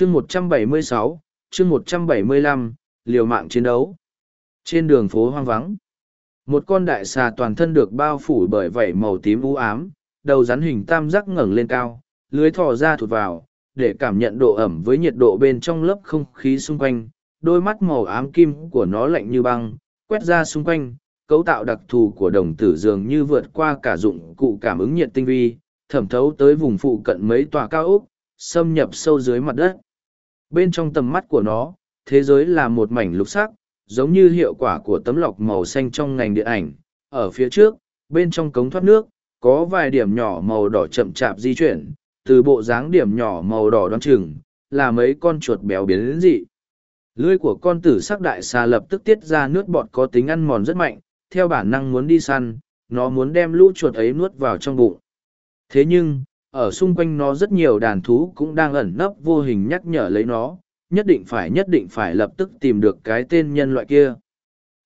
chương 176, chương 175, liều mạng chiến đấu. Trên đường phố hoang vắng, một con đại xà toàn thân được bao phủ bởi vảy màu tím u ám, đầu rắn hình tam giác ngẩng lên cao, lưới thò ra thụt vào, để cảm nhận độ ẩm với nhiệt độ bên trong lớp không khí xung quanh. Đôi mắt màu ám kim của nó lạnh như băng, quét ra xung quanh, cấu tạo đặc thù của đồng tử dường như vượt qua cả dụng cụ cảm ứng nhiệt tinh vi, thẩm thấu tới vùng phụ cận mấy tòa cao ốc, xâm nhập sâu dưới mặt đất. Bên trong tầm mắt của nó, thế giới là một mảnh lục sắc, giống như hiệu quả của tấm lọc màu xanh trong ngành điện ảnh. Ở phía trước, bên trong cống thoát nước, có vài điểm nhỏ màu đỏ chậm chạp di chuyển, từ bộ dáng điểm nhỏ màu đỏ đoán chừng, là mấy con chuột béo biến đến dị. Lưỡi của con tử sắc đại xà lập tức tiết ra nước bọt có tính ăn mòn rất mạnh, theo bản năng muốn đi săn, nó muốn đem lũ chuột ấy nuốt vào trong bụng. Thế nhưng, ở xung quanh nó rất nhiều đàn thú cũng đang ẩn nấp vô hình nhắc nhở lấy nó, nhất định phải nhất định phải lập tức tìm được cái tên nhân loại kia.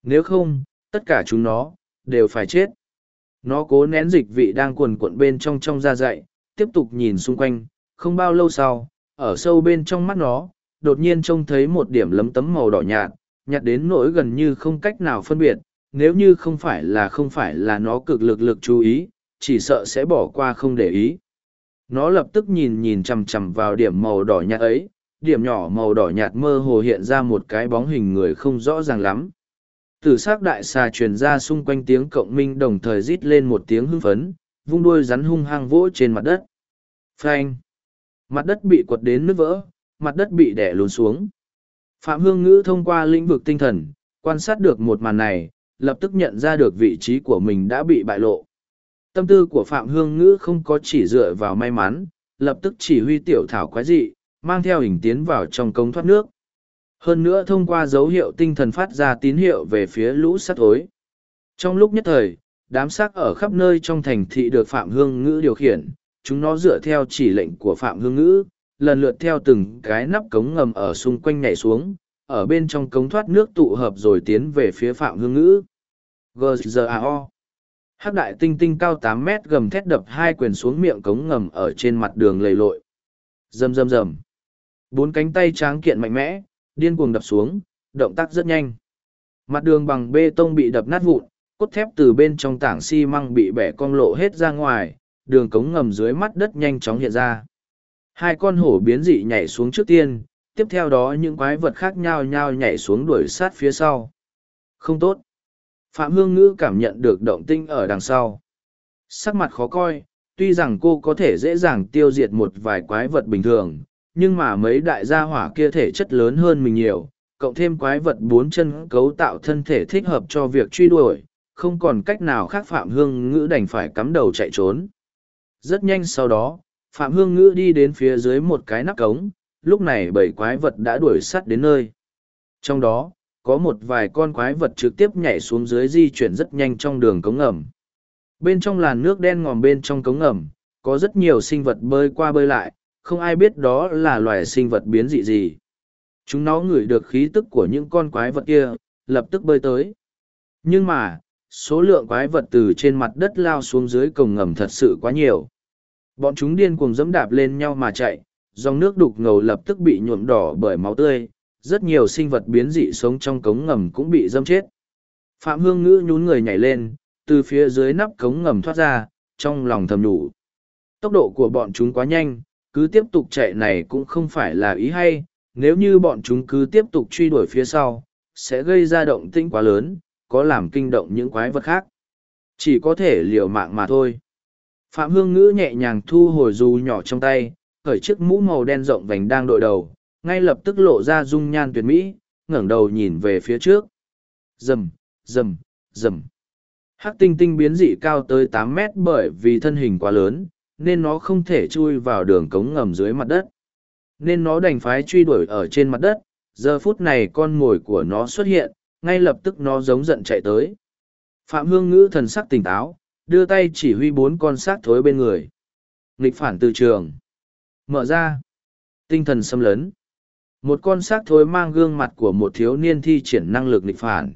Nếu không, tất cả chúng nó, đều phải chết. Nó cố nén dịch vị đang cuồn cuộn bên trong trong da dậy, tiếp tục nhìn xung quanh, không bao lâu sau, ở sâu bên trong mắt nó, đột nhiên trông thấy một điểm lấm tấm màu đỏ nhạt, nhạt đến nỗi gần như không cách nào phân biệt, nếu như không phải là không phải là nó cực lực lực chú ý, chỉ sợ sẽ bỏ qua không để ý. Nó lập tức nhìn nhìn chằm chằm vào điểm màu đỏ nhạt ấy, điểm nhỏ màu đỏ nhạt mơ hồ hiện ra một cái bóng hình người không rõ ràng lắm. Từ c đại xà truyền ra xung quanh tiếng cộng minh đồng thời rít lên một tiếng hưng phấn, vung đuôi rắn hung hăng vỗ trên mặt đất. Phanh! Mặt đất bị quật đến nứt vỡ, mặt đất bị đẻ lún xuống. Phạm Hương Ngữ thông qua lĩnh vực tinh thần, quan sát được một màn này, lập tức nhận ra được vị trí của mình đã bị bại lộ. Tâm tư của Phạm Hương Ngữ không có chỉ dựa vào may mắn, lập tức chỉ huy tiểu thảo quái dị, mang theo hình tiến vào trong cống thoát nước. Hơn nữa thông qua dấu hiệu tinh thần phát ra tín hiệu về phía lũ sắt ối. Trong lúc nhất thời, đám xác ở khắp nơi trong thành thị được Phạm Hương Ngữ điều khiển, chúng nó dựa theo chỉ lệnh của Phạm Hương Ngữ, lần lượt theo từng cái nắp cống ngầm ở xung quanh nhảy xuống, ở bên trong cống thoát nước tụ hợp rồi tiến về phía Phạm Hương Ngữ. GZAO Hắc đại tinh tinh cao tám mét gầm thét đập hai quyền xuống miệng cống ngầm ở trên mặt đường lầy lội. Rầm rầm rầm. Bốn cánh tay tráng kiện mạnh mẽ, điên cuồng đập xuống, động tác rất nhanh. Mặt đường bằng bê tông bị đập nát vụn, cốt thép từ bên trong tảng xi măng bị bẻ cong lộ hết ra ngoài, đường cống ngầm dưới mắt đất nhanh chóng hiện ra. Hai con hổ biến dị nhảy xuống trước tiên, tiếp theo đó những quái vật khác nhau nhau nhảy xuống đuổi sát phía sau. Không tốt. Phạm Hương Ngữ cảm nhận được động tinh ở đằng sau. Sắc mặt khó coi, tuy rằng cô có thể dễ dàng tiêu diệt một vài quái vật bình thường, nhưng mà mấy đại gia hỏa kia thể chất lớn hơn mình nhiều, cộng thêm quái vật bốn chân cấu tạo thân thể thích hợp cho việc truy đuổi, không còn cách nào khác Phạm Hương Ngữ đành phải cắm đầu chạy trốn. Rất nhanh sau đó, Phạm Hương Ngữ đi đến phía dưới một cái nắp cống, lúc này bảy quái vật đã đuổi sắt đến nơi. Trong đó, có một vài con quái vật trực tiếp nhảy xuống dưới di chuyển rất nhanh trong đường cống ngầm. Bên trong làn nước đen ngòm bên trong cống ngầm, có rất nhiều sinh vật bơi qua bơi lại, không ai biết đó là loài sinh vật biến dị gì. Chúng nó ngửi được khí tức của những con quái vật kia, lập tức bơi tới. Nhưng mà, số lượng quái vật từ trên mặt đất lao xuống dưới cổng ngầm thật sự quá nhiều. Bọn chúng điên cuồng dẫm đạp lên nhau mà chạy, dòng nước đục ngầu lập tức bị nhuộm đỏ bởi máu tươi, rất nhiều sinh vật biến dị sống trong cống ngầm cũng bị dâm chết. Phạm Hương Ngữ nhún người nhảy lên, từ phía dưới nắp cống ngầm thoát ra, trong lòng thầm đủ. Tốc độ của bọn chúng quá nhanh, cứ tiếp tục chạy này cũng không phải là ý hay, nếu như bọn chúng cứ tiếp tục truy đuổi phía sau, sẽ gây ra động tĩnh quá lớn, có làm kinh động những quái vật khác. Chỉ có thể liều mạng mà thôi. Phạm Hương Ngữ nhẹ nhàng thu hồi dù nhỏ trong tay, khởi chiếc mũ màu đen rộng vành đang đội đầu, ngay lập tức lộ ra dung nhan tuyệt mỹ, ngẩng đầu nhìn về phía trước. Rầm, rầm, rầm. Hắc tinh tinh biến dị cao tới tám mét bởi vì thân hình quá lớn, nên nó không thể chui vào đường cống ngầm dưới mặt đất. Nên nó đành phái truy đuổi ở trên mặt đất, giờ phút này con mồi của nó xuất hiện, ngay lập tức nó giống giận chạy tới. Phạm Hương Ngữ thần sắc tỉnh táo, đưa tay chỉ huy bốn con xác thối bên người. Nghịch phản từ trường. Mở ra. Tinh thần xâm lấn. Một con xác thối mang gương mặt của một thiếu niên thi triển năng lực nghịch phản.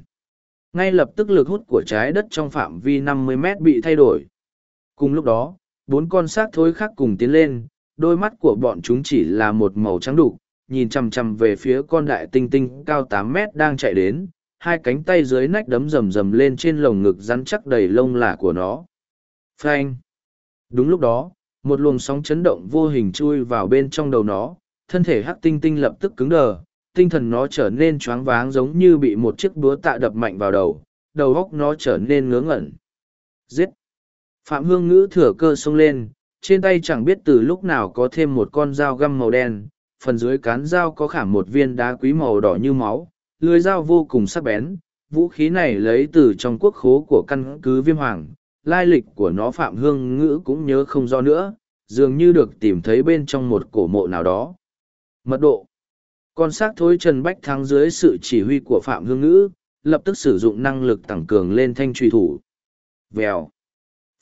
Ngay lập tức lực hút của trái đất trong phạm vi 50 mét bị thay đổi. Cùng lúc đó, bốn con xác thối khác cùng tiến lên, đôi mắt của bọn chúng chỉ là một màu trắng đục, nhìn chằm chằm về phía con đại tinh tinh cao 8 mét đang chạy đến, hai cánh tay dưới nách đấm rầm rầm lên trên lồng ngực rắn chắc đầy lông lả của nó. Phanh! Đúng lúc đó, một luồng sóng chấn động vô hình chui vào bên trong đầu nó, thân thể hắc tinh tinh lập tức cứng đờ, tinh thần nó trở nên choáng váng giống như bị một chiếc búa tạ đập mạnh vào đầu, đầu góc nó trở nên ngớ ngẩn. Giết! Phạm Hương Ngữ thừa cơ xông lên, trên tay chẳng biết từ lúc nào có thêm một con dao găm màu đen, phần dưới cán dao có khảm một viên đá quý màu đỏ như máu, lưới dao vô cùng sắc bén. Vũ khí này lấy từ trong quốc khố của căn cứ viêm hoàng, lai lịch của nó Phạm Hương Ngữ cũng nhớ không rõ nữa, dường như được tìm thấy bên trong một cổ mộ nào đó. Mật độ Con xác thối Trần Bách Thắng dưới sự chỉ huy của Phạm Hương Ngữ, lập tức sử dụng năng lực tăng cường lên thanh truy thủ. Vèo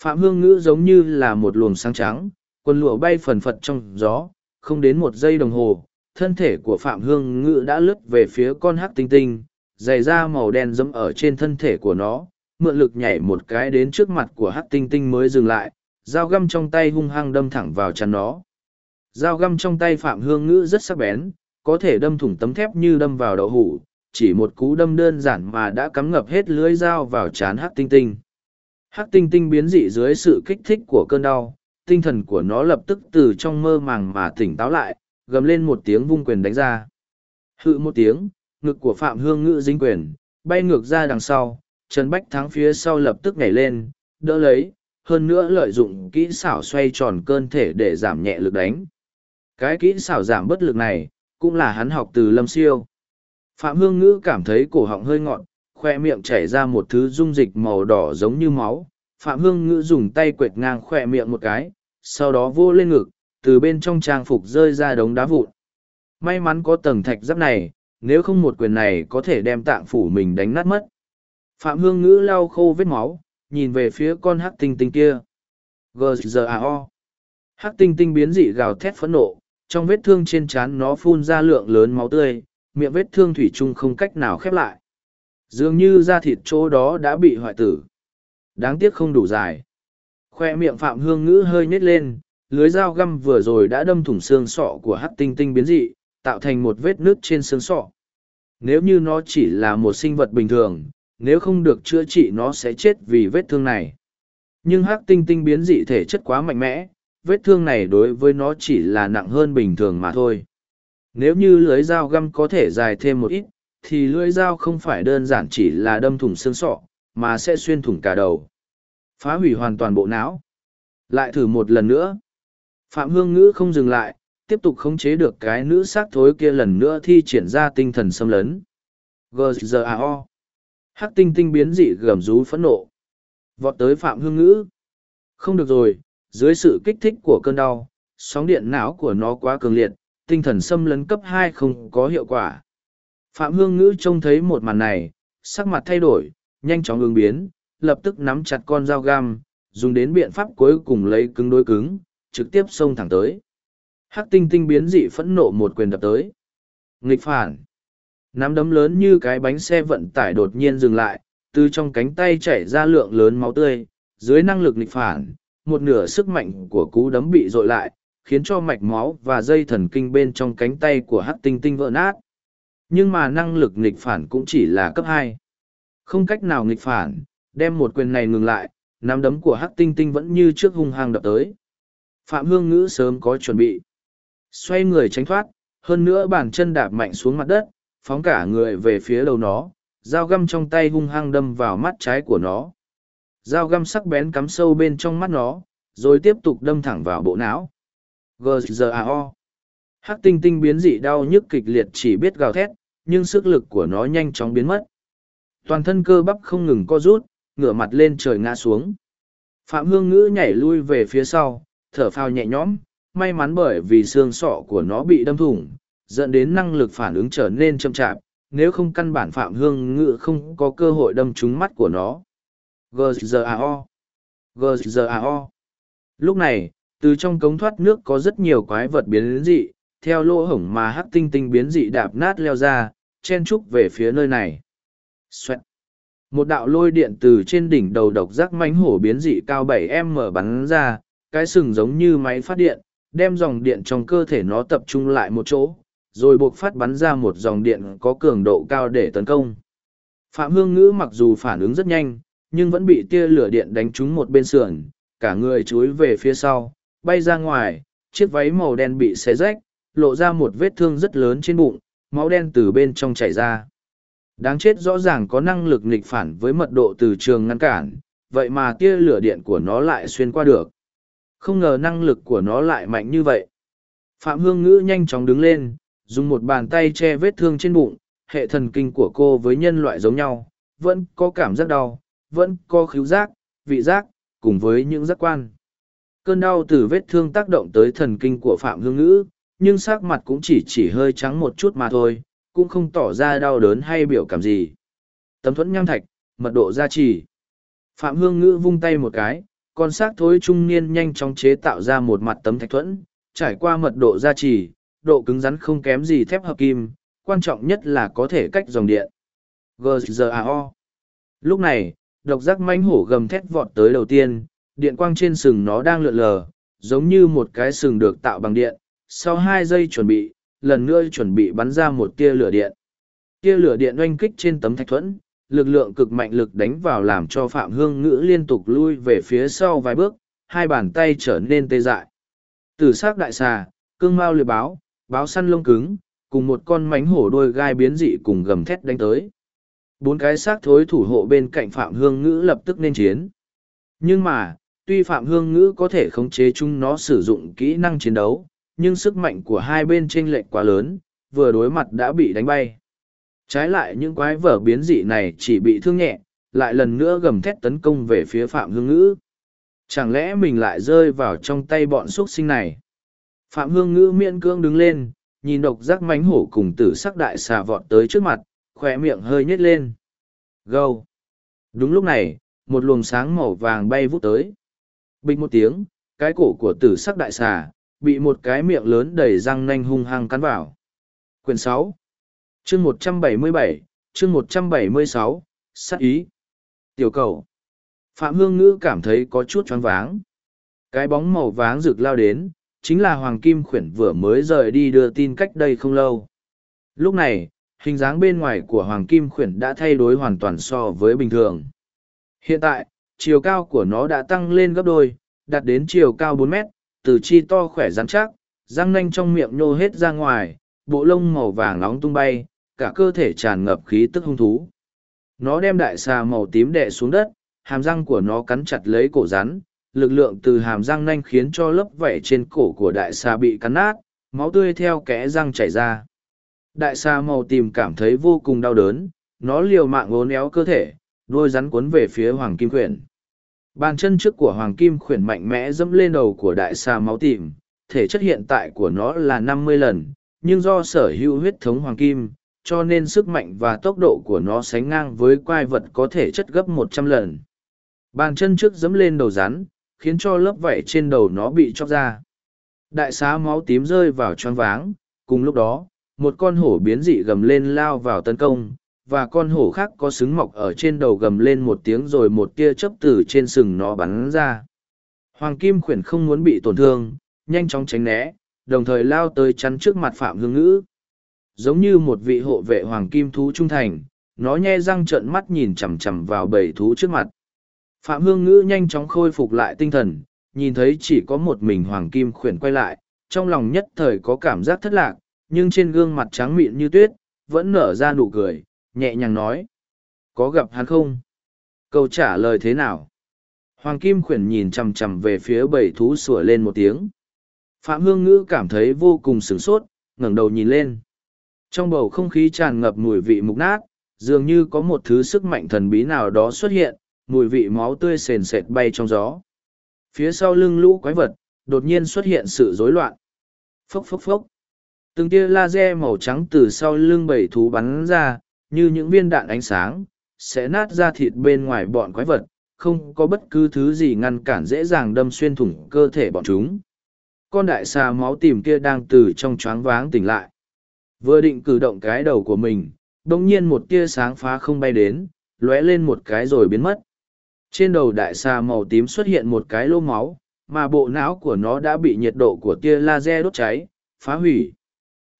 Phạm Hương Ngữ giống như là một luồng sáng trắng, quần lụa bay phần phật trong gió, không đến một giây đồng hồ, thân thể của Phạm Hương Ngữ đã lướt về phía con hắc tinh tinh, dày da màu đen dẫm ở trên thân thể của nó, mượn lực nhảy một cái đến trước mặt của hắc tinh tinh mới dừng lại, dao găm trong tay hung hăng đâm thẳng vào chắn nó. Dao găm trong tay Phạm Hương Ngữ rất sắc bén, có thể đâm thủng tấm thép như đâm vào đậu hủ, chỉ một cú đâm đơn giản mà đã cắm ngập hết lưới dao vào chán hắc tinh tinh. Hắc tinh tinh biến dị dưới sự kích thích của cơn đau, tinh thần của nó lập tức từ trong mơ màng mà tỉnh táo lại, gầm lên một tiếng vung quyền đánh ra. Hự một tiếng, ngực của Phạm Hương Ngữ dính quyền, bay ngược ra đằng sau, Trần Bách Thắng phía sau lập tức nhảy lên, đỡ lấy, hơn nữa lợi dụng kỹ xảo xoay tròn cơn thể để giảm nhẹ lực đánh. Cái kỹ xảo giảm bất lực này, cũng là hắn học từ Lâm Siêu. Phạm Hương Ngữ cảm thấy cổ họng hơi ngọn, khoe miệng chảy ra một thứ dung dịch màu đỏ giống như máu. Phạm Hương Ngữ dùng tay quệt ngang khoe miệng một cái, sau đó vô lên ngực, từ bên trong trang phục rơi ra đống đá vụn. May mắn có tầng thạch giáp này, nếu không một quyền này có thể đem tạng phủ mình đánh nát mất. Phạm Hương Ngữ lau khô vết máu, nhìn về phía con hắc tinh tinh kia. G.G.A.O. Hắc tinh tinh biến dị gào thét phẫn nộ, trong vết thương trên trán nó phun ra lượng lớn máu tươi, miệng vết thương thủy chung không cách nào khép lại. Dường như da thịt chỗ đó đã bị hoại tử. Đáng tiếc không đủ dài. Khoe miệng Phạm Hương Ngữ hơi nhếch lên, lưới dao găm vừa rồi đã đâm thủng xương sọ của hắc tinh tinh biến dị, tạo thành một vết nứt trên xương sọ. Nếu như nó chỉ là một sinh vật bình thường, nếu không được chữa trị nó sẽ chết vì vết thương này. Nhưng hắc tinh tinh biến dị thể chất quá mạnh mẽ, vết thương này đối với nó chỉ là nặng hơn bình thường mà thôi. Nếu như lưới dao găm có thể dài thêm một ít, thì lưỡi dao không phải đơn giản chỉ là đâm thủng xương sọ, mà sẽ xuyên thủng cả đầu. Phá hủy hoàn toàn bộ não. Lại thử một lần nữa. Phạm Hương Ngữ không dừng lại, tiếp tục khống chế được cái nữ xác thối kia lần nữa thi triển ra tinh thần xâm lấn. G.G.A.O. Hắc tinh tinh biến dị gầm rú phẫn nộ. Vọt tới Phạm Hương Ngữ. Không được rồi, dưới sự kích thích của cơn đau, sóng điện não của nó quá cường liệt, tinh thần xâm lấn cấp hai không có hiệu quả. Phạm Hương Ngữ trông thấy một màn này, sắc mặt thay đổi, nhanh chóng ứng biến, lập tức nắm chặt con dao găm, dùng đến biện pháp cuối cùng lấy cứng đối cứng, trực tiếp xông thẳng tới. Hắc tinh tinh biến dị phẫn nộ một quyền đập tới. Nghịch phản. Nắm đấm lớn như cái bánh xe vận tải đột nhiên dừng lại, từ trong cánh tay chảy ra lượng lớn máu tươi, dưới năng lực nghịch phản, một nửa sức mạnh của cú đấm bị dội lại, khiến cho mạch máu và dây thần kinh bên trong cánh tay của hắc tinh tinh vỡ nát. Nhưng mà năng lực nghịch phản cũng chỉ là cấp hai, Không cách nào nghịch phản, đem một quyền này ngừng lại, nắm đấm của hắc tinh tinh vẫn như trước hung hăng đập tới. Phạm Hương Ngữ sớm có chuẩn bị. Xoay người tránh thoát, hơn nữa bàn chân đạp mạnh xuống mặt đất, phóng cả người về phía đầu nó, dao găm trong tay hung hăng đâm vào mắt trái của nó. Dao găm sắc bén cắm sâu bên trong mắt nó, rồi tiếp tục đâm thẳng vào bộ não. gzao Hắc tinh tinh biến dị đau nhức kịch liệt chỉ biết gào thét, nhưng sức lực của nó nhanh chóng biến mất. Toàn thân cơ bắp không ngừng co rút, ngửa mặt lên trời ngã xuống. Phạm Hương Ngữ nhảy lui về phía sau, thở phào nhẹ nhõm, may mắn bởi vì xương sọ của nó bị đâm thủng, dẫn đến năng lực phản ứng trở nên chậm chạp, nếu không căn bản Phạm Hương Ngữ không có cơ hội đâm trúng mắt của nó. G.G.A.O. G.G.A.O. Lúc này, từ trong cống thoát nước có rất nhiều quái vật biến dị, theo lỗ hổng mà hắc tinh tinh biến dị đạp nát leo ra, chen trúc về phía nơi này. Xoẹt. Một đạo lôi điện từ trên đỉnh đầu độc giác mánh hổ biến dị cao 7M bắn ra, cái sừng giống như máy phát điện, đem dòng điện trong cơ thể nó tập trung lại một chỗ, rồi buộc phát bắn ra một dòng điện có cường độ cao để tấn công. Phạm Hương Ngữ mặc dù phản ứng rất nhanh, nhưng vẫn bị tia lửa điện đánh trúng một bên sườn, cả người chúi về phía sau, bay ra ngoài, chiếc váy màu đen bị xé rách, lộ ra một vết thương rất lớn trên bụng, máu đen từ bên trong chảy ra. Đáng chết rõ ràng có năng lực nghịch phản với mật độ từ trường ngăn cản, vậy mà tia lửa điện của nó lại xuyên qua được. Không ngờ năng lực của nó lại mạnh như vậy. Phạm Hương Ngữ nhanh chóng đứng lên, dùng một bàn tay che vết thương trên bụng, hệ thần kinh của cô với nhân loại giống nhau, vẫn có cảm giác đau, vẫn có khứu giác, vị giác, cùng với những giác quan. Cơn đau từ vết thương tác động tới thần kinh của Phạm Hương Ngữ, nhưng sắc mặt cũng chỉ chỉ hơi trắng một chút mà thôi, cũng không tỏ ra đau đớn hay biểu cảm gì. Tấm thuẫn nham thạch, mật độ gia trì. Phạm Hương Ngữ vung tay một cái, con xác thối trung niên nhanh chóng chế tạo ra một mặt tấm thạch thuẫn, trải qua mật độ gia trì, độ cứng rắn không kém gì thép hợp kim, quan trọng nhất là có thể cách dòng điện. GZAO. Lúc này, độc giác mãnh hổ gầm thét vọt tới đầu tiên, điện quang trên sừng nó đang lượn lờ, giống như một cái sừng được tạo bằng điện. Sau hai giây chuẩn bị, lần nữa chuẩn bị bắn ra một tia lửa điện. Tia lửa điện oanh kích trên tấm thạch thuẫn, lực lượng cực mạnh lực đánh vào làm cho Phạm Hương Ngữ liên tục lui về phía sau vài bước, hai bàn tay trở nên tê dại. Tử sắc đại xà, cương mao liệp báo, báo săn lông cứng, cùng một con mánh hổ đôi gai biến dị cùng gầm thét đánh tới. Bốn cái xác thối thủ hộ bên cạnh Phạm Hương Ngữ lập tức nên chiến. Nhưng mà, tuy Phạm Hương Ngữ có thể khống chế chúng nó sử dụng kỹ năng chiến đấu, nhưng sức mạnh của hai bên chênh lệch quá lớn, vừa đối mặt đã bị đánh bay. Trái lại những quái vở biến dị này chỉ bị thương nhẹ, lại lần nữa gầm thét tấn công về phía Phạm Hương Ngữ. Chẳng lẽ mình lại rơi vào trong tay bọn xuất sinh này? Phạm Hương Ngữ miễn cưỡng đứng lên, nhìn độc giác mánh hổ cùng tử sắc đại xà vọt tới trước mặt, khỏe miệng hơi nhếch lên. Gâu! Đúng lúc này, một luồng sáng màu vàng bay vút tới. Bình một tiếng, cái cổ của tử sắc đại xà, bị một cái miệng lớn đầy răng nanh hung hăng cắn vào. Quyền sáu, chương một trăm bảy mươi bảy, chương một trăm bảy mươi sáu, sát ý. Tiểu cầu. Phạm Hương Ngữ cảm thấy có chút choáng váng. Cái bóng màu váng rực lao đến, chính là Hoàng Kim Khuyển vừa mới rời đi đưa tin cách đây không lâu. Lúc này, hình dáng bên ngoài của Hoàng Kim Khuyển đã thay đổi hoàn toàn so với bình thường. Hiện tại, chiều cao của nó đã tăng lên gấp đôi, đạt đến chiều cao 4 mét, từ chi to khỏe rắn chắc, răng nanh trong miệng nhô hết ra ngoài, bộ lông màu vàng nóng tung bay, cả cơ thể tràn ngập khí tức hung thú. Nó đem đại xà màu tím đè xuống đất, hàm răng của nó cắn chặt lấy cổ rắn, lực lượng từ hàm răng nanh khiến cho lớp vảy trên cổ của đại xà bị cắn nát, máu tươi theo kẽ răng chảy ra. Đại xà màu tím cảm thấy vô cùng đau đớn, nó liều mạng ốn éo cơ thể, đôi rắn cuốn về phía hoàng kim khuyển. Bàn chân trước của hoàng kim khuyển mạnh mẽ dẫm lên đầu của đại xà máu tím, thể chất hiện tại của nó là năm mươi lần, nhưng do sở hữu huyết thống hoàng kim, cho nên sức mạnh và tốc độ của nó sánh ngang với quai vật có thể chất gấp một trăm lần. Bàn chân trước dẫm lên đầu rắn, khiến cho lớp vảy trên đầu nó bị chóc ra. Đại xá máu tím rơi vào choáng váng, cùng lúc đó, một con hổ biến dị gầm lên lao vào tấn công, và con hổ khác có xứng mọc ở trên đầu gầm lên một tiếng rồi một tia chớp từ trên sừng nó bắn ra. Hoàng Kim khuyển không muốn bị tổn thương, nhanh chóng tránh né, đồng thời lao tới chắn trước mặt Phạm Hương Ngữ. Giống như một vị hộ vệ Hoàng Kim thú trung thành, nó nhe răng trợn mắt nhìn chằm chằm vào bầy thú trước mặt. Phạm Hương Ngữ nhanh chóng khôi phục lại tinh thần, nhìn thấy chỉ có một mình Hoàng Kim khuyển quay lại, trong lòng nhất thời có cảm giác thất lạc, nhưng trên gương mặt trắng mịn như tuyết, vẫn nở ra nụ cười, nhẹ nhàng nói. Có gặp hắn không? Câu trả lời thế nào? Hoàng Kim khuyển nhìn chằm chằm về phía bầy thú sủa lên một tiếng. Phạm Hương Ngữ cảm thấy vô cùng sửng sốt, ngẩng đầu nhìn lên. Trong bầu không khí tràn ngập mùi vị mục nát, dường như có một thứ sức mạnh thần bí nào đó xuất hiện, mùi vị máu tươi sền sệt bay trong gió. Phía sau lưng lũ quái vật, đột nhiên xuất hiện sự rối loạn. Phốc phốc phốc. Từng tia laser màu trắng từ sau lưng bầy thú bắn ra, như những viên đạn ánh sáng, sẽ nát ra thịt bên ngoài bọn quái vật, không có bất cứ thứ gì ngăn cản dễ dàng đâm xuyên thủng cơ thể bọn chúng. Con đại xà máu tìm kia đang từ trong choáng váng tỉnh lại. Vừa định cử động cái đầu của mình, đồng nhiên một tia sáng phá không bay đến, lóe lên một cái rồi biến mất. Trên đầu đại xà màu tím xuất hiện một cái lô máu, mà bộ não của nó đã bị nhiệt độ của tia laser đốt cháy, phá hủy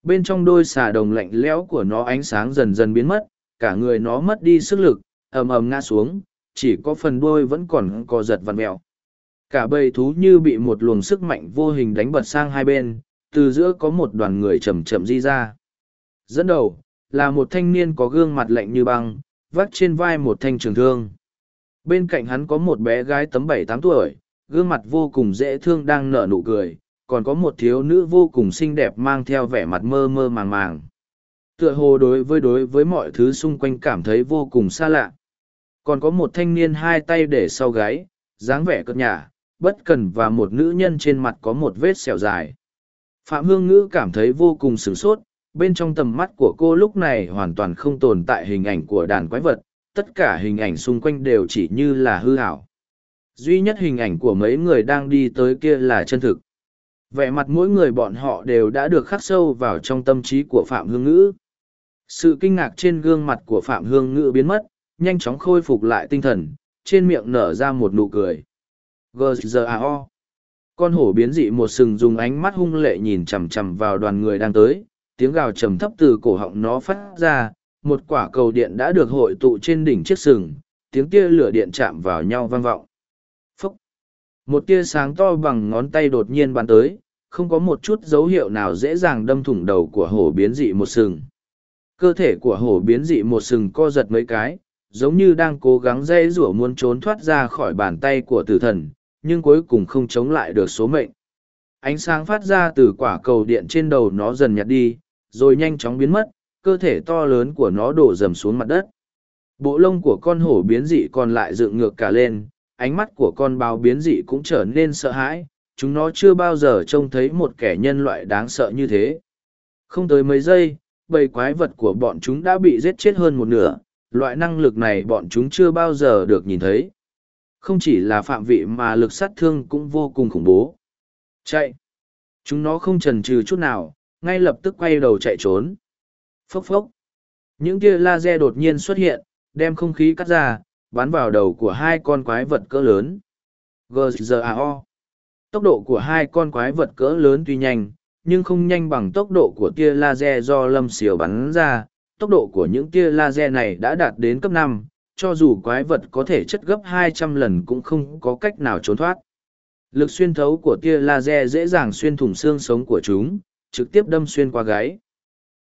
bên trong đôi xà đồng lạnh lẽo của nó ánh sáng dần dần biến mất, cả người nó mất đi sức lực, ầm ầm ngã xuống, chỉ có phần đôi vẫn còn co giật vặn mẹo cả bầy thú như bị một luồng sức mạnh vô hình đánh bật sang hai bên, từ giữa có một đoàn người chầm chậm di ra. Dẫn đầu, là một thanh niên có gương mặt lạnh như băng vắt trên vai một thanh trường thương. Bên cạnh hắn có một bé gái tấm bảy tám tuổi, gương mặt vô cùng dễ thương đang nở nụ cười còn có một thiếu nữ vô cùng xinh đẹp mang theo vẻ mặt mơ mơ màng màng. Tựa hồ đối với đối với mọi thứ xung quanh cảm thấy vô cùng xa lạ. Còn có một thanh niên hai tay để sau gáy, dáng vẻ cợt nhả, bất cần và một nữ nhân trên mặt có một vết sẹo dài. Phạm hương ngữ cảm thấy vô cùng sửng sốt, bên trong tầm mắt của cô lúc này hoàn toàn không tồn tại hình ảnh của đàn quái vật, tất cả hình ảnh xung quanh đều chỉ như là hư hảo duy nhất hình ảnh của mấy người đang đi tới kia là chân thực vẻ mặt mỗi người bọn họ đều đã được khắc sâu vào trong tâm trí của phạm hương ngữ. Sự kinh ngạc trên gương mặt của phạm hương ngữ biến mất, nhanh chóng khôi phục lại tinh thần, trên miệng nở ra một nụ cười. Gzao con hổ biến dị một sừng dùng ánh mắt hung lệ nhìn chằm chằm vào đoàn người đang tới, tiếng gào trầm thấp từ cổ họng nó phát ra, một quả cầu điện đã được hội tụ trên đỉnh chiếc sừng, tiếng tia lửa điện chạm vào nhau vang vọng một tia sáng to bằng ngón tay đột nhiên bắn tới, không có một chút dấu hiệu nào dễ dàng đâm thủng đầu của hổ biến dị một sừng. Cơ thể của hổ biến dị một sừng co giật mấy cái, giống như đang cố gắng dây rủa muốn trốn thoát ra khỏi bàn tay của tử thần, nhưng cuối cùng không chống lại được số mệnh. Ánh sáng phát ra từ quả cầu điện trên đầu nó dần nhạt đi, rồi nhanh chóng biến mất, cơ thể to lớn của nó đổ dầm xuống mặt đất. Bộ lông của con hổ biến dị còn lại dựng ngược cả lên ánh mắt của con báo biến dị cũng trở nên sợ hãi, chúng nó chưa bao giờ trông thấy một kẻ nhân loại đáng sợ như thế. Không tới mấy giây, bầy quái vật của bọn chúng đã bị giết chết hơn một nửa, loại năng lực này bọn chúng chưa bao giờ được nhìn thấy. Không chỉ là phạm vị mà lực sát thương cũng vô cùng khủng bố. Chạy! Chúng nó không chần chừ chút nào, ngay lập tức quay đầu chạy trốn. Phốc phốc! Những tia laser đột nhiên xuất hiện, đem không khí cắt ra bắn vào đầu của hai con quái vật cỡ lớn gzao tốc độ của hai con quái vật cỡ lớn tuy nhanh nhưng không nhanh bằng tốc độ của tia laser do lâm siêu bắn ra tốc độ của những tia laser này đã đạt đến cấp năm cho dù quái vật có thể chất gấp 200 lần cũng không có cách nào trốn thoát. Lực xuyên thấu của tia laser dễ dàng xuyên thủng xương sống của chúng, trực tiếp đâm xuyên qua gáy.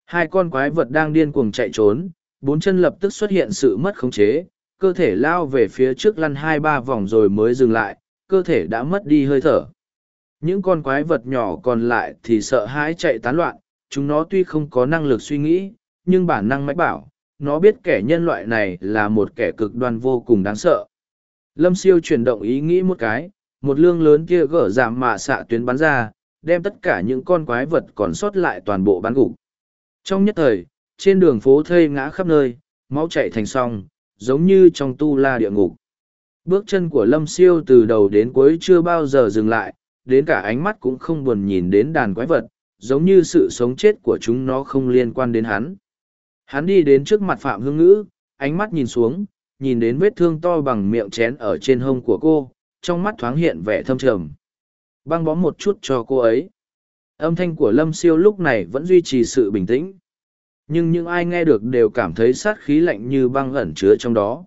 Hai con quái vật đang điên cuồng chạy trốn, bốn chân lập tức xuất hiện sự mất khống chế, cơ thể lao về phía trước lăn hai ba vòng rồi mới dừng lại, cơ thể đã mất đi hơi thở. Những con quái vật nhỏ còn lại thì sợ hãi chạy tán loạn, chúng nó tuy không có năng lực suy nghĩ, nhưng bản năng mách bảo, nó biết kẻ nhân loại này là một kẻ cực đoan vô cùng đáng sợ. Lâm siêu chuyển động ý nghĩ một cái, một lương lớn kia gỡ giảm mạ xạ tuyến bắn ra, đem tất cả những con quái vật còn sót lại toàn bộ bắn gục. Trong nhất thời, trên đường phố thây ngã khắp nơi, máu chạy thành sông, giống như trong tu la địa ngục. Bước chân của Lâm Siêu từ đầu đến cuối chưa bao giờ dừng lại, đến cả ánh mắt cũng không buồn nhìn đến đàn quái vật, giống như sự sống chết của chúng nó không liên quan đến hắn. Hắn đi đến trước mặt Phạm Hương Ngữ, ánh mắt nhìn xuống, nhìn đến vết thương to bằng miệng chén ở trên hông của cô, trong mắt thoáng hiện vẻ thâm trầm. Băng bó một chút cho cô ấy. Âm thanh của Lâm Siêu lúc này vẫn duy trì sự bình tĩnh. Nhưng những ai nghe được đều cảm thấy sát khí lạnh như băng ẩn chứa trong đó.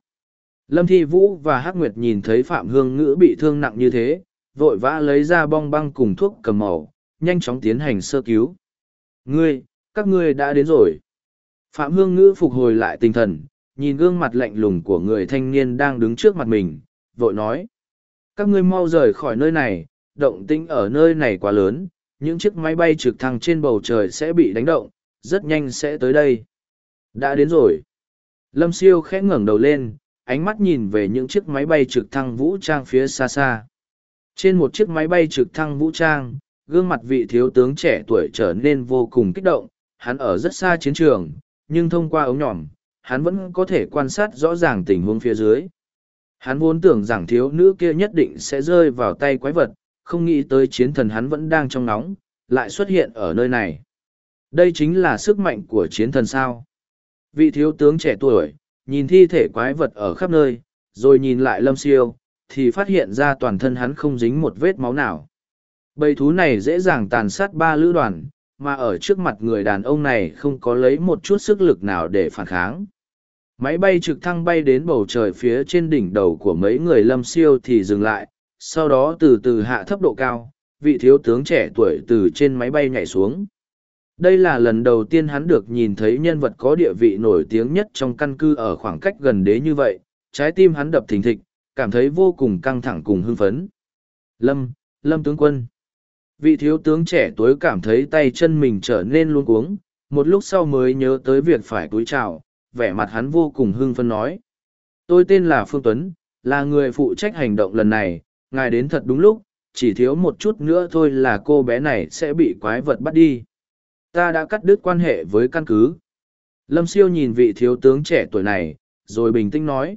Lâm Thi Vũ và Hắc Nguyệt nhìn thấy Phạm Hương Ngữ bị thương nặng như thế, vội vã lấy ra bong băng cùng thuốc cầm màu, nhanh chóng tiến hành sơ cứu. Ngươi, các ngươi đã đến rồi. Phạm Hương Ngữ phục hồi lại tinh thần, nhìn gương mặt lạnh lùng của người thanh niên đang đứng trước mặt mình, vội nói. Các ngươi mau rời khỏi nơi này, động tĩnh ở nơi này quá lớn, những chiếc máy bay trực thăng trên bầu trời sẽ bị đánh động, rất nhanh sẽ tới đây. Đã đến rồi. Lâm Siêu khẽ ngẩng đầu lên, ánh mắt nhìn về những chiếc máy bay trực thăng vũ trang phía xa xa. Trên một chiếc máy bay trực thăng vũ trang, gương mặt vị thiếu tướng trẻ tuổi trở nên vô cùng kích động, hắn ở rất xa chiến trường, nhưng thông qua ống nhỏm, hắn vẫn có thể quan sát rõ ràng tình huống phía dưới. Hắn vốn tưởng rằng thiếu nữ kia nhất định sẽ rơi vào tay quái vật, không nghĩ tới chiến thần hắn vẫn đang trong nóng, lại xuất hiện ở nơi này. Đây chính là sức mạnh của chiến thần sao. Vị thiếu tướng trẻ tuổi, nhìn thi thể quái vật ở khắp nơi, rồi nhìn lại lâm siêu, thì phát hiện ra toàn thân hắn không dính một vết máu nào. Bầy thú này dễ dàng tàn sát ba lữ đoàn, mà ở trước mặt người đàn ông này không có lấy một chút sức lực nào để phản kháng. Máy bay trực thăng bay đến bầu trời phía trên đỉnh đầu của mấy người lâm siêu thì dừng lại, sau đó từ từ hạ thấp độ cao, vị thiếu tướng trẻ tuổi từ trên máy bay nhảy xuống. Đây là lần đầu tiên hắn được nhìn thấy nhân vật có địa vị nổi tiếng nhất trong căn cứ ở khoảng cách gần đế như vậy, trái tim hắn đập thình thịch, cảm thấy vô cùng căng thẳng cùng hưng phấn. Lâm, Lâm tướng quân. Vị thiếu tướng trẻ tuổi cảm thấy tay chân mình trở nên luôn cuống, một lúc sau mới nhớ tới việc phải túi chào, vẻ mặt hắn vô cùng hưng phấn nói. Tôi tên là Phương Tuấn, là người phụ trách hành động lần này, ngài đến thật đúng lúc, chỉ thiếu một chút nữa thôi là cô bé này sẽ bị quái vật bắt đi. Ta đã cắt đứt quan hệ với căn cứ. Lâm Siêu nhìn vị thiếu tướng trẻ tuổi này, rồi bình tĩnh nói.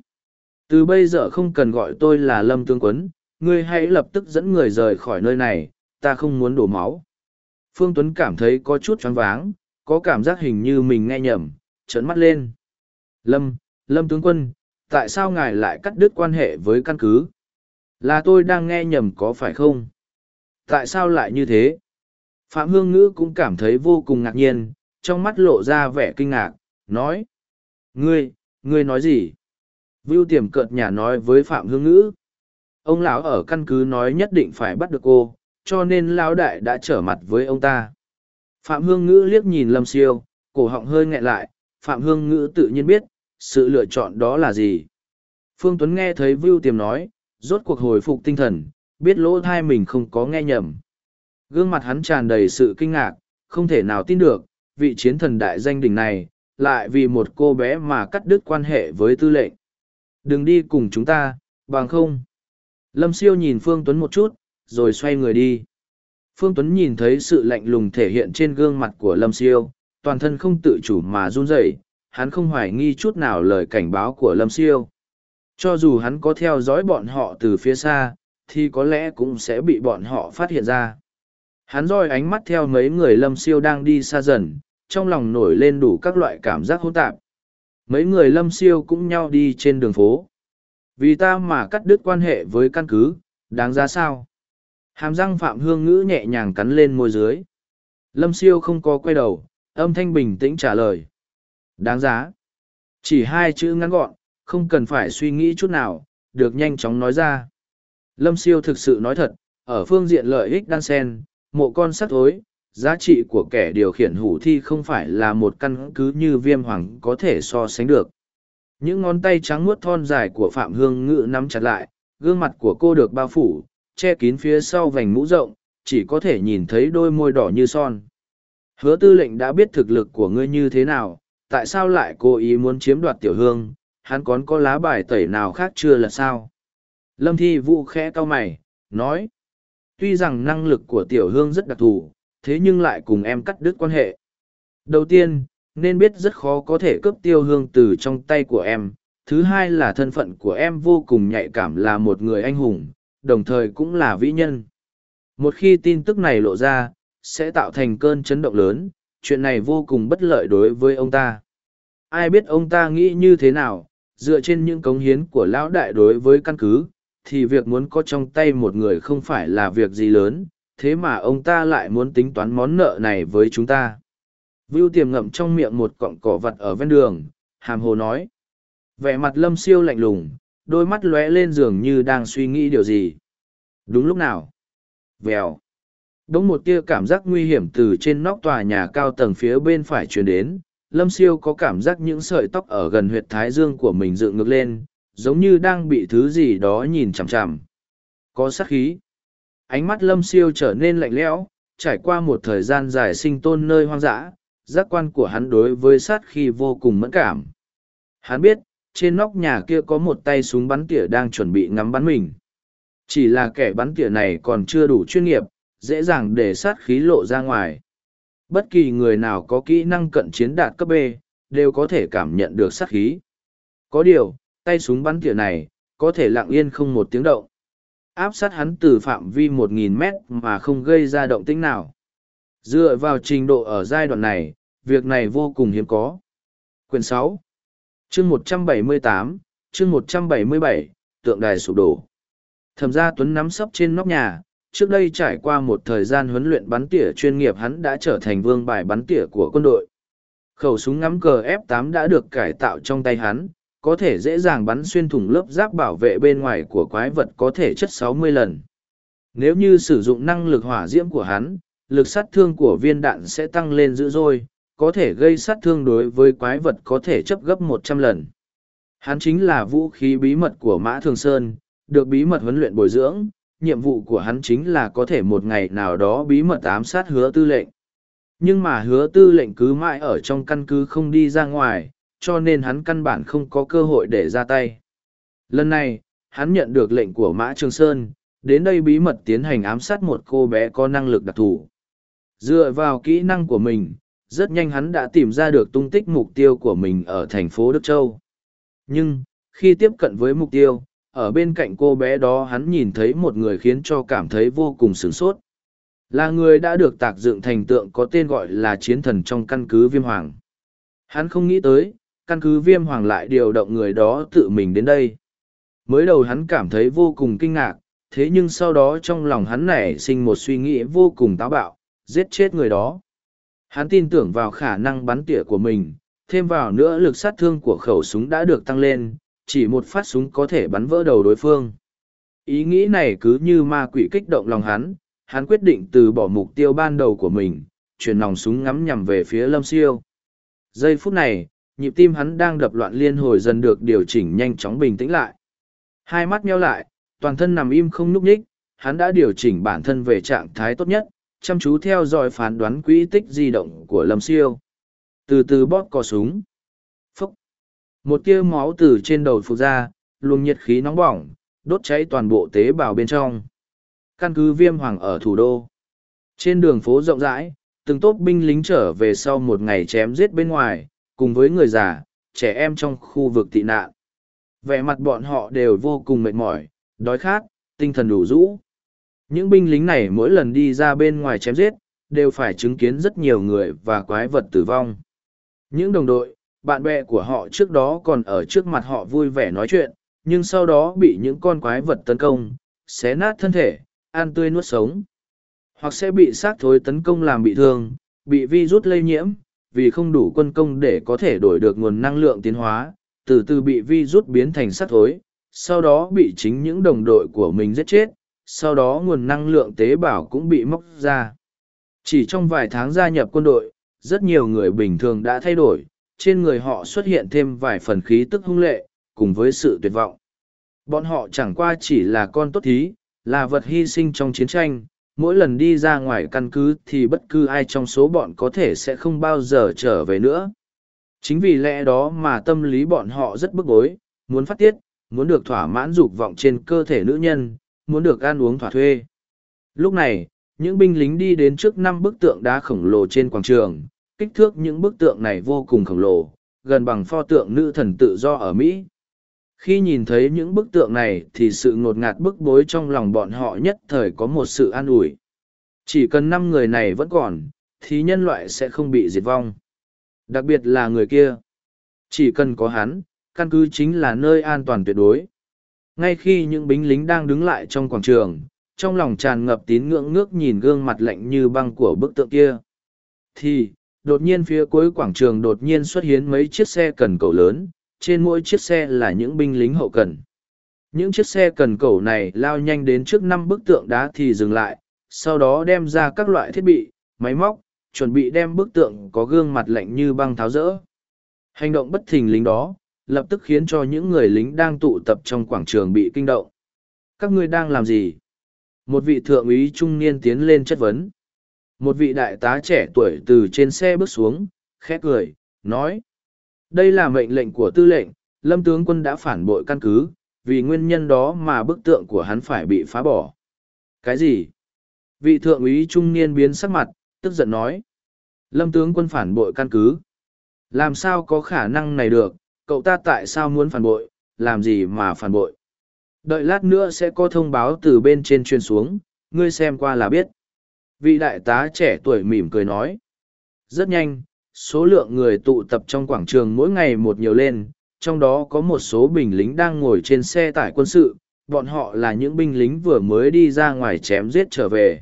Từ bây giờ không cần gọi tôi là Lâm Tướng Quấn, ngươi hãy lập tức dẫn người rời khỏi nơi này, ta không muốn đổ máu. Phương Tuấn cảm thấy có chút choáng váng, có cảm giác hình như mình nghe nhầm, trợn mắt lên. Lâm, Lâm tướng quân, tại sao ngài lại cắt đứt quan hệ với căn cứ? Là tôi đang nghe nhầm có phải không? Tại sao lại như thế? Phạm Hương Ngữ cũng cảm thấy vô cùng ngạc nhiên, trong mắt lộ ra vẻ kinh ngạc, nói. Ngươi, ngươi nói gì? Vưu tiềm cợt nhà nói với Phạm Hương Ngữ. Ông lão ở căn cứ nói nhất định phải bắt được cô, cho nên lão đại đã trở mặt với ông ta. Phạm Hương Ngữ liếc nhìn Lâm Siêu, cổ họng hơi nghẹn lại, Phạm Hương Ngữ tự nhiên biết, sự lựa chọn đó là gì. Phương Tuấn nghe thấy Vưu Tiềm nói, rốt cuộc hồi phục tinh thần, biết lỗ thai mình không có nghe nhầm. Gương mặt hắn tràn đầy sự kinh ngạc, không thể nào tin được, vị chiến thần đại danh đỉnh này, lại vì một cô bé mà cắt đứt quan hệ với tư lệnh. Đừng đi cùng chúng ta, bằng không. Lâm siêu nhìn Phương Tuấn một chút, rồi xoay người đi. Phương Tuấn nhìn thấy sự lạnh lùng thể hiện trên gương mặt của Lâm siêu, toàn thân không tự chủ mà run rẩy, hắn không hoài nghi chút nào lời cảnh báo của Lâm siêu. Cho dù hắn có theo dõi bọn họ từ phía xa, thì có lẽ cũng sẽ bị bọn họ phát hiện ra. Hắn roi ánh mắt theo mấy người lâm siêu đang đi xa dần, trong lòng nổi lên đủ các loại cảm giác hỗn tạp. Mấy người lâm siêu cũng nhau đi trên đường phố. Vì ta mà cắt đứt quan hệ với căn cứ, đáng giá sao? Hàm răng Phạm Hương Ngữ nhẹ nhàng cắn lên môi dưới. Lâm siêu không có quay đầu, âm thanh bình tĩnh trả lời. Đáng giá. Chỉ hai chữ ngắn gọn, không cần phải suy nghĩ chút nào, được nhanh chóng nói ra. Lâm siêu thực sự nói thật, ở phương diện lợi ích đan sen, mộ con sắt thối, giá trị của kẻ điều khiển hủ thi không phải là một căn cứ như viêm hoàng có thể so sánh được. Những ngón tay trắng muốt thon dài của Phạm Hương Ngự nắm chặt lại, gương mặt của cô được bao phủ, che kín phía sau vành mũ rộng, chỉ có thể nhìn thấy đôi môi đỏ như son. Hứa tư lệnh đã biết thực lực của ngươi như thế nào, tại sao lại cố ý muốn chiếm đoạt tiểu hương, hắn còn có lá bài tẩy nào khác chưa là sao? Lâm Thi Vũ khẽ cau mày, nói tuy rằng năng lực của tiểu hương rất đặc thù, thế nhưng lại cùng em cắt đứt quan hệ. Đầu tiên, nên biết rất khó có thể cướp tiêu hương từ trong tay của em. Thứ hai là thân phận của em vô cùng nhạy cảm là một người anh hùng, đồng thời cũng là vĩ nhân. Một khi tin tức này lộ ra, sẽ tạo thành cơn chấn động lớn. Chuyện này vô cùng bất lợi đối với ông ta. Ai biết ông ta nghĩ như thế nào, dựa trên những cống hiến của lão đại đối với căn cứ thì việc muốn có trong tay một người không phải là việc gì lớn, thế mà ông ta lại muốn tính toán món nợ này với chúng ta. Vưu tiềm ngậm trong miệng một cọng cỏ vật ở ven đường, hàm hồ nói. Vẻ mặt lâm siêu lạnh lùng, đôi mắt lóe lên giường như đang suy nghĩ điều gì. Đúng lúc nào? Vèo. Đống một tia cảm giác nguy hiểm từ trên nóc tòa nhà cao tầng phía bên phải truyền đến. Lâm siêu có cảm giác những sợi tóc ở gần huyệt thái dương của mình dựng ngược lên, giống như đang bị thứ gì đó nhìn chằm chằm. Có sát khí. Ánh mắt lâm siêu trở nên lạnh lẽo, trải qua một thời gian dài sinh tôn nơi hoang dã, giác quan của hắn đối với sát khí vô cùng mẫn cảm. Hắn biết, trên nóc nhà kia có một tay súng bắn tỉa đang chuẩn bị ngắm bắn mình. Chỉ là kẻ bắn tỉa này còn chưa đủ chuyên nghiệp, dễ dàng để sát khí lộ ra ngoài. Bất kỳ người nào có kỹ năng cận chiến đạt cấp B, đều có thể cảm nhận được sát khí. Có điều, tay súng bắn tỉa này, có thể lặng yên không một tiếng động. Áp sát hắn từ phạm vi một nghìn mét mà không gây ra động tĩnh nào. Dựa vào trình độ ở giai đoạn này, việc này vô cùng hiếm có. Quyền sáu chương một trăm bảy mươi tám chương một trăm bảy mươi bảy tượng đài sụp đổ. Thẩm gia Tuấn nắm sấp trên nóc nhà, trước đây trải qua một thời gian huấn luyện bắn tỉa chuyên nghiệp hắn đã trở thành vương bài bắn tỉa của quân đội. Khẩu súng ngắm cờ F8 đã được cải tạo trong tay hắn, có thể dễ dàng bắn xuyên thủng lớp giáp bảo vệ bên ngoài của quái vật có thể chất 60 lần. Nếu như sử dụng năng lực hỏa diễm của hắn, lực sát thương của viên đạn sẽ tăng lên dữ dội, có thể gây sát thương đối với quái vật có thể chấp gấp 100 lần. Hắn chính là vũ khí bí mật của Mã Thường Sơn, được bí mật huấn luyện bồi dưỡng, nhiệm vụ của hắn chính là có thể một ngày nào đó bí mật ám sát hứa tư lệnh. Nhưng mà hứa tư lệnh cứ mãi ở trong căn cứ không đi ra ngoài, cho nên hắn căn bản không có cơ hội để ra tay. Lần này, hắn nhận được lệnh của Mã Trường Sơn, đến đây bí mật tiến hành ám sát một cô bé có năng lực đặc thù. Dựa vào kỹ năng của mình, rất nhanh hắn đã tìm ra được tung tích mục tiêu của mình ở thành phố Đức Châu. Nhưng, khi tiếp cận với mục tiêu, ở bên cạnh cô bé đó hắn nhìn thấy một người khiến cho cảm thấy vô cùng sửng sốt. Là người đã được tạc dựng thành tượng có tên gọi là chiến thần trong căn cứ viêm hoàng. Hắn không nghĩ tới, căn cứ viêm hoàng lại điều động người đó tự mình đến đây. Mới đầu hắn cảm thấy vô cùng kinh ngạc, thế nhưng sau đó trong lòng hắn nảy sinh một suy nghĩ vô cùng táo bạo, giết chết người đó. Hắn tin tưởng vào khả năng bắn tỉa của mình, thêm vào nữa lực sát thương của khẩu súng đã được tăng lên, chỉ một phát súng có thể bắn vỡ đầu đối phương. Ý nghĩ này cứ như ma quỷ kích động lòng hắn, hắn quyết định từ bỏ mục tiêu ban đầu của mình, chuyển nòng súng ngắm nhằm về phía lâm siêu. Giây phút này, nhịp tim hắn đang đập loạn liên hồi dần được điều chỉnh nhanh chóng bình tĩnh lại. Hai mắt nheo lại, toàn thân nằm im không nhúc nhích, hắn đã điều chỉnh bản thân về trạng thái tốt nhất, chăm chú theo dõi phán đoán quỹ tích di động của lâm siêu. Từ từ bóp cò súng. Phúc. Một tia máu từ trên đầu phục ra, luồng nhiệt khí nóng bỏng, đốt cháy toàn bộ tế bào bên trong. Căn cứ viêm hoàng ở thủ đô. Trên đường phố rộng rãi, từng tốp binh lính trở về sau một ngày chém giết bên ngoài, cùng với người già, trẻ em trong khu vực tị nạn. Vẻ mặt bọn họ đều vô cùng mệt mỏi, đói khát, tinh thần đủ rũ. Những binh lính này mỗi lần đi ra bên ngoài chém giết, đều phải chứng kiến rất nhiều người và quái vật tử vong. Những đồng đội, bạn bè của họ trước đó còn ở trước mặt họ vui vẻ nói chuyện, nhưng sau đó bị những con quái vật tấn công, xé nát thân thể, ăn tươi nuốt sống. Hoặc sẽ bị xác thối tấn công làm bị thương, bị virus lây nhiễm, vì không đủ quân công để có thể đổi được nguồn năng lượng tiến hóa, từ từ bị vi rút biến thành sắt thối, sau đó bị chính những đồng đội của mình giết chết, sau đó nguồn năng lượng tế bào cũng bị móc ra. Chỉ trong vài tháng gia nhập quân đội, rất nhiều người bình thường đã thay đổi, trên người họ xuất hiện thêm vài phần khí tức hung lệ, cùng với sự tuyệt vọng. Bọn họ chẳng qua chỉ là con tốt thí, là vật hy sinh trong chiến tranh, mỗi lần đi ra ngoài căn cứ thì bất cứ ai trong số bọn có thể sẽ không bao giờ trở về nữa. Chính vì lẽ đó mà tâm lý bọn họ rất bức bối, muốn phát tiết, muốn được thỏa mãn dục vọng trên cơ thể nữ nhân, muốn được ăn uống thỏa thuê. Lúc này, những binh lính đi đến trước năm bức tượng đá khổng lồ trên quảng trường, kích thước những bức tượng này vô cùng khổng lồ, gần bằng pho tượng nữ thần tự do ở Mỹ. Khi nhìn thấy những bức tượng này thì sự ngột ngạt bức bối trong lòng bọn họ nhất thời có một sự an ủi. Chỉ cần năm người này vẫn còn, thì nhân loại sẽ không bị diệt vong. Đặc biệt là người kia. Chỉ cần có hắn, căn cứ chính là nơi an toàn tuyệt đối. Ngay khi những binh lính đang đứng lại trong quảng trường, trong lòng tràn ngập tín ngưỡng ngước nhìn gương mặt lạnh như băng của bức tượng kia. Thì, đột nhiên phía cuối quảng trường đột nhiên xuất hiện mấy chiếc xe cần cầu lớn, trên mỗi chiếc xe là những binh lính hậu cần. Những chiếc xe cần cầu này lao nhanh đến trước năm bức tượng đá thì dừng lại, sau đó đem ra các loại thiết bị, máy móc, chuẩn bị đem bức tượng có gương mặt lạnh như băng tháo rỡ. Hành động bất thình lính đó, lập tức khiến cho những người lính đang tụ tập trong quảng trường bị kinh động. Các ngươi đang làm gì? Một vị thượng úy trung niên tiến lên chất vấn. Một vị đại tá trẻ tuổi từ trên xe bước xuống, khẽ cười, nói. Đây là mệnh lệnh của tư lệnh, lâm tướng quân đã phản bội căn cứ, vì nguyên nhân đó mà bức tượng của hắn phải bị phá bỏ. Cái gì? Vị thượng úy trung niên biến sắc mặt, tức giận nói. Lâm tướng quân phản bội căn cứ. Làm sao có khả năng này được, cậu ta tại sao muốn phản bội, làm gì mà phản bội. Đợi lát nữa sẽ có thông báo từ bên trên truyền xuống, ngươi xem qua là biết. Vị đại tá trẻ tuổi mỉm cười nói. Rất nhanh, số lượng người tụ tập trong quảng trường mỗi ngày một nhiều lên, trong đó có một số bình lính đang ngồi trên xe tải quân sự, bọn họ là những binh lính vừa mới đi ra ngoài chém giết trở về.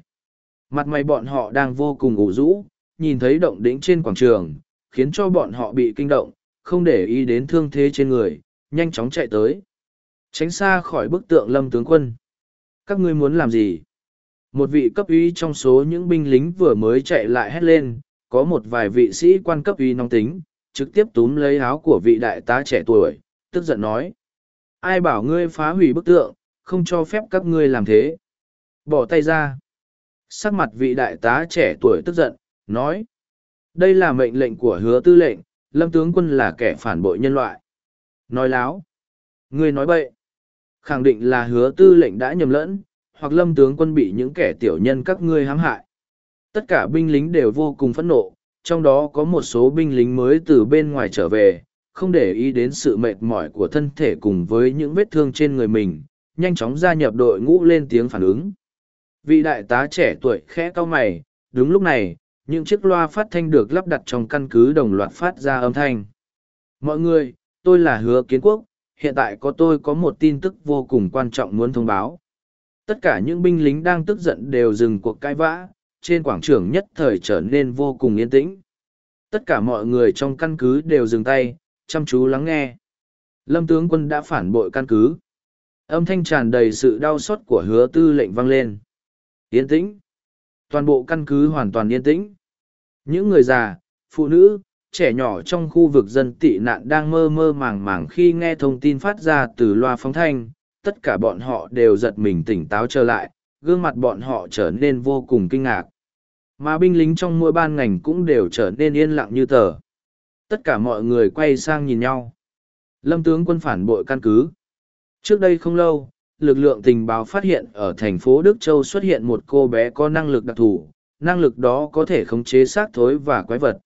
Mặt mày bọn họ đang vô cùng ủ rũ, nhìn thấy động đỉnh trên quảng trường, khiến cho bọn họ bị kinh động, không để ý đến thương thế trên người, nhanh chóng chạy tới. Tránh xa khỏi bức tượng lâm tướng quân. Các ngươi muốn làm gì? Một vị cấp úy trong số những binh lính vừa mới chạy lại hét lên, có một vài vị sĩ quan cấp uy nóng tính, trực tiếp túm lấy áo của vị đại tá trẻ tuổi, tức giận nói. Ai bảo ngươi phá hủy bức tượng, không cho phép các ngươi làm thế. Bỏ tay ra. Sắc mặt vị đại tá trẻ tuổi tức giận, nói. Đây là mệnh lệnh của hứa tư lệnh, lâm tướng quân là kẻ phản bội nhân loại. Nói láo. Ngươi nói bậy. Khẳng định là hứa tư lệnh đã nhầm lẫn, hoặc lâm tướng quân bị những kẻ tiểu nhân các ngươi hãm hại. Tất cả binh lính đều vô cùng phẫn nộ, trong đó có một số binh lính mới từ bên ngoài trở về, không để ý đến sự mệt mỏi của thân thể cùng với những vết thương trên người mình, nhanh chóng gia nhập đội ngũ lên tiếng phản ứng. Vị đại tá trẻ tuổi khẽ cau mày, đúng lúc này, những chiếc loa phát thanh được lắp đặt trong căn cứ đồng loạt phát ra âm thanh. Mọi người, tôi là Hứa Kiến Quốc, hiện tại có tôi có một tin tức vô cùng quan trọng muốn thông báo. Tất cả những binh lính đang tức giận đều dừng cuộc cãi vã, trên quảng trường nhất thời trở nên vô cùng yên tĩnh. Tất cả mọi người trong căn cứ đều dừng tay, chăm chú lắng nghe. Lâm tướng quân đã phản bội căn cứ. Âm thanh tràn đầy sự đau xót của hứa tư lệnh vang lên. Yên tĩnh. Toàn bộ căn cứ hoàn toàn yên tĩnh. Những người già, phụ nữ, trẻ nhỏ trong khu vực dân tị nạn đang mơ mơ màng màng khi nghe thông tin phát ra từ loa phóng thanh. Tất cả bọn họ đều giật mình tỉnh táo trở lại, gương mặt bọn họ trở nên vô cùng kinh ngạc. Mà binh lính trong mỗi ban ngành cũng đều trở nên yên lặng như tờ. Tất cả mọi người quay sang nhìn nhau. Lâm tướng quân phản bội căn cứ. Trước đây không lâu, lực lượng tình báo phát hiện ở thành phố Đức Châu xuất hiện một cô bé có năng lực đặc thù, năng lực đó có thể khống chế xác thối và quái vật.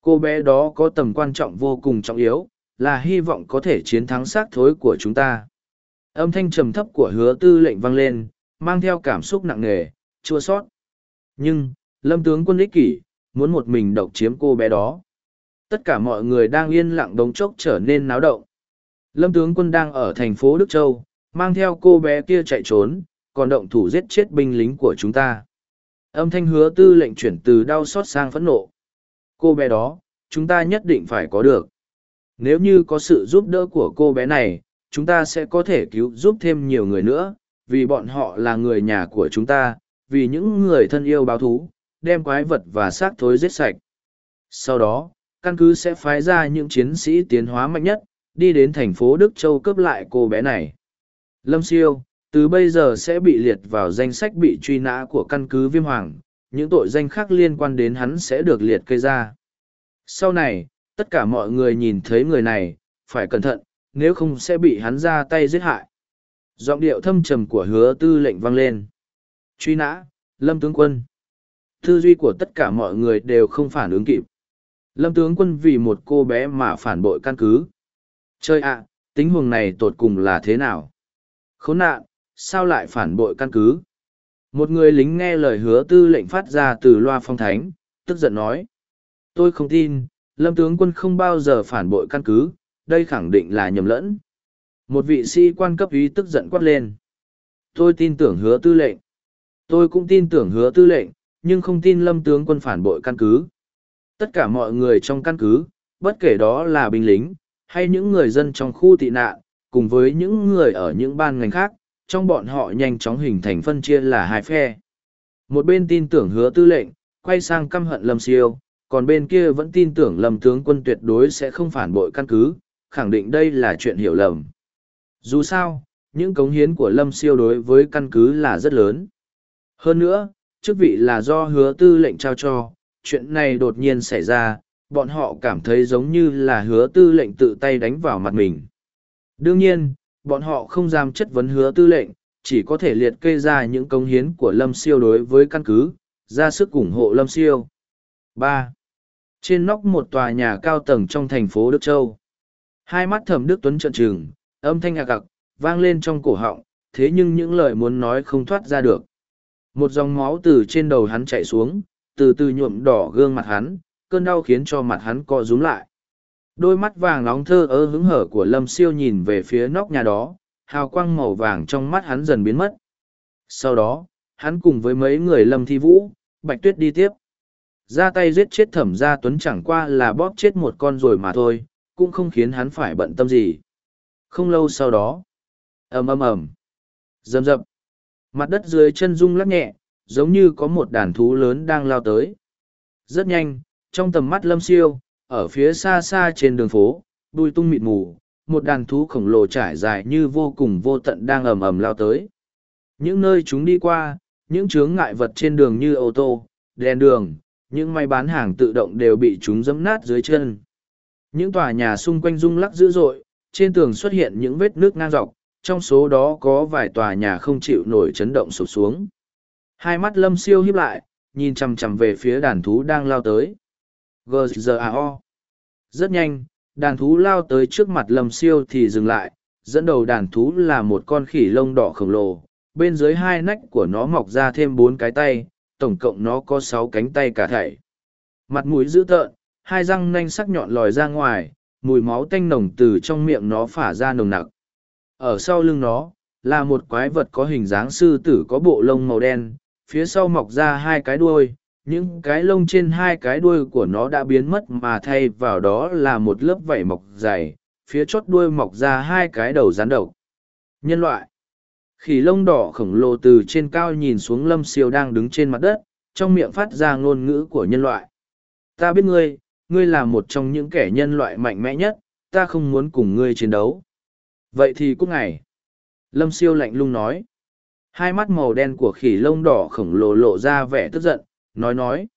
Cô bé đó có tầm quan trọng vô cùng trọng yếu, là hy vọng có thể chiến thắng xác thối của chúng ta. Âm thanh trầm thấp của hứa tư lệnh vang lên, mang theo cảm xúc nặng nề, chua sót. Nhưng, lâm tướng quân ích kỷ, muốn một mình độc chiếm cô bé đó. Tất cả mọi người đang yên lặng đống chốc trở nên náo động. Lâm tướng quân đang ở thành phố Đức Châu, mang theo cô bé kia chạy trốn, còn động thủ giết chết binh lính của chúng ta. Âm thanh hứa tư lệnh chuyển từ đau xót sang phẫn nộ. Cô bé đó, chúng ta nhất định phải có được. Nếu như có sự giúp đỡ của cô bé này, chúng ta sẽ có thể cứu giúp thêm nhiều người nữa, vì bọn họ là người nhà của chúng ta, vì những người thân yêu báo thú, đem quái vật và xác thối giết sạch. Sau đó, căn cứ sẽ phái ra những chiến sĩ tiến hóa mạnh nhất, đi đến thành phố Đức Châu cướp lại cô bé này. Lâm Siêu, từ bây giờ sẽ bị liệt vào danh sách bị truy nã của căn cứ Viêm Hoàng, những tội danh khác liên quan đến hắn sẽ được liệt kê ra. Sau này, tất cả mọi người nhìn thấy người này, phải cẩn thận, nếu không sẽ bị hắn ra tay giết hại. Giọng điệu thâm trầm của hứa tư lệnh vang lên. Truy nã, Lâm tướng quân. Tư duy của tất cả mọi người đều không phản ứng kịp. Lâm tướng quân vì một cô bé mà phản bội căn cứ. Chơi ạ, tính huồng này tột cùng là thế nào? Khốn nạn, sao lại phản bội căn cứ? Một người lính nghe lời hứa tư lệnh phát ra từ loa phong thánh, tức giận nói. Tôi không tin, lâm tướng quân không bao giờ phản bội căn cứ, đây khẳng định là nhầm lẫn. Một vị sĩ quan cấp ý tức giận quát lên. Tôi tin tưởng hứa tư lệnh. Tôi cũng tin tưởng hứa tư lệnh, nhưng không tin lâm tướng quân phản bội căn cứ. Tất cả mọi người trong căn cứ, bất kể đó là binh lính, hay những người dân trong khu tị nạn, cùng với những người ở những ban ngành khác, trong bọn họ nhanh chóng hình thành phân chia là hai phe. Một bên tin tưởng hứa tư lệnh, quay sang căm hận lâm siêu, còn bên kia vẫn tin tưởng lâm tướng quân tuyệt đối sẽ không phản bội căn cứ, khẳng định đây là chuyện hiểu lầm. Dù sao, những cống hiến của lâm siêu đối với căn cứ là rất lớn. Hơn nữa, chức vị là do hứa tư lệnh trao cho, chuyện này đột nhiên xảy ra, bọn họ cảm thấy giống như là hứa tư lệnh tự tay đánh vào mặt mình. Đương nhiên, bọn họ không dám chất vấn hứa tư lệnh, chỉ có thể liệt kê ra những công hiến của Lâm Siêu đối với căn cứ, ra sức ủng hộ Lâm Siêu. ba Trên nóc một tòa nhà cao tầng trong thành phố Đức Châu, hai mắt thẩm Đức Tuấn trợn trừng, âm thanh ạc ạc, vang lên trong cổ họng, thế nhưng những lời muốn nói không thoát ra được. Một dòng máu từ trên đầu hắn chạy xuống, từ từ nhuộm đỏ gương mặt hắn, cơn đau khiến cho mặt hắn co rúm lại. Đôi mắt vàng nóng thơ ơ hứng hở của Lâm Siêu nhìn về phía nóc nhà đó, hào quang màu vàng trong mắt hắn dần biến mất. Sau đó, hắn cùng với mấy người lâm thi vũ, bạch tuyết đi tiếp. Ra tay giết chết thẩm gia tuấn chẳng qua là bóp chết một con rồi mà thôi, cũng không khiến hắn phải bận tâm gì. Không lâu sau đó, ầm ầm ầm, rầm rập, mặt đất dưới chân rung lắc nhẹ, giống như có một đàn thú lớn đang lao tới. Rất nhanh, trong tầm mắt lâm siêu, ở phía xa xa trên đường phố, đuôi tung mịt mù, một đàn thú khổng lồ trải dài như vô cùng vô tận đang ầm ầm lao tới. Những nơi chúng đi qua, những chướng ngại vật trên đường như ô tô, đèn đường, những máy bán hàng tự động đều bị chúng dẫm nát dưới chân. Những tòa nhà xung quanh rung lắc dữ dội, trên tường xuất hiện những vết nước ngang dọc, trong số đó có vài tòa nhà không chịu nổi chấn động sụp xuống. Hai mắt lâm siêu híp lại, nhìn chằm chằm về phía đàn thú đang lao tới. GZAO. Rất nhanh, đàn thú lao tới trước mặt lâm siêu thì dừng lại, dẫn đầu đàn thú là một con khỉ lông đỏ khổng lồ, bên dưới hai nách của nó mọc ra thêm bốn cái tay, tổng cộng nó có sáu cánh tay cả thảy. Mặt mũi dữ tợn, hai răng nanh sắc nhọn lòi ra ngoài, mùi máu tanh nồng từ trong miệng nó phả ra nồng nặc. Ở sau lưng nó, là một quái vật có hình dáng sư tử có bộ lông màu đen, phía sau mọc ra hai cái đuôi, những cái lông trên hai cái đuôi của nó đã biến mất mà thay vào đó là một lớp vảy mọc dày, phía chót đuôi mọc ra hai cái đầu rắn độc. Nhân loại khỉ lông đỏ khổng lồ từ trên cao nhìn xuống lâm siêu đang đứng trên mặt đất trong miệng phát ra ngôn ngữ của nhân loại ta biết ngươi ngươi là một trong những kẻ nhân loại mạnh mẽ nhất ta không muốn cùng ngươi chiến đấu vậy thì cúc ngày lâm siêu lạnh lung nói hai mắt màu đen của khỉ lông đỏ khổng lồ lộ ra vẻ tức giận nói nói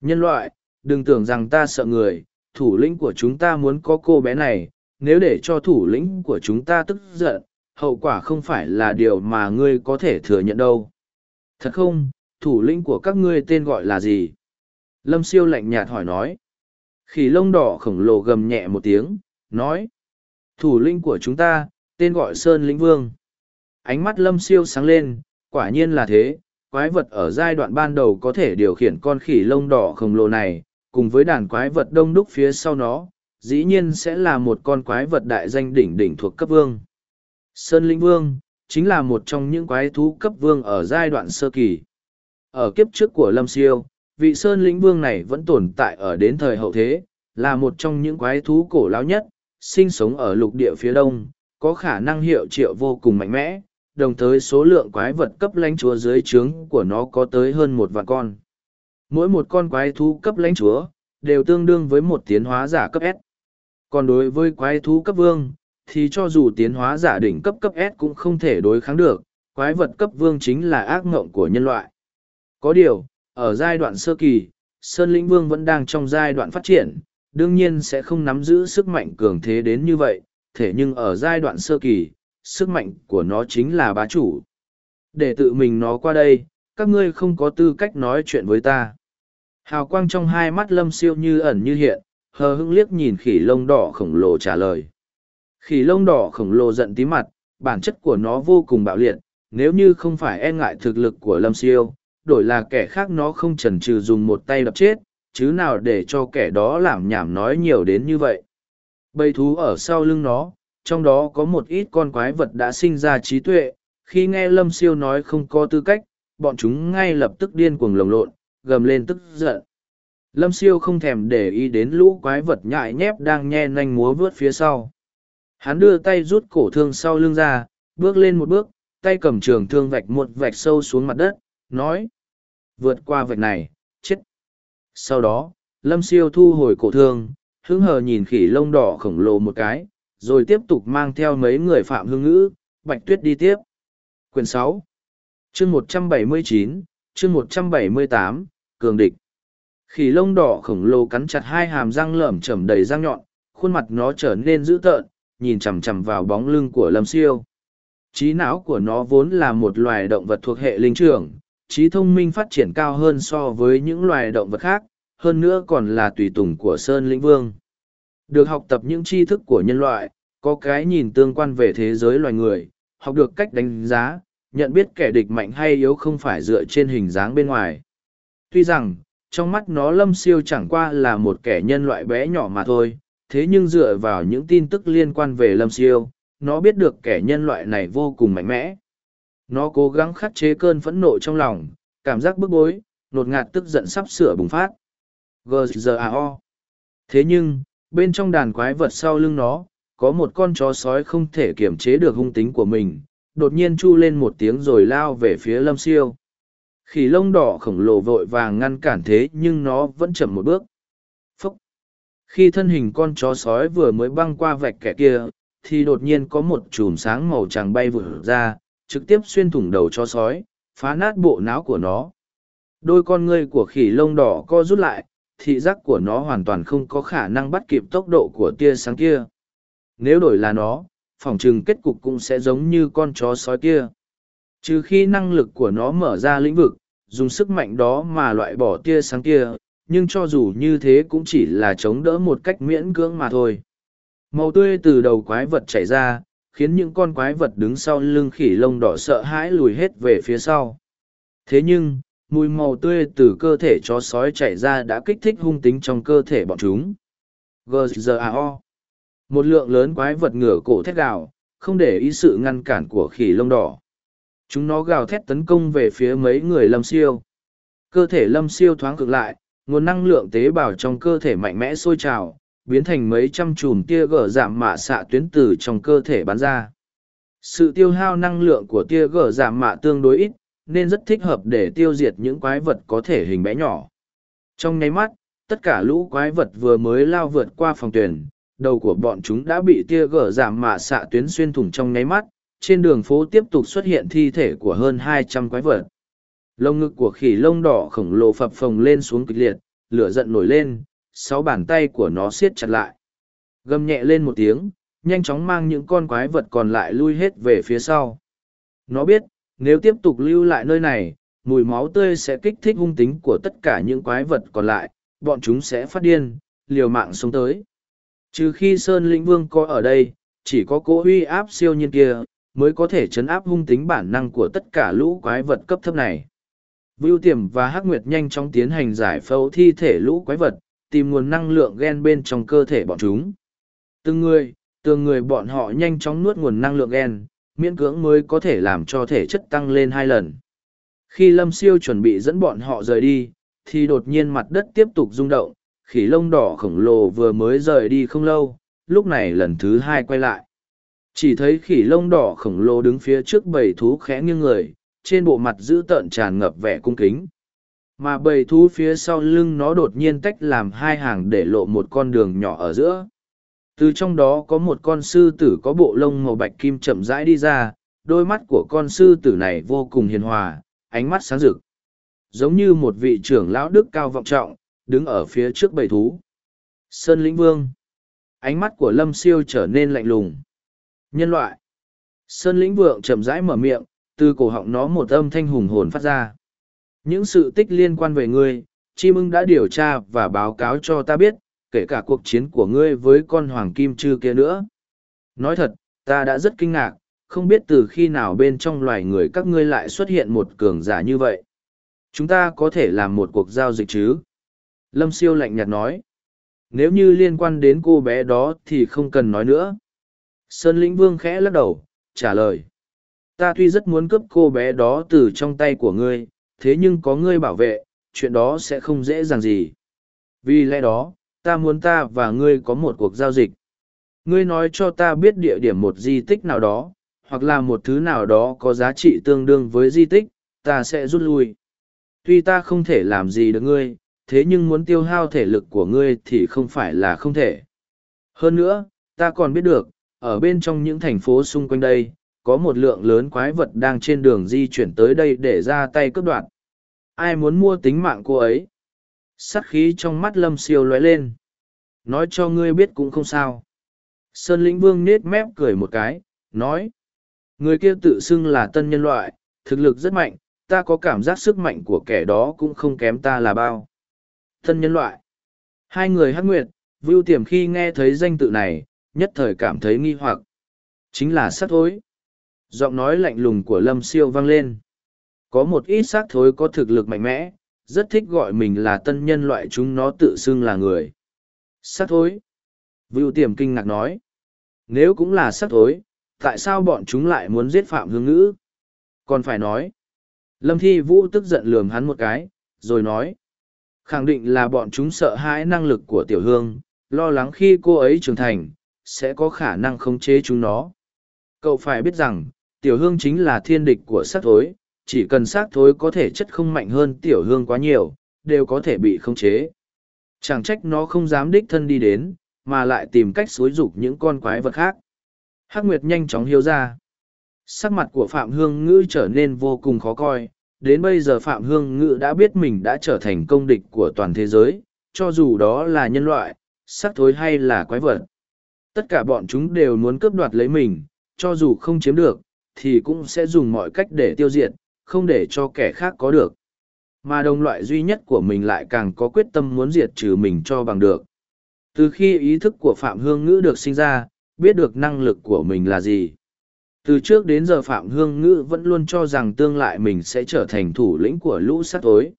nhân loại đừng tưởng rằng ta sợ người thủ lĩnh của chúng ta muốn có cô bé này nếu để cho thủ lĩnh của chúng ta tức giận hậu quả không phải là điều mà ngươi có thể thừa nhận đâu. Thật không, thủ lĩnh của các ngươi tên gọi là gì? Lâm siêu lạnh nhạt hỏi nói. Khỉ lông đỏ khổng lồ gầm nhẹ một tiếng, nói. Thủ lĩnh của chúng ta, tên gọi Sơn Lĩnh Vương. Ánh mắt lâm siêu sáng lên, quả nhiên là thế, quái vật ở giai đoạn ban đầu có thể điều khiển con khỉ lông đỏ khổng lồ này, cùng với đàn quái vật đông đúc phía sau nó, dĩ nhiên sẽ là một con quái vật đại danh đỉnh đỉnh thuộc cấp vương. Sơn Linh Vương, chính là một trong những quái thú cấp vương ở giai đoạn sơ kỳ. Ở kiếp trước của Lâm Siêu, vị Sơn Lĩnh Vương này vẫn tồn tại ở đến thời hậu thế, là một trong những quái thú cổ lão nhất, sinh sống ở lục địa phía đông, có khả năng hiệu triệu vô cùng mạnh mẽ, đồng thời số lượng quái vật cấp lãnh chúa dưới trướng của nó có tới hơn một vạn con. Mỗi một con quái thú cấp lãnh chúa, đều tương đương với một tiến hóa giả cấp S. Còn đối với quái thú cấp vương, thì cho dù tiến hóa giả đỉnh cấp cấp S cũng không thể đối kháng được, quái vật cấp vương chính là ác ngộng của nhân loại. Có điều, ở giai đoạn sơ kỳ, Sơn Lĩnh Vương vẫn đang trong giai đoạn phát triển, đương nhiên sẽ không nắm giữ sức mạnh cường thế đến như vậy, Thế nhưng ở giai đoạn sơ kỳ, sức mạnh của nó chính là bá chủ. Để tự mình nó qua đây, các ngươi không có tư cách nói chuyện với ta. Hào quang trong hai mắt lâm siêu như ẩn như hiện, hờ hững liếc nhìn khỉ lông đỏ khổng lồ trả lời. Khỉ lông đỏ khổng lồ giận tí mặt, bản chất của nó vô cùng bạo liệt, nếu như không phải e ngại thực lực của lâm siêu, đổi là kẻ khác nó không chần chừ dùng một tay đập chết, chứ nào để cho kẻ đó làm nhảm nói nhiều đến như vậy. Bầy thú ở sau lưng nó, trong đó có một ít con quái vật đã sinh ra trí tuệ, khi nghe lâm siêu nói không có tư cách, bọn chúng ngay lập tức điên cuồng lồng lộn, gầm lên tức giận. Lâm siêu không thèm để ý đến lũ quái vật nhại nhép đang nhe nanh múa vướt phía sau. Hắn đưa tay rút cổ thương sau lưng ra, bước lên một bước, tay cầm trường thương vạch một vạch sâu xuống mặt đất, nói. Vượt qua vạch này, chết. Sau đó, Lâm Siêu thu hồi cổ thương, hứng hờ nhìn khỉ lông đỏ khổng lồ một cái, rồi tiếp tục mang theo mấy người phạm hương ngữ, bạch tuyết đi tiếp. Quyền sáu, chương một trăm bảy mươi chín, chương một trăm bảy mươi tám, cường địch. Khỉ lông đỏ khổng lồ cắn chặt hai hàm răng lởm chởm đầy răng nhọn, khuôn mặt nó trở nên dữ tợn, nhìn chằm chằm vào bóng lưng của lâm siêu trí não của nó vốn là một loài động vật thuộc hệ linh trưởng trí thông minh phát triển cao hơn so với những loài động vật khác, hơn nữa còn là tùy tùng của sơn lĩnh vương được học tập những tri thức của nhân loại, có cái nhìn tương quan về thế giới loài người, học được cách đánh giá, nhận biết kẻ địch mạnh hay yếu không phải dựa trên hình dáng bên ngoài tuy rằng, trong mắt nó lâm siêu chẳng qua là một kẻ nhân loại bé nhỏ mà thôi, thế nhưng dựa vào những tin tức liên quan về lâm siêu, nó biết được kẻ nhân loại này vô cùng mạnh mẽ. Nó cố gắng khắc chế cơn phẫn nộ trong lòng, cảm giác bức bối, nột ngạt tức giận sắp sửa bùng phát. G.G.A.O. Thế nhưng, bên trong đàn quái vật sau lưng nó, có một con chó sói không thể kiểm chế được hung tính của mình, đột nhiên chu lên một tiếng rồi lao về phía lâm siêu. Khỉ lông đỏ khổng lồ vội vàng ngăn cản thế nhưng nó vẫn chậm một bước. Phúc! Khi thân hình con chó sói vừa mới băng qua vạch kẻ kia, thì đột nhiên có một chùm sáng màu trắng bay vụt ra, trực tiếp xuyên thủng đầu cho sói, phá nát bộ não của nó. Đôi con ngươi của khỉ lông đỏ co rút lại, thị giác của nó hoàn toàn không có khả năng bắt kịp tốc độ của tia sáng kia. Nếu đổi là nó, phòng trừng kết cục cũng sẽ giống như con chó sói kia. Trừ khi năng lực của nó mở ra lĩnh vực, dùng sức mạnh đó mà loại bỏ tia sáng kia, nhưng cho dù như thế cũng chỉ là chống đỡ một cách miễn cưỡng mà thôi. Màu tươi từ đầu quái vật chảy ra, khiến những con quái vật đứng sau lưng khỉ lông đỏ sợ hãi lùi hết về phía sau. Thế nhưng, mùi màu tươi từ cơ thể chó sói chảy ra đã kích thích hung tính trong cơ thể bọn chúng. G.G.A.O. Một lượng lớn quái vật ngửa cổ thét gào, không để ý sự ngăn cản của khỉ lông đỏ. Chúng nó gào thét tấn công về phía mấy người lâm siêu. Cơ thể lâm siêu thoáng cực lại, nguồn năng lượng tế bào trong cơ thể mạnh mẽ sôi trào, biến thành mấy trăm chùm tia gở giảm mạ xạ tuyến từ trong cơ thể bắn ra. Sự tiêu hao năng lượng của tia gở giảm mạ tương đối ít, nên rất thích hợp để tiêu diệt những quái vật có thể hình bé nhỏ. Trong nháy mắt, tất cả lũ quái vật vừa mới lao vượt qua phòng tuyển, đầu của bọn chúng đã bị tia gở giảm mạ xạ tuyến xuyên thủng trong nháy mắt, trên đường phố tiếp tục xuất hiện thi thể của hơn hai trăm quái vật. Lông ngực của khỉ lông đỏ khổng lồ phập phồng lên xuống kịch liệt, lửa giận nổi lên, sáu bàn tay của nó siết chặt lại. Gầm nhẹ lên một tiếng, nhanh chóng mang những con quái vật còn lại lui hết về phía sau. Nó biết, nếu tiếp tục lưu lại nơi này, mùi máu tươi sẽ kích thích hung tính của tất cả những quái vật còn lại, bọn chúng sẽ phát điên, liều mạng sống tới. Trừ khi Sơn Lĩnh Vương có ở đây, chỉ có cỗ uy áp siêu nhiên kia, mới có thể chấn áp hung tính bản năng của tất cả lũ quái vật cấp thấp này. Vưu Tiềm và Hắc Nguyệt nhanh chóng tiến hành giải phẫu thi thể lũ quái vật, tìm nguồn năng lượng gen bên trong cơ thể bọn chúng. Từng người, từng người bọn họ nhanh chóng nuốt nguồn năng lượng gen, miễn cưỡng mới có thể làm cho thể chất tăng lên hai lần. Khi Lâm Siêu chuẩn bị dẫn bọn họ rời đi, thì đột nhiên mặt đất tiếp tục rung động, khỉ lông đỏ khổng lồ vừa mới rời đi không lâu, lúc này lần thứ hai quay lại. Chỉ thấy khỉ lông đỏ khổng lồ đứng phía trước bầy thú khẽ nghiêng người, trên bộ mặt dữ tợn tràn ngập vẻ cung kính. Mà bầy thú phía sau lưng nó đột nhiên tách làm hai hàng để lộ một con đường nhỏ ở giữa. Từ trong đó có một con sư tử có bộ lông màu bạch kim chậm rãi đi ra, đôi mắt của con sư tử này vô cùng hiền hòa, ánh mắt sáng rực. Giống như một vị trưởng lão đức cao vọng trọng, đứng ở phía trước bầy thú. Sơn lĩnh vương. Ánh mắt của lâm siêu trở nên lạnh lùng. Nhân loại. Sơn lĩnh vượng chậm rãi mở miệng, từ cổ họng nó một âm thanh hùng hồn phát ra. Những sự tích liên quan về ngươi, Chim ưng đã điều tra và báo cáo cho ta biết, kể cả cuộc chiến của ngươi với con hoàng kim chư kia nữa. Nói thật, ta đã rất kinh ngạc, không biết từ khi nào bên trong loài người các ngươi lại xuất hiện một cường giả như vậy. Chúng ta có thể làm một cuộc giao dịch chứ? Lâm siêu lạnh nhạt nói. Nếu như liên quan đến cô bé đó thì không cần nói nữa. Sơn lĩnh vương khẽ lắc đầu, trả lời. Ta tuy rất muốn cướp cô bé đó từ trong tay của ngươi, thế nhưng có ngươi bảo vệ, chuyện đó sẽ không dễ dàng gì. Vì lẽ đó, ta muốn ta và ngươi có một cuộc giao dịch. Ngươi nói cho ta biết địa điểm một di tích nào đó, hoặc là một thứ nào đó có giá trị tương đương với di tích, ta sẽ rút lui. Tuy ta không thể làm gì được ngươi, thế nhưng muốn tiêu hao thể lực của ngươi thì không phải là không thể. Hơn nữa, ta còn biết được, ở bên trong những thành phố xung quanh đây, có một lượng lớn quái vật đang trên đường di chuyển tới đây để ra tay cướp đoạt. Ai muốn mua tính mạng cô ấy? Sắt khí trong mắt lâm siêu lóe lên. Nói cho ngươi biết cũng không sao. Sơn lĩnh vương nết mép cười một cái, nói. Người kia tự xưng là tân nhân loại, thực lực rất mạnh, ta có cảm giác sức mạnh của kẻ đó cũng không kém ta là bao. Tân nhân loại. Hai người hắc nguyệt, vưu tiềm khi nghe thấy danh tự này, nhất thời cảm thấy nghi hoặc. Chính là sát thối. Giọng nói lạnh lùng của Lâm Siêu vang lên. Có một ít xác thối có thực lực mạnh mẽ, rất thích gọi mình là tân nhân loại chúng nó tự xưng là người. Xác thối. Vưu tiềm kinh ngạc nói. Nếu cũng là xác thối, tại sao bọn chúng lại muốn giết Phạm Hương Ngữ? Còn phải nói. Lâm Thi Vũ tức giận lườm hắn một cái, rồi nói. Khẳng định là bọn chúng sợ hãi năng lực của Tiểu Hương, lo lắng khi cô ấy trưởng thành, sẽ có khả năng khống chế chúng nó. Cậu phải biết rằng, Tiểu Hương chính là thiên địch của sát thối, chỉ cần xác thối có thể chất không mạnh hơn Tiểu Hương quá nhiều, đều có thể bị khống chế. Chẳng trách nó không dám đích thân đi đến, mà lại tìm cách xối dục những con quái vật khác. Hắc Nguyệt nhanh chóng hiếu ra. Sắc mặt của Phạm Hương Ngữ trở nên vô cùng khó coi, đến bây giờ Phạm Hương Ngữ đã biết mình đã trở thành công địch của toàn thế giới, cho dù đó là nhân loại, sắc thối hay là quái vật. Tất cả bọn chúng đều muốn cướp đoạt lấy mình, cho dù không chiếm được, thì cũng sẽ dùng mọi cách để tiêu diệt, không để cho kẻ khác có được. Mà đồng loại duy nhất của mình lại càng có quyết tâm muốn diệt trừ mình cho bằng được. Từ khi ý thức của Phạm Hương Ngữ được sinh ra, biết được năng lực của mình là gì. Từ trước đến giờ Phạm Hương Ngữ vẫn luôn cho rằng tương lai mình sẽ trở thành thủ lĩnh của lũ sát tối.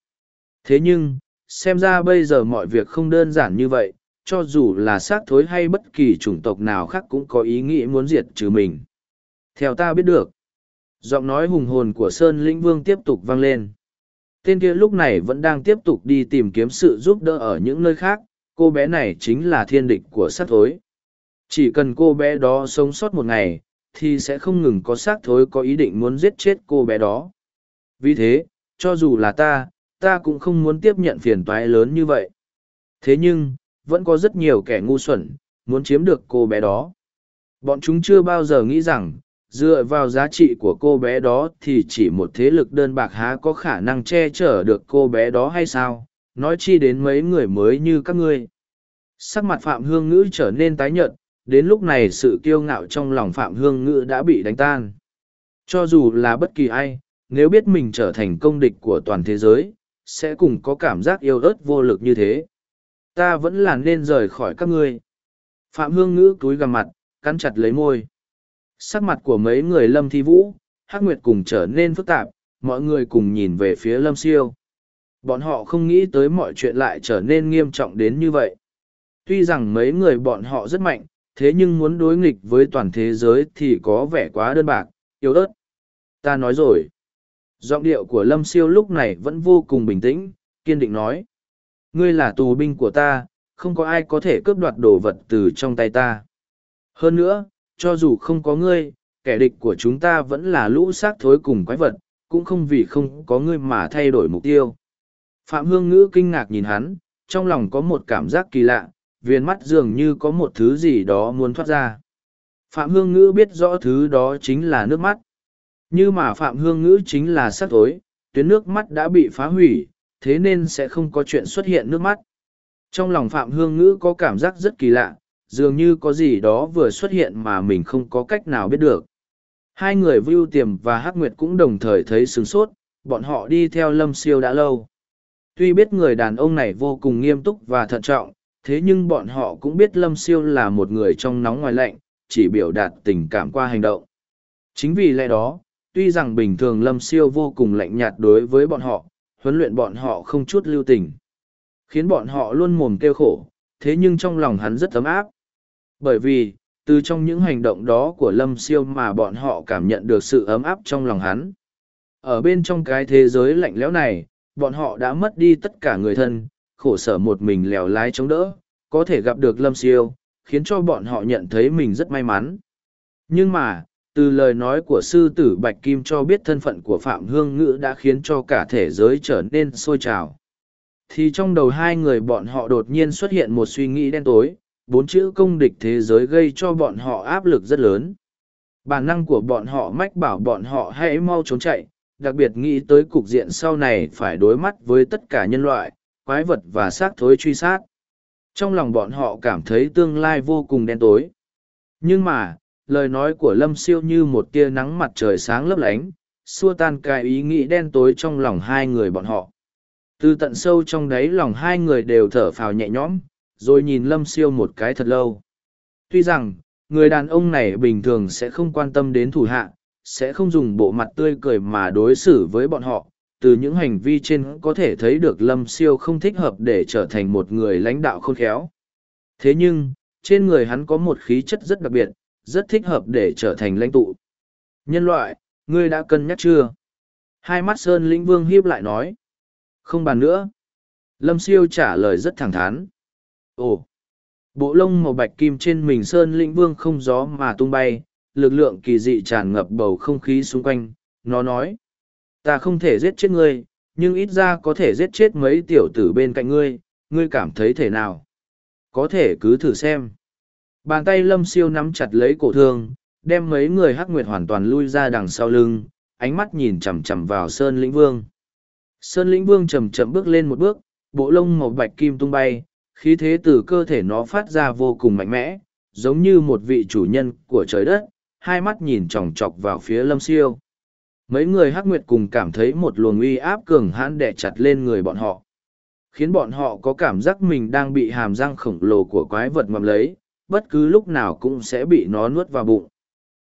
Thế nhưng, xem ra bây giờ mọi việc không đơn giản như vậy, cho dù là xác thối hay bất kỳ chủng tộc nào khác cũng có ý nghĩ muốn diệt trừ mình. Theo ta biết được, giọng nói hùng hồn của Sơn Lĩnh Vương tiếp tục vang lên. Tên kia lúc này vẫn đang tiếp tục đi tìm kiếm sự giúp đỡ ở những nơi khác, cô bé này chính là thiên địch của xác thối. Chỉ cần cô bé đó sống sót một ngày, thì sẽ không ngừng có xác thối có ý định muốn giết chết cô bé đó. Vì thế, cho dù là ta, ta cũng không muốn tiếp nhận phiền toái lớn như vậy. Thế nhưng, vẫn có rất nhiều kẻ ngu xuẩn, muốn chiếm được cô bé đó. Bọn chúng chưa bao giờ nghĩ rằng, dựa vào giá trị của cô bé đó thì chỉ một thế lực đơn bạc há có khả năng che chở được cô bé đó hay sao, nói chi đến mấy người mới như các ngươi. Sắc mặt Phạm Hương Ngữ trở nên tái nhợt, đến lúc này sự kiêu ngạo trong lòng Phạm Hương Ngữ đã bị đánh tan. Cho dù là bất kỳ ai, nếu biết mình trở thành công địch của toàn thế giới, sẽ cùng có cảm giác yêu ớt vô lực như thế ta vẫn là nên rời khỏi các ngươi phạm hương ngữ túi gằm mặt cắn chặt lấy môi sắc mặt của mấy người lâm thi vũ hắc nguyệt cùng trở nên phức tạp mọi người cùng nhìn về phía lâm siêu. Bọn họ không nghĩ tới mọi chuyện lại trở nên nghiêm trọng đến như vậy. Tuy rằng mấy người bọn họ rất mạnh thế nhưng muốn đối nghịch với toàn thế giới thì có vẻ quá đơn bạc yếu ớt. Ta nói rồi. Giọng điệu của lâm siêu lúc này vẫn vô cùng bình tĩnh kiên định nói. Ngươi là tù binh của ta, không có ai có thể cướp đoạt đồ vật từ trong tay ta. Hơn nữa, cho dù không có ngươi, kẻ địch của chúng ta vẫn là lũ xác thối cùng quái vật, cũng không vì không có ngươi mà thay đổi mục tiêu. Phạm Hương Ngữ kinh ngạc nhìn hắn, trong lòng có một cảm giác kỳ lạ, viên mắt dường như có một thứ gì đó muốn thoát ra. Phạm Hương Ngữ biết rõ thứ đó chính là nước mắt. Như mà Phạm Hương Ngữ chính là sắc thối, tuyến nước mắt đã bị phá hủy, thế nên sẽ không có chuyện xuất hiện nước mắt. Trong lòng Phạm Hương Ngữ có cảm giác rất kỳ lạ, dường như có gì đó vừa xuất hiện mà mình không có cách nào biết được. Hai người Vưu Tiềm và Hắc Nguyệt cũng đồng thời thấy sướng sốt, bọn họ đi theo Lâm Siêu đã lâu. Tuy biết người đàn ông này vô cùng nghiêm túc và thận trọng, thế nhưng bọn họ cũng biết Lâm Siêu là một người trong nóng ngoài lạnh, chỉ biểu đạt tình cảm qua hành động. Chính vì lẽ đó, tuy rằng bình thường Lâm Siêu vô cùng lạnh nhạt đối với bọn họ, huấn luyện bọn họ không chút lưu tình. Khiến bọn họ luôn mồm kêu khổ, thế nhưng trong lòng hắn rất ấm áp. Bởi vì, từ trong những hành động đó của Lâm Siêu mà bọn họ cảm nhận được sự ấm áp trong lòng hắn. Ở bên trong cái thế giới lạnh lẽo này, bọn họ đã mất đi tất cả người thân, khổ sở một mình lèo lái chống đỡ, có thể gặp được Lâm Siêu, khiến cho bọn họ nhận thấy mình rất may mắn. Nhưng mà, từ lời nói của sư tử bạch kim cho biết thân phận của phạm hương ngữ đã khiến cho cả thể giới trở nên sôi trào thì trong đầu hai người bọn họ đột nhiên xuất hiện một suy nghĩ đen tối bốn chữ công địch thế giới gây cho bọn họ áp lực rất lớn. Bản năng của bọn họ mách bảo bọn họ hãy mau trốn chạy, đặc biệt nghĩ tới cục diện sau này phải đối mắt với tất cả nhân loại, quái vật và xác thối truy sát. Trong lòng bọn họ cảm thấy tương lai vô cùng đen tối. Nhưng mà, lời nói của lâm siêu như một tia nắng mặt trời sáng lấp lánh, xua tan cái ý nghĩ đen tối trong lòng hai người bọn họ. Từ tận sâu trong đáy lòng hai người đều thở phào nhẹ nhõm rồi nhìn lâm siêu một cái thật lâu tuy rằng người đàn ông này bình thường sẽ không quan tâm đến thủ hạ sẽ không dùng bộ mặt tươi cười mà đối xử với bọn họ từ những hành vi trên có thể thấy được lâm siêu không thích hợp để trở thành một người lãnh đạo khôn khéo thế nhưng trên người hắn có một khí chất rất đặc biệt rất thích hợp để trở thành lãnh tụ. Nhân loại, ngươi đã cân nhắc chưa? Hai mắt Sơn Lĩnh Vương hiếp lại nói. Không bàn nữa. Lâm Siêu trả lời rất thẳng thắn. Ồ! Bộ lông màu bạch kim trên mình Sơn Lĩnh Vương không gió mà tung bay, lực lượng kỳ dị tràn ngập bầu không khí xung quanh. Nó nói. Ta không thể giết chết ngươi, nhưng ít ra có thể giết chết mấy tiểu tử bên cạnh ngươi, ngươi cảm thấy thể nào? Có thể cứ thử xem. Bàn tay lâm siêu nắm chặt lấy cổ thương, đem mấy người hắc nguyệt hoàn toàn lui ra đằng sau lưng, ánh mắt nhìn chằm chằm vào Sơn Lĩnh Vương. Sơn Lĩnh Vương chậm chậm bước lên một bước, bộ lông màu bạch kim tung bay, khí thế từ cơ thể nó phát ra vô cùng mạnh mẽ, giống như một vị chủ nhân của trời đất, hai mắt nhìn chòng chọc vào phía lâm siêu. Mấy người hắc nguyệt cùng cảm thấy một luồng uy áp cường hãn đè chặt lên người bọn họ. Khiến bọn họ có cảm giác mình đang bị hàm răng khổng lồ của quái vật ngầm lấy, bất cứ lúc nào cũng sẽ bị nó nuốt vào bụng.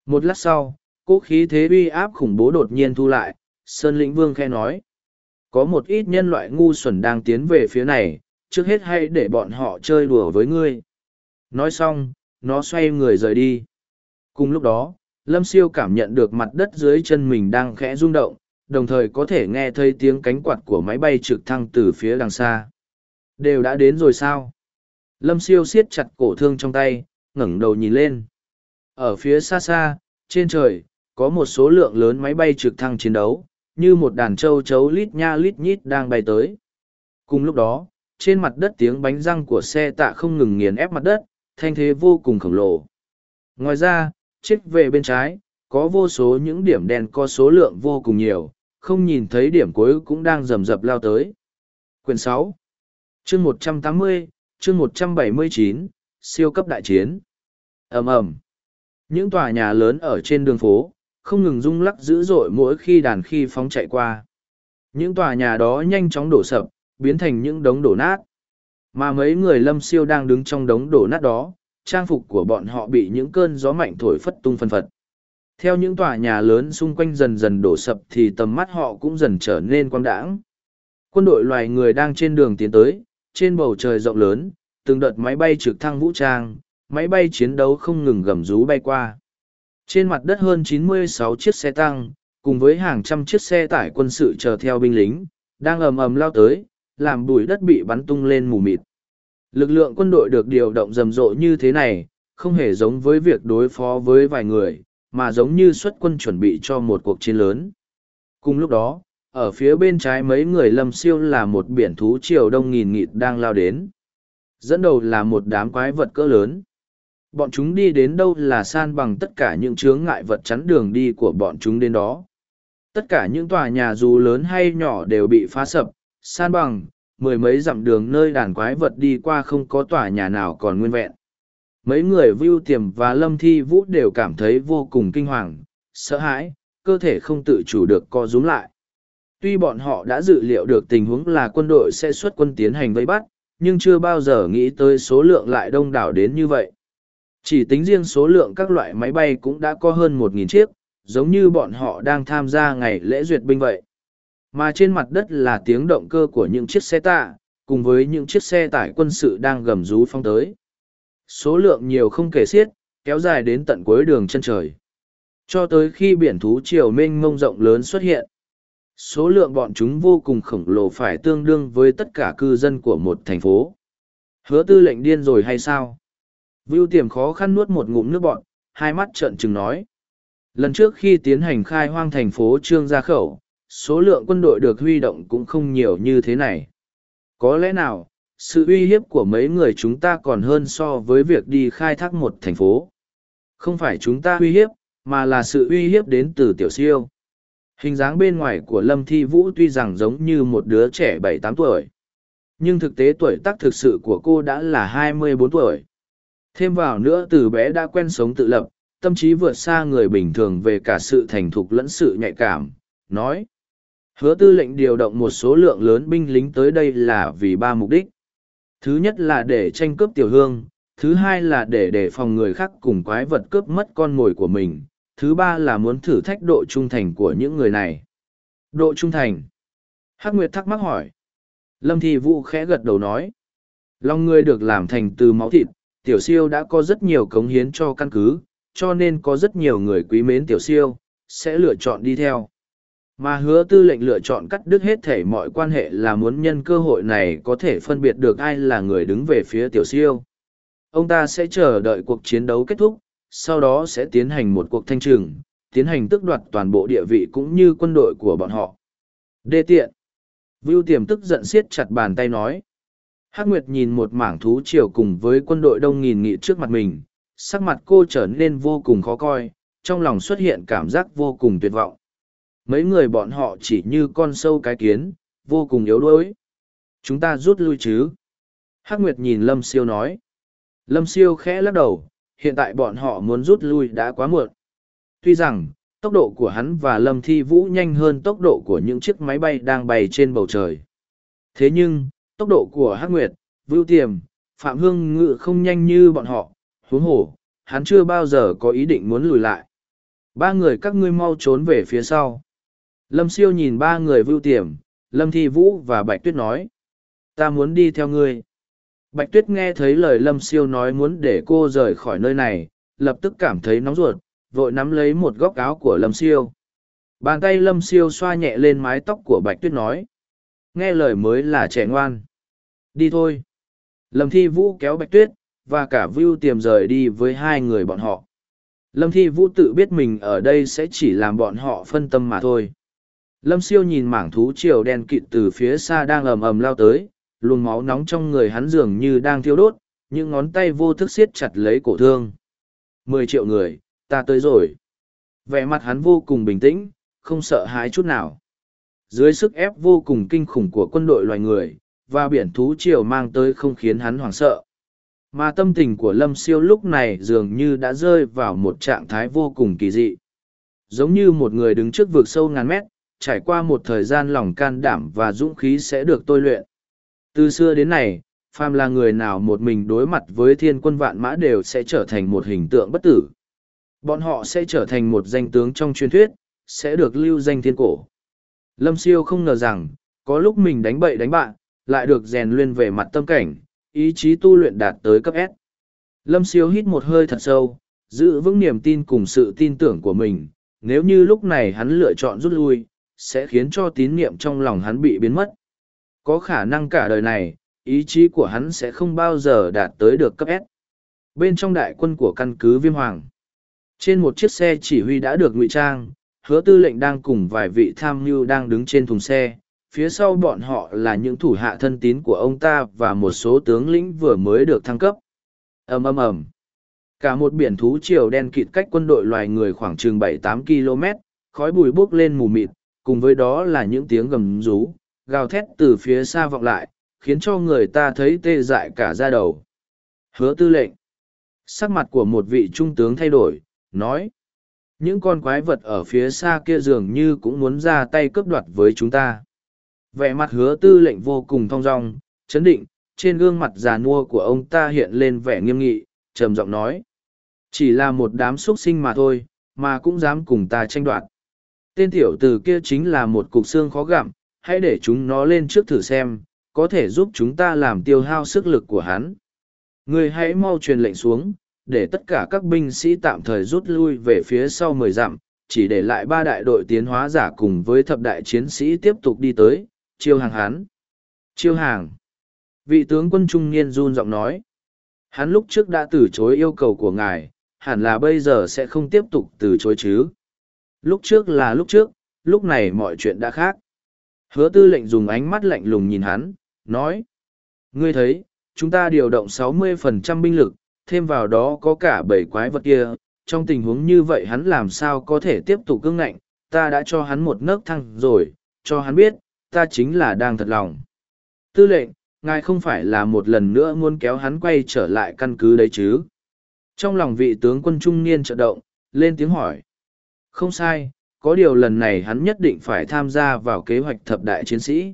Một lát sau, cỗ khí thế uy áp khủng bố đột nhiên thu lại, Sơn Lĩnh Vương khe nói. Có một ít nhân loại ngu xuẩn đang tiến về phía này, trước hết hãy để bọn họ chơi đùa với ngươi. Nói xong, nó xoay người rời đi. Cùng lúc đó, Lâm Siêu cảm nhận được mặt đất dưới chân mình đang khẽ rung động, đồng thời có thể nghe thấy tiếng cánh quạt của máy bay trực thăng từ phía đằng xa. Đều đã đến rồi sao? Lâm Siêu siết chặt cổ thương trong tay, ngẩng đầu nhìn lên. Ở phía xa xa, trên trời, có một số lượng lớn máy bay trực thăng chiến đấu, như một đàn trâu chấu lít nha lít nhít đang bay tới. Cùng lúc đó, trên mặt đất tiếng bánh răng của xe tạ không ngừng nghiền ép mặt đất, thanh thế vô cùng khổng lồ. Ngoài ra, chết về bên trái, có vô số những điểm đen có số lượng vô cùng nhiều, không nhìn thấy điểm cuối cũng đang rầm rập lao tới. Quyển sáu, chương một trăm tám mươi, chương một trăm bảy mươi chín, siêu cấp đại chiến. ầm ầm Những tòa nhà lớn ở trên đường phố, không ngừng rung lắc dữ dội mỗi khi đàn khi phóng chạy qua. Những tòa nhà đó nhanh chóng đổ sập, biến thành những đống đổ nát. Mà mấy người lâm siêu đang đứng trong đống đổ nát đó, trang phục của bọn họ bị những cơn gió mạnh thổi phất tung phân phật. Theo những tòa nhà lớn xung quanh dần dần đổ sập thì tầm mắt họ cũng dần trở nên quang đãng. Quân đội loài người đang trên đường tiến tới, trên bầu trời rộng lớn, từng đợt máy bay trực thăng vũ trang, máy bay chiến đấu không ngừng gầm rú bay qua. Trên mặt đất hơn 96 chiếc xe tăng, cùng với hàng trăm chiếc xe tải quân sự chờ theo binh lính, đang ầm ầm lao tới, làm bụi đất bị bắn tung lên mù mịt. Lực lượng quân đội được điều động rầm rộ như thế này, không hề giống với việc đối phó với vài người, mà giống như xuất quân chuẩn bị cho một cuộc chiến lớn. Cùng lúc đó, ở phía bên trái mấy người lâm siêu là một biển thú triều đông nghìn nghịt đang lao đến. Dẫn đầu là một đám quái vật cỡ lớn. Bọn chúng đi đến đâu là san bằng tất cả những chướng ngại vật chắn đường đi của bọn chúng đến đó. Tất cả những tòa nhà dù lớn hay nhỏ đều bị phá sập, san bằng, mười mấy dặm đường nơi đàn quái vật đi qua không có tòa nhà nào còn nguyên vẹn. Mấy người Vưu Tiềm và Lâm Thi Vũ đều cảm thấy vô cùng kinh hoàng, sợ hãi, cơ thể không tự chủ được co rúm lại. Tuy bọn họ đã dự liệu được tình huống là quân đội sẽ xuất quân tiến hành vây bắt, nhưng chưa bao giờ nghĩ tới số lượng lại đông đảo đến như vậy. Chỉ tính riêng số lượng các loại máy bay cũng đã có hơn 1.000 chiếc, giống như bọn họ đang tham gia ngày lễ duyệt binh vậy. Mà trên mặt đất là tiếng động cơ của những chiếc xe tạ, cùng với những chiếc xe tải quân sự đang gầm rú phong tới. Số lượng nhiều không kể xiết, kéo dài đến tận cuối đường chân trời. Cho tới khi biển thú triều mênh mông rộng lớn xuất hiện. Số lượng bọn chúng vô cùng khổng lồ phải tương đương với tất cả cư dân của một thành phố. Hứa tư lệnh điên rồi hay sao? Vưu tiềm khó khăn nuốt một ngụm nước bọn, hai mắt trợn trừng nói. Lần trước khi tiến hành khai hoang thành phố Trương Gia Khẩu, số lượng quân đội được huy động cũng không nhiều như thế này. Có lẽ nào, sự uy hiếp của mấy người chúng ta còn hơn so với việc đi khai thác một thành phố. Không phải chúng ta uy hiếp, mà là sự uy hiếp đến từ tiểu siêu. Hình dáng bên ngoài của Lâm Thi Vũ tuy rằng giống như một đứa trẻ bảy tám tuổi. Nhưng thực tế tuổi tác thực sự của cô đã là hai mươi bốn tuổi. Thêm vào nữa từ bé đã quen sống tự lập, tâm trí vượt xa người bình thường về cả sự thành thục lẫn sự nhạy cảm, nói. Hứa tư lệnh điều động một số lượng lớn binh lính tới đây là vì ba mục đích. Thứ nhất là để tranh cướp tiểu hương, thứ hai là để đề phòng người khác cùng quái vật cướp mất con mồi của mình, thứ ba là muốn thử thách độ trung thành của những người này. Độ trung thành. Hắc Nguyệt thắc mắc hỏi. Lâm Thị Vũ khẽ gật đầu nói. Lòng người được làm thành từ máu thịt, tiểu siêu đã có rất nhiều cống hiến cho căn cứ, cho nên có rất nhiều người quý mến tiểu siêu, sẽ lựa chọn đi theo. Mà hứa tư lệnh lựa chọn cắt đứt hết thể mọi quan hệ là muốn nhân cơ hội này có thể phân biệt được ai là người đứng về phía tiểu siêu. Ông ta sẽ chờ đợi cuộc chiến đấu kết thúc, sau đó sẽ tiến hành một cuộc thanh trừng, tiến hành tước đoạt toàn bộ địa vị cũng như quân đội của bọn họ. Đê tiện. Vưu tiềm tức giận siết chặt bàn tay nói. Hắc Nguyệt nhìn một mảng thú triều cùng với quân đội đông nghìn nghị trước mặt mình, sắc mặt cô trở nên vô cùng khó coi, trong lòng xuất hiện cảm giác vô cùng tuyệt vọng. Mấy người bọn họ chỉ như con sâu cái kiến, vô cùng yếu đuối. Chúng ta rút lui chứ? Hắc Nguyệt nhìn Lâm Siêu nói. Lâm Siêu khẽ lắc đầu, hiện tại bọn họ muốn rút lui đã quá muộn. Tuy rằng, tốc độ của hắn và Lâm Thi Vũ nhanh hơn tốc độ của những chiếc máy bay đang bay trên bầu trời. Thế nhưng, tốc độ của Hắc Nguyệt, Vưu Tiềm, Phạm Hương Ngự không nhanh như bọn họ, huống hồ, hắn chưa bao giờ có ý định muốn lùi lại. Ba người các ngươi mau trốn về phía sau. Lâm Siêu nhìn ba người Vưu Tiềm, Lâm Thi Vũ và Bạch Tuyết nói. Ta muốn đi theo ngươi. Bạch Tuyết nghe thấy lời Lâm Siêu nói muốn để cô rời khỏi nơi này, lập tức cảm thấy nóng ruột, vội nắm lấy một góc áo của Lâm Siêu. Bàn tay Lâm Siêu xoa nhẹ lên mái tóc của Bạch Tuyết nói. Nghe lời mới là trẻ ngoan. Đi thôi. Lâm Thi Vũ kéo Bạch Tuyết, và cả Vưu tiềm rời đi với hai người bọn họ. Lâm Thi Vũ tự biết mình ở đây sẽ chỉ làm bọn họ phân tâm mà thôi. Lâm Siêu nhìn mảng thú triều đen kịt từ phía xa đang ầm ầm lao tới, luồng máu nóng trong người hắn dường như đang thiêu đốt, những ngón tay vô thức siết chặt lấy cổ thương. Mười triệu người, ta tới rồi. Vẻ mặt hắn vô cùng bình tĩnh, không sợ hãi chút nào. Dưới sức ép vô cùng kinh khủng của quân đội loài người, và biển thú triều mang tới không khiến hắn hoảng sợ. Mà tâm tình của Lâm Siêu lúc này dường như đã rơi vào một trạng thái vô cùng kỳ dị. Giống như một người đứng trước vực sâu ngàn mét, trải qua một thời gian lòng can đảm và dũng khí sẽ được tôi luyện. Từ xưa đến nay, phàm là người nào một mình đối mặt với thiên quân vạn mã đều sẽ trở thành một hình tượng bất tử. Bọn họ sẽ trở thành một danh tướng trong truyền thuyết, sẽ được lưu danh thiên cổ. Lâm Siêu không ngờ rằng, có lúc mình đánh bậy đánh bạn, lại được rèn luyện về mặt tâm cảnh, ý chí tu luyện đạt tới cấp S. Lâm Siêu hít một hơi thật sâu, giữ vững niềm tin cùng sự tin tưởng của mình, nếu như lúc này hắn lựa chọn rút lui, sẽ khiến cho tín niệm trong lòng hắn bị biến mất. Có khả năng cả đời này, ý chí của hắn sẽ không bao giờ đạt tới được cấp S. Bên trong đại quân của căn cứ Viêm Hoàng, trên một chiếc xe chỉ huy đã được ngụy trang, hứa tư lệnh đang cùng vài vị tham mưu đang đứng trên thùng xe. Phía sau bọn họ là những thủ hạ thân tín của ông ta và một số tướng lĩnh vừa mới được thăng cấp. ầm ầm ầm Cả một biển thú triều đen kịt cách quân đội loài người khoảng chừng bảy tám km, khói bụi bốc lên mù mịt, cùng với đó là những tiếng gầm rú, gào thét từ phía xa vọng lại, khiến cho người ta thấy tê dại cả da đầu. Hứa tư lệnh. Sắc mặt của một vị trung tướng thay đổi, nói. Những con quái vật ở phía xa kia dường như cũng muốn ra tay cướp đoạt với chúng ta. Vẻ mặt hứa tư lệnh vô cùng thong dong, chấn định, trên gương mặt già nua của ông ta hiện lên vẻ nghiêm nghị, trầm giọng nói. Chỉ là một đám xuất sinh mà thôi, mà cũng dám cùng ta tranh đoạt. Tên tiểu tử kia chính là một cục xương khó gặm, hãy để chúng nó lên trước thử xem, có thể giúp chúng ta làm tiêu hao sức lực của hắn. Người hãy mau truyền lệnh xuống, để tất cả các binh sĩ tạm thời rút lui về phía sau mười dặm, chỉ để lại ba đại đội tiến hóa giả cùng với thập đại chiến sĩ tiếp tục đi tới, chiêu hàng hắn. Chiêu hàng. Vị tướng quân trung niên run giọng nói. Hắn lúc trước đã từ chối yêu cầu của ngài, hẳn là bây giờ sẽ không tiếp tục từ chối chứ. Lúc trước là lúc trước, lúc này mọi chuyện đã khác. Hứa tư lệnh dùng ánh mắt lạnh lùng nhìn hắn, nói. Ngươi thấy, chúng ta điều động 60% binh lực, thêm vào đó có cả bảy quái vật kia. Trong tình huống như vậy hắn làm sao có thể tiếp tục cương ngạnh, ta đã cho hắn một nấc thăng rồi, cho hắn biết, ta chính là đang thật lòng. Tư lệnh, ngài không phải là một lần nữa muốn kéo hắn quay trở lại căn cứ đấy chứ. Trong lòng vị tướng quân trung niên trợ động, lên tiếng hỏi. Không sai, có điều lần này hắn nhất định phải tham gia vào kế hoạch thập đại chiến sĩ.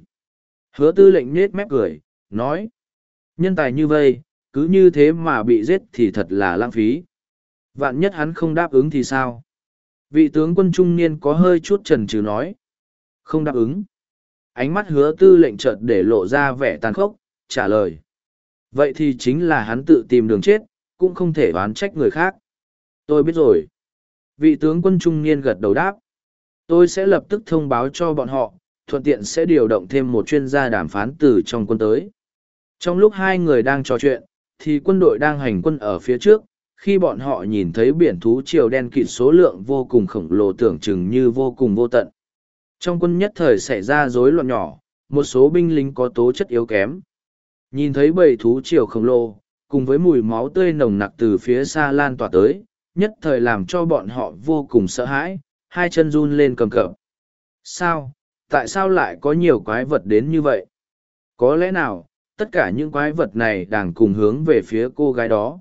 Hứa tư lệnh nết mép cười, nói. Nhân tài như vây, cứ như thế mà bị giết thì thật là lãng phí. Vạn nhất hắn không đáp ứng thì sao? Vị tướng quân trung niên có hơi chút trần trừ nói. Không đáp ứng. Ánh mắt hứa tư lệnh chợt để lộ ra vẻ tàn khốc, trả lời. Vậy thì chính là hắn tự tìm đường chết, cũng không thể oán trách người khác. tôi biết rồi vị tướng quân trung niên gật đầu đáp. Tôi sẽ lập tức thông báo cho bọn họ, thuận tiện sẽ điều động thêm một chuyên gia đàm phán từ trong quân tới. Trong lúc hai người đang trò chuyện, thì quân đội đang hành quân ở phía trước, khi bọn họ nhìn thấy biển thú triều đen kịt số lượng vô cùng khổng lồ tưởng chừng như vô cùng vô tận. Trong quân nhất thời xảy ra rối loạn nhỏ, một số binh lính có tố chất yếu kém. Nhìn thấy bầy thú triều khổng lồ, cùng với mùi máu tươi nồng nặc từ phía xa lan tỏa tới nhất thời làm cho bọn họ vô cùng sợ hãi, hai chân run lên cầm cập. Sao? Tại sao lại có nhiều quái vật đến như vậy? Có lẽ nào, tất cả những quái vật này đang cùng hướng về phía cô gái đó.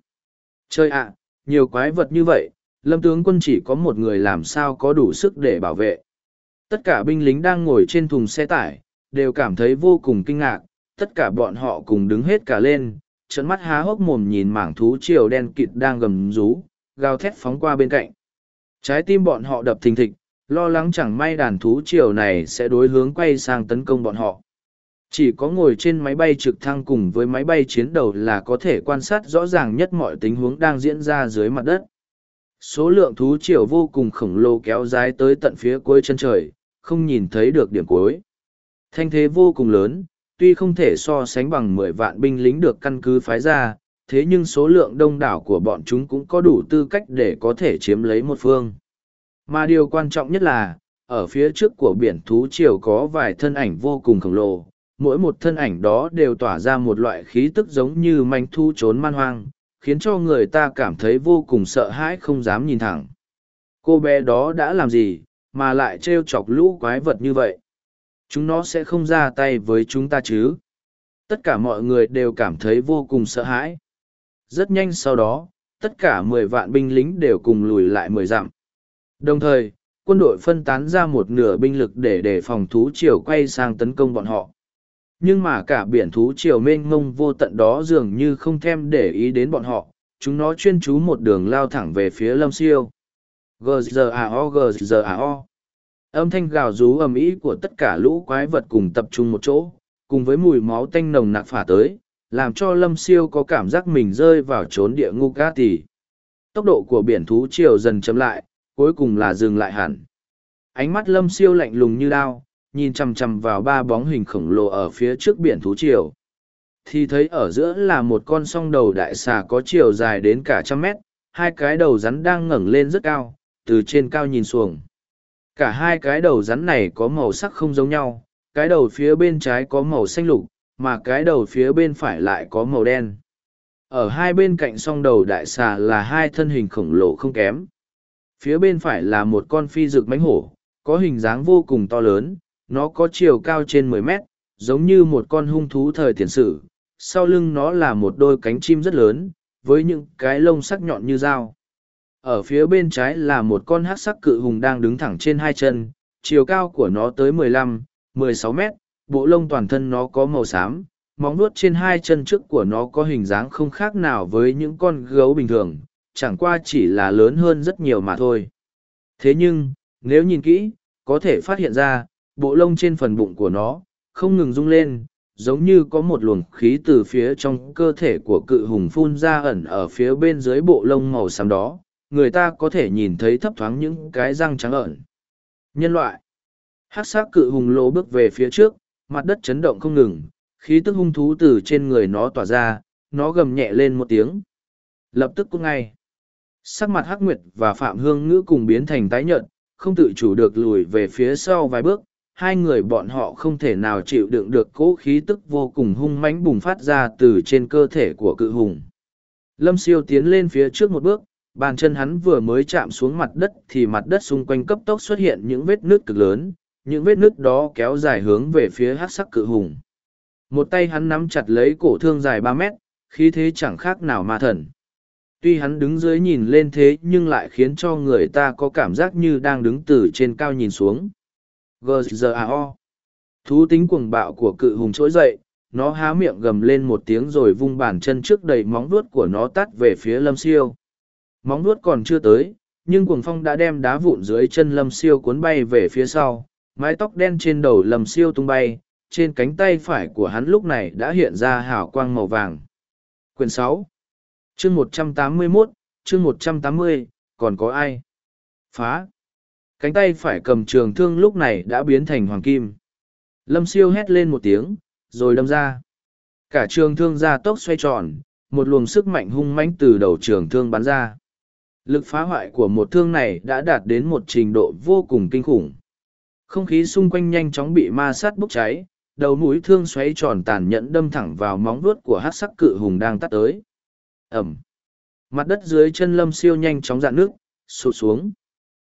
Chơi ạ, nhiều quái vật như vậy, lâm tướng quân chỉ có một người làm sao có đủ sức để bảo vệ. Tất cả binh lính đang ngồi trên thùng xe tải, đều cảm thấy vô cùng kinh ngạc, tất cả bọn họ cùng đứng hết cả lên trận mắt há hốc mồm nhìn mảng thú triều đen kịt đang gầm rú gào thét phóng qua bên cạnh. Trái tim bọn họ đập thình thịch, lo lắng chẳng may đàn thú triều này sẽ đối hướng quay sang tấn công bọn họ. Chỉ có ngồi trên máy bay trực thăng cùng với máy bay chiến đầu là có thể quan sát rõ ràng nhất mọi tình huống đang diễn ra dưới mặt đất. Số lượng thú triều vô cùng khổng lồ kéo dài tới tận phía cuối chân trời, không nhìn thấy được điểm cuối. Thanh thế vô cùng lớn, tuy không thể so sánh bằng mười vạn binh lính được căn cứ phái ra thế nhưng số lượng đông đảo của bọn chúng cũng có đủ tư cách để có thể chiếm lấy một phương. Mà điều quan trọng nhất là, ở phía trước của biển thú triều có vài thân ảnh vô cùng khổng lồ, mỗi một thân ảnh đó đều tỏa ra một loại khí tức giống như manh thu trốn man hoang, khiến cho người ta cảm thấy vô cùng sợ hãi không dám nhìn thẳng. Cô bé đó đã làm gì mà lại trêu chọc lũ quái vật như vậy? Chúng nó sẽ không ra tay với chúng ta chứ? Tất cả mọi người đều cảm thấy vô cùng sợ hãi rất nhanh sau đó, tất cả mười vạn binh lính đều cùng lùi lại mười dặm. Đồng thời, quân đội phân tán ra một nửa binh lực để đề phòng thú triều quay sang tấn công bọn họ. Nhưng mà cả biển thú triều mênh mông vô tận đó dường như không thèm để ý đến bọn họ, chúng nó chuyên chú một đường lao thẳng về phía lâm siêu. Gzao gzao âm thanh gào rú ầm ĩ của tất cả lũ quái vật cùng tập trung một chỗ, cùng với mùi máu tanh nồng nặc phả tới làm cho lâm siêu có cảm giác mình rơi vào trốn địa ngục gác tỉ tốc độ của biển thú triều dần chậm lại, cuối cùng là dừng lại hẳn. Ánh mắt lâm siêu lạnh lùng như đao, nhìn chằm chằm vào ba bóng hình khổng lồ ở phía trước biển thú triều. Thì thấy ở giữa là một con song đầu đại xà có chiều dài đến cả trăm mét, hai cái đầu rắn đang ngẩng lên rất cao, từ trên cao nhìn xuồng cả hai cái đầu rắn này có màu sắc không giống nhau, cái đầu phía bên trái có màu xanh lục mà cái đầu phía bên phải lại có màu đen ở hai bên cạnh song đầu đại xà là hai thân hình khổng lồ không kém phía bên phải là một con phi rực mánh hổ có hình dáng vô cùng to lớn nó có chiều cao trên 10 mét, giống như một con hung thú thời tiền sử. Sau lưng nó là một đôi cánh chim rất lớn, với những cái lông sắc nhọn như dao. Ở phía bên trái là một con hát sắc cự hùng đang đứng thẳng trên hai chân, chiều cao của nó tới 15, 16 mét, bộ lông toàn thân nó có màu xám, móng nuốt trên hai chân trước của nó có hình dáng không khác nào với những con gấu bình thường, chẳng qua chỉ là lớn hơn rất nhiều mà thôi. Thế nhưng, nếu nhìn kỹ, có thể phát hiện ra, bộ lông trên phần bụng của nó không ngừng rung lên giống như có một luồng khí từ phía trong cơ thể của cự hùng phun ra ẩn ở phía bên dưới bộ lông màu xám đó người ta có thể nhìn thấy thấp thoáng những cái răng trắng ẩn nhân loại hát s á c cự hùng lỗ bước về phía trước mặt đất chấn động không ngừng khí tức hung thú từ trên người nó tỏa ra nó gầm nhẹ lên một tiếng. Lập tức cũng ngay. Sắc mặt hắc nguyệt và phạm hương ngữ cùng biến thành tái nhợt không tự chủ được lùi về phía sau vài bước. Hai người bọn họ không thể nào chịu đựng được cỗ khí tức vô cùng hung mãnh bùng phát ra từ trên cơ thể của cự hùng. Lâm siêu tiến lên phía trước một bước, bàn chân hắn vừa mới chạm xuống mặt đất thì mặt đất xung quanh cấp tốc xuất hiện những vết nước cực lớn, những vết nứt đó kéo dài hướng về phía hát sắc cự hùng. Một tay hắn nắm chặt lấy cổ thương dài ba mét, khí thế chẳng khác nào ma thần. Tuy hắn đứng dưới nhìn lên thế nhưng lại khiến cho người ta có cảm giác như đang đứng từ trên cao nhìn xuống gzao thú tính cuồng bạo của cự hùng trỗi dậy nó há miệng gầm lên một tiếng rồi vung bàn chân trước đầy móng vuốt của nó tắt về phía lâm siêu móng vuốt còn chưa tới nhưng cuồng phong đã đem đá vụn dưới chân lâm siêu cuốn bay về phía sau mái tóc đen trên đầu lâm siêu tung bay trên cánh tay phải của hắn lúc này đã hiện ra hào quang màu vàng quyển sáu chương một trăm tám mươi mốt chương một trăm tám mươi còn có ai? Phá! Cánh tay phải cầm trường thương lúc này đã biến thành hoàng kim. Lâm siêu hét lên một tiếng, rồi đâm ra. Cả trường thương ra tốc xoay tròn, một luồng sức mạnh hung mãnh từ đầu trường thương bắn ra. Lực phá hoại của một thương này đã đạt đến một trình độ vô cùng kinh khủng. Không khí xung quanh nhanh chóng bị ma sát bốc cháy, đầu mũi thương xoáy tròn tàn nhẫn đâm thẳng vào móng vuốt của hát sắc cự hùng đang tắt tới. Ẩm. Mặt đất dưới chân lâm siêu nhanh chóng dạn nước, sụt xuống.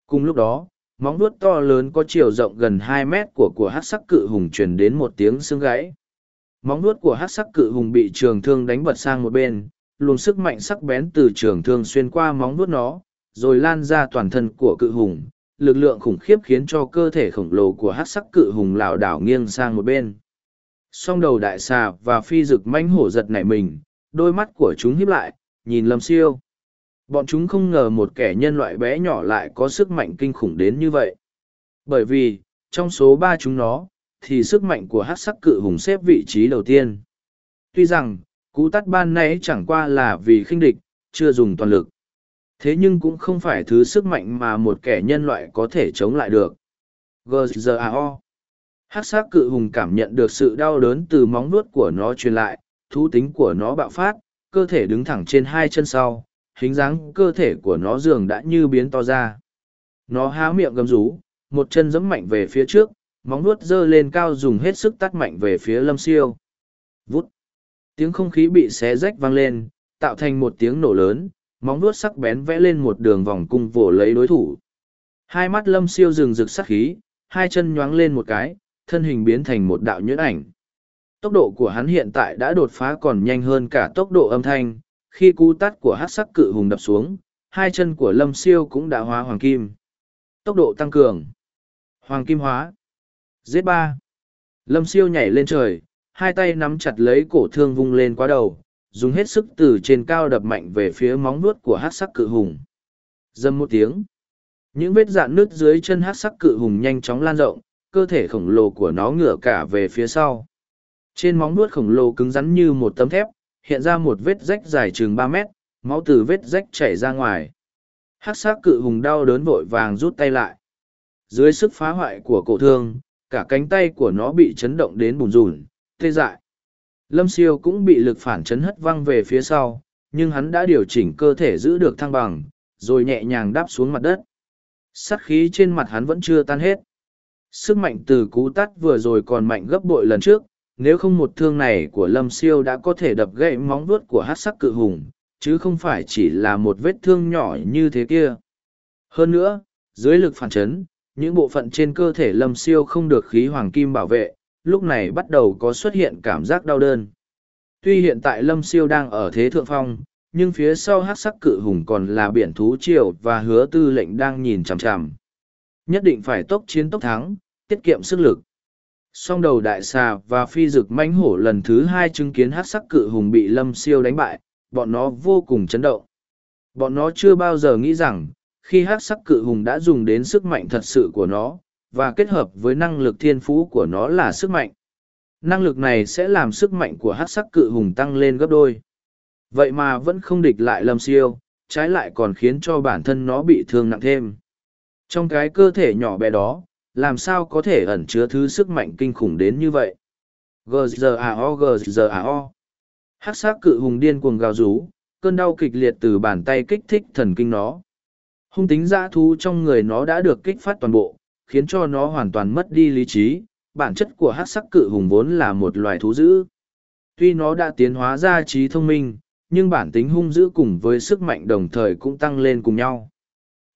Cùng lúc đó, móng vuốt to lớn có chiều rộng gần hai mét của của hát sắc cự hùng truyền đến một tiếng xương gãy. Móng vuốt của hát sắc cự hùng bị trường thương đánh bật sang một bên, luồng sức mạnh sắc bén từ trường thương xuyên qua móng vuốt nó, rồi lan ra toàn thân của cự hùng. Lực lượng khủng khiếp khiến cho cơ thể khổng lồ của hát sắc cự hùng lảo đảo nghiêng sang một bên. Song đầu đại xà và phi rực manh hổ giật nảy mình, đôi mắt của chúng híp lại, nhìn lâm siêu. Bọn chúng không ngờ một kẻ nhân loại bé nhỏ lại có sức mạnh kinh khủng đến như vậy. Bởi vì, trong số ba chúng nó, thì sức mạnh của hát sắc cự hùng xếp vị trí đầu tiên. Tuy rằng, cú tắt ban nãy chẳng qua là vì khinh địch, chưa dùng toàn lực. Thế nhưng cũng không phải thứ sức mạnh mà một kẻ nhân loại có thể chống lại được. GZAO Hát sắc cự hùng cảm nhận được sự đau đớn từ móng nuốt của nó truyền lại, thú tính của nó bạo phát, cơ thể đứng thẳng trên hai chân sau, hình dáng cơ thể của nó dường đã như biến to ra. Nó há miệng gầm rú, một chân giẫm mạnh về phía trước, móng nuốt giơ lên cao dùng hết sức tắt mạnh về phía lâm siêu. Vút! Tiếng không khí bị xé rách vang lên, tạo thành một tiếng nổ lớn, móng vuốt sắc bén vẽ lên một đường vòng cung vỗ lấy đối thủ. Hai mắt lâm siêu rừng rực sắc khí, hai chân nhoáng lên một cái, thân hình biến thành một đạo nhuyễn ảnh. Tốc độ của hắn hiện tại đã đột phá còn nhanh hơn cả tốc độ âm thanh, khi cú tát của hát sắc cự hùng đập xuống, hai chân của lâm siêu cũng đã hóa hoàng kim. Tốc độ tăng cường. Hoàng kim hóa. Giết ba. Lâm siêu nhảy lên trời, hai tay nắm chặt lấy cổ thương vung lên quá đầu, dùng hết sức từ trên cao đập mạnh về phía móng nuốt của hát sắc cự hùng. Dâm một tiếng. Những vết dạn nứt dưới chân hát sắc cự hùng nhanh chóng lan rộng, cơ thể khổng lồ của nó ngửa cả về phía sau. Trên móng nuốt khổng lồ cứng rắn như một tấm thép, hiện ra một vết rách dài chừng ba mét, máu từ vết rách chảy ra ngoài. Hắc sắc cự hùng đau đớn vội vàng rút tay lại. Dưới sức phá hoại của cổ thương, cả cánh tay của nó bị chấn động đến bùn rùn, tê dại. Lâm siêu cũng bị lực phản chấn hất văng về phía sau, nhưng hắn đã điều chỉnh cơ thể giữ được thăng bằng, rồi nhẹ nhàng đáp xuống mặt đất. Sát khí trên mặt hắn vẫn chưa tan hết. Sức mạnh từ cú tắt vừa rồi còn mạnh gấp bội lần trước, nếu không một thương này của lâm siêu đã có thể đập gãy móng vuốt của hát sắc cự hùng chứ không phải chỉ là một vết thương nhỏ như thế kia hơn nữa dưới lực phản chấn những bộ phận trên cơ thể lâm siêu không được khí hoàng kim bảo vệ lúc này bắt đầu có xuất hiện cảm giác đau đơn. Tuy hiện tại lâm siêu đang ở thế thượng phong, nhưng phía sau hát sắc cự hùng còn là biển thú triều và hứa tư lệnh đang nhìn chằm chằm. Nhất định phải tốc chiến tốc thắng, tiết kiệm sức lực. Song đầu đại xà và phi dực mãnh hổ lần thứ hai chứng kiến hát sắc cự hùng bị lâm siêu đánh bại, bọn nó vô cùng chấn động. Bọn nó chưa bao giờ nghĩ rằng, khi hát sắc cự hùng đã dùng đến sức mạnh thật sự của nó và kết hợp với năng lực thiên phú của nó là sức mạnh. Năng lực này sẽ làm sức mạnh của hát sắc cự hùng tăng lên gấp đôi. Vậy mà vẫn không địch lại lâm siêu, trái lại còn khiến cho bản thân nó bị thương nặng thêm. Trong cái cơ thể nhỏ bé đó, làm sao có thể ẩn chứa thứ sức mạnh kinh khủng đến như vậy? Gzao gzao hát sắc cự hùng điên cuồng gào rú, cơn đau kịch liệt từ bàn tay kích thích thần kinh nó. Hung tính dã thu trong người nó đã được kích phát toàn bộ khiến cho nó hoàn toàn mất đi lý trí bản chất của hát sắc cự hùng vốn là một loài thú dữ tuy nó đã tiến hóa ra trí thông minh nhưng bản tính hung dữ cùng với sức mạnh đồng thời cũng tăng lên cùng nhau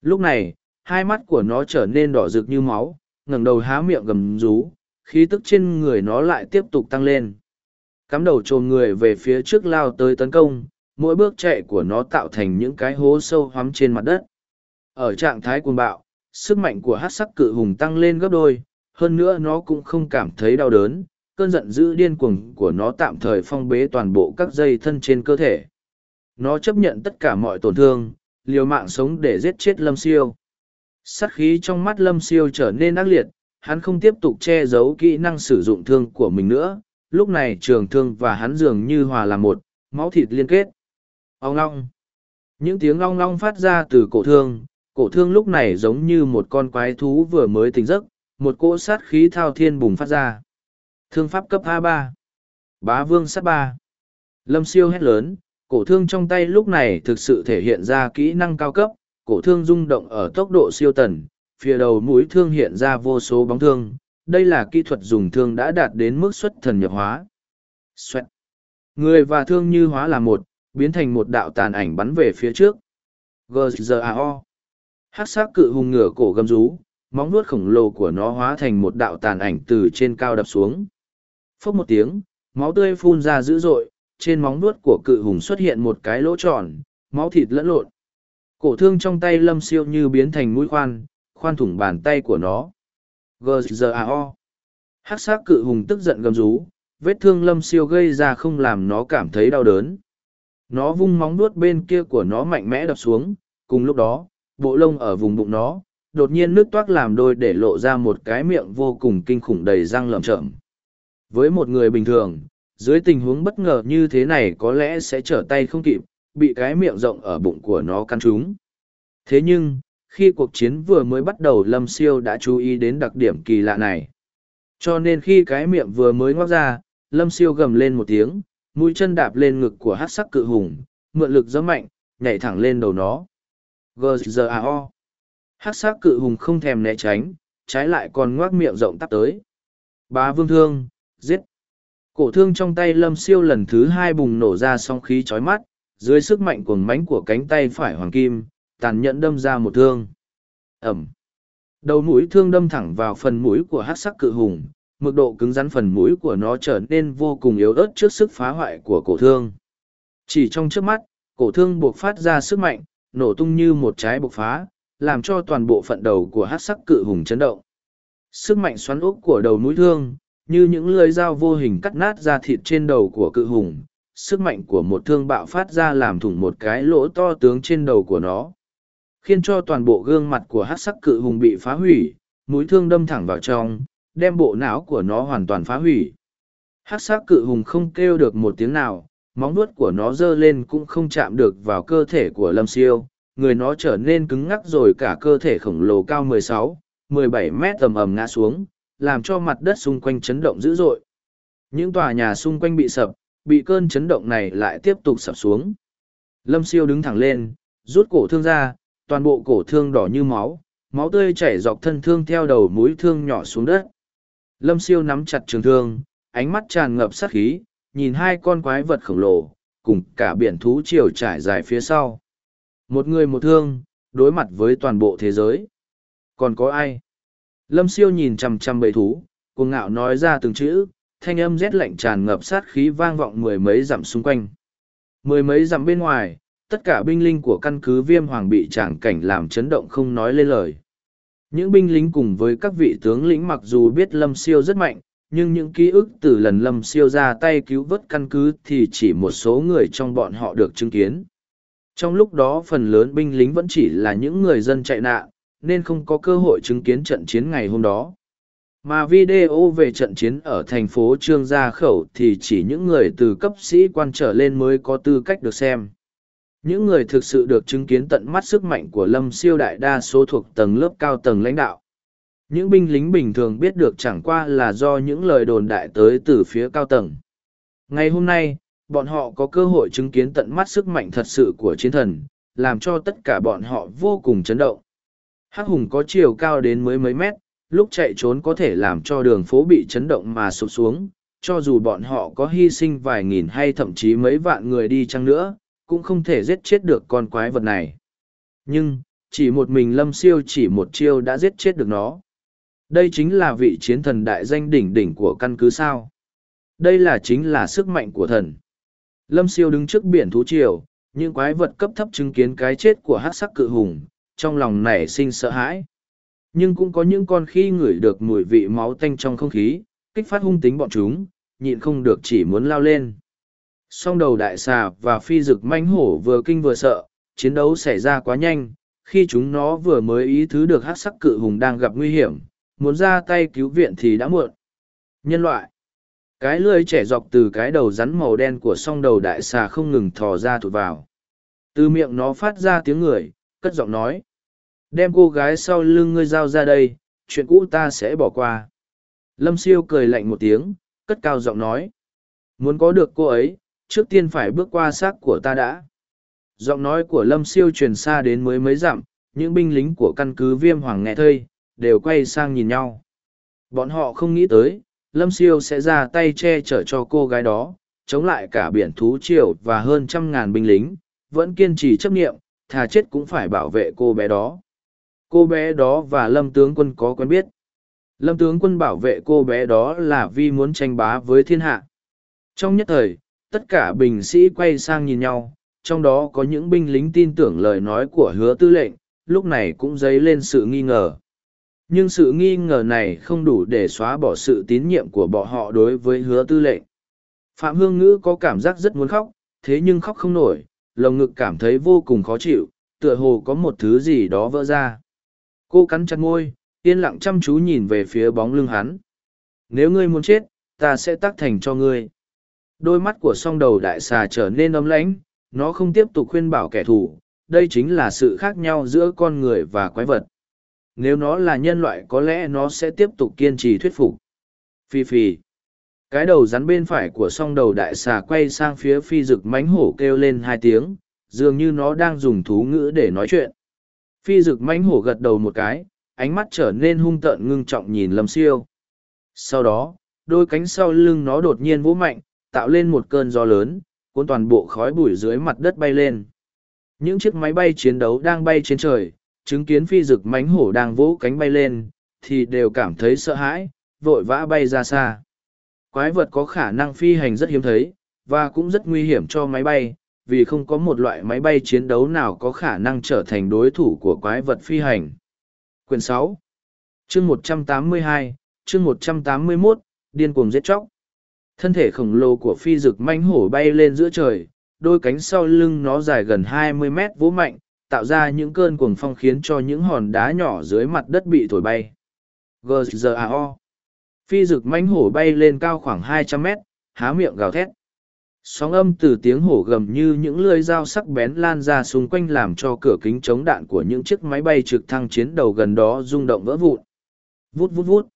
lúc này hai mắt của nó trở nên đỏ rực như máu ngẩng đầu há miệng gầm rú, khí tức trên người nó lại tiếp tục tăng lên. Cắm đầu trồm người về phía trước lao tới tấn công, mỗi bước chạy của nó tạo thành những cái hố sâu hoắm trên mặt đất. Ở trạng thái cuồng bạo, sức mạnh của hát sắc cự hùng tăng lên gấp đôi, hơn nữa nó cũng không cảm thấy đau đớn, cơn giận dữ điên cuồng của nó tạm thời phong bế toàn bộ các dây thân trên cơ thể. Nó chấp nhận tất cả mọi tổn thương, liều mạng sống để giết chết lâm siêu. Sát khí trong mắt lâm siêu trở nên ác liệt hắn không tiếp tục che giấu kỹ năng sử dụng thương của mình nữa. Lúc này trường thương và hắn dường như hòa làm một máu thịt liên kết. Ong long những tiếng long long phát ra từ cổ thương cổ thương lúc này giống như một con quái thú vừa mới tỉnh giấc, một cỗ sát khí thao thiên bùng phát ra. Thương pháp cấp A3. Bá vương sát 3. Lâm siêu hét lớn, cổ thương trong tay lúc này thực sự thể hiện ra kỹ năng cao cấp, cổ thương rung động ở tốc độ siêu tần, phía đầu mũi thương hiện ra vô số bóng thương, đây là kỹ thuật dùng thương đã đạt đến mức xuất thần nhập hóa. Xoẹt. Người và thương như hóa là một, biến thành một đạo tàn ảnh bắn về phía trước. G.G.A.O. Hát sắc cự hùng ngửa cổ gầm rú, móng nuốt khổng lồ của nó hóa thành một đạo tàn ảnh từ trên cao đập xuống. Phốc một tiếng, máu tươi phun ra dữ dội, trên móng nuốt của cự hùng xuất hiện một cái lỗ tròn, máu thịt lẫn lộn. Cổ thương trong tay lâm siêu như biến thành mũi khoan, khoan thủng bàn tay của nó. G.G.A.O. Hát sắc cự hùng tức giận gầm rú, vết thương lâm siêu gây ra không làm nó cảm thấy đau đớn. Nó vung móng nuốt bên kia của nó mạnh mẽ đập xuống, cùng lúc đó, bộ lông ở vùng bụng nó, đột nhiên nước toát làm đôi để lộ ra một cái miệng vô cùng kinh khủng đầy răng lởm chởm. Với một người bình thường, dưới tình huống bất ngờ như thế này có lẽ sẽ trở tay không kịp, bị cái miệng rộng ở bụng của nó căn trúng. Thế nhưng, khi cuộc chiến vừa mới bắt đầu Lâm Siêu đã chú ý đến đặc điểm kỳ lạ này. Cho nên khi cái miệng vừa mới ngoác ra, Lâm Siêu gầm lên một tiếng, mũi chân đạp lên ngực của hát sắc cự hùng, mượn lực gió mạnh, nhảy thẳng lên đầu nó. G.G.A.O. Hát sắc cự hùng không thèm né tránh, trái lại còn ngoác miệng rộng tắp tới. Bá vương thương, giết. Cổ thương trong tay lâm siêu lần thứ hai bùng nổ ra song khí chói mắt, dưới sức mạnh cuồng mánh của cánh tay phải hoàng kim, tàn nhẫn đâm ra một thương. Ẩm. Đầu mũi thương đâm thẳng vào phần mũi của hát sắc cự hùng, mức độ cứng rắn phần mũi của nó trở nên vô cùng yếu ớt trước sức phá hoại của cổ thương. Chỉ trong trước mắt, cổ thương buộc phát ra sức mạnh, nổ tung như một trái bộc phá, làm cho toàn bộ phận đầu của hát sắc cự hùng chấn động. Sức mạnh xoắn ốc của đầu mũi thương, như những lưỡi dao vô hình cắt nát ra thịt trên đầu của cự hùng, sức mạnh của một thương bạo phát ra làm thủng một cái lỗ to tướng trên đầu của nó khiến cho toàn bộ gương mặt của hát sắc cự hùng bị phá hủy mũi thương đâm thẳng vào trong đem bộ não của nó hoàn toàn phá hủy hát sắc cự hùng không kêu được một tiếng nào móng nuốt của nó giơ lên cũng không chạm được vào cơ thể của lâm siêu. Người nó trở nên cứng ngắc rồi cả cơ thể khổng lồ cao 16, 17 mét tầm ầm ngã xuống làm cho mặt đất xung quanh chấn động dữ dội. Những tòa nhà xung quanh bị sập bị cơn chấn động này lại tiếp tục sập xuống. Lâm siêu đứng thẳng lên rút cổ thương ra toàn bộ cổ thương đỏ như máu, máu tươi chảy dọc thân thương theo đầu mũi thương nhỏ xuống đất. Lâm siêu nắm chặt trường thương, ánh mắt tràn ngập sát khí, nhìn hai con quái vật khổng lồ, cùng cả biển thú chiều trải dài phía sau. Một người một thương, đối mặt với toàn bộ thế giới. Còn có ai? Lâm siêu nhìn chằm chằm bầy thú, cuồng ngạo nói ra từng chữ, thanh âm rét lạnh tràn ngập sát khí vang vọng mười mấy dặm xung quanh. Mười mấy dặm bên ngoài, tất cả binh linh của căn cứ viêm hoàng bị tràng cảnh làm chấn động không nói lên lời. Những binh lính cùng với các vị tướng lĩnh mặc dù biết Lâm Siêu rất mạnh, nhưng những ký ức từ lần Lâm Siêu ra tay cứu vớt căn cứ thì chỉ một số người trong bọn họ được chứng kiến. Trong lúc đó phần lớn binh lính vẫn chỉ là những người dân chạy nạn, nên không có cơ hội chứng kiến trận chiến ngày hôm đó. Mà video về trận chiến ở thành phố Trương Gia Khẩu thì chỉ những người từ cấp sĩ quan trở lên mới có tư cách được xem. Những người thực sự được chứng kiến tận mắt sức mạnh của Lâm siêu đại đa số thuộc tầng lớp cao tầng lãnh đạo. Những binh lính bình thường biết được chẳng qua là do những lời đồn đại tới từ phía cao tầng. Ngày hôm nay, bọn họ có cơ hội chứng kiến tận mắt sức mạnh thật sự của chiến thần, làm cho tất cả bọn họ vô cùng chấn động. Hắc hùng có chiều cao đến mấy mấy mét, lúc chạy trốn có thể làm cho đường phố bị chấn động mà sụp xuống, cho dù bọn họ có hy sinh vài nghìn hay thậm chí mấy vạn người đi chăng nữa, cũng không thể giết chết được con quái vật này. Nhưng, chỉ một mình lâm siêu chỉ một chiêu đã giết chết được nó. Đây chính là vị chiến thần đại danh đỉnh đỉnh của căn cứ sao. Đây là chính là sức mạnh của thần. Lâm siêu đứng trước biển thú triều, những quái vật cấp thấp chứng kiến cái chết của hát sắc cự hùng, trong lòng nảy sinh sợ hãi. Nhưng cũng có những con khi ngửi được mùi vị máu tanh trong không khí, kích phát hung tính bọn chúng, nhịn không được chỉ muốn lao lên. Song đầu đại xà và phi dực manh hổ vừa kinh vừa sợ, chiến đấu xảy ra quá nhanh, khi chúng nó vừa mới ý thứ được hát sắc cự hùng đang gặp nguy hiểm, muốn ra tay cứu viện thì đã muộn. Nhân loại Cái lưỡi trẻ dọc từ cái đầu rắn màu đen của song đầu đại xà không ngừng thò ra thụt vào. Từ miệng nó phát ra tiếng người, cất giọng nói. Đem cô gái sau lưng ngươi giao ra đây, chuyện cũ ta sẽ bỏ qua. Lâm siêu cười lạnh một tiếng, cất cao giọng nói. Muốn có được cô ấy, trước tiên phải bước qua xác của ta đã. Giọng nói của Lâm siêu truyền xa đến mới mấy dặm, những binh lính của căn cứ viêm hoàng nghe thây đều quay sang nhìn nhau. Bọn họ không nghĩ tới, Lâm siêu sẽ ra tay che chở cho cô gái đó, chống lại cả biển thú triều và hơn trăm ngàn binh lính, vẫn kiên trì chấp nghiệm, thà chết cũng phải bảo vệ cô bé đó. Cô bé đó và Lâm tướng quân có quen biết. Lâm tướng quân bảo vệ cô bé đó là vì muốn tranh bá với thiên hạ. Trong nhất thời, tất cả binh sĩ quay sang nhìn nhau, trong đó có những binh lính tin tưởng lời nói của hứa tư lệnh, lúc này cũng dấy lên sự nghi ngờ. Nhưng sự nghi ngờ này không đủ để xóa bỏ sự tín nhiệm của bọn họ đối với hứa tư lệnh. Phạm Hương Ngữ có cảm giác rất muốn khóc, thế nhưng khóc không nổi, lồng ngực cảm thấy vô cùng khó chịu, tựa hồ có một thứ gì đó vỡ ra. Cô cắn chặt môi, yên lặng chăm chú nhìn về phía bóng lưng hắn. Nếu ngươi muốn chết, ta sẽ tác thành cho ngươi. Đôi mắt của song đầu đại xà trở nên ấm lãnh, nó không tiếp tục khuyên bảo kẻ thù, đây chính là sự khác nhau giữa con người và quái vật. Nếu nó là nhân loại có lẽ nó sẽ tiếp tục kiên trì thuyết phục. Phi phi. Cái đầu rắn bên phải của song đầu đại xà quay sang phía phi rực mánh hổ kêu lên hai tiếng, dường như nó đang dùng thú ngữ để nói chuyện. Phi rực mánh hổ gật đầu một cái, ánh mắt trở nên hung tợn ngưng trọng nhìn lâm siêu. Sau đó, đôi cánh sau lưng nó đột nhiên vỗ mạnh, tạo lên một cơn gió lớn, cuốn toàn bộ khói bụi dưới mặt đất bay lên. Những chiếc máy bay chiến đấu đang bay trên trời, chứng kiến phi rực mánh hổ đang vỗ cánh bay lên, thì đều cảm thấy sợ hãi, vội vã bay ra xa. Quái vật có khả năng phi hành rất hiếm thấy, và cũng rất nguy hiểm cho máy bay, vì không có một loại máy bay chiến đấu nào có khả năng trở thành đối thủ của quái vật phi hành. Quyền 6, Chương một trăm tám mươi hai, chương 181, điên cuồng giết chóc. Thân thể khổng lồ của phi rực manh hổ bay lên giữa trời, đôi cánh sau lưng nó dài gần hai mươi mét vỗ mạnh, tạo ra những cơn cuồng phong khiến cho những hòn đá nhỏ dưới mặt đất bị thổi bay. GZAO Phi rực mánh hổ bay lên cao khoảng hai trăm mét, há miệng gào thét. Sóng âm từ tiếng hổ gầm như những lưỡi dao sắc bén lan ra xung quanh làm cho cửa kính chống đạn của những chiếc máy bay trực thăng chiến đầu gần đó rung động vỡ vụn. Vút vút vút.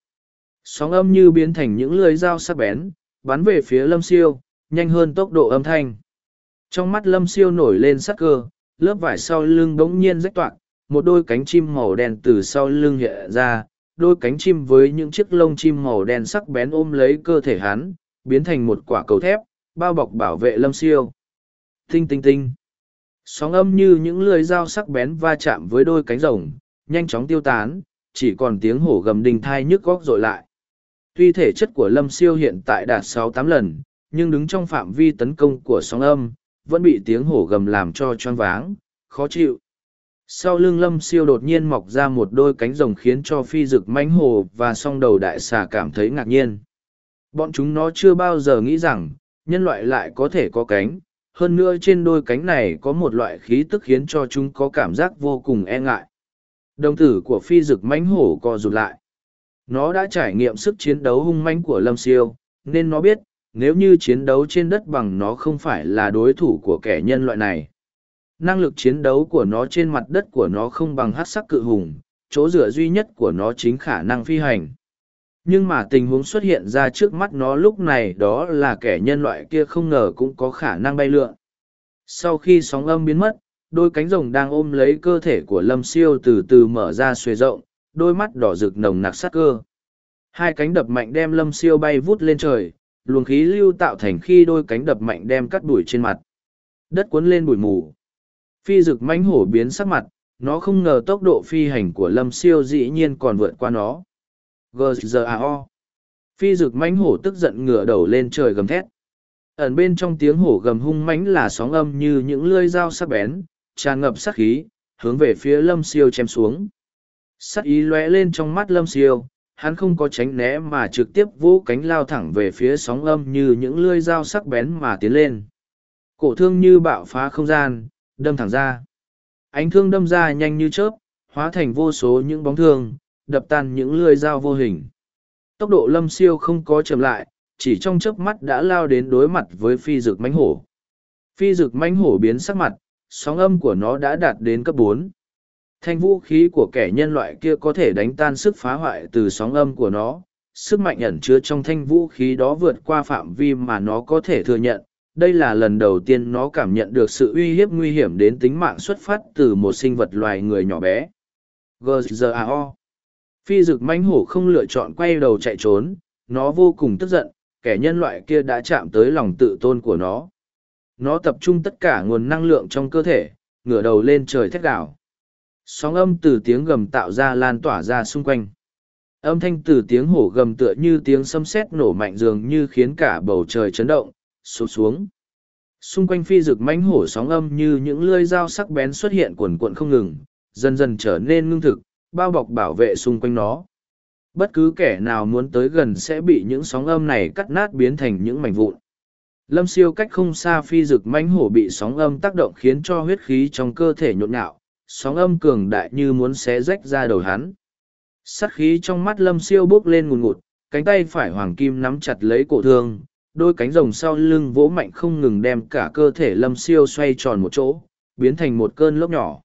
Sóng âm như biến thành những lưỡi dao sắc bén, bắn về phía lâm siêu, nhanh hơn tốc độ âm thanh. Trong mắt lâm siêu nổi lên sắc cơ, lớp vải sau lưng bỗng nhiên rách toạc, một đôi cánh chim màu đen từ sau lưng hiện ra, đôi cánh chim với những chiếc lông chim màu đen sắc bén ôm lấy cơ thể hắn, biến thành một quả cầu thép, bao bọc bảo vệ lâm siêu. Tinh tinh tinh. Sóng âm như những lưỡi dao sắc bén va chạm với đôi cánh rồng, nhanh chóng tiêu tán, chỉ còn tiếng hổ gầm đình thai nhức góc dội lại. Tuy thể chất của lâm siêu hiện tại đạt sáu tám lần, nhưng đứng trong phạm vi tấn công của sóng âm, vẫn bị tiếng hổ gầm làm cho choáng váng, khó chịu. Sau lưng lâm siêu đột nhiên mọc ra một đôi cánh rồng khiến cho phi rực mánh hồ và song đầu đại xà cảm thấy ngạc nhiên. Bọn chúng nó chưa bao giờ nghĩ rằng, nhân loại lại có thể có cánh, hơn nữa trên đôi cánh này có một loại khí tức khiến cho chúng có cảm giác vô cùng e ngại. Đồng tử của phi rực mánh hổ co rụt lại. Nó đã trải nghiệm sức chiến đấu hung mãnh của lâm siêu, nên nó biết, nếu như chiến đấu trên đất bằng nó không phải là đối thủ của kẻ nhân loại này. Năng lực chiến đấu của nó trên mặt đất của nó không bằng hát sắc cự hùng, chỗ dựa duy nhất của nó chính khả năng phi hành. Nhưng mà tình huống xuất hiện ra trước mắt nó lúc này đó là kẻ nhân loại kia không ngờ cũng có khả năng bay lượn. Sau khi sóng âm biến mất, đôi cánh rồng đang ôm lấy cơ thể của lâm siêu từ từ mở ra xuề rộng, đôi mắt đỏ rực nồng nặc sát cơ. Hai cánh đập mạnh đem lâm siêu bay vút lên trời, luồng khí lưu tạo thành khi đôi cánh đập mạnh đem cắt đuổi trên mặt. Đất cuốn lên bụi mù. Phi rực mãnh hổ biến sắc mặt, nó không ngờ tốc độ phi hành của lâm siêu dĩ nhiên còn vượt qua nó. Gzao. Phi rực mãnh hổ tức giận ngửa đầu lên trời gầm thét. Ẩn bên trong tiếng hổ gầm hung mãnh là sóng âm như những lưỡi dao sắc bén, tràn ngập sát khí, hướng về phía lâm siêu chém xuống. Sát ý lóe lên trong mắt lâm siêu, hắn không có tránh né mà trực tiếp vỗ cánh lao thẳng về phía sóng âm như những lưỡi dao sắc bén mà tiến lên. Cổ thương như bạo phá không gian, đâm thẳng ra. Ánh thương đâm ra nhanh như chớp, hóa thành vô số những bóng thương, đập tan những lưỡi dao vô hình. Tốc độ lâm siêu không có chậm lại, chỉ trong chớp mắt đã lao đến đối mặt với phi dực mánh hổ. Phi dực mánh hổ biến sắc mặt, sóng âm của nó đã đạt đến cấp bốn Thanh vũ khí của kẻ nhân loại kia có thể đánh tan sức phá hoại từ sóng âm của nó. Sức mạnh ẩn chứa trong thanh vũ khí đó vượt qua phạm vi mà nó có thể thừa nhận. Đây là lần đầu tiên nó cảm nhận được sự uy hiếp nguy hiểm đến tính mạng xuất phát từ một sinh vật loài người nhỏ bé. GZAO Phi dực manh hổ không lựa chọn quay đầu chạy trốn, nó vô cùng tức giận, kẻ nhân loại kia đã chạm tới lòng tự tôn của nó. Nó tập trung tất cả nguồn năng lượng trong cơ thể, ngửa đầu lên trời thét gào. Sóng âm từ tiếng gầm tạo ra lan tỏa ra xung quanh. Âm thanh từ tiếng hổ gầm tựa như tiếng sấm sét nổ mạnh dường như khiến cả bầu trời chấn động, sụp xuống. Xung quanh phi rực mánh hổ sóng âm như những lưỡi dao sắc bén xuất hiện quần cuộn không ngừng, dần dần trở nên ngưng thực, bao bọc bảo vệ xung quanh nó. Bất cứ kẻ nào muốn tới gần sẽ bị những sóng âm này cắt nát biến thành những mảnh vụn. Lâm siêu cách không xa phi rực mánh hổ bị sóng âm tác động khiến cho huyết khí trong cơ thể nhộn nhạo, sóng âm cường đại như muốn xé rách ra đầu hắn. Sắt khí trong mắt lâm siêu bốc lên ngùn ngụt, cánh tay phải hoàng kim nắm chặt lấy cổ thương, đôi cánh rồng sau lưng vỗ mạnh không ngừng đem cả cơ thể lâm siêu xoay tròn một chỗ, biến thành một cơn lốc nhỏ.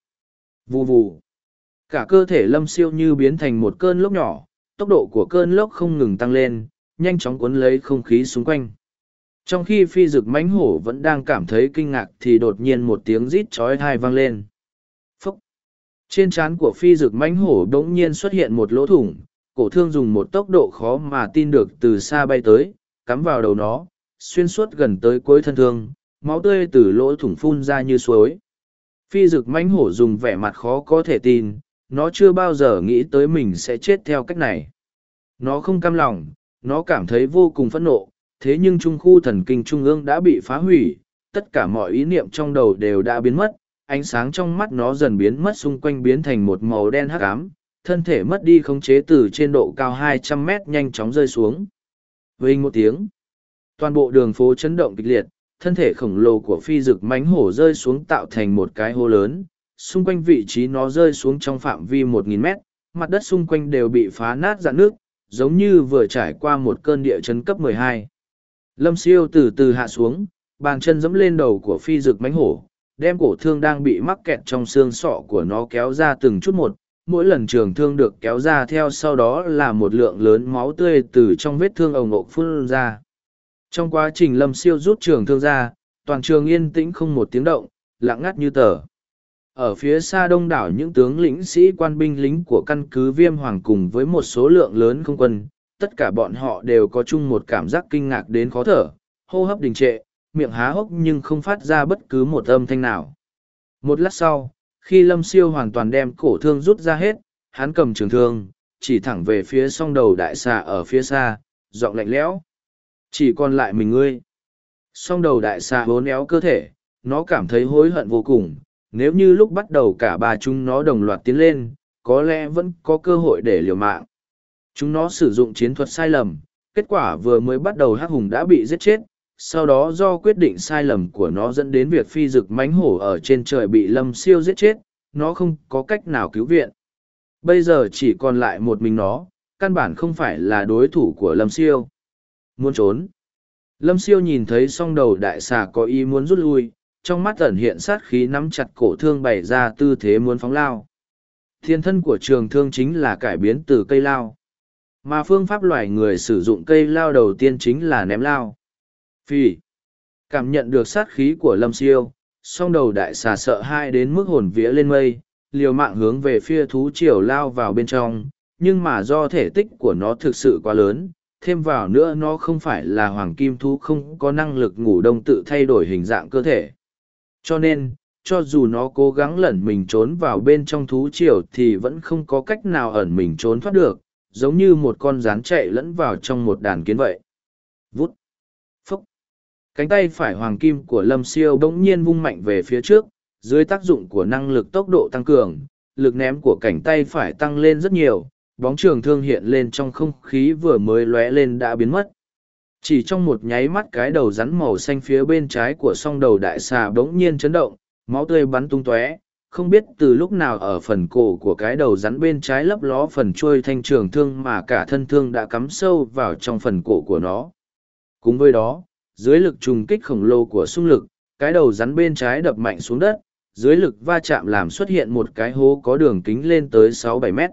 Vù vù. Cả cơ thể lâm siêu như biến thành một cơn lốc nhỏ, tốc độ của cơn lốc không ngừng tăng lên, nhanh chóng cuốn lấy không khí xung quanh. Trong khi phi dực mánh hổ vẫn đang cảm thấy kinh ngạc thì đột nhiên một tiếng rít chói tai vang lên. Trên trán của phi dực mãnh hổ đống nhiên xuất hiện một lỗ thủng, cổ thương dùng một tốc độ khó mà tin được từ xa bay tới, cắm vào đầu nó, xuyên suốt gần tới cuối thân thương, máu tươi từ lỗ thủng phun ra như suối. Phi dực mãnh hổ dùng vẻ mặt khó có thể tin, nó chưa bao giờ nghĩ tới mình sẽ chết theo cách này. Nó không cam lòng, nó cảm thấy vô cùng phẫn nộ, thế nhưng trung khu thần kinh trung ương đã bị phá hủy, tất cả mọi ý niệm trong đầu đều đã biến mất, ánh sáng trong mắt nó dần biến mất xung quanh biến thành một màu đen hắc ám, thân thể mất đi khống chế từ trên độ cao 200 mét nhanh chóng rơi xuống. Vinh một tiếng, toàn bộ đường phố chấn động kịch liệt, thân thể khổng lồ của phi dực mánh hổ rơi xuống tạo thành một cái hố lớn, xung quanh vị trí nó rơi xuống trong phạm vi 1.000 mét, mặt đất xung quanh đều bị phá nát dạn nước, giống như vừa trải qua một cơn địa chấn cấp 12. Lâm siêu từ từ hạ xuống, bàn chân dẫm lên đầu của phi rực mánh hổ, đem cổ thương đang bị mắc kẹt trong xương sọ của nó kéo ra từng chút một. Mỗi lần trường thương được kéo ra theo sau đó là một lượng lớn máu tươi từ trong vết thương ồng ộ phun ra. Trong quá trình lâm siêu rút trường thương ra, toàn trường yên tĩnh không một tiếng động, lặng ngắt như tờ. Ở phía xa đông đảo những tướng lĩnh sĩ quan binh lính của căn cứ viêm hoàng cùng với một số lượng lớn không quân, tất cả bọn họ đều có chung một cảm giác kinh ngạc đến khó thở, hô hấp đình trệ, miệng há hốc nhưng không phát ra bất cứ một âm thanh nào. Một lát sau, khi lâm siêu hoàn toàn đem cổ thương rút ra hết, hắn cầm trường thương, chỉ thẳng về phía song đầu đại xà ở phía xa, giọng lạnh lẽo. Chỉ còn lại mình ngươi. Song đầu đại xà bốn éo cơ thể, nó cảm thấy hối hận vô cùng. Nếu như lúc bắt đầu cả ba chúng nó đồng loạt tiến lên, có lẽ vẫn có cơ hội để liều mạng. Chúng nó sử dụng chiến thuật sai lầm, kết quả vừa mới bắt đầu hắc hùng đã bị giết chết, sau đó do quyết định sai lầm của nó dẫn đến việc phi dực mánh hổ ở trên trời bị lâm siêu giết chết, nó không có cách nào cứu viện. Bây giờ chỉ còn lại một mình nó, căn bản không phải là đối thủ của lâm siêu. Muốn trốn. Lâm siêu nhìn thấy song đầu đại xà có ý muốn rút lui, trong mắt ẩn hiện sát khí nắm chặt cổ thương bày ra tư thế muốn phóng lao. Thiên thân của trường thương chính là cải biến từ cây lao. Mà phương pháp loài người sử dụng cây lao đầu tiên chính là ném lao. Phi. Cảm nhận được sát khí của lâm siêu, song đầu đại xà sợ hai đến mức hồn vía lên mây, liều mạng hướng về phía thú triều lao vào bên trong, nhưng mà do thể tích của nó thực sự quá lớn, thêm vào nữa nó không phải là hoàng kim thú không có năng lực ngủ đông tự thay đổi hình dạng cơ thể. Cho nên, cho dù nó cố gắng lẩn mình trốn vào bên trong thú triều thì vẫn không có cách nào ẩn mình trốn thoát được, giống như một con rán chạy lẫn vào trong một đàn kiến vậy. Vút! Cánh tay phải hoàng kim của lâm siêu bỗng nhiên vung mạnh về phía trước, dưới tác dụng của năng lực tốc độ tăng cường, lực ném của cảnh tay phải tăng lên rất nhiều, bóng trường thương hiện lên trong không khí vừa mới lóe lên đã biến mất. Chỉ trong một nháy mắt cái đầu rắn màu xanh phía bên trái của song đầu đại xà bỗng nhiên chấn động, máu tươi bắn tung tóe, không biết từ lúc nào ở phần cổ của cái đầu rắn bên trái lấp ló phần trôi thanh trường thương mà cả thân thương đã cắm sâu vào trong phần cổ của nó. Cùng với đó, dưới lực trùng kích khổng lồ của xung lực, cái đầu rắn bên trái đập mạnh xuống đất, dưới lực va chạm làm xuất hiện một cái hố có đường kính lên tới sáu bảy mét.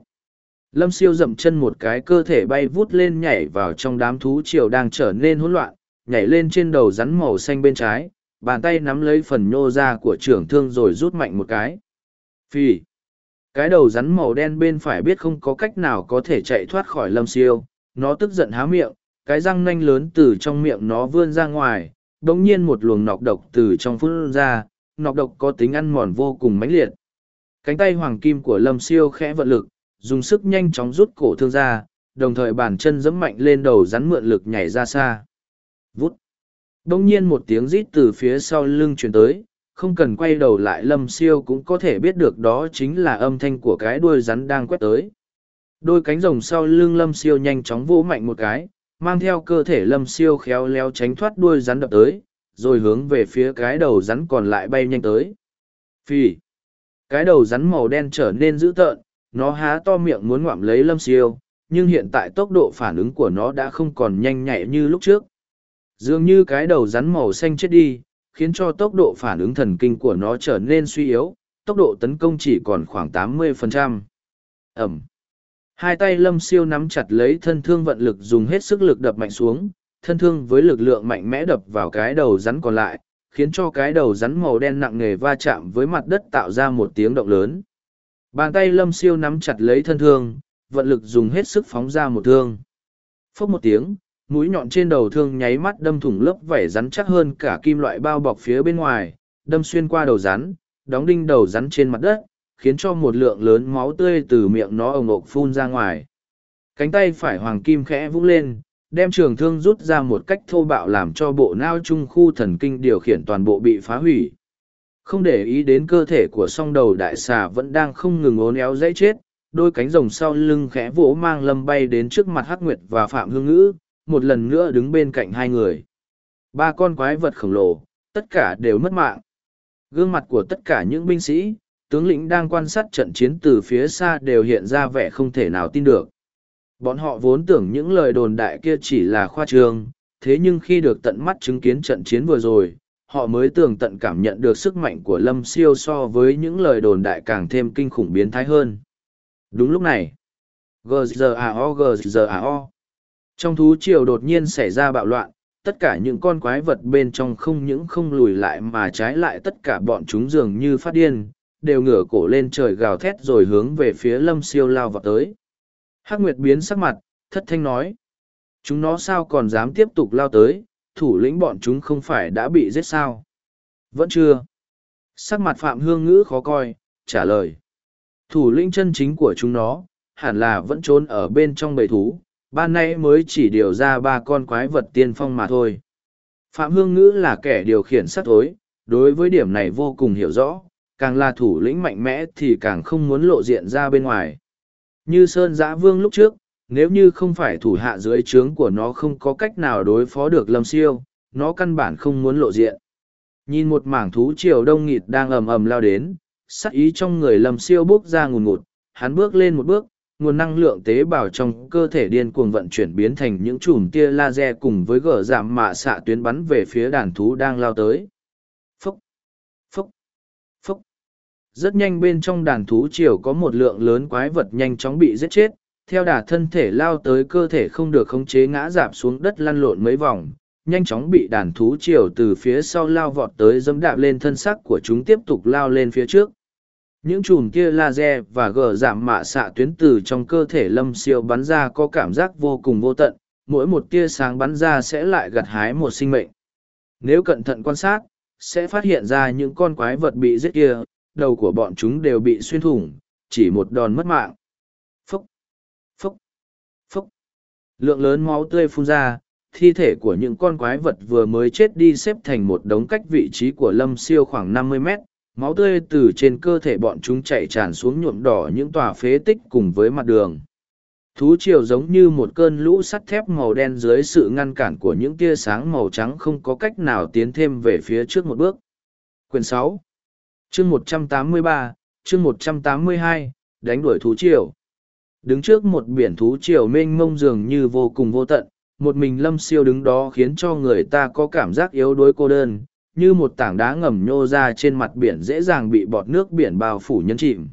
Lâm siêu dậm chân một cái cơ thể bay vút lên nhảy vào trong đám thú triều đang trở nên hỗn loạn nhảy lên trên đầu rắn màu xanh bên trái bàn tay nắm lấy phần nhô ra của trưởng thương rồi rút mạnh một cái. Phi cái đầu rắn màu đen bên phải biết không có cách nào có thể chạy thoát khỏi lâm siêu nó tức giận há miệng cái răng nanh lớn từ trong miệng nó vươn ra ngoài, đống nhiên một luồng nọc độc từ trong phun ra, nọc độc có tính ăn mòn vô cùng mãnh liệt. Cánh tay hoàng kim của lâm siêu khẽ vận lực, dùng sức nhanh chóng rút cổ thương ra, đồng thời bàn chân giẫm mạnh lên đầu rắn mượn lực nhảy ra xa. Vút. Đ nhiên một tiếng rít từ phía sau lưng truyền tới, không cần quay đầu lại lâm siêu cũng có thể biết được đó chính là âm thanh của cái đuôi rắn đang quét tới. Đôi cánh rồng sau lưng lâm siêu nhanh chóng vỗ mạnh một cái mang theo cơ thể lâm siêu khéo léo tránh thoát đuôi rắn đập tới, rồi hướng về phía cái đầu rắn còn lại bay nhanh tới. Phi cái đầu rắn màu đen trở nên dữ tợn, nó há to miệng muốn ngoạm lấy lâm siêu, nhưng hiện tại tốc độ phản ứng của nó đã không còn nhanh nhạy như lúc trước. Dường như cái đầu rắn màu xanh chết đi, khiến cho tốc độ phản ứng thần kinh của nó trở nên suy yếu, tốc độ tấn công chỉ còn khoảng 80%. ẩm. Hai tay lâm siêu nắm chặt lấy thân thương vận lực dùng hết sức lực đập mạnh xuống, thân thương với lực lượng mạnh mẽ đập vào cái đầu rắn còn lại, khiến cho cái đầu rắn màu đen nặng nề va chạm với mặt đất tạo ra một tiếng động lớn. Bàn tay lâm siêu nắm chặt lấy thân thương, vận lực dùng hết sức phóng ra một thương. Phốc một tiếng, mũi nhọn trên đầu thương nháy mắt đâm thủng lớp vảy rắn chắc hơn cả kim loại bao bọc phía bên ngoài, đâm xuyên qua đầu rắn, đóng đinh đầu rắn trên mặt đất, khiến cho một lượng lớn máu tươi từ miệng nó ồng ộc phun ra ngoài. Cánh tay phải hoàng kim khẽ vung lên, đem trường thương rút ra một cách thô bạo làm cho bộ nao trung khu thần kinh điều khiển toàn bộ bị phá hủy. Không để ý đến cơ thể của song đầu đại xà vẫn đang không ngừng ốn éo dãy chết, đôi cánh rồng sau lưng khẽ vỗ mang lâm bay đến trước mặt Hắc Nguyệt và Phạm Hương Ngữ, một lần nữa đứng bên cạnh hai người. Ba con quái vật khổng lồ, tất cả đều mất mạng. Gương mặt của tất cả những binh sĩ, tướng lĩnh đang quan sát trận chiến từ phía xa đều hiện ra vẻ không thể nào tin được. Bọn họ vốn tưởng những lời đồn đại kia chỉ là khoa trương, thế nhưng khi được tận mắt chứng kiến trận chiến vừa rồi, họ mới tường tận cảm nhận được sức mạnh của lâm siêu so với những lời đồn đại càng thêm kinh khủng biến thái hơn. Đúng lúc này, gzao gzao trong thú triều đột nhiên xảy ra bạo loạn, tất cả những con quái vật bên trong không những không lùi lại mà trái lại tất cả bọn chúng dường như phát điên, đều ngửa cổ lên trời gào thét rồi hướng về phía lâm siêu lao vào tới. Hắc nguyệt biến sắc mặt, thất thanh nói, chúng nó sao còn dám tiếp tục lao tới? Thủ lĩnh bọn chúng không phải đã bị giết sao? Vẫn chưa. Sắc mặt phạm hương ngữ khó coi, trả lời, thủ lĩnh chân chính của chúng nó, hẳn là vẫn trốn ở bên trong bầy thú. Ban nay mới chỉ điều ra ba con quái vật tiên phong mà thôi. Phạm hương ngữ là kẻ điều khiển sắc tối đối với điểm này vô cùng hiểu rõ càng là thủ lĩnh mạnh mẽ thì càng không muốn lộ diện ra bên ngoài. Như Sơn Giã Vương lúc trước, nếu như không phải thủ hạ dưới trướng của nó không có cách nào đối phó được Lâm Siêu, nó căn bản không muốn lộ diện. Nhìn một mảng thú triều đông nghịt đang ầm ầm lao đến, sắc ý trong người Lâm Siêu bước ra ngùn ngụt, hắn bước lên một bước, nguồn năng lượng tế bào trong cơ thể điên cuồng vận chuyển biến thành những chùm tia laser cùng với gở giảm mạ xạ tuyến bắn về phía đàn thú đang lao tới. Rất nhanh bên trong đàn thú triều có một lượng lớn quái vật nhanh chóng bị giết chết, theo đà thân thể lao tới cơ thể không được khống chế ngã dạp xuống đất lăn lộn mấy vòng, nhanh chóng bị đàn thú triều từ phía sau lao vọt tới dẫm đạp lên thân sắc của chúng tiếp tục lao lên phía trước. Những chùm kia laser và gờ giảm mạ xạ tuyến từ trong cơ thể lâm siêu bắn ra có cảm giác vô cùng vô tận, mỗi một tia sáng bắn ra sẽ lại gặt hái một sinh mệnh. Nếu cẩn thận quan sát, sẽ phát hiện ra những con quái vật bị giết kia đầu của bọn chúng đều bị xuyên thủng, chỉ một đòn mất mạng. Phốc, phốc, phốc. Lượng lớn máu tươi phun ra, thi thể của những con quái vật vừa mới chết đi xếp thành một đống cách vị trí của lâm siêu khoảng năm mươi mét. Máu tươi từ trên cơ thể bọn chúng chạy tràn xuống nhuộm đỏ những tòa phế tích cùng với mặt đường. Thú triều giống như một cơn lũ sắt thép màu đen dưới sự ngăn cản của những tia sáng màu trắng không có cách nào tiến thêm về phía trước một bước. Quyền sáu chương một trăm tám mươi ba chương một trăm tám mươi hai đánh đuổi thú triều đứng trước một biển thú triều mênh mông dường như vô cùng vô tận một mình lâm siêu đứng đó khiến cho người ta có cảm giác yếu đuối cô đơn như một tảng đá ngầm nhô ra trên mặt biển dễ dàng bị bọt nước biển bao phủ nhấn chìm.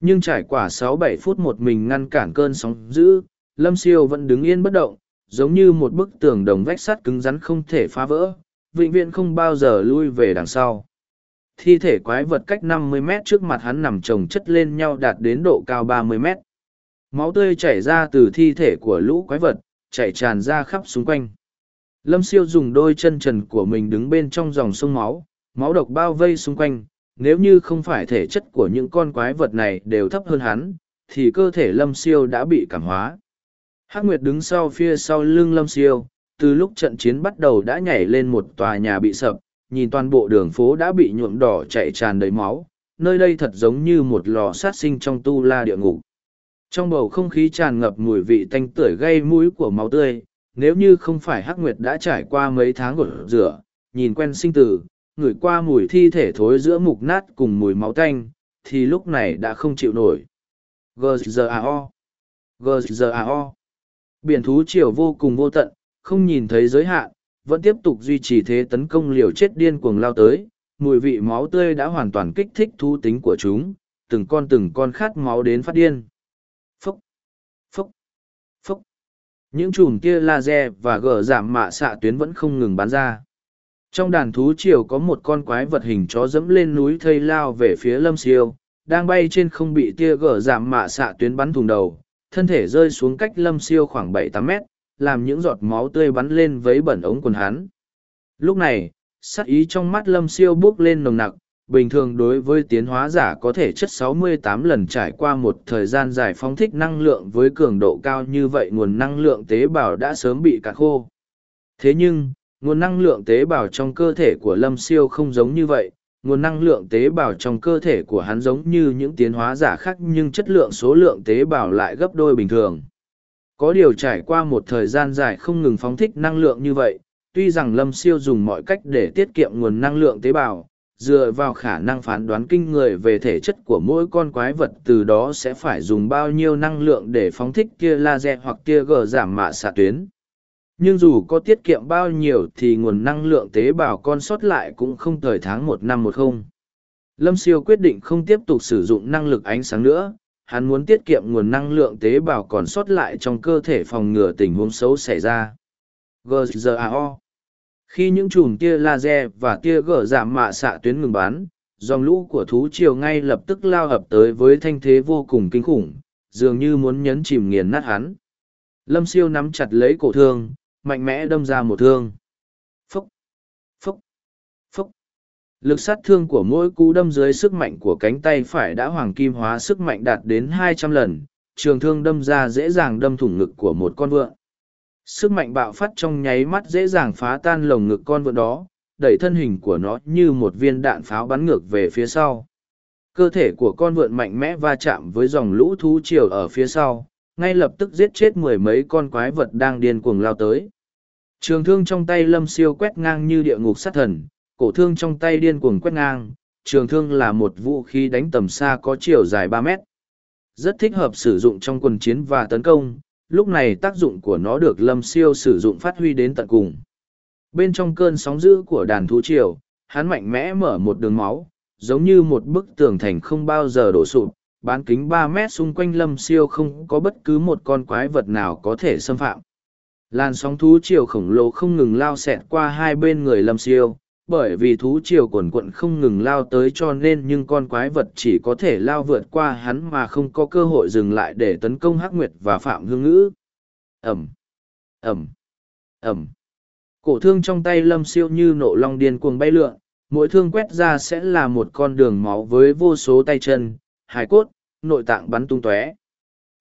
Nhưng trải qua sáu bảy phút một mình ngăn cản cơn sóng dữ, Lâm Siêu vẫn đứng yên bất động, giống như một bức tường đồng vách sắt cứng rắn không thể phá vỡ, vĩnh viễn không bao giờ lui về đằng sau. Thi thể quái vật cách năm mươi mét trước mặt hắn nằm chồng chất lên nhau đạt đến độ cao ba mươi mét. Máu tươi chảy ra từ thi thể của lũ quái vật, chảy tràn ra khắp xung quanh. Lâm siêu dùng đôi chân trần của mình đứng bên trong dòng sông máu, máu độc bao vây xung quanh. Nếu như không phải thể chất của những con quái vật này đều thấp hơn hắn, thì cơ thể lâm siêu đã bị cảm hóa. Hắc Nguyệt đứng sau phía sau lưng lâm siêu, từ lúc trận chiến bắt đầu đã nhảy lên một tòa nhà bị sập, nhìn toàn bộ đường phố đã bị nhuộm đỏ chạy tràn đầy máu, nơi đây thật giống như một lò sát sinh trong tu la địa ngục. Trong bầu không khí tràn ngập mùi vị tanh tưởi gây mũi của máu tươi, nếu như không phải Hắc Nguyệt đã trải qua mấy tháng gột rửa, nhìn quen sinh tử, ngửi qua mùi thi thể thối giữa mục nát cùng mùi máu tanh, thì lúc này đã không chịu nổi. G.G.A.O. G.G.A.O. Biển thú triều vô cùng vô tận, không nhìn thấy giới hạn, vẫn tiếp tục duy trì thế tấn công liều chết điên cuồng lao tới, mùi vị máu tươi đã hoàn toàn kích thích thú tính của chúng, từng con từng con khát máu đến phát điên. Phốc, phốc, phốc. Những chùm tia laser và gờ giảm mạ xạ tuyến vẫn không ngừng bắn ra. Trong đàn thú triều có một con quái vật hình chó dẫm lên núi thây lao về phía lâm siêu, đang bay trên không bị tia gờ giảm mạ xạ tuyến bắn thùng đầu, thân thể rơi xuống cách lâm siêu khoảng bảy tám mét, làm những giọt máu tươi bắn lên với bẩn ống quần hắn. Lúc này, sắc ý trong mắt lâm siêu bước lên nồng nặc, bình thường đối với tiến hóa giả có thể chất 68 lần trải qua một thời gian dài phóng thích năng lượng với cường độ cao như vậy nguồn năng lượng tế bào đã sớm bị cạn khô. Thế nhưng, nguồn năng lượng tế bào trong cơ thể của lâm siêu không giống như vậy, nguồn năng lượng tế bào trong cơ thể của hắn giống như những tiến hóa giả khác nhưng chất lượng số lượng tế bào lại gấp đôi bình thường. Có điều trải qua một thời gian dài không ngừng phóng thích năng lượng như vậy, tuy rằng Lâm Siêu dùng mọi cách để tiết kiệm nguồn năng lượng tế bào, dựa vào khả năng phán đoán kinh người về thể chất của mỗi con quái vật từ đó sẽ phải dùng bao nhiêu năng lượng để phóng thích tia laser hoặc tia gờ giảm mạ xạ tuyến. Nhưng dù có tiết kiệm bao nhiêu thì nguồn năng lượng tế bào con sót lại cũng không thời tháng một năm một không. Lâm Siêu quyết định không tiếp tục sử dụng năng lực ánh sáng nữa, hắn muốn tiết kiệm nguồn năng lượng tế bào còn sót lại trong cơ thể phòng ngừa tình huống xấu xảy ra. GZAO Khi những chùm tia laser và tia gờ giảm mạ xạ tuyến ngừng bắn, dòng lũ của thú triều ngay lập tức lao ập tới với thanh thế vô cùng kinh khủng, dường như muốn nhấn chìm nghiền nát hắn. Lâm siêu nắm chặt lấy cổ thương, mạnh mẽ đâm ra một thương. Phúc! Phúc! Phúc! Lực sát thương của mỗi cú đâm dưới sức mạnh của cánh tay phải đã hoàng kim hóa sức mạnh đạt đến hai trăm lần, trường thương đâm ra dễ dàng đâm thủng ngực của một con vượn. Sức mạnh bạo phát trong nháy mắt dễ dàng phá tan lồng ngực con vượn đó, đẩy thân hình của nó như một viên đạn pháo bắn ngược về phía sau. Cơ thể của con vượn mạnh mẽ va chạm với dòng lũ thú triều ở phía sau, ngay lập tức giết chết mười mấy con quái vật đang điên cuồng lao tới. Trường thương trong tay lâm siêu quét ngang như địa ngục sát thần cổ thương trong tay điên cuồng quét ngang, trường thương là một vũ khí đánh tầm xa có chiều dài ba mét. Rất thích hợp sử dụng trong quần chiến và tấn công, lúc này tác dụng của nó được lâm siêu sử dụng phát huy đến tận cùng. Bên trong cơn sóng dữ của đàn thú triều, hắn mạnh mẽ mở một đường máu, giống như một bức tường thành không bao giờ đổ sụp, bán kính ba mét xung quanh lâm siêu không có bất cứ một con quái vật nào có thể xâm phạm. Làn sóng thú triều khổng lồ không ngừng lao xẹt qua hai bên người lâm siêu, bởi vì thú triều quần quận không ngừng lao tới cho nên nhưng con quái vật chỉ có thể lao vượt qua hắn mà không có cơ hội dừng lại để tấn công hắc nguyệt và phạm hương ngữ. Ẩm ẩm ẩm. Cổ thương trong tay lâm siêu như nộ long điên cuồng bay lượn, mỗi thương quét ra sẽ là một con đường máu với vô số tay chân hải cốt, nội tạng bắn tung tóe.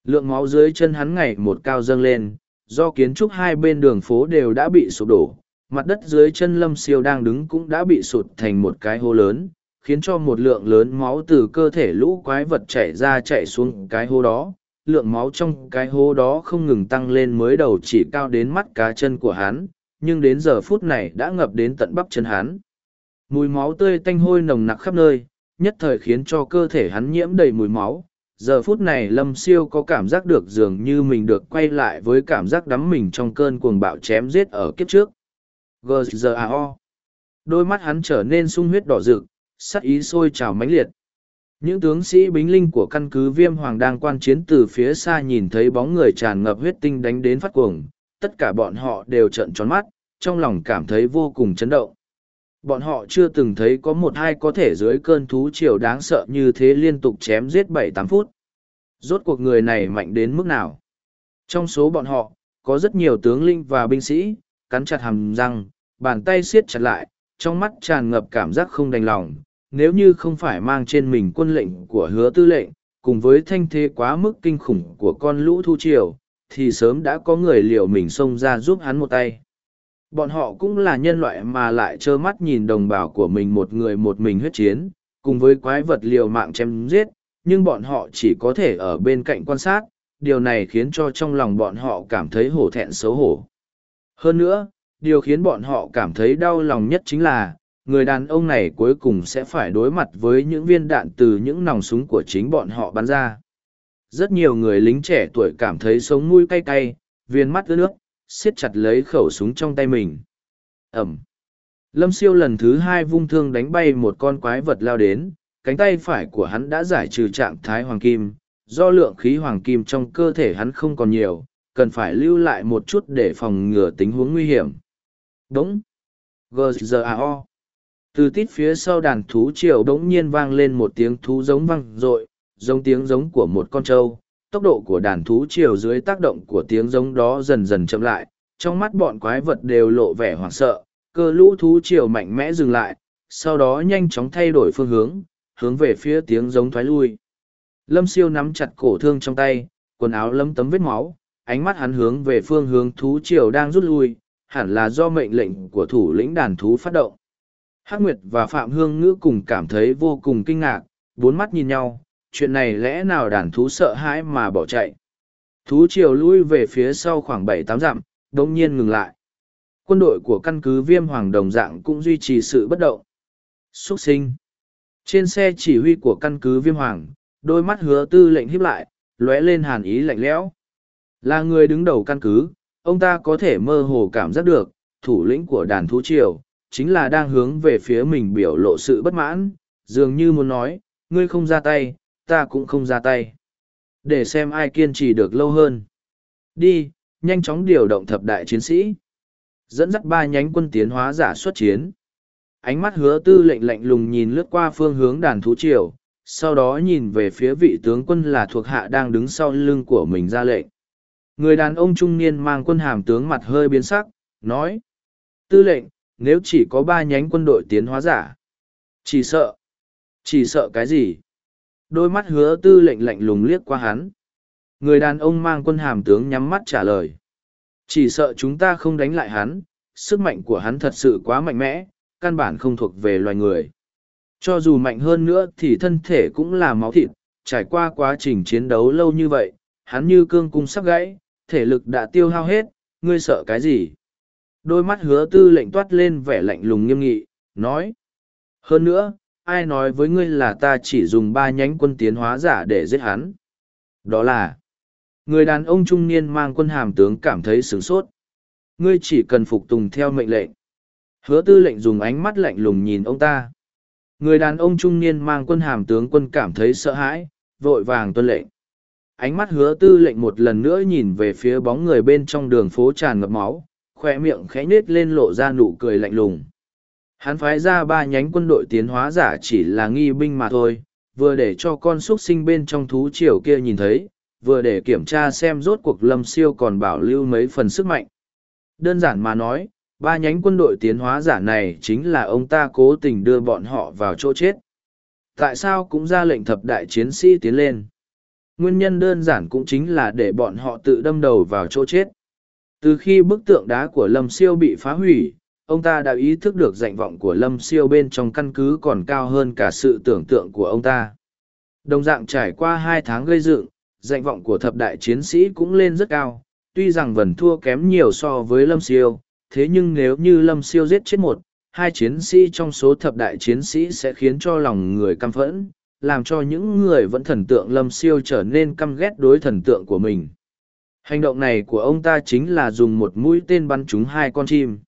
Lượng máu dưới chân hắn ngày một cao dâng lên, do kiến trúc hai bên đường phố đều đã bị sụp đổ mặt đất dưới chân lâm siêu đang đứng cũng đã bị sụt thành một cái hố lớn, khiến cho một lượng lớn máu từ cơ thể lũ quái vật chảy ra chạy xuống cái hố đó. Lượng máu trong cái hố đó không ngừng tăng lên mới đầu chỉ cao đến mắt cá chân của hắn, nhưng đến giờ phút này đã ngập đến tận bắp chân hắn. Mùi máu tươi tanh hôi nồng nặc khắp nơi, nhất thời khiến cho cơ thể hắn nhiễm đầy mùi máu. Giờ phút này lâm siêu có cảm giác được dường như mình được quay lại với cảm giác đắm mình trong cơn cuồng bạo chém giết ở kiếp trước. GZAO đôi mắt hắn trở nên sung huyết đỏ rực, sắc ý sôi trào mãnh liệt. Những tướng sĩ bính linh của căn cứ viêm hoàng đang quan chiến từ phía xa nhìn thấy bóng người tràn ngập huyết tinh đánh đến phát cuồng, tất cả bọn họ đều trợn tròn mắt, trong lòng cảm thấy vô cùng chấn động. Bọn họ chưa từng thấy có một hai có thể dưới cơn thú triều đáng sợ như thế liên tục chém giết bảy tám phút. Rốt cuộc người này mạnh đến mức nào? Trong số bọn họ, có rất nhiều tướng linh và binh sĩ, cắn chặt hàm răng, bàn tay siết chặt lại, trong mắt tràn ngập cảm giác không đành lòng. Nếu như không phải mang trên mình quân lệnh của hứa tư lệnh, cùng với thanh thế quá mức kinh khủng của con lũ thu triều, thì sớm đã có người liều mình xông ra giúp hắn một tay. Bọn họ cũng là nhân loại mà lại trơ mắt nhìn đồng bào của mình một người một mình huyết chiến, cùng với quái vật liều mạng chém giết, nhưng bọn họ chỉ có thể ở bên cạnh quan sát, điều này khiến cho trong lòng bọn họ cảm thấy hổ thẹn xấu hổ. Hơn nữa, điều khiến bọn họ cảm thấy đau lòng nhất chính là, người đàn ông này cuối cùng sẽ phải đối mặt với những viên đạn từ những nòng súng của chính bọn họ bắn ra. Rất nhiều người lính trẻ tuổi cảm thấy sống mũi cay cay, viên mắt ướt nước, siết chặt lấy khẩu súng trong tay mình. Ẩm. Lâm siêu lần thứ hai vung thương đánh bay một con quái vật lao đến, cánh tay phải của hắn đã giải trừ trạng thái hoàng kim, do lượng khí hoàng kim trong cơ thể hắn không còn nhiều, cần phải lưu lại một chút để phòng ngừa tình huống nguy hiểm. Đúng. G.G.A.O. Từ tít phía sau đàn thú triều đống nhiên vang lên một tiếng thú giống vang rội, giống tiếng giống của một con trâu. Tốc độ của đàn thú triều dưới tác động của tiếng giống đó dần dần chậm lại, trong mắt bọn quái vật đều lộ vẻ hoảng sợ, cơ lũ thú triều mạnh mẽ dừng lại, sau đó nhanh chóng thay đổi phương hướng, hướng về phía tiếng giống thoái lui. Lâm siêu nắm chặt cổ thương trong tay, quần áo lấm tấm vết máu, ánh mắt hắn hướng về phương hướng thú triều đang rút lui, hẳn là do mệnh lệnh của thủ lĩnh đàn thú phát động. Hắc Nguyệt và Phạm Hương Ngữ cùng cảm thấy vô cùng kinh ngạc, bốn mắt nhìn nhau, chuyện này lẽ nào đàn thú sợ hãi mà bỏ chạy. Thú triều lui về phía sau khoảng bảy tám dặm, đồng nhiên ngừng lại. Quân đội của căn cứ viêm hoàng đồng dạng cũng duy trì sự bất động. Xuất sinh. Trên xe chỉ huy của căn cứ viêm hoàng, đôi mắt hứa tư lệnh híp lại, lóe lên hàn ý lạnh lẽo. Là người đứng đầu căn cứ, ông ta có thể mơ hồ cảm giác được, thủ lĩnh của đàn thú triều, chính là đang hướng về phía mình biểu lộ sự bất mãn, dường như muốn nói, ngươi không ra tay, ta cũng không ra tay. Để xem ai kiên trì được lâu hơn. Đi, nhanh chóng điều động thập đại chiến sĩ. Dẫn dắt ba nhánh quân tiến hóa giả xuất chiến. Ánh mắt hứa tư lệnh lạnh lùng nhìn lướt qua phương hướng đàn thú triều, sau đó nhìn về phía vị tướng quân là thuộc hạ đang đứng sau lưng của mình ra lệnh. Người đàn ông trung niên mang quân hàm tướng mặt hơi biến sắc, nói. Tư lệnh, nếu chỉ có ba nhánh quân đội tiến hóa giả. Chỉ sợ. Chỉ sợ cái gì? Đôi mắt hứa tư lệnh lạnh lùng liếc qua hắn. Người đàn ông mang quân hàm tướng nhắm mắt trả lời. Chỉ sợ chúng ta không đánh lại hắn, sức mạnh của hắn thật sự quá mạnh mẽ, căn bản không thuộc về loài người. Cho dù mạnh hơn nữa thì thân thể cũng là máu thịt, trải qua quá trình chiến đấu lâu như vậy, hắn như cương cung sắp gãy, thể lực đã tiêu hao hết, ngươi sợ cái gì? Đôi mắt hứa tư lệnh toát lên vẻ lạnh lùng nghiêm nghị, nói. Hơn nữa, ai nói với ngươi là ta chỉ dùng ba nhánh quân tiến hóa giả để giết hắn? Đó là, người đàn ông trung niên mang quân hàm tướng cảm thấy sửng sốt. Ngươi chỉ cần phục tùng theo mệnh lệnh. Hứa tư lệnh dùng ánh mắt lạnh lùng nhìn ông ta. Người đàn ông trung niên mang quân hàm tướng quân cảm thấy sợ hãi, vội vàng tuân lệnh. Ánh mắt hứa tư lệnh một lần nữa nhìn về phía bóng người bên trong đường phố tràn ngập máu, khoe miệng khẽ nết lên lộ ra nụ cười lạnh lùng. Hắn phái ra ba nhánh quân đội tiến hóa giả chỉ là nghi binh mà thôi, vừa để cho con xuất sinh bên trong thú triều kia nhìn thấy, vừa để kiểm tra xem rốt cuộc lâm siêu còn bảo lưu mấy phần sức mạnh. Đơn giản mà nói, ba nhánh quân đội tiến hóa giả này chính là ông ta cố tình đưa bọn họ vào chỗ chết. Tại sao cũng ra lệnh thập đại chiến sĩ tiến lên? Nguyên nhân đơn giản cũng chính là để bọn họ tự đâm đầu vào chỗ chết. Từ khi bức tượng đá của Lâm Siêu bị phá hủy, ông ta đã ý thức được danh vọng của Lâm Siêu bên trong căn cứ còn cao hơn cả sự tưởng tượng của ông ta. Đồng dạng trải qua hai tháng gây dựng, danh vọng của thập đại chiến sĩ cũng lên rất cao, tuy rằng vẫn thua kém nhiều so với Lâm Siêu, thế nhưng nếu như lâm siêu giết chết một hai chiến sĩ trong số thập đại chiến sĩ sẽ khiến cho lòng người căm phẫn làm cho những người vẫn thần tượng lâm siêu trở nên căm ghét đối thần tượng của mình hành động này của ông ta chính là dùng một mũi tên bắn trúng hai con chim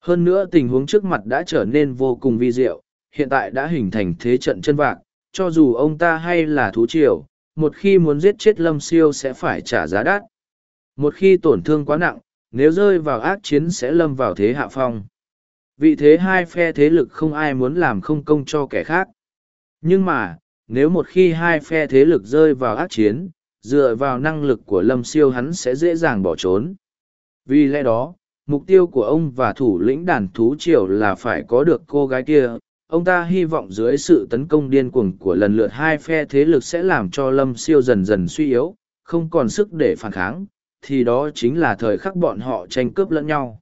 Hơn nữa tình huống trước mặt đã trở nên vô cùng vi diệu, hiện tại đã hình thành thế trận chân vạc, cho dù ông ta hay là thú triều, một khi muốn giết chết lâm siêu sẽ phải trả giá đắt. Một khi tổn thương quá nặng, nếu rơi vào ác chiến sẽ lâm vào thế hạ phong. Vì thế hai phe thế lực không ai muốn làm không công cho kẻ khác. Nhưng mà, nếu một khi hai phe thế lực rơi vào ác chiến, dựa vào năng lực của lâm siêu hắn sẽ dễ dàng bỏ trốn. Vì lẽ đó, mục tiêu của ông và thủ lĩnh đàn thú triều là phải có được cô gái kia. Ông ta hy vọng dưới sự tấn công điên cuồng của lần lượt hai phe thế lực sẽ làm cho lâm siêu dần dần suy yếu, không còn sức để phản kháng, thì đó chính là thời khắc bọn họ tranh cướp lẫn nhau.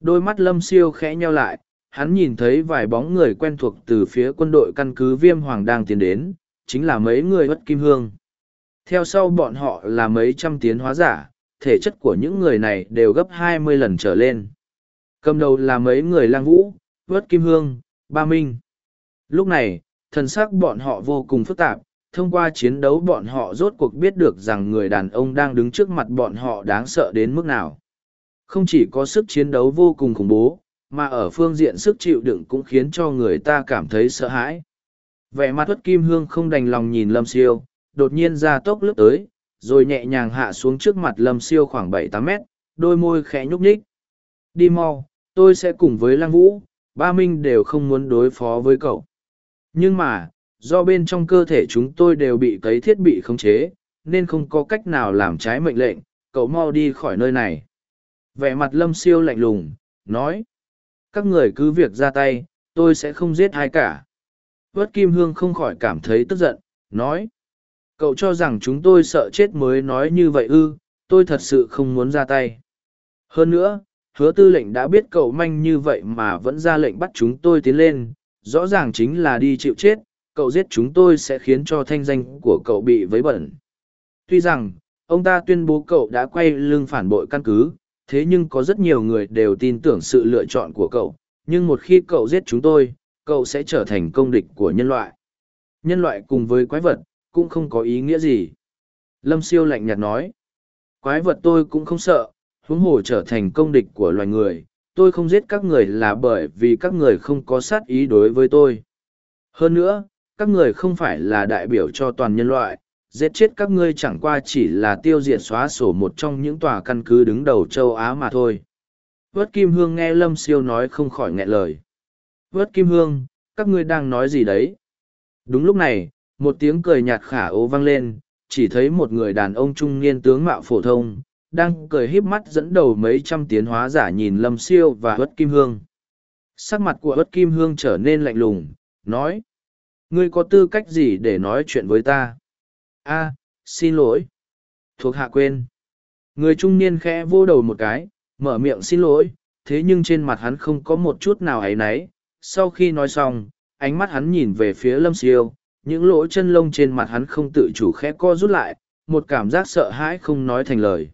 Đôi mắt lâm siêu khẽ nheo lại, hắn nhìn thấy vài bóng người quen thuộc từ phía quân đội căn cứ viêm hoàng đang tiến đến, chính là mấy người bất kim hương. Theo sau bọn họ là mấy trăm tiến hóa giả, thể chất của những người này đều gấp hai mươi lần trở lên. Cầm đầu là mấy người lang vũ, vớt kim hương, ba minh. Lúc này, thần sắc bọn họ vô cùng phức tạp, thông qua chiến đấu bọn họ rốt cuộc biết được rằng người đàn ông đang đứng trước mặt bọn họ đáng sợ đến mức nào. Không chỉ có sức chiến đấu vô cùng khủng bố, mà ở phương diện sức chịu đựng cũng khiến cho người ta cảm thấy sợ hãi. Vẻ mặt tuất kim hương không đành lòng nhìn lâm siêu, đột nhiên ra tốc lướt tới, rồi nhẹ nhàng hạ xuống trước mặt lâm siêu khoảng bảy tám mét, đôi môi khẽ nhúc nhích. Đi mau, tôi sẽ cùng với Lăng Vũ, ba Minh đều không muốn đối phó với cậu. Nhưng mà, do bên trong cơ thể chúng tôi đều bị cấy thiết bị khống chế, nên không có cách nào làm trái mệnh lệnh, cậu mau đi khỏi nơi này. Vẻ mặt lâm siêu lạnh lùng, nói. Các người cứ việc ra tay, tôi sẽ không giết ai cả. Vất Kim Hương không khỏi cảm thấy tức giận, nói. Cậu cho rằng chúng tôi sợ chết mới nói như vậy ư, tôi thật sự không muốn ra tay. Hơn nữa, hứa tư lệnh đã biết cậu manh như vậy mà vẫn ra lệnh bắt chúng tôi tiến lên, rõ ràng chính là đi chịu chết, cậu giết chúng tôi sẽ khiến cho thanh danh của cậu bị vấy bẩn. Tuy rằng, ông ta tuyên bố cậu đã quay lưng phản bội căn cứ, thế nhưng có rất nhiều người đều tin tưởng sự lựa chọn của cậu, nhưng một khi cậu giết chúng tôi, cậu sẽ trở thành công địch của nhân loại. Nhân loại cùng với quái vật, cũng không có ý nghĩa gì. Lâm siêu lạnh nhạt nói, quái vật tôi cũng không sợ, huống hồ trở thành công địch của loài người, tôi không giết các người là bởi vì các người không có sát ý đối với tôi. Hơn nữa, các người không phải là đại biểu cho toàn nhân loại, giết chết các ngươi chẳng qua chỉ là tiêu diệt xóa sổ một trong những tòa căn cứ đứng đầu châu Á mà thôi. Vớt Kim Hương nghe Lâm Siêu nói không khỏi nghẹn lời. Vớt Kim Hương, các ngươi đang nói gì đấy? Đúng lúc này, một tiếng cười nhạt khả ố vang lên, chỉ thấy một người đàn ông trung niên tướng mạo phổ thông, đang cười híp mắt dẫn đầu mấy trăm tiến hóa giả nhìn Lâm Siêu và Vớt Kim Hương. Sắc mặt của Vớt Kim Hương trở nên lạnh lùng, nói. Ngươi có tư cách gì để nói chuyện với ta? A, xin lỗi. Thuộc hạ quên. Người trung niên khẽ vô đầu một cái, mở miệng xin lỗi, thế nhưng trên mặt hắn không có một chút nào áy náy. Sau khi nói xong, ánh mắt hắn nhìn về phía lâm siêu, những lỗ chân lông trên mặt hắn không tự chủ khẽ co rút lại, một cảm giác sợ hãi không nói thành lời.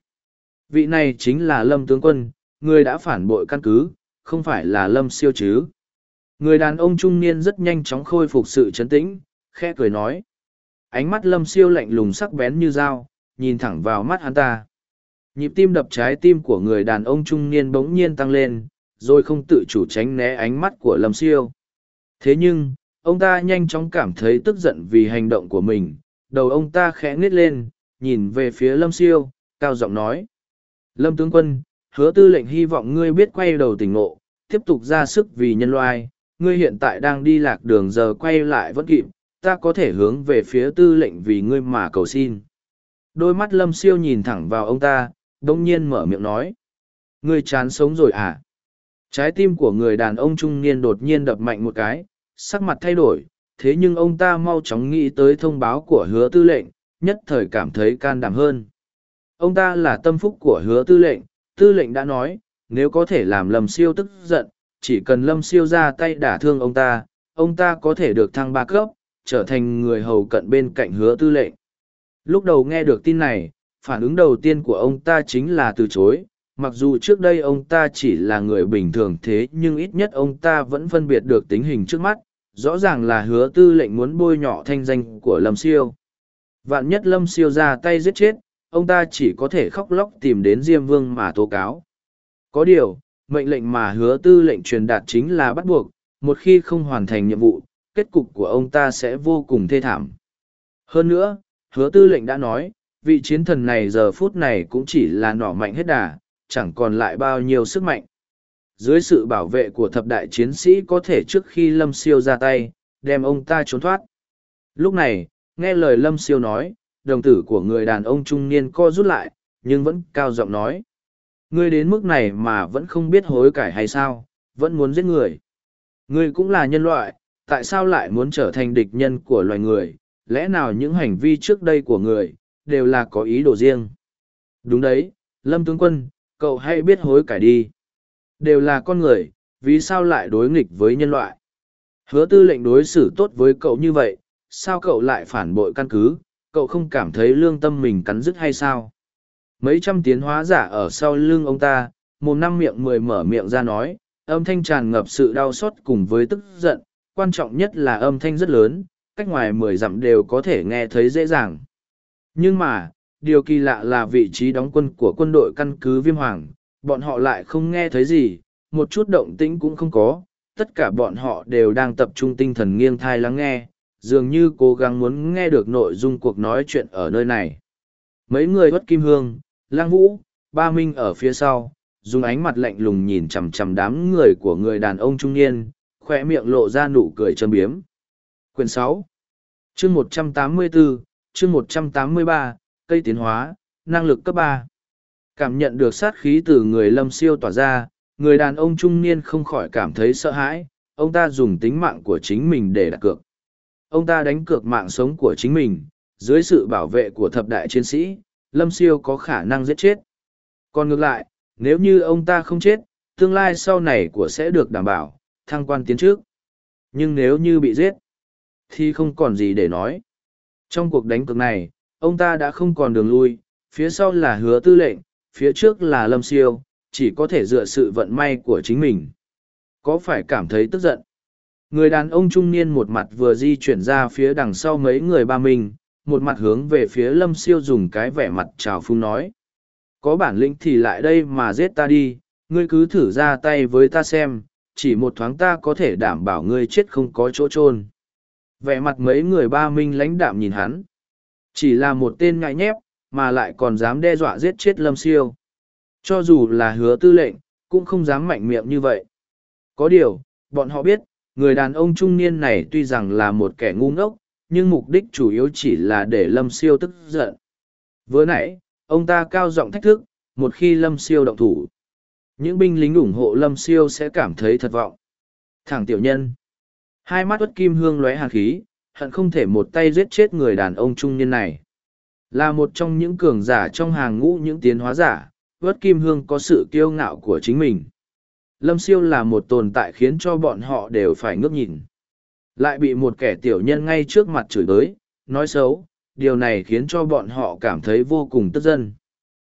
Vị này chính là lâm tướng quân, người đã phản bội căn cứ, không phải là lâm siêu chứ? Người đàn ông trung niên rất nhanh chóng khôi phục sự chấn tĩnh, khẽ cười nói ánh mắt lâm siêu lạnh lùng sắc bén như dao, nhìn thẳng vào mắt hắn ta. Nhịp tim đập trái tim của người đàn ông trung niên bỗng nhiên tăng lên, rồi không tự chủ tránh né ánh mắt của lâm siêu. Thế nhưng, ông ta nhanh chóng cảm thấy tức giận vì hành động của mình. Đầu ông ta khẽ nít lên, nhìn về phía lâm siêu, cao giọng nói. Lâm tướng quân, hứa tư lệnh hy vọng ngươi biết quay đầu tỉnh ngộ, tiếp tục ra sức vì nhân loại. Ngươi hiện tại đang đi lạc đường, giờ quay lại vẫn kịp ta có thể hướng về phía tư lệnh vì ngươi mà cầu xin. Đôi mắt lâm siêu nhìn thẳng vào ông ta, đông nhiên mở miệng nói. Ngươi chán sống rồi à? Trái tim của người đàn ông trung niên đột nhiên đập mạnh một cái, sắc mặt thay đổi, thế nhưng ông ta mau chóng nghĩ tới thông báo của hứa tư lệnh, nhất thời cảm thấy can đảm hơn. Ông ta là tâm phúc của hứa tư lệnh, tư lệnh đã nói, nếu có thể làm lâm siêu tức giận, chỉ cần lâm siêu ra tay đả thương ông ta, ông ta có thể được thăng ba cấp, trở thành người hầu cận bên cạnh hứa tư lệnh. Lúc đầu nghe được tin này, phản ứng đầu tiên của ông ta chính là từ chối, mặc dù trước đây ông ta chỉ là người bình thường thế nhưng ít nhất ông ta vẫn phân biệt được tính hình trước mắt, rõ ràng là hứa tư lệnh muốn bôi nhọ thanh danh của Lâm Siêu. Vạn nhất Lâm Siêu ra tay giết chết, ông ta chỉ có thể khóc lóc tìm đến Diêm Vương mà tố cáo. Có điều, mệnh lệnh mà hứa tư lệnh truyền đạt chính là bắt buộc, một khi không hoàn thành nhiệm vụ, kết cục của ông ta sẽ vô cùng thê thảm. Hơn nữa, hứa tư lệnh đã nói, vị chiến thần này giờ phút này cũng chỉ là nỏ mạnh hết đà, chẳng còn lại bao nhiêu sức mạnh. Dưới sự bảo vệ của thập đại chiến sĩ có thể trước khi Lâm Siêu ra tay, đem ông ta trốn thoát. Lúc này, nghe lời Lâm Siêu nói, đồng tử của người đàn ông trung niên co rút lại, nhưng vẫn cao giọng nói. Ngươi đến mức này mà vẫn không biết hối cải hay sao, vẫn muốn giết người. Ngươi cũng là nhân loại, tại sao lại muốn trở thành địch nhân của loài người, lẽ nào những hành vi trước đây của người, đều là có ý đồ riêng. Đúng đấy, Lâm Tướng Quân, cậu hãy biết hối cải đi. Đều là con người, vì sao lại đối nghịch với nhân loại? Hứa tư lệnh đối xử tốt với cậu như vậy, sao cậu lại phản bội căn cứ, cậu không cảm thấy lương tâm mình cắn rứt hay sao? Mấy trăm tiến hóa giả ở sau lưng ông ta, một năm miệng mười mở miệng ra nói, âm thanh tràn ngập sự đau xót cùng với tức giận, quan trọng nhất là âm thanh rất lớn, cách ngoài mười dặm đều có thể nghe thấy dễ dàng. Nhưng mà, điều kỳ lạ là vị trí đóng quân của quân đội căn cứ Viêm Hoàng, bọn họ lại không nghe thấy gì, một chút động tĩnh cũng không có, tất cả bọn họ đều đang tập trung tinh thần nghiêng thai lắng nghe, dường như cố gắng muốn nghe được nội dung cuộc nói chuyện ở nơi này. Mấy người bất kim hương, lang vũ, ba minh ở phía sau, dùng ánh mặt lạnh lùng nhìn chằm chằm đám người của người đàn ông trung niên, khoe miệng lộ ra nụ cười châm biếm. Quyền sáu chương một trăm tám mươi bốn chương một trăm tám mươi ba cây tiến hóa, năng lực cấp ba Cảm nhận được sát khí từ người lâm siêu tỏa ra, người đàn ông trung niên không khỏi cảm thấy sợ hãi, ông ta dùng tính mạng của chính mình để đặt cược. Ông ta đánh cược mạng sống của chính mình, dưới sự bảo vệ của thập đại chiến sĩ, lâm siêu có khả năng giết chết. Còn ngược lại, nếu như ông ta không chết, tương lai sau này của sẽ được đảm bảo, thăng quan tiến trước. Nhưng nếu như bị giết, thì không còn gì để nói. Trong cuộc đánh cược này, ông ta đã không còn đường lui, phía sau là hứa tư lệnh, phía trước là lâm siêu, chỉ có thể dựa sự vận may của chính mình. Có phải cảm thấy tức giận? Người đàn ông trung niên một mặt vừa di chuyển ra phía đằng sau mấy người ba mình, một mặt hướng về phía lâm siêu dùng cái vẻ mặt trào phung nói. Có bản lĩnh thì lại đây mà giết ta đi, ngươi cứ thử ra tay với ta xem, chỉ một thoáng ta có thể đảm bảo ngươi chết không có chỗ trôn. Vẻ mặt mấy người ba minh lãnh đạm nhìn hắn. Chỉ là một tên ngại nhép, mà lại còn dám đe dọa giết chết lâm siêu. Cho dù là hứa tư lệnh, cũng không dám mạnh miệng như vậy. Có điều, bọn họ biết, người đàn ông trung niên này tuy rằng là một kẻ ngu ngốc, nhưng mục đích chủ yếu chỉ là để lâm siêu tức giận. Vừa nãy, ông ta cao giọng thách thức, một khi lâm siêu động thủ. Những binh lính ủng hộ lâm siêu sẽ cảm thấy thất vọng. Thẳng tiểu nhân. Hai mắt ất kim hương lóe hàn khí, hận không thể một tay giết chết người đàn ông trung niên này. Là một trong những cường giả trong hàng ngũ những tiến hóa giả, vớt kim hương có sự kiêu ngạo của chính mình. Lâm siêu là một tồn tại khiến cho bọn họ đều phải ngước nhìn. Lại bị một kẻ tiểu nhân ngay trước mặt chửi bới, nói xấu, điều này khiến cho bọn họ cảm thấy vô cùng tức dân.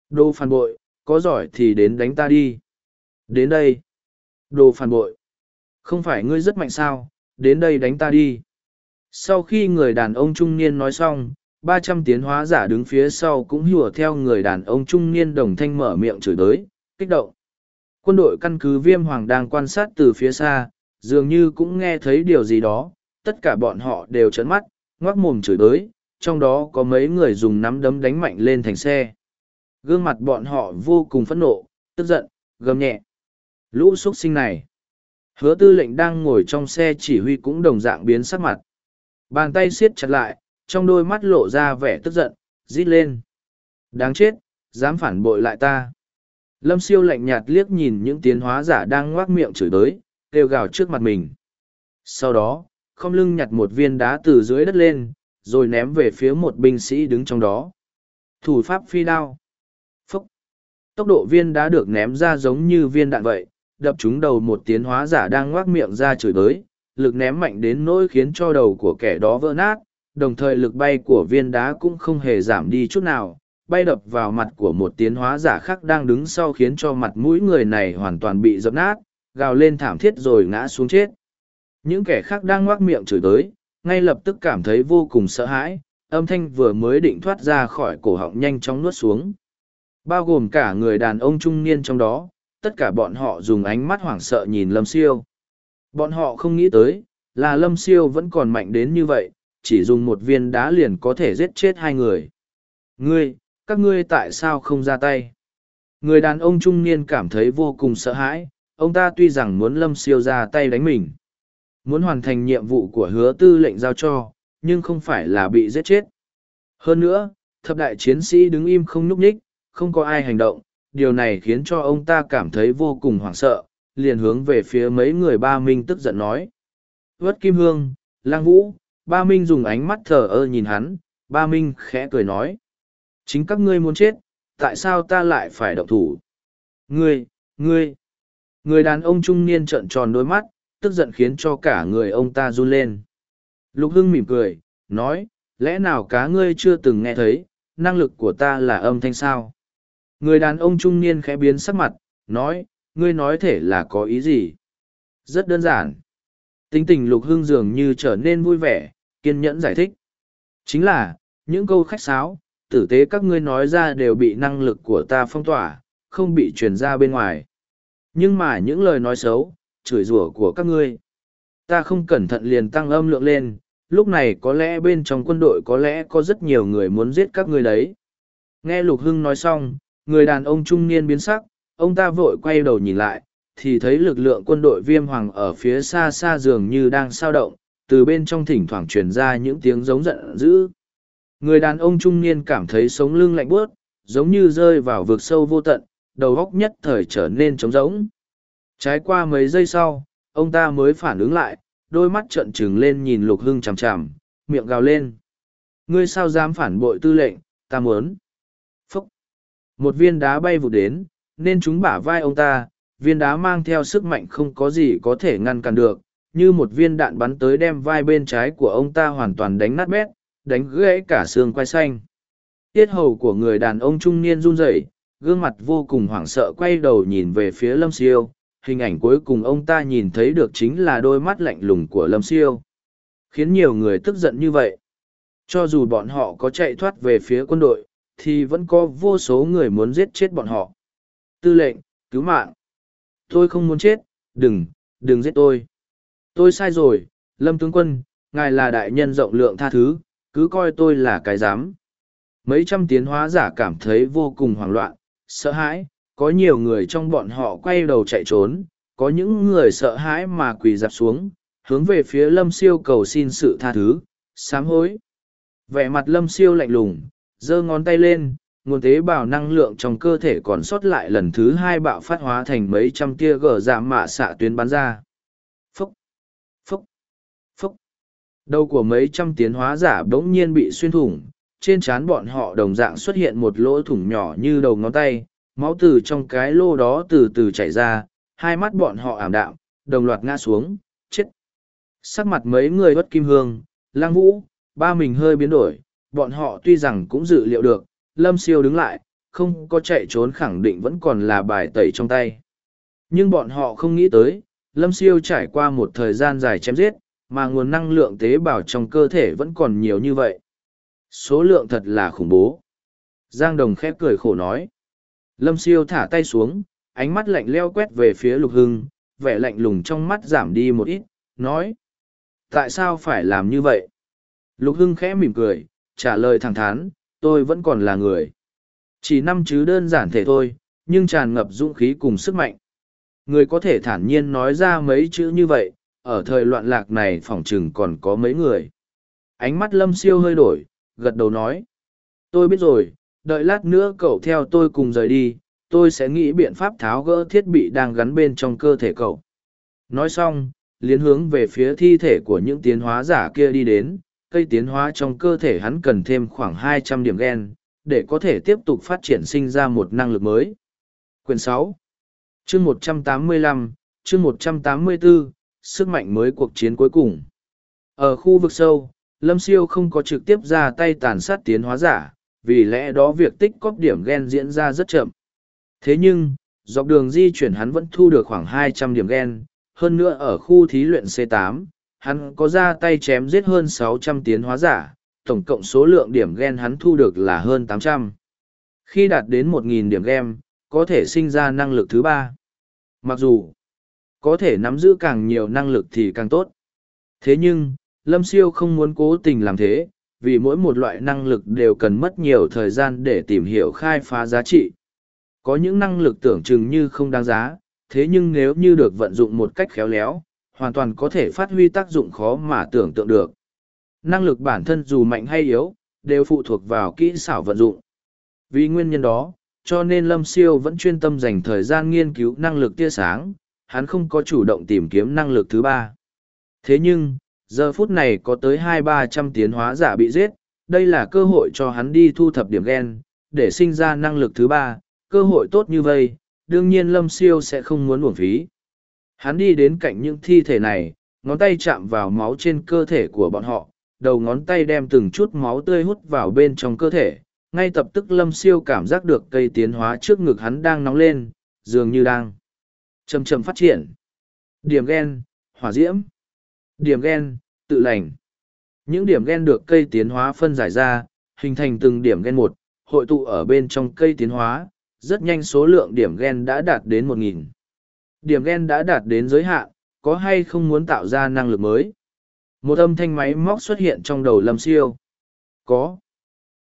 Đô phản bội, có giỏi thì đến đánh ta đi. Đến đây. Đồ phản bội. Không phải ngươi rất mạnh sao, đến đây đánh ta đi. Sau khi người đàn ông trung niên nói xong, ba trăm tiến hóa giả đứng phía sau cũng hùa theo người đàn ông trung niên đồng thanh mở miệng chửi đới, kích động. Quân đội căn cứ viêm hoàng đang quan sát từ phía xa, dường như cũng nghe thấy điều gì đó, tất cả bọn họ đều trấn mắt, ngoác mồm chửi đới, trong đó có mấy người dùng nắm đấm đánh mạnh lên thành xe. Gương mặt bọn họ vô cùng phẫn nộ, tức giận, gầm nhẹ. Lũ xuất sinh này. Hứa tư lệnh đang ngồi trong xe chỉ huy cũng đồng dạng biến sắc mặt. Bàn tay siết chặt lại, trong đôi mắt lộ ra vẻ tức giận, rít lên. Đáng chết, dám phản bội lại ta. Lâm siêu lạnh nhạt liếc nhìn những tiến hóa giả đang ngoác miệng chửi tới, kêu gào trước mặt mình. Sau đó, không lưng nhặt một viên đá từ dưới đất lên, rồi ném về phía một binh sĩ đứng trong đó. Thủ pháp phi đao. Phúc. Tốc độ viên đá được ném ra giống như viên đạn vậy, đập trúng đầu một tiến hóa giả đang ngoác miệng ra chửi tới, lực ném mạnh đến nỗi khiến cho đầu của kẻ đó vỡ nát, đồng thời lực bay của viên đá cũng không hề giảm đi chút nào, bay đập vào mặt của một tiến hóa giả khác đang đứng sau khiến cho mặt mũi người này hoàn toàn bị dập nát, gào lên thảm thiết rồi ngã xuống chết. Những kẻ khác đang ngoác miệng chửi tới, ngay lập tức cảm thấy vô cùng sợ hãi, âm thanh vừa mới định thoát ra khỏi cổ họng nhanh chóng nuốt xuống. Bao gồm cả người đàn ông trung niên trong đó, tất cả bọn họ dùng ánh mắt hoảng sợ nhìn lâm siêu. Bọn họ không nghĩ tới, là lâm siêu vẫn còn mạnh đến như vậy, chỉ dùng một viên đá liền có thể giết chết hai người. Ngươi, các ngươi tại sao không ra tay? Người đàn ông trung niên cảm thấy vô cùng sợ hãi, ông ta tuy rằng muốn lâm siêu ra tay đánh mình, muốn hoàn thành nhiệm vụ của hứa tư lệnh giao cho, nhưng không phải là bị giết chết. Hơn nữa, thập đại chiến sĩ đứng im không nhúc nhích, không có ai hành động điều này khiến cho ông ta cảm thấy vô cùng hoảng sợ, liền hướng về phía mấy người ba minh tức giận nói. Vất kim hương, lang vũ, ba minh dùng ánh mắt thờ ơ nhìn hắn, ba minh khẽ cười nói. Chính các ngươi muốn chết, tại sao ta lại phải động thủ? Ngươi ngươi, người đàn ông trung niên trợn tròn đôi mắt, tức giận khiến cho cả người ông ta run lên. Lục hưng mỉm cười, nói, lẽ nào cá ngươi chưa từng nghe thấy, năng lực của ta là âm thanh sao? Người đàn ông trung niên khẽ biến sắc mặt, nói, ngươi nói thể là có ý gì? Rất đơn giản. Tính tình lục hưng dường như trở nên vui vẻ, kiên nhẫn giải thích. Chính là, những câu khách sáo, tử tế các ngươi nói ra đều bị năng lực của ta phong tỏa, không bị truyền ra bên ngoài. Nhưng mà những lời nói xấu, chửi rủa của các ngươi, ta không cẩn thận liền tăng âm lượng lên. Lúc này có lẽ bên trong quân đội có lẽ có rất nhiều người muốn giết các ngươi đấy. Nghe lục hưng nói xong người đàn ông trung niên biến sắc, ông ta vội quay đầu nhìn lại, thì thấy lực lượng quân đội viêm hoàng ở phía xa xa dường như đang sao động, từ bên trong thỉnh thoảng truyền ra những tiếng giống giận dữ. Người đàn ông trung niên cảm thấy sống lưng lạnh bướt giống như rơi vào vực sâu vô tận, đầu góc nhất thời trở nên trống rỗng. Trái qua mấy giây sau, ông ta mới phản ứng lại, đôi mắt trợn trừng lên nhìn lục hưng chằm chằm, miệng gào lên. Ngươi sao dám phản bội tư lệnh, ta muốn một viên đá bay vụt đến, nên chúng bả vai ông ta, viên đá mang theo sức mạnh không có gì có thể ngăn cản được, như một viên đạn bắn tới đem vai bên trái của ông ta hoàn toàn đánh nát bét, đánh gãy cả xương quai xanh. Tiết hầu của người đàn ông trung niên run rẩy, gương mặt vô cùng hoảng sợ quay đầu nhìn về phía lâm siêu, hình ảnh cuối cùng ông ta nhìn thấy được chính là đôi mắt lạnh lùng của lâm siêu. Khiến nhiều người tức giận như vậy. Cho dù bọn họ có chạy thoát về phía quân đội thì vẫn có vô số người muốn giết chết bọn họ. Tư lệnh, cứu mạng. Tôi không muốn chết, đừng đừng giết tôi. Tôi sai rồi, lâm tướng quân, ngài là đại nhân rộng lượng tha thứ, cứ coi tôi là cái dám mấy trăm tiến hóa giả cảm thấy vô cùng hoảng loạn, sợ hãi, có nhiều người trong bọn họ quay đầu chạy trốn, có những người sợ hãi mà quỳ dạp xuống, hướng về phía lâm siêu cầu xin sự tha thứ. Sám hối. Vẻ mặt lâm siêu lạnh lùng giơ ngón tay lên, nguồn tế bào năng lượng trong cơ thể còn sót lại lần thứ hai bạo phát hóa thành mấy trăm tia gờ dạ mạ xạ tuyến bắn ra. Phúc phúc phúc. Đầu của mấy trăm tiến hóa giả bỗng nhiên bị xuyên thủng, trên trán bọn họ đồng dạng xuất hiện một lỗ thủng nhỏ như đầu ngón tay, máu từ trong cái lô đó từ từ chảy ra, hai mắt bọn họ ảm đạm, đồng loạt ngã xuống, chết. Sắc mặt mấy người bất kim hương lang vũ, ba mình hơi biến đổi bọn họ tuy rằng cũng dự liệu được, lâm siêu đứng lại, không có chạy trốn khẳng định vẫn còn là bài tẩy trong tay. Nhưng bọn họ không nghĩ tới, lâm siêu trải qua một thời gian dài chém giết, mà nguồn năng lượng tế bào trong cơ thể vẫn còn nhiều như vậy. Số lượng thật là khủng bố. Giang đồng khép cười khổ nói. Lâm siêu thả tay xuống, ánh mắt lạnh leo quét về phía lục hưng, vẻ lạnh lùng trong mắt giảm đi một ít, nói. Tại sao phải làm như vậy? Lục hưng khẽ mỉm cười trả lời thẳng thắn, tôi vẫn còn là người. Chỉ năm chứ đơn giản thể thôi, nhưng tràn ngập dũng khí cùng sức mạnh. Người có thể thản nhiên nói ra mấy chữ như vậy, ở thời loạn lạc này phỏng chừng còn có mấy người. Ánh mắt lâm siêu hơi đổi, gật đầu nói, tôi biết rồi, đợi lát nữa cậu theo tôi cùng rời đi, tôi sẽ nghĩ biện pháp tháo gỡ thiết bị đang gắn bên trong cơ thể cậu. Nói xong liến hướng về phía thi thể của những tiến hóa giả kia đi đến cây tiến hóa trong cơ thể hắn cần thêm khoảng 200 điểm gen, để có thể tiếp tục phát triển sinh ra một năng lực mới. Quyền 6 Chương 185, chương 184, sức mạnh mới cuộc chiến cuối cùng. Ở khu vực sâu, Lâm Siêu không có trực tiếp ra tay tàn sát tiến hóa giả, vì lẽ đó việc tích cóp điểm gen diễn ra rất chậm. Thế nhưng, dọc đường di chuyển hắn vẫn thu được khoảng 200 điểm gen, hơn nữa ở khu thí luyện C8, hắn có ra tay chém giết hơn 600 tiến hóa giả, tổng cộng số lượng điểm gen hắn thu được là hơn 800. Khi đạt đến 1.000 điểm gen, có thể sinh ra năng lực thứ ba. Mặc dù có thể nắm giữ càng nhiều năng lực thì càng tốt. Thế nhưng, Lâm Siêu không muốn cố tình làm thế, vì mỗi một loại năng lực đều cần mất nhiều thời gian để tìm hiểu khai phá giá trị. Có những năng lực tưởng chừng như không đáng giá, thế nhưng nếu như được vận dụng một cách khéo léo, hoàn toàn có thể phát huy tác dụng khó mà tưởng tượng được. Năng lực bản thân dù mạnh hay yếu, đều phụ thuộc vào kỹ xảo vận dụng. Vì nguyên nhân đó, cho nên Lâm Siêu vẫn chuyên tâm dành thời gian nghiên cứu năng lực tia sáng, hắn không có chủ động tìm kiếm năng lực thứ ba. Thế nhưng, giờ phút này có tới hai ba trăm tiến hóa giả bị giết, đây là cơ hội cho hắn đi thu thập điểm gen, để sinh ra năng lực thứ ba, cơ hội tốt như vậy, đương nhiên Lâm Siêu sẽ không muốn uổng phí. Hắn đi đến cạnh những thi thể này, ngón tay chạm vào máu trên cơ thể của bọn họ, đầu ngón tay đem từng chút máu tươi hút vào bên trong cơ thể. Ngay tập tức Lâm Siêu cảm giác được cây tiến hóa trước ngực hắn đang nóng lên, dường như đang chầm chầm phát triển. Điểm gen, hỏa diễm. Điểm gen, tự lành. Những điểm gen được cây tiến hóa phân giải ra, hình thành từng điểm gen một, hội tụ ở bên trong cây tiến hóa, rất nhanh số lượng điểm gen đã đạt đến một nghìn điểm gen đã đạt đến giới hạn, có hay không muốn tạo ra năng lực mới? Một âm thanh máy móc xuất hiện trong đầu lâm siêu. Có.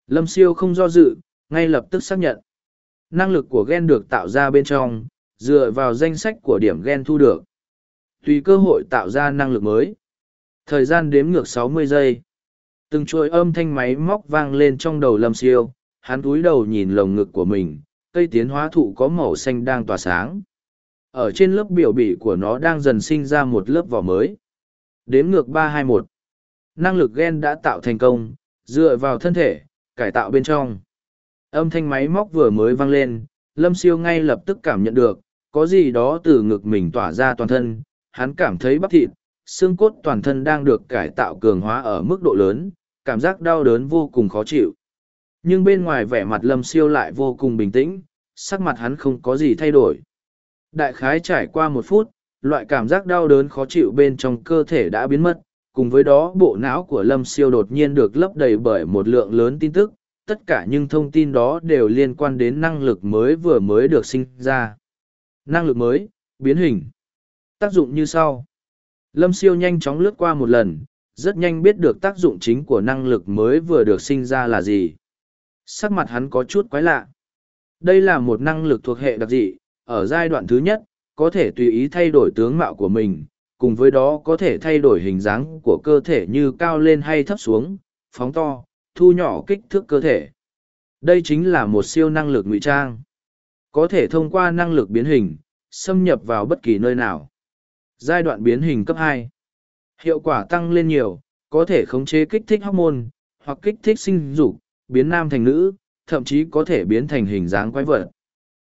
Lâm siêu không do dự, ngay lập tức xác nhận. Năng lực của gen được tạo ra bên trong, dựa vào danh sách của điểm gen thu được. Tùy cơ hội tạo ra năng lực mới. Thời gian đếm ngược 60 giây. Từng chuỗi âm thanh máy móc vang lên trong đầu lâm siêu. Hắn cúi đầu nhìn lồng ngực của mình, cây tiến hóa thụ có màu xanh đang tỏa sáng. Ở trên lớp biểu bì của nó đang dần sinh ra một lớp vỏ mới. Đếm ngược ba hai một Năng lực gen đã tạo thành công, dựa vào thân thể, cải tạo bên trong. Âm thanh máy móc vừa mới vang lên, Lâm Siêu ngay lập tức cảm nhận được, có gì đó từ ngực mình tỏa ra toàn thân, hắn cảm thấy bắp thịt, xương cốt toàn thân đang được cải tạo cường hóa ở mức độ lớn, cảm giác đau đớn vô cùng khó chịu. Nhưng bên ngoài vẻ mặt lâm siêu lại vô cùng bình tĩnh, sắc mặt hắn không có gì thay đổi. Đại khái trải qua một phút, loại cảm giác đau đớn khó chịu bên trong cơ thể đã biến mất, cùng với đó bộ não của lâm siêu đột nhiên được lấp đầy bởi một lượng lớn tin tức, tất cả những thông tin đó đều liên quan đến năng lực mới vừa mới được sinh ra. Năng lực mới, biến hình. Tác dụng như sau. Lâm siêu nhanh chóng lướt qua một lần, rất nhanh biết được tác dụng chính của năng lực mới vừa được sinh ra là gì. Sắc mặt hắn có chút quái lạ. Đây là một năng lực thuộc hệ đặc dị, ở giai đoạn thứ nhất, có thể tùy ý thay đổi tướng mạo của mình, cùng với đó có thể thay đổi hình dáng của cơ thể như cao lên hay thấp xuống, phóng to, thu nhỏ kích thước cơ thể. Đây chính là một siêu năng lực ngụy trang. Có thể thông qua năng lực biến hình, xâm nhập vào bất kỳ nơi nào. Giai đoạn biến hình cấp hai, Hiệu quả tăng lên nhiều, có thể khống chế kích thích hormone, hoặc kích thích sinh dục, biến nam thành nữ, thậm chí có thể biến thành hình dáng quái vật.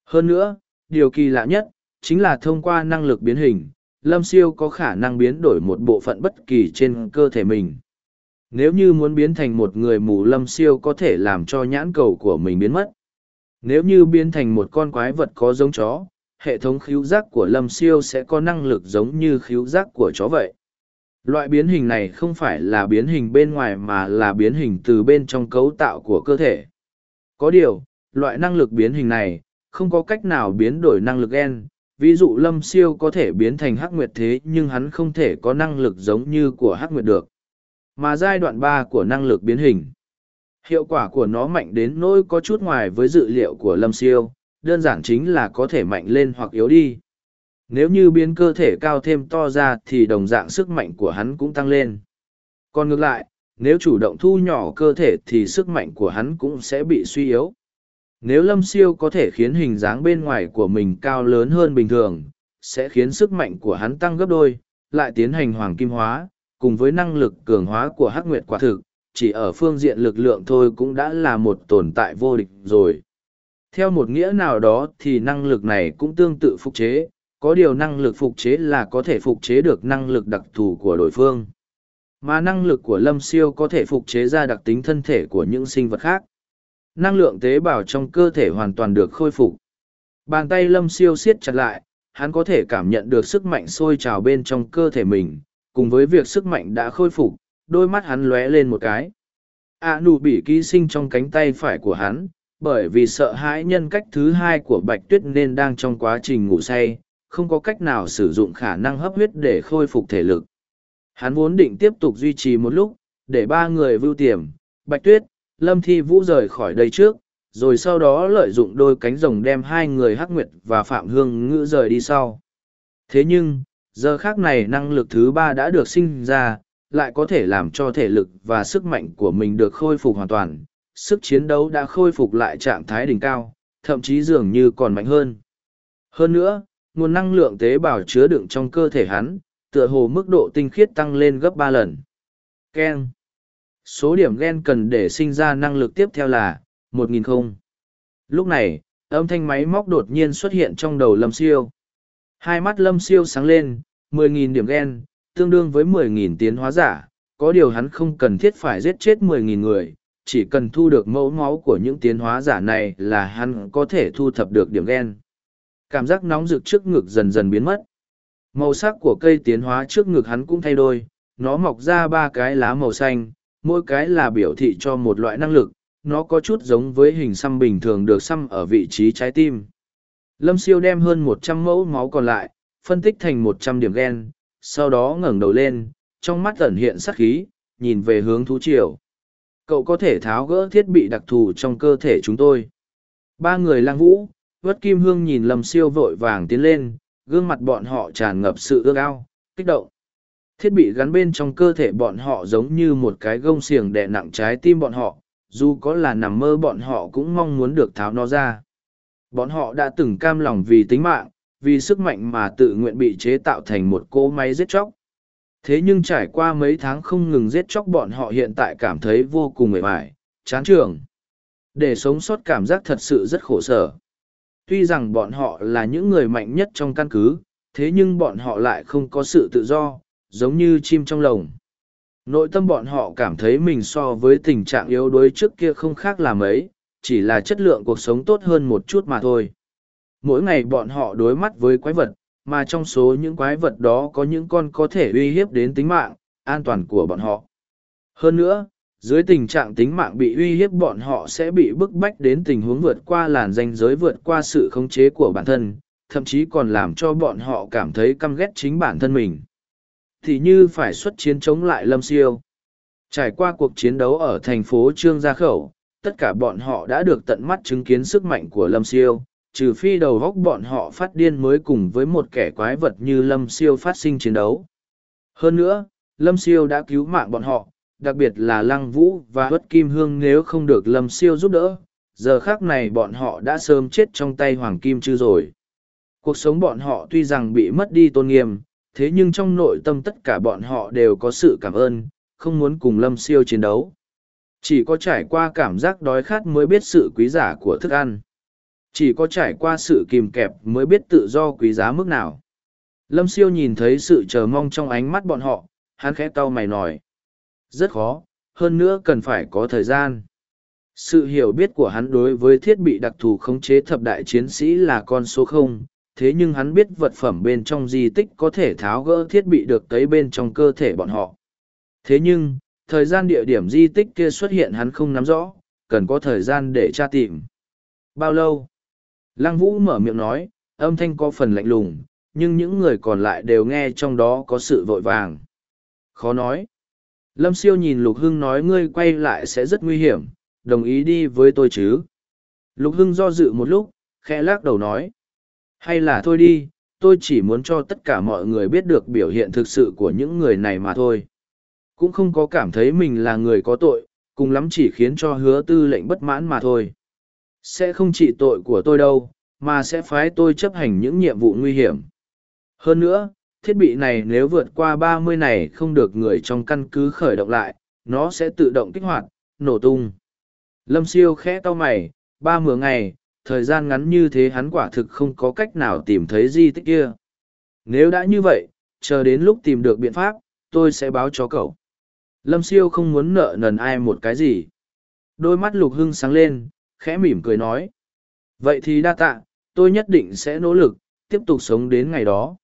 Hơn nữa, điều kỳ lạ nhất, chính là thông qua năng lực biến hình, Lâm Siêu có khả năng biến đổi một bộ phận bất kỳ trên cơ thể mình. Nếu như muốn biến thành một người mù Lâm Siêu có thể làm cho nhãn cầu của mình biến mất. Nếu như biến thành một con quái vật có giống chó, hệ thống khíu giác của Lâm Siêu sẽ có năng lực giống như khíu giác của chó vậy. Loại biến hình này không phải là biến hình bên ngoài mà là biến hình từ bên trong cấu tạo của cơ thể. Có điều, loại năng lực biến hình này, không có cách nào biến đổi năng lực gen. Ví dụ Lâm Siêu có thể biến thành Hắc Nguyệt thế nhưng hắn không thể có năng lực giống như của Hắc Nguyệt được. Mà giai đoạn ba của năng lực biến hình, hiệu quả của nó mạnh đến nỗi có chút ngoài với dự liệu của Lâm Siêu, đơn giản chính là có thể mạnh lên hoặc yếu đi. Nếu như biến cơ thể cao thêm to ra thì đồng dạng sức mạnh của hắn cũng tăng lên. Còn ngược lại, nếu chủ động thu nhỏ cơ thể thì sức mạnh của hắn cũng sẽ bị suy yếu. Nếu lâm siêu có thể khiến hình dáng bên ngoài của mình cao lớn hơn bình thường, sẽ khiến sức mạnh của hắn tăng gấp đôi, lại tiến hành hoàng kim hóa, cùng với năng lực cường hóa của hắc nguyệt quả thực, chỉ ở phương diện lực lượng thôi cũng đã là một tồn tại vô địch rồi. Theo một nghĩa nào đó thì năng lực này cũng tương tự phục chế, có điều năng lực phục chế là có thể phục chế được năng lực đặc thù của đối phương. Mà năng lực của lâm siêu có thể phục chế ra đặc tính thân thể của những sinh vật khác. Năng lượng tế bào trong cơ thể hoàn toàn được khôi phục. Bàn tay lâm siêu siết chặt lại, hắn có thể cảm nhận được sức mạnh sôi trào bên trong cơ thể mình, cùng với việc sức mạnh đã khôi phục, đôi mắt hắn lóe lên một cái. A nụ bị ký sinh trong cánh tay phải của hắn, bởi vì sợ hãi nhân cách thứ hai của bạch tuyết nên đang trong quá trình ngủ say, không có cách nào sử dụng khả năng hấp huyết để khôi phục thể lực. Hắn vốn định tiếp tục duy trì một lúc, để ba người vưu tiềm, bạch tuyết, lâm thi vũ rời khỏi đây trước, rồi sau đó lợi dụng đôi cánh rồng đem hai người hắc nguyệt và phạm hương ngữ rời đi sau. Thế nhưng, giờ khác này năng lực thứ ba đã được sinh ra, lại có thể làm cho thể lực và sức mạnh của mình được khôi phục hoàn toàn. Sức chiến đấu đã khôi phục lại trạng thái đỉnh cao, thậm chí dường như còn mạnh hơn. Hơn nữa, nguồn năng lượng tế bào chứa đựng trong cơ thể hắn, tựa hồ mức độ tinh khiết tăng lên gấp ba lần. Keng. Số điểm gen cần để sinh ra năng lực tiếp theo là 1.000 không. Lúc này, âm thanh máy móc đột nhiên xuất hiện trong đầu Lâm Siêu. Hai mắt Lâm Siêu sáng lên, 10.000 điểm gen, tương đương với 10.000 tiến hóa giả, có điều hắn không cần thiết phải giết chết 10.000 người, chỉ cần thu được mẫu máu của những tiến hóa giả này là hắn có thể thu thập được điểm gen. Cảm giác nóng rực trước ngực dần dần biến mất. Màu sắc của cây tiến hóa trước ngực hắn cũng thay đổi, nó mọc ra ba cái lá màu xanh, mỗi cái là biểu thị cho một loại năng lực, nó có chút giống với hình xăm bình thường được xăm ở vị trí trái tim. Lâm siêu đem hơn một trăm mẫu máu còn lại, phân tích thành một trăm điểm gen, sau đó ngẩng đầu lên, trong mắt ẩn hiện sắc khí, nhìn về hướng thú triều. Cậu có thể tháo gỡ thiết bị đặc thù trong cơ thể chúng tôi. Ba người lang vũ, vất kim hương nhìn lâm siêu vội vàng tiến lên, gương mặt bọn họ tràn ngập sự ước ao, kích động. Thiết bị gắn bên trong cơ thể bọn họ giống như một cái gông xiềng đè nặng trái tim bọn họ, dù có là nằm mơ bọn họ cũng mong muốn được tháo nó ra. Bọn họ đã từng cam lòng vì tính mạng, vì sức mạnh mà tự nguyện bị chế tạo thành một cỗ máy giết chóc. Thế nhưng trải qua mấy tháng không ngừng giết chóc bọn họ hiện tại cảm thấy vô cùng mệt mỏi, chán trường. Để sống sót cảm giác thật sự rất khổ sở. Tuy rằng bọn họ là những người mạnh nhất trong căn cứ, thế nhưng bọn họ lại không có sự tự do, giống như chim trong lồng. Nội tâm bọn họ cảm thấy mình so với tình trạng yếu đuối trước kia không khác là mấy, chỉ là chất lượng cuộc sống tốt hơn một chút mà thôi. Mỗi ngày bọn họ đối mắt với quái vật, mà trong số những quái vật đó có những con có thể uy hiếp đến tính mạng, an toàn của bọn họ. Hơn nữa, dưới tình trạng tính mạng bị uy hiếp bọn họ sẽ bị bức bách đến tình huống vượt qua làn danh giới vượt qua sự khống chế của bản thân, thậm chí còn làm cho bọn họ cảm thấy căm ghét chính bản thân mình. Thì như phải xuất chiến chống lại Lâm Siêu. Trải qua cuộc chiến đấu ở thành phố Trương Gia Khẩu, tất cả bọn họ đã được tận mắt chứng kiến sức mạnh của Lâm Siêu, trừ phi đầu góc bọn họ phát điên mới cùng với một kẻ quái vật như Lâm Siêu phát sinh chiến đấu. Hơn nữa, Lâm Siêu đã cứu mạng bọn họ, đặc biệt là Lăng Vũ và Hất Kim Hương nếu không được Lâm Siêu giúp đỡ, giờ khác này bọn họ đã sớm chết trong tay Hoàng Kim Chư rồi. Cuộc sống bọn họ tuy rằng bị mất đi tôn nghiêm, thế nhưng trong nội tâm tất cả bọn họ đều có sự cảm ơn, không muốn cùng Lâm Siêu chiến đấu. Chỉ có trải qua cảm giác đói khát mới biết sự quý giả của thức ăn. Chỉ có trải qua sự kìm kẹp mới biết tự do quý giá mức nào. Lâm siêu nhìn thấy sự chờ mong trong ánh mắt bọn họ, hắn khẽ cau mày nói. Rất khó, hơn nữa cần phải có thời gian. Sự hiểu biết của hắn đối với thiết bị đặc thù khống chế thập đại chiến sĩ là con số không, thế nhưng hắn biết vật phẩm bên trong di tích có thể tháo gỡ thiết bị được tới bên trong cơ thể bọn họ. Thế nhưng, thời gian địa điểm di tích kia xuất hiện hắn không nắm rõ, cần có thời gian để tra tìm. Bao lâu? Lăng Vũ mở miệng nói, âm thanh có phần lạnh lùng, nhưng những người còn lại đều nghe trong đó có sự vội vàng. Khó nói. Lâm Siêu nhìn Lục Hưng nói ngươi quay lại sẽ rất nguy hiểm, đồng ý đi với tôi chứ. Lục Hưng do dự một lúc, khẽ lắc đầu nói. Hay là thôi đi, tôi chỉ muốn cho tất cả mọi người biết được biểu hiện thực sự của những người này mà thôi. Cũng không có cảm thấy mình là người có tội, cùng lắm chỉ khiến cho hứa tư lệnh bất mãn mà thôi. Sẽ không trị tội của tôi đâu mà sẽ phái tôi chấp hành những nhiệm vụ nguy hiểm. Hơn nữa thiết bị này nếu vượt qua ba mươi này không được người trong căn cứ khởi động lại nó sẽ tự động kích hoạt nổ tung. Lâm siêu khẽ to mày ba mươi ngày thời gian ngắn như thế hắn quả thực không có cách nào tìm thấy di tích kia nếu đã như vậy chờ đến lúc tìm được biện pháp tôi sẽ báo cho cậu lâm siêu không muốn nợ nần ai một cái gì đôi mắt lục hưng sáng lên khẽ mỉm cười nói. Vậy thì đa tạ, tôi nhất định sẽ nỗ lực, tiếp tục sống đến ngày đó.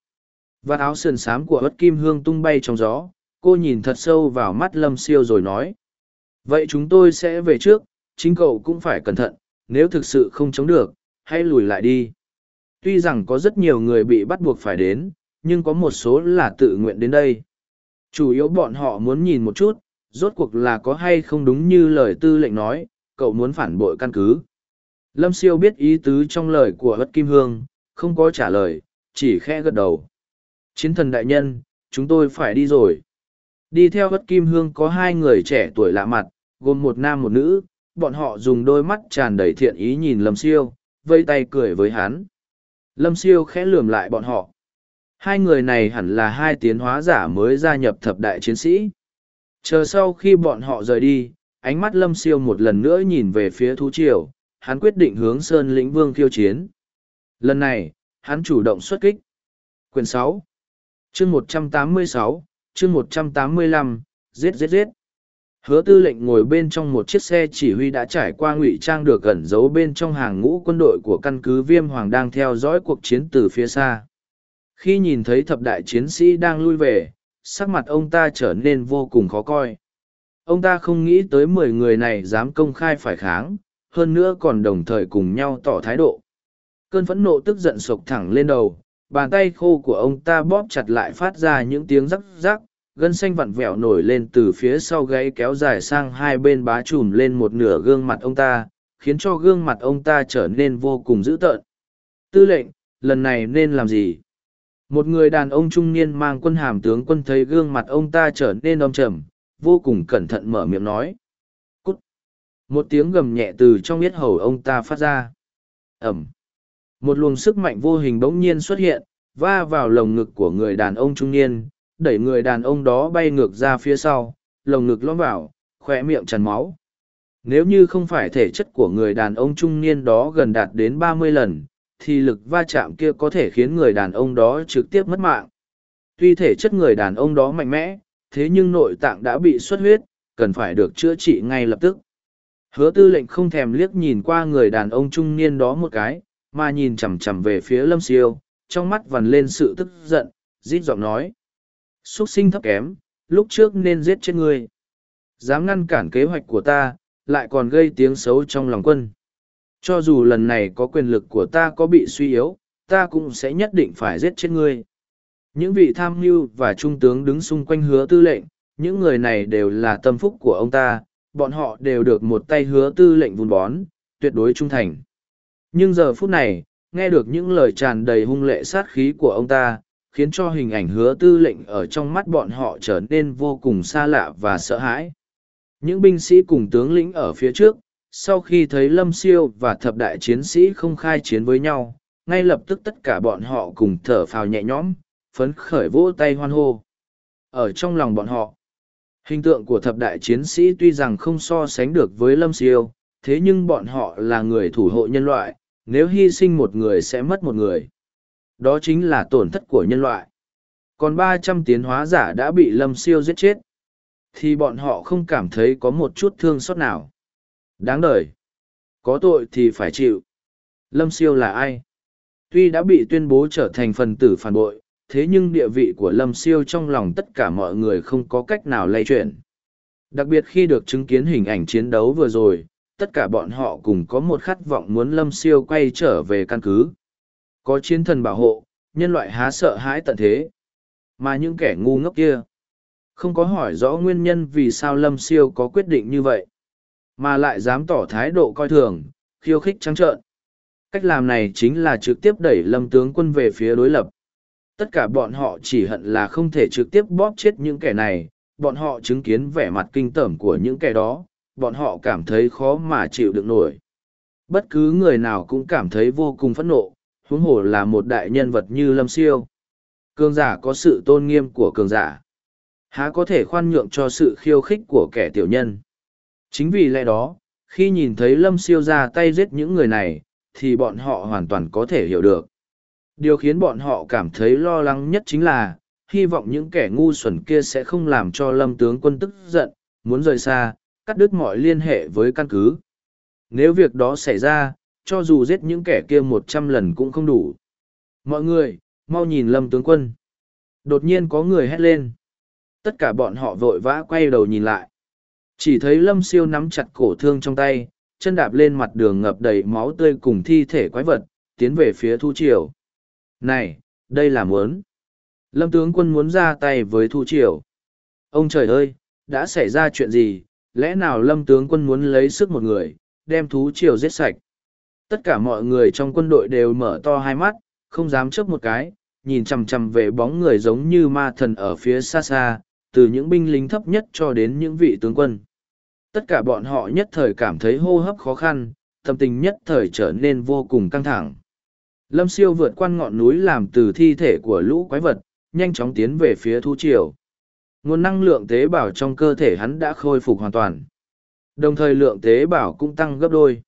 Và áo sườn xám của bất kim hương tung bay trong gió, cô nhìn thật sâu vào mắt lâm siêu rồi nói. Vậy chúng tôi sẽ về trước, chính cậu cũng phải cẩn thận, nếu thực sự không chống được, hãy lùi lại đi. Tuy rằng có rất nhiều người bị bắt buộc phải đến, nhưng có một số là tự nguyện đến đây. Chủ yếu bọn họ muốn nhìn một chút, rốt cuộc là có hay không đúng như lời tư lệnh nói, cậu muốn phản bội căn cứ. Lâm siêu biết ý tứ trong lời của Hất Kim Hương, không có trả lời, chỉ khẽ gật đầu. Chiến thần đại nhân, chúng tôi phải đi rồi. Đi theo Hất Kim Hương có hai người trẻ tuổi lạ mặt, gồm một nam một nữ, bọn họ dùng đôi mắt tràn đầy thiện ý nhìn Lâm siêu, vây tay cười với hắn. Lâm siêu khẽ lườm lại bọn họ. Hai người này hẳn là hai tiến hóa giả mới gia nhập thập đại chiến sĩ. Chờ sau khi bọn họ rời đi, ánh mắt lâm siêu một lần nữa nhìn về phía thú triều, hắn quyết định hướng Sơn Lĩnh Vương khiêu chiến. Lần này, hắn chủ động xuất kích. Quyền sáu, chương một trăm tám mươi sáu, chương một trăm tám mươi lăm, giết giết giết. Hứa tư lệnh ngồi bên trong một chiếc xe chỉ huy đã trải qua ngụy trang được ẩn giấu bên trong hàng ngũ quân đội của căn cứ viêm hoàng đang theo dõi cuộc chiến từ phía xa. Khi nhìn thấy thập đại chiến sĩ đang lui về, sắc mặt ông ta trở nên vô cùng khó coi. Ông ta không nghĩ tới mười người này dám công khai phải kháng, hơn nữa còn đồng thời cùng nhau tỏ thái độ. Cơn phẫn nộ tức giận sộc thẳng lên đầu, bàn tay khô của ông ta bóp chặt lại phát ra những tiếng rắc rắc, gân xanh vặn vẹo nổi lên từ phía sau gáy kéo dài sang hai bên bá trùm lên một nửa gương mặt ông ta, khiến cho gương mặt ông ta trở nên vô cùng dữ tợn. Tư lệnh, lần này nên làm gì? Một người đàn ông trung niên mang quân hàm tướng quân thấy gương mặt ông ta trở nên âm trầm, vô cùng cẩn thận mở miệng nói. Cút! Một tiếng gầm nhẹ từ trong yết hầu ông ta phát ra. Ẩm! Một luồng sức mạnh vô hình bỗng nhiên xuất hiện, va vào lồng ngực của người đàn ông trung niên, đẩy người đàn ông đó bay ngược ra phía sau, lồng ngực lõm vào, khỏe miệng tràn máu. Nếu như không phải thể chất của người đàn ông trung niên đó gần đạt đến ba mươi lần, thì lực va chạm kia có thể khiến người đàn ông đó trực tiếp mất mạng. Tuy thể chất người đàn ông đó mạnh mẽ, thế nhưng nội tạng đã bị xuất huyết, cần phải được chữa trị ngay lập tức. Hứa tư lệnh không thèm liếc nhìn qua người đàn ông trung niên đó một cái, mà nhìn chằm chằm về phía lâm siêu, trong mắt vằn lên sự tức giận, rít giọng nói. Xuất sinh thấp kém, lúc trước nên giết chết ngươi. Dám ngăn cản kế hoạch của ta, lại còn gây tiếng xấu trong lòng quân. Cho dù lần này có quyền lực của ta có bị suy yếu, ta cũng sẽ nhất định phải giết chết ngươi. Những vị tham mưu và trung tướng đứng xung quanh hứa tư lệnh, những người này đều là tâm phúc của ông ta, bọn họ đều được một tay hứa tư lệnh vun bón, tuyệt đối trung thành. Nhưng giờ phút này, nghe được những lời tràn đầy hung lệ sát khí của ông ta, khiến cho hình ảnh hứa tư lệnh ở trong mắt bọn họ trở nên vô cùng xa lạ và sợ hãi. Những binh sĩ cùng tướng lĩnh ở phía trước, sau khi thấy lâm siêu và thập đại chiến sĩ không khai chiến với nhau ngay lập tức tất cả bọn họ cùng thở phào nhẹ nhõm phấn khởi vỗ tay hoan hô ở trong lòng bọn họ hình tượng của thập đại chiến sĩ tuy rằng không so sánh được với lâm siêu thế nhưng bọn họ là người thủ hộ nhân loại nếu hy sinh một người sẽ mất một người đó chính là tổn thất của nhân loại còn ba trăm tiến hóa giả đã bị lâm siêu giết chết thì bọn họ không cảm thấy có một chút thương xót nào Đáng đời. Có tội thì phải chịu. Lâm Siêu là ai? Tuy đã bị tuyên bố trở thành phần tử phản bội, thế nhưng địa vị của Lâm Siêu trong lòng tất cả mọi người không có cách nào lay chuyển. Đặc biệt khi được chứng kiến hình ảnh chiến đấu vừa rồi, tất cả bọn họ cùng có một khát vọng muốn Lâm Siêu quay trở về căn cứ. Có chiến thần bảo hộ, nhân loại há sợ hãi tận thế. Mà những kẻ ngu ngốc kia, không có hỏi rõ nguyên nhân vì sao Lâm Siêu có quyết định như vậy. Mà lại dám tỏ thái độ coi thường, khiêu khích trắng trợn. Cách làm này chính là trực tiếp đẩy lâm tướng quân về phía đối lập. Tất cả bọn họ chỉ hận là không thể trực tiếp bóp chết những kẻ này, bọn họ chứng kiến vẻ mặt kinh tởm của những kẻ đó, bọn họ cảm thấy khó mà chịu được nổi. Bất cứ người nào cũng cảm thấy vô cùng phẫn nộ, huống hồ là một đại nhân vật như Lâm Siêu. Cường giả có sự tôn nghiêm của cường giả. Há có thể khoan nhượng cho sự khiêu khích của kẻ tiểu nhân. Chính vì lẽ đó, khi nhìn thấy Lâm Siêu ra tay giết những người này, thì bọn họ hoàn toàn có thể hiểu được. Điều khiến bọn họ cảm thấy lo lắng nhất chính là, hy vọng những kẻ ngu xuẩn kia sẽ không làm cho Lâm tướng quân tức giận, muốn rời xa, cắt đứt mọi liên hệ với căn cứ. Nếu việc đó xảy ra, cho dù giết những kẻ kia một trăm lần cũng không đủ. Mọi người, mau nhìn Lâm tướng quân. Đột nhiên có người hét lên. Tất cả bọn họ vội vã quay đầu nhìn lại. Chỉ thấy lâm siêu nắm chặt cổ thương trong tay, chân đạp lên mặt đường ngập đầy máu tươi cùng thi thể quái vật, tiến về phía thu triều. Này, đây là muốn. Lâm tướng quân muốn ra tay với thu triều. Ông trời ơi, đã xảy ra chuyện gì, lẽ nào lâm tướng quân muốn lấy sức một người, đem thú triều giết sạch. Tất cả mọi người trong quân đội đều mở to hai mắt, không dám chớp một cái, nhìn chằm chằm về bóng người giống như ma thần ở phía xa xa, từ những binh lính thấp nhất cho đến những vị tướng quân. Tất cả bọn họ nhất thời cảm thấy hô hấp khó khăn, tâm tình nhất thời trở nên vô cùng căng thẳng. Lâm siêu vượt qua ngọn núi làm từ thi thể của lũ quái vật, nhanh chóng tiến về phía thu triều. Nguồn năng lượng tế bào trong cơ thể hắn đã khôi phục hoàn toàn. Đồng thời lượng tế bào cũng tăng gấp đôi.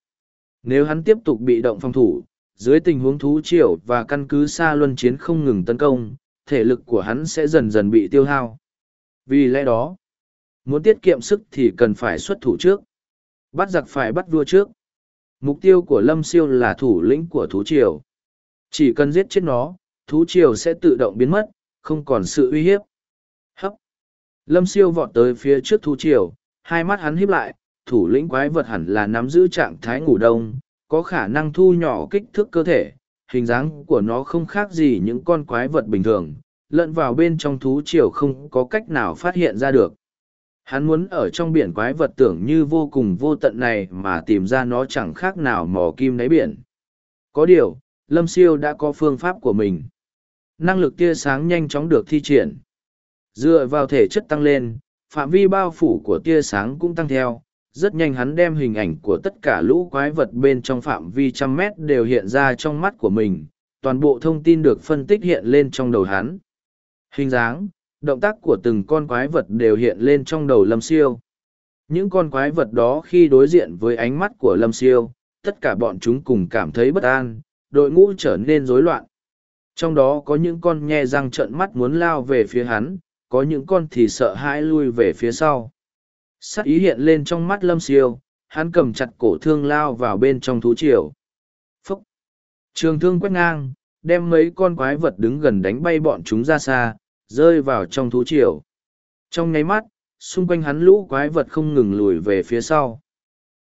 Nếu hắn tiếp tục bị động phòng thủ, dưới tình huống thú triều và căn cứ xa luân chiến không ngừng tấn công, thể lực của hắn sẽ dần dần bị tiêu hao. Vì lẽ đó, muốn tiết kiệm sức thì cần phải xuất thủ trước. Bắt giặc phải bắt vua trước. Mục tiêu của Lâm Siêu là thủ lĩnh của thú triều. Chỉ cần giết chết nó, thú triều sẽ tự động biến mất, không còn sự uy hiếp. Hấp. Lâm Siêu vọt tới phía trước thú triều, hai mắt hắn híp lại, thủ lĩnh quái vật hẳn là nắm giữ trạng thái ngủ đông, có khả năng thu nhỏ kích thước cơ thể, hình dáng của nó không khác gì những con quái vật bình thường, lẫn vào bên trong thú triều không có cách nào phát hiện ra được. Hắn muốn ở trong biển quái vật tưởng như vô cùng vô tận này mà tìm ra nó chẳng khác nào mò kim đáy biển. Có điều, Lâm Siêu đã có phương pháp của mình. Năng lực tia sáng nhanh chóng được thi triển. Dựa vào thể chất tăng lên, phạm vi bao phủ của tia sáng cũng tăng theo. Rất nhanh hắn đem hình ảnh của tất cả lũ quái vật bên trong phạm vi trăm mét đều hiện ra trong mắt của mình. Toàn bộ thông tin được phân tích hiện lên trong đầu hắn. Hình dáng, động tác của từng con quái vật đều hiện lên trong đầu lâm siêu những con quái vật đó khi đối diện với ánh mắt của lâm siêu tất cả bọn chúng cùng cảm thấy bất an đội ngũ trở nên rối loạn trong đó có những con nhe răng trợn mắt muốn lao về phía hắn có những con thì sợ hãi lui về phía sau sắc ý hiện lên trong mắt lâm siêu hắn cầm chặt cổ thương lao vào bên trong thú triều phúc trường thương quét ngang đem mấy con quái vật đứng gần đánh bay bọn chúng ra xa rơi vào trong thú triều. Trong nháy mắt, xung quanh hắn lũ quái vật không ngừng lùi về phía sau.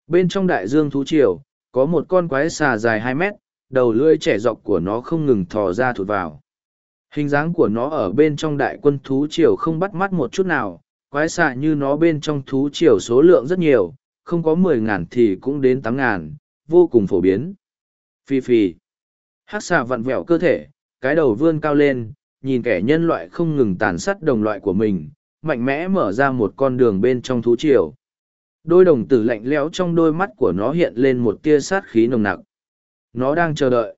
Bên trong đại dương thú triều, có một con quái xà dài hai mét, đầu lưỡi trẻ dọc của nó không ngừng thò ra thụt vào. Hình dáng của nó ở bên trong đại quân thú triều không bắt mắt một chút nào, quái xạ như nó bên trong thú triều số lượng rất nhiều, không có mười ngàn thì cũng đến tám ngàn, vô cùng phổ biến. Phi phi. Hắc xà vặn vẹo cơ thể, cái đầu vươn cao lên, nhìn kẻ nhân loại không ngừng tàn sát đồng loại của mình, mạnh mẽ mở ra một con đường bên trong thú triều. Đôi đồng tử lạnh lẽo trong đôi mắt của nó hiện lên một tia sát khí nồng nặc. Nó đang chờ đợi.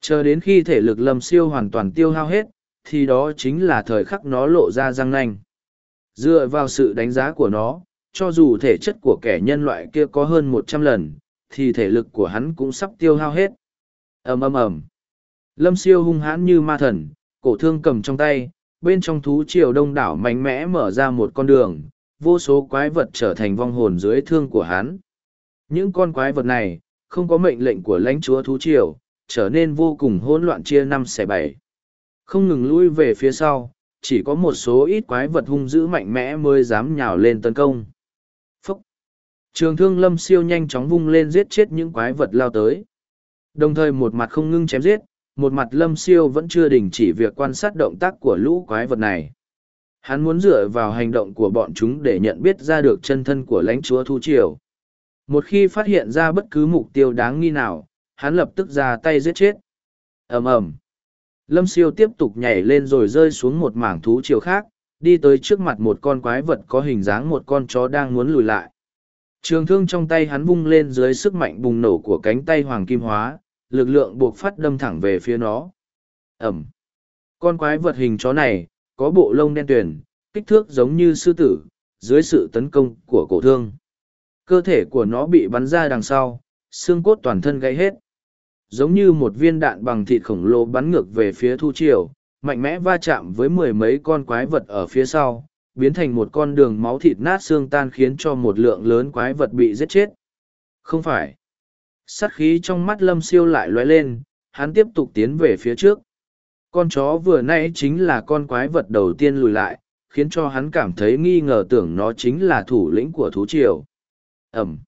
Chờ đến khi thể lực lâm siêu hoàn toàn tiêu hao hết, thì đó chính là thời khắc nó lộ ra răng nanh. Dựa vào sự đánh giá của nó, cho dù thể chất của kẻ nhân loại kia có hơn một trăm lần, thì thể lực của hắn cũng sắp tiêu hao hết. ầm ầm ầm Lâm siêu hung hãn như ma thần, cổ thương cầm trong tay, bên trong thú triều đông đảo mạnh mẽ mở ra một con đường, vô số quái vật trở thành vong hồn dưới thương của hắn. Những con quái vật này, không có mệnh lệnh của lãnh chúa thú triều, trở nên vô cùng hỗn loạn chia năm xẻ bảy. Không ngừng lui về phía sau, chỉ có một số ít quái vật hung dữ mạnh mẽ mới dám nhào lên tấn công. Phúc! Trường thương lâm siêu nhanh chóng vung lên giết chết những quái vật lao tới. Đồng thời một mặt không ngưng chém giết, một mặt lâm siêu vẫn chưa đình chỉ việc quan sát động tác của lũ quái vật này hắn muốn dựa vào hành động của bọn chúng để nhận biết ra được chân thân của lãnh chúa thu triều một khi phát hiện ra bất cứ mục tiêu đáng nghi nào hắn lập tức ra tay giết chết ầm ầm lâm siêu tiếp tục nhảy lên rồi rơi xuống một mảng thú triều khác đi tới trước mặt một con quái vật có hình dáng một con chó đang muốn lùi lại trường thương trong tay hắn vung lên dưới sức mạnh bùng nổ của cánh tay hoàng kim hóa lực lượng buộc phát đâm thẳng về phía nó. Ẩm. Con quái vật hình chó này, có bộ lông đen tuyền, kích thước giống như sư tử, dưới sự tấn công của cổ thương. Cơ thể của nó bị bắn ra đằng sau, xương cốt toàn thân gãy hết. Giống như một viên đạn bằng thịt khổng lồ bắn ngược về phía thu triều, mạnh mẽ va chạm với mười mấy con quái vật ở phía sau, biến thành một con đường máu thịt nát xương tan khiến cho một lượng lớn quái vật bị giết chết. Không phải. Sát khí trong mắt lâm siêu lại lóe lên hắn tiếp tục tiến về phía trước. Con chó vừa nãy chính là con quái vật đầu tiên lùi lại khiến cho hắn cảm thấy nghi ngờ tưởng nó chính là thủ lĩnh của thú triều. Ẩm.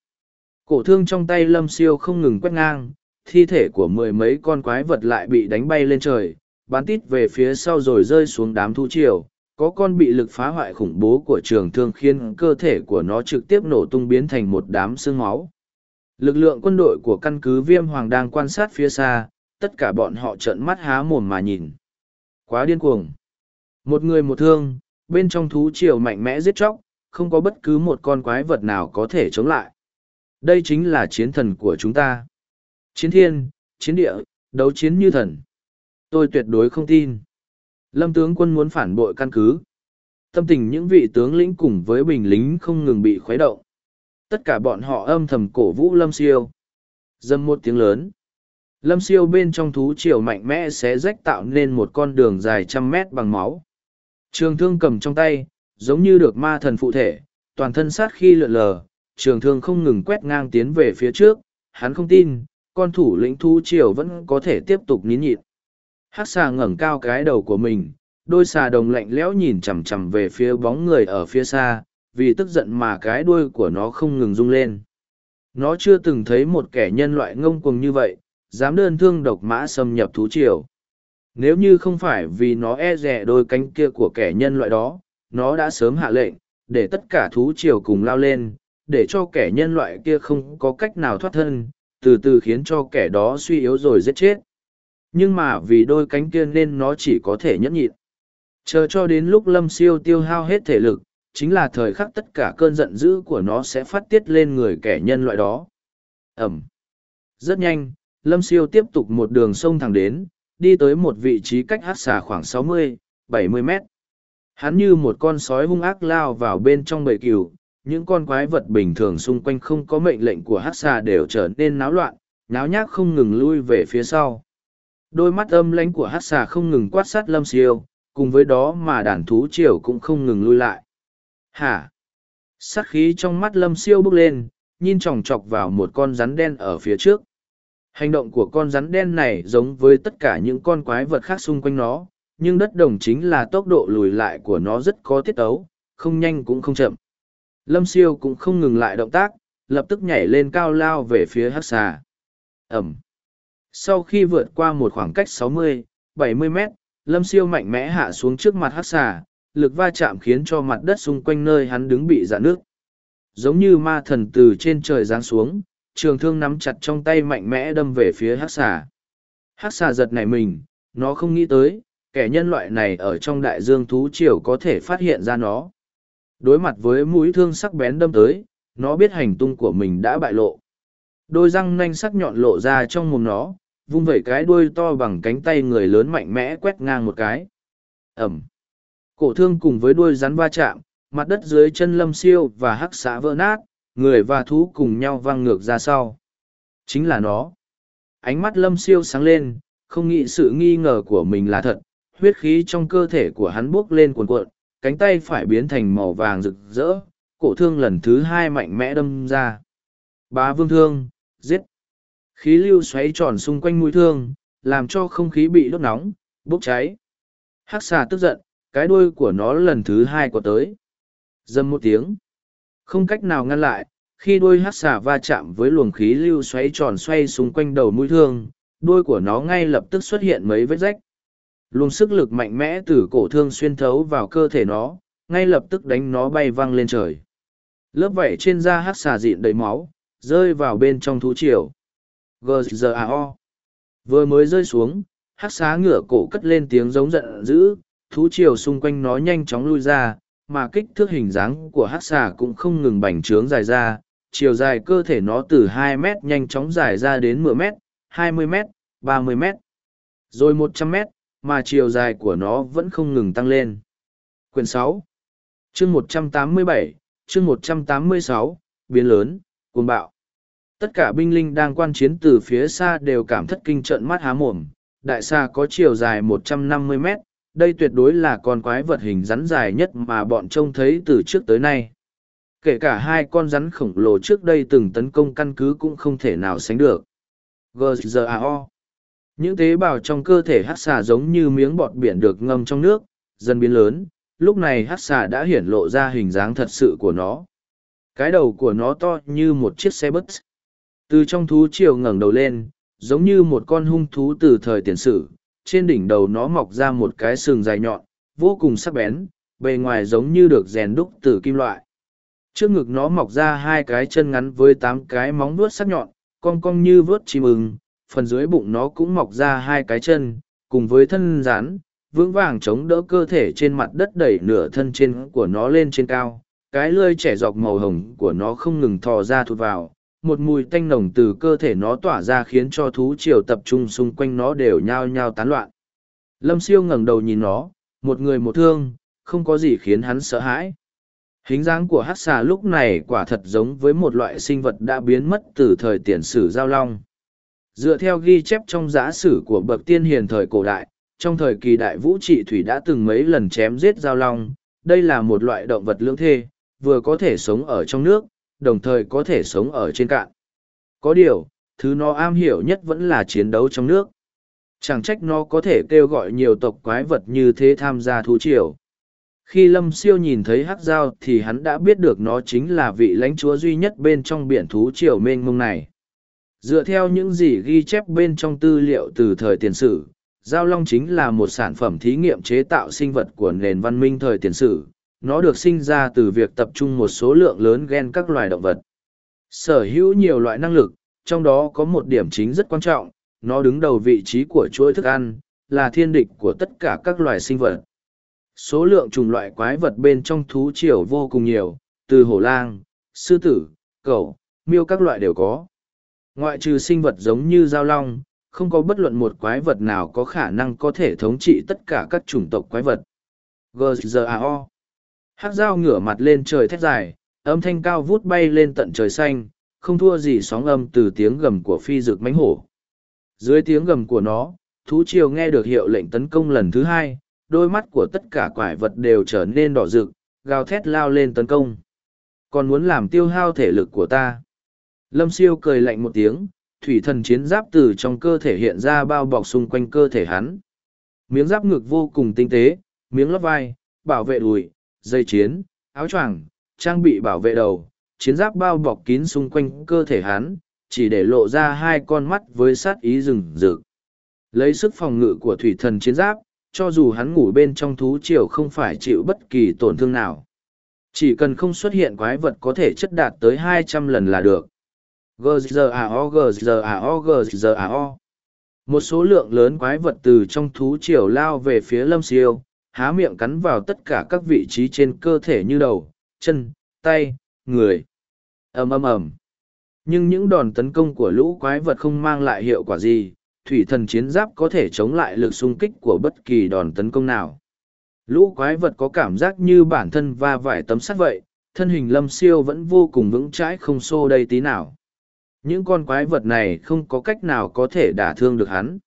Cổ thương trong tay lâm siêu không ngừng quét ngang thi thể của mười mấy con quái vật lại bị đánh bay lên trời, bắn tít về phía sau rồi rơi xuống đám thú triều. Có con bị lực phá hoại khủng bố của trường thương khiến cơ thể của nó trực tiếp nổ tung biến thành một đám xương máu. Lực lượng quân đội của căn cứ Viêm Hoàng đang quan sát phía xa, tất cả bọn họ trợn mắt há mồm mà nhìn. Quá điên cuồng. Một người một thương, bên trong thú triều mạnh mẽ giết chóc, không có bất cứ một con quái vật nào có thể chống lại. Đây chính là chiến thần của chúng ta. Chiến thiên, chiến địa, đấu chiến như thần. Tôi tuyệt đối không tin. Lâm tướng quân muốn phản bội căn cứ. Tâm tình những vị tướng lĩnh cùng với bình lính không ngừng bị khuấy động. Tất cả bọn họ âm thầm cổ vũ Lâm Siêu. Dâm một tiếng lớn. Lâm Siêu bên trong thú triều mạnh mẽ sẽ rách tạo nên một con đường dài trăm mét bằng máu. Trường thương cầm trong tay, giống như được ma thần phụ thể, toàn thân sát khi lượn lờ, trường thương không ngừng quét ngang tiến về phía trước, hắn không tin, con thủ lĩnh thú triều vẫn có thể tiếp tục nín nhịn. Hắc xà ngẩng cao cái đầu của mình, đôi xà đồng lạnh lẽo nhìn chằm chằm về phía bóng người ở phía xa, vì tức giận mà cái đuôi của nó không ngừng rung lên. Nó chưa từng thấy một kẻ nhân loại ngông cuồng như vậy, dám đơn thương độc mã xâm nhập thú triều. Nếu như không phải vì nó e rẻ đôi cánh kia của kẻ nhân loại đó, nó đã sớm hạ lệnh, để tất cả thú triều cùng lao lên, để cho kẻ nhân loại kia không có cách nào thoát thân, từ từ khiến cho kẻ đó suy yếu rồi giết chết. Nhưng mà vì đôi cánh kia nên nó chỉ có thể nhẫn nhịn. Chờ cho đến lúc lâm siêu tiêu hao hết thể lực, chính là thời khắc tất cả cơn giận dữ của nó sẽ phát tiết lên người kẻ nhân loại đó. Ẩm. Rất nhanh, lâm siêu tiếp tục một đường sông thẳng đến, đi tới một vị trí cách hát xà khoảng 60, 70 mét. Hắn như một con sói hung ác lao vào bên trong bầy cừu, những con quái vật bình thường xung quanh không có mệnh lệnh của hát xà đều trở nên náo loạn, náo nhác không ngừng lui về phía sau. Đôi mắt âm lánh của hát xà không ngừng quát sát lâm siêu, cùng với đó mà đàn thú triều cũng không ngừng lui lại. Hả? Sát khí trong mắt lâm siêu bước lên, nhìn chòng chọc vào một con rắn đen ở phía trước. Hành động của con rắn đen này giống với tất cả những con quái vật khác xung quanh nó, nhưng đất đồng chính là tốc độ lùi lại của nó rất có tiết tấu, không nhanh cũng không chậm. Lâm siêu cũng không ngừng lại động tác, lập tức nhảy lên cao lao về phía hát xà. Ẩm. Sau khi vượt qua một khoảng cách 60, 70 mét, lâm siêu mạnh mẽ hạ xuống trước mặt hát xà, lực va chạm khiến cho mặt đất xung quanh nơi hắn đứng bị dạn nước. Giống như ma thần từ trên trời giáng xuống, trường thương nắm chặt trong tay mạnh mẽ đâm về phía hát xà. Hát xà giật nảy mình, nó không nghĩ tới, kẻ nhân loại này ở trong đại dương thú triều có thể phát hiện ra nó. Đối mặt với mũi thương sắc bén đâm tới, nó biết hành tung của mình đã bại lộ. Đôi răng nanh sắc nhọn lộ ra trong mồm nó, vung vẩy cái đuôi to bằng cánh tay người lớn mạnh mẽ quét ngang một cái. Ẩm. Cổ thương cùng với đuôi rắn va chạm, mặt đất dưới chân lâm siêu và hắc xã vỡ nát, người và thú cùng nhau văng ngược ra sau. Chính là nó. Ánh mắt lâm siêu sáng lên, không nghĩ sự nghi ngờ của mình là thật, huyết khí trong cơ thể của hắn buốc lên cuồn cuộn, cánh tay phải biến thành màu vàng rực rỡ, cổ thương lần thứ hai mạnh mẽ đâm ra. Bá vương thương, giết. Khí lưu xoáy tròn xung quanh mũi thương, làm cho không khí bị đốt nóng, bốc cháy. Hắc xà tức giận, cái đuôi của nó lần thứ hai có tới. Dâm một tiếng. Không cách nào ngăn lại, khi đuôi hắc xà va chạm với luồng khí lưu xoáy tròn xoay xung quanh đầu mũi thương, đuôi của nó ngay lập tức xuất hiện mấy vết rách. Luồng sức lực mạnh mẽ từ cổ thương xuyên thấu vào cơ thể nó, ngay lập tức đánh nó bay văng lên trời. Lớp vảy trên da hắc xà dịn đầy máu, rơi vào bên trong thú triều. gzao Vừa mới rơi xuống, hắc xá ngửa cổ cất lên tiếng giống giận dữ, thú triều xung quanh nó nhanh chóng lui ra, mà kích thước hình dáng của hắc xà cũng không ngừng bành trướng dài ra, chiều dài cơ thể nó từ 2 mét nhanh chóng dài ra đến 10 mét, 20 mét, 30 mét, rồi 100 mét, mà chiều dài của nó vẫn không ngừng tăng lên. Quyển 6 Chương 187, chương 186, biến lớn, cuồng bạo. Tất cả binh linh đang quan chiến từ phía xa đều cảm thất kinh trận mắt há mồm. Đại xa có chiều dài 150 mét, đây tuyệt đối là con quái vật hình rắn dài nhất mà bọn trông thấy từ trước tới nay. Kể cả hai con rắn khổng lồ trước đây từng tấn công căn cứ cũng không thể nào sánh được. GZAO những tế bào trong cơ thể hát xà giống như miếng bọt biển được ngâm trong nước, dần biến lớn, lúc này hát xà đã hiển lộ ra hình dáng thật sự của nó. Cái đầu của nó to như một chiếc xe bus. Từ trong thú triều ngẩng đầu lên, giống như một con hung thú từ thời tiền sử, trên đỉnh đầu nó mọc ra một cái sừng dài nhọn, vô cùng sắc bén, bề ngoài giống như được rèn đúc từ kim loại. Trước ngực nó mọc ra hai cái chân ngắn với tám cái móng vuốt sắc nhọn, cong cong như vớt chim ưng, phần dưới bụng nó cũng mọc ra hai cái chân, cùng với thân rắn, vững vàng chống đỡ cơ thể trên mặt đất đẩy nửa thân trên của nó lên trên cao. Cái lươi trẻ dọc màu hồng của nó không ngừng thò ra thụt vào, một mùi tanh nồng từ cơ thể nó tỏa ra khiến cho thú triều tập trung xung quanh nó đều nhao nhao tán loạn. Lâm siêu ngẩng đầu nhìn nó, một người một thương, không có gì khiến hắn sợ hãi. Hình dáng của hát xà lúc này quả thật giống với một loại sinh vật đã biến mất từ thời tiền sử giao long. Dựa theo ghi chép trong giã sử của bậc tiên hiền thời cổ đại, trong thời kỳ đại vũ trị thủy đã từng mấy lần chém giết giao long, đây là một loại động vật lưỡng thê, vừa có thể sống ở trong nước, đồng thời có thể sống ở trên cạn. Có điều, thứ nó am hiểu nhất vẫn là chiến đấu trong nước. Chẳng trách nó có thể kêu gọi nhiều tộc quái vật như thế tham gia thú triều. Khi Lâm Siêu nhìn thấy hắc giao thì hắn đã biết được nó chính là vị lãnh chúa duy nhất bên trong biển thú triều mênh mông này. Dựa theo những gì ghi chép bên trong tư liệu từ thời tiền sử, giao long chính là một sản phẩm thí nghiệm chế tạo sinh vật của nền văn minh thời tiền sử. Nó được sinh ra từ việc tập trung một số lượng lớn gen các loài động vật. Sở hữu nhiều loại năng lực, trong đó có một điểm chính rất quan trọng, nó đứng đầu vị trí của chuỗi thức ăn, là thiên địch của tất cả các loài sinh vật. Số lượng chủng loại quái vật bên trong thú triều vô cùng nhiều, từ hổ lang, sư tử, cẩu, miêu các loại đều có. Ngoại trừ sinh vật giống như giao long, không có bất luận một quái vật nào có khả năng có thể thống trị tất cả các chủng tộc quái vật. GZAO Hát dao ngửa mặt lên trời thét dài, âm thanh cao vút bay lên tận trời xanh, không thua gì sóng âm từ tiếng gầm của phi rực mánh hổ. Dưới tiếng gầm của nó, thú triều nghe được hiệu lệnh tấn công lần thứ hai, đôi mắt của tất cả quái vật đều trở nên đỏ rực, gào thét lao lên tấn công. Còn muốn làm tiêu hao thể lực của ta. Lâm siêu cười lạnh một tiếng, thủy thần chiến giáp từ trong cơ thể hiện ra bao bọc xung quanh cơ thể hắn. Miếng giáp ngực vô cùng tinh tế, miếng lót vai, bảo vệ đùi, dây chiến, áo choàng, trang bị bảo vệ đầu, chiến giáp bao bọc kín xung quanh cơ thể hắn, chỉ để lộ ra hai con mắt với sát ý rừng rực. Lấy sức phòng ngự của thủy thần chiến giáp, cho dù hắn ngủ bên trong thú triều không phải chịu bất kỳ tổn thương nào. Chỉ cần không xuất hiện quái vật có thể chất đạt tới hai trăm lần là được. GZAO Một số lượng lớn quái vật từ trong thú triều lao về phía lâm siêu, há miệng cắn vào tất cả các vị trí trên cơ thể như đầu, chân, tay, người. ầm ầm ầm. Nhưng những đòn tấn công của lũ quái vật không mang lại hiệu quả gì, thủy thần chiến giáp có thể chống lại lực xung kích của bất kỳ đòn tấn công nào. Lũ quái vật có cảm giác như bản thân va vải tấm sắt vậy, thân hình lâm siêu vẫn vô cùng vững chãi không xô đây tí nào. Những con quái vật này không có cách nào có thể đả thương được hắn.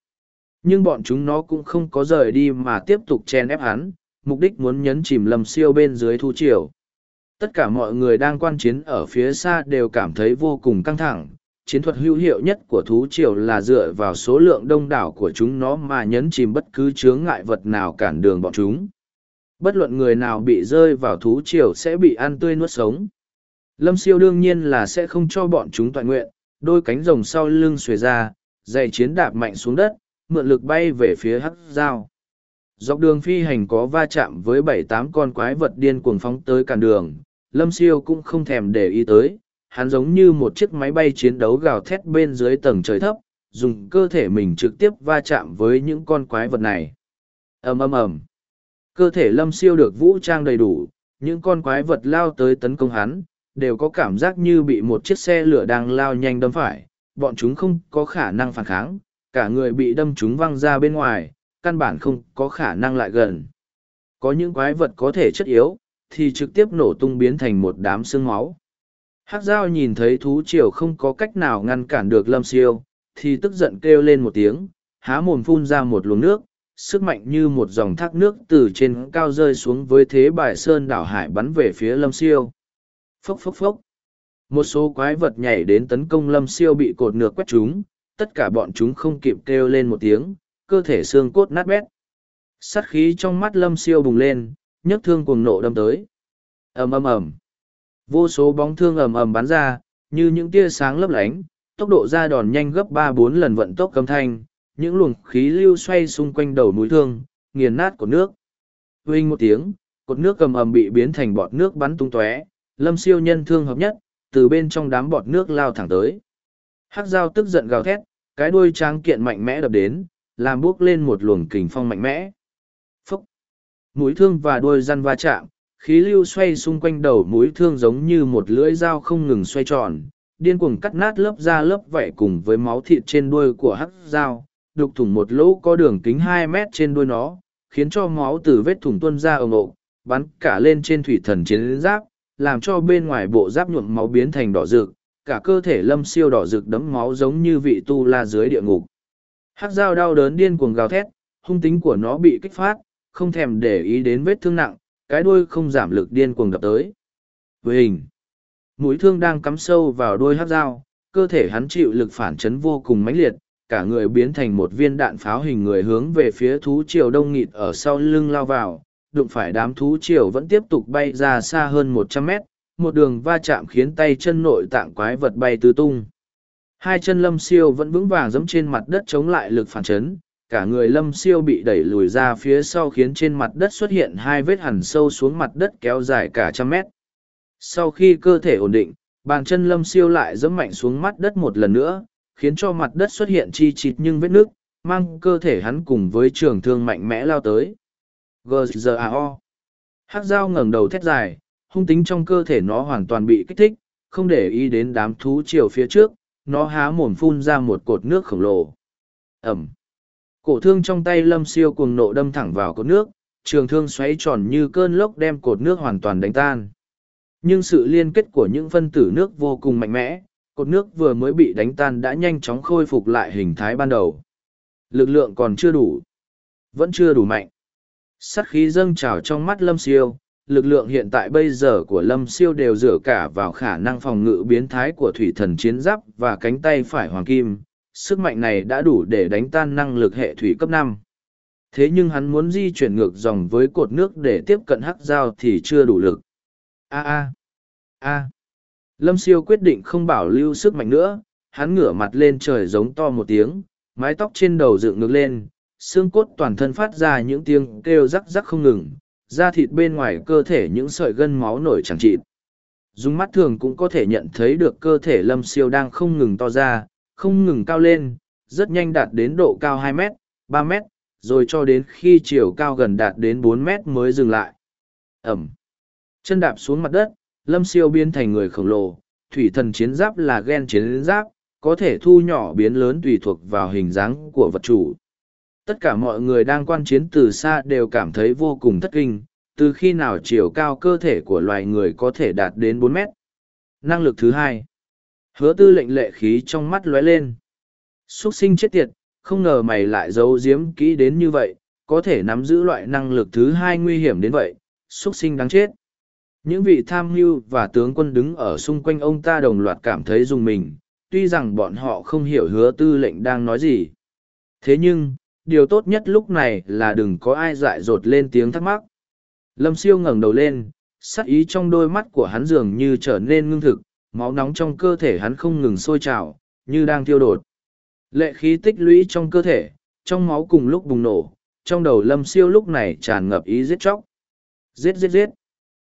Nhưng bọn chúng nó cũng không có rời đi mà tiếp tục chen ép hắn, mục đích muốn nhấn chìm lâm siêu bên dưới thu triều. Tất cả mọi người đang quan chiến ở phía xa đều cảm thấy vô cùng căng thẳng. Chiến thuật hữu hiệu nhất của thú triều là dựa vào số lượng đông đảo của chúng nó mà nhấn chìm bất cứ chướng ngại vật nào cản đường bọn chúng. Bất luận người nào bị rơi vào thú triều sẽ bị ăn tươi nuốt sống. Lâm siêu đương nhiên là sẽ không cho bọn chúng toàn nguyện, đôi cánh rồng sau lưng xuề ra, dày chiến đạp mạnh xuống đất, mượn lực bay về phía hắc dao. Dọc đường phi hành có va chạm với bảy tám con quái vật điên cuồng phóng tới cản đường, lâm siêu cũng không thèm để ý tới, hắn giống như một chiếc máy bay chiến đấu gào thét bên dưới tầng trời thấp, dùng cơ thể mình trực tiếp va chạm với những con quái vật này. ầm ầm ầm Cơ thể lâm siêu được vũ trang đầy đủ, những con quái vật lao tới tấn công hắn, đều có cảm giác như bị một chiếc xe lửa đang lao nhanh đâm phải, bọn chúng không có khả năng phản kháng, cả người bị đâm chúng văng ra bên ngoài, căn bản không có khả năng lại gần. Có những quái vật có thể chất yếu, thì trực tiếp nổ tung biến thành một đám xương máu. Hắc Giao nhìn thấy thú triều không có cách nào ngăn cản được Lâm Siêu, thì tức giận kêu lên một tiếng, há mồm phun ra một luồng nước, sức mạnh như một dòng thác nước từ trên cao rơi xuống với thế bài sơn đảo hải bắn về phía Lâm Siêu. Phốc phốc phốc. Một số quái vật nhảy đến tấn công Lâm Siêu bị cột nược quét chúng, tất cả bọn chúng không kịp kêu lên một tiếng, cơ thể xương cốt nát bét. Sát khí trong mắt Lâm Siêu bùng lên, nhấc thương cuồng nộ đâm tới. ầm ầm ầm, vô số bóng thương ầm ầm bắn ra, như những tia sáng lấp lánh, tốc độ ra đòn nhanh gấp ba bốn lần vận tốc cấm thanh, những luồng khí lưu xoay xung quanh đầu núi thương, nghiền nát của nước. Vinh một tiếng, cột nước cầm ầm bị biến thành bọt nước bắn tung tóe, lâm siêu nhân thương hợp nhất, từ bên trong đám bọt nước lao thẳng tới. Hắc dao tức giận gào thét, cái đuôi tráng kiện mạnh mẽ đập đến, làm buốc lên một luồng kình phong mạnh mẽ. phốc Mũi thương và đuôi răn va chạm, khí lưu xoay xung quanh đầu mũi thương giống như một lưỡi dao không ngừng xoay tròn, điên cuồng cắt nát lớp da lớp vảy cùng với máu thịt trên đuôi của hắc dao, đục thủng một lỗ có đường kính hai mét trên đuôi nó, khiến cho máu từ vết thủng tuôn ra ồng ộp, bắn cả lên trên thủy thần chiến giáp, làm cho bên ngoài bộ giáp nhuộm máu biến thành đỏ rực, cả cơ thể lâm siêu đỏ rực đấm máu giống như vị tu la dưới địa ngục. Hắc dao đau đớn điên cuồng gào thét, hung tính của nó bị kích phát, không thèm để ý đến vết thương nặng, cái đuôi không giảm lực điên cuồng đập tới. Với hình, mũi thương đang cắm sâu vào đuôi hắc dao, cơ thể hắn chịu lực phản chấn vô cùng mãnh liệt, cả người biến thành một viên đạn pháo hình người hướng về phía thú triều đông nghịt ở sau lưng lao vào, đụng phải đám thú triều vẫn tiếp tục bay ra xa hơn một trăm mét, một đường va chạm khiến tay chân nội tạng quái vật bay tứ tung. Hai chân lâm siêu vẫn vững vàng giẫm trên mặt đất chống lại lực phản chấn, cả người lâm siêu bị đẩy lùi ra phía sau khiến trên mặt đất xuất hiện hai vết hẳn sâu xuống mặt đất kéo dài cả trăm mét. Sau khi cơ thể ổn định, bàn chân lâm siêu lại giẫm mạnh xuống mắt đất một lần nữa, khiến cho mặt đất xuất hiện chi chít nhưng vết nước, mang cơ thể hắn cùng với trường thương mạnh mẽ lao tới. GZAO Hắc dao ngẩng đầu thét dài, hung tính trong cơ thể nó hoàn toàn bị kích thích, không để ý đến đám thú chiều phía trước, nó há mồm phun ra một cột nước khổng lồ. Ẩm. Cổ thương trong tay lâm siêu cuồng nộ đâm thẳng vào cột nước, trường thương xoáy tròn như cơn lốc đem cột nước hoàn toàn đánh tan. Nhưng sự liên kết của những phân tử nước vô cùng mạnh mẽ, cột nước vừa mới bị đánh tan đã nhanh chóng khôi phục lại hình thái ban đầu. Lực lượng còn chưa đủ. Vẫn chưa đủ mạnh. Sắt khí dâng trào trong mắt lâm siêu, lực lượng hiện tại bây giờ của lâm siêu đều dựa cả vào khả năng phòng ngự biến thái của thủy thần chiến giáp và cánh tay phải hoàng kim sức mạnh này đã đủ để đánh tan năng lực hệ thủy cấp năm. Thế nhưng hắn muốn di chuyển ngược dòng với cột nước để tiếp cận hắc dao thì chưa đủ lực. A a a. Lâm siêu quyết định không bảo lưu sức mạnh nữa hắn ngửa mặt lên trời giống to một tiếng mái tóc trên đầu dựng ngược lên xương cốt toàn thân phát ra những tiếng kêu rắc rắc không ngừng da thịt bên ngoài cơ thể những sợi gân máu nổi chẳng chịt. Dùng mắt thường cũng có thể nhận thấy được cơ thể lâm siêu đang không ngừng to ra, không ngừng cao lên, rất nhanh đạt đến độ cao hai mét, ba mét, rồi cho đến khi chiều cao gần đạt đến bốn mét mới dừng lại. Ẩm. Chân đạp xuống mặt đất, lâm siêu biến thành người khổng lồ, thủy thần chiến giáp là gen chiến giáp, có thể thu nhỏ biến lớn tùy thuộc vào hình dáng của vật chủ tất cả mọi người đang quan chiến từ xa đều cảm thấy vô cùng thất kinh, từ khi nào chiều cao cơ thể của loài người có thể đạt đến bốn mét? Năng lực thứ hai. Hứa tư lệnh lệ khí trong mắt lóe lên. X u ấ t sinh chết tiệt, không ngờ mày lại giấu giếm kỹ đến như vậy, có thể nắm giữ loại năng lực thứ hai nguy hiểm đến vậy x u ấ t sinh đáng chết. Những vị tham mưu và tướng quân đứng ở xung quanh ông ta đồng loạt cảm thấy dùng mình, tuy rằng bọn họ không hiểu hứa tư lệnh đang nói gì. Thế nhưng điều tốt nhất lúc này là đừng có ai dại dột lên tiếng thắc mắc. Lâm siêu ngẩng đầu lên, sắc ý trong đôi mắt của hắn dường như trở nên ngưng thực, máu nóng trong cơ thể hắn không ngừng sôi trào, như đang thiêu đột. Lệ khí tích lũy trong cơ thể, trong máu cùng lúc bùng nổ, trong đầu lâm siêu lúc này tràn ngập ý giết chóc. Giết giết giết.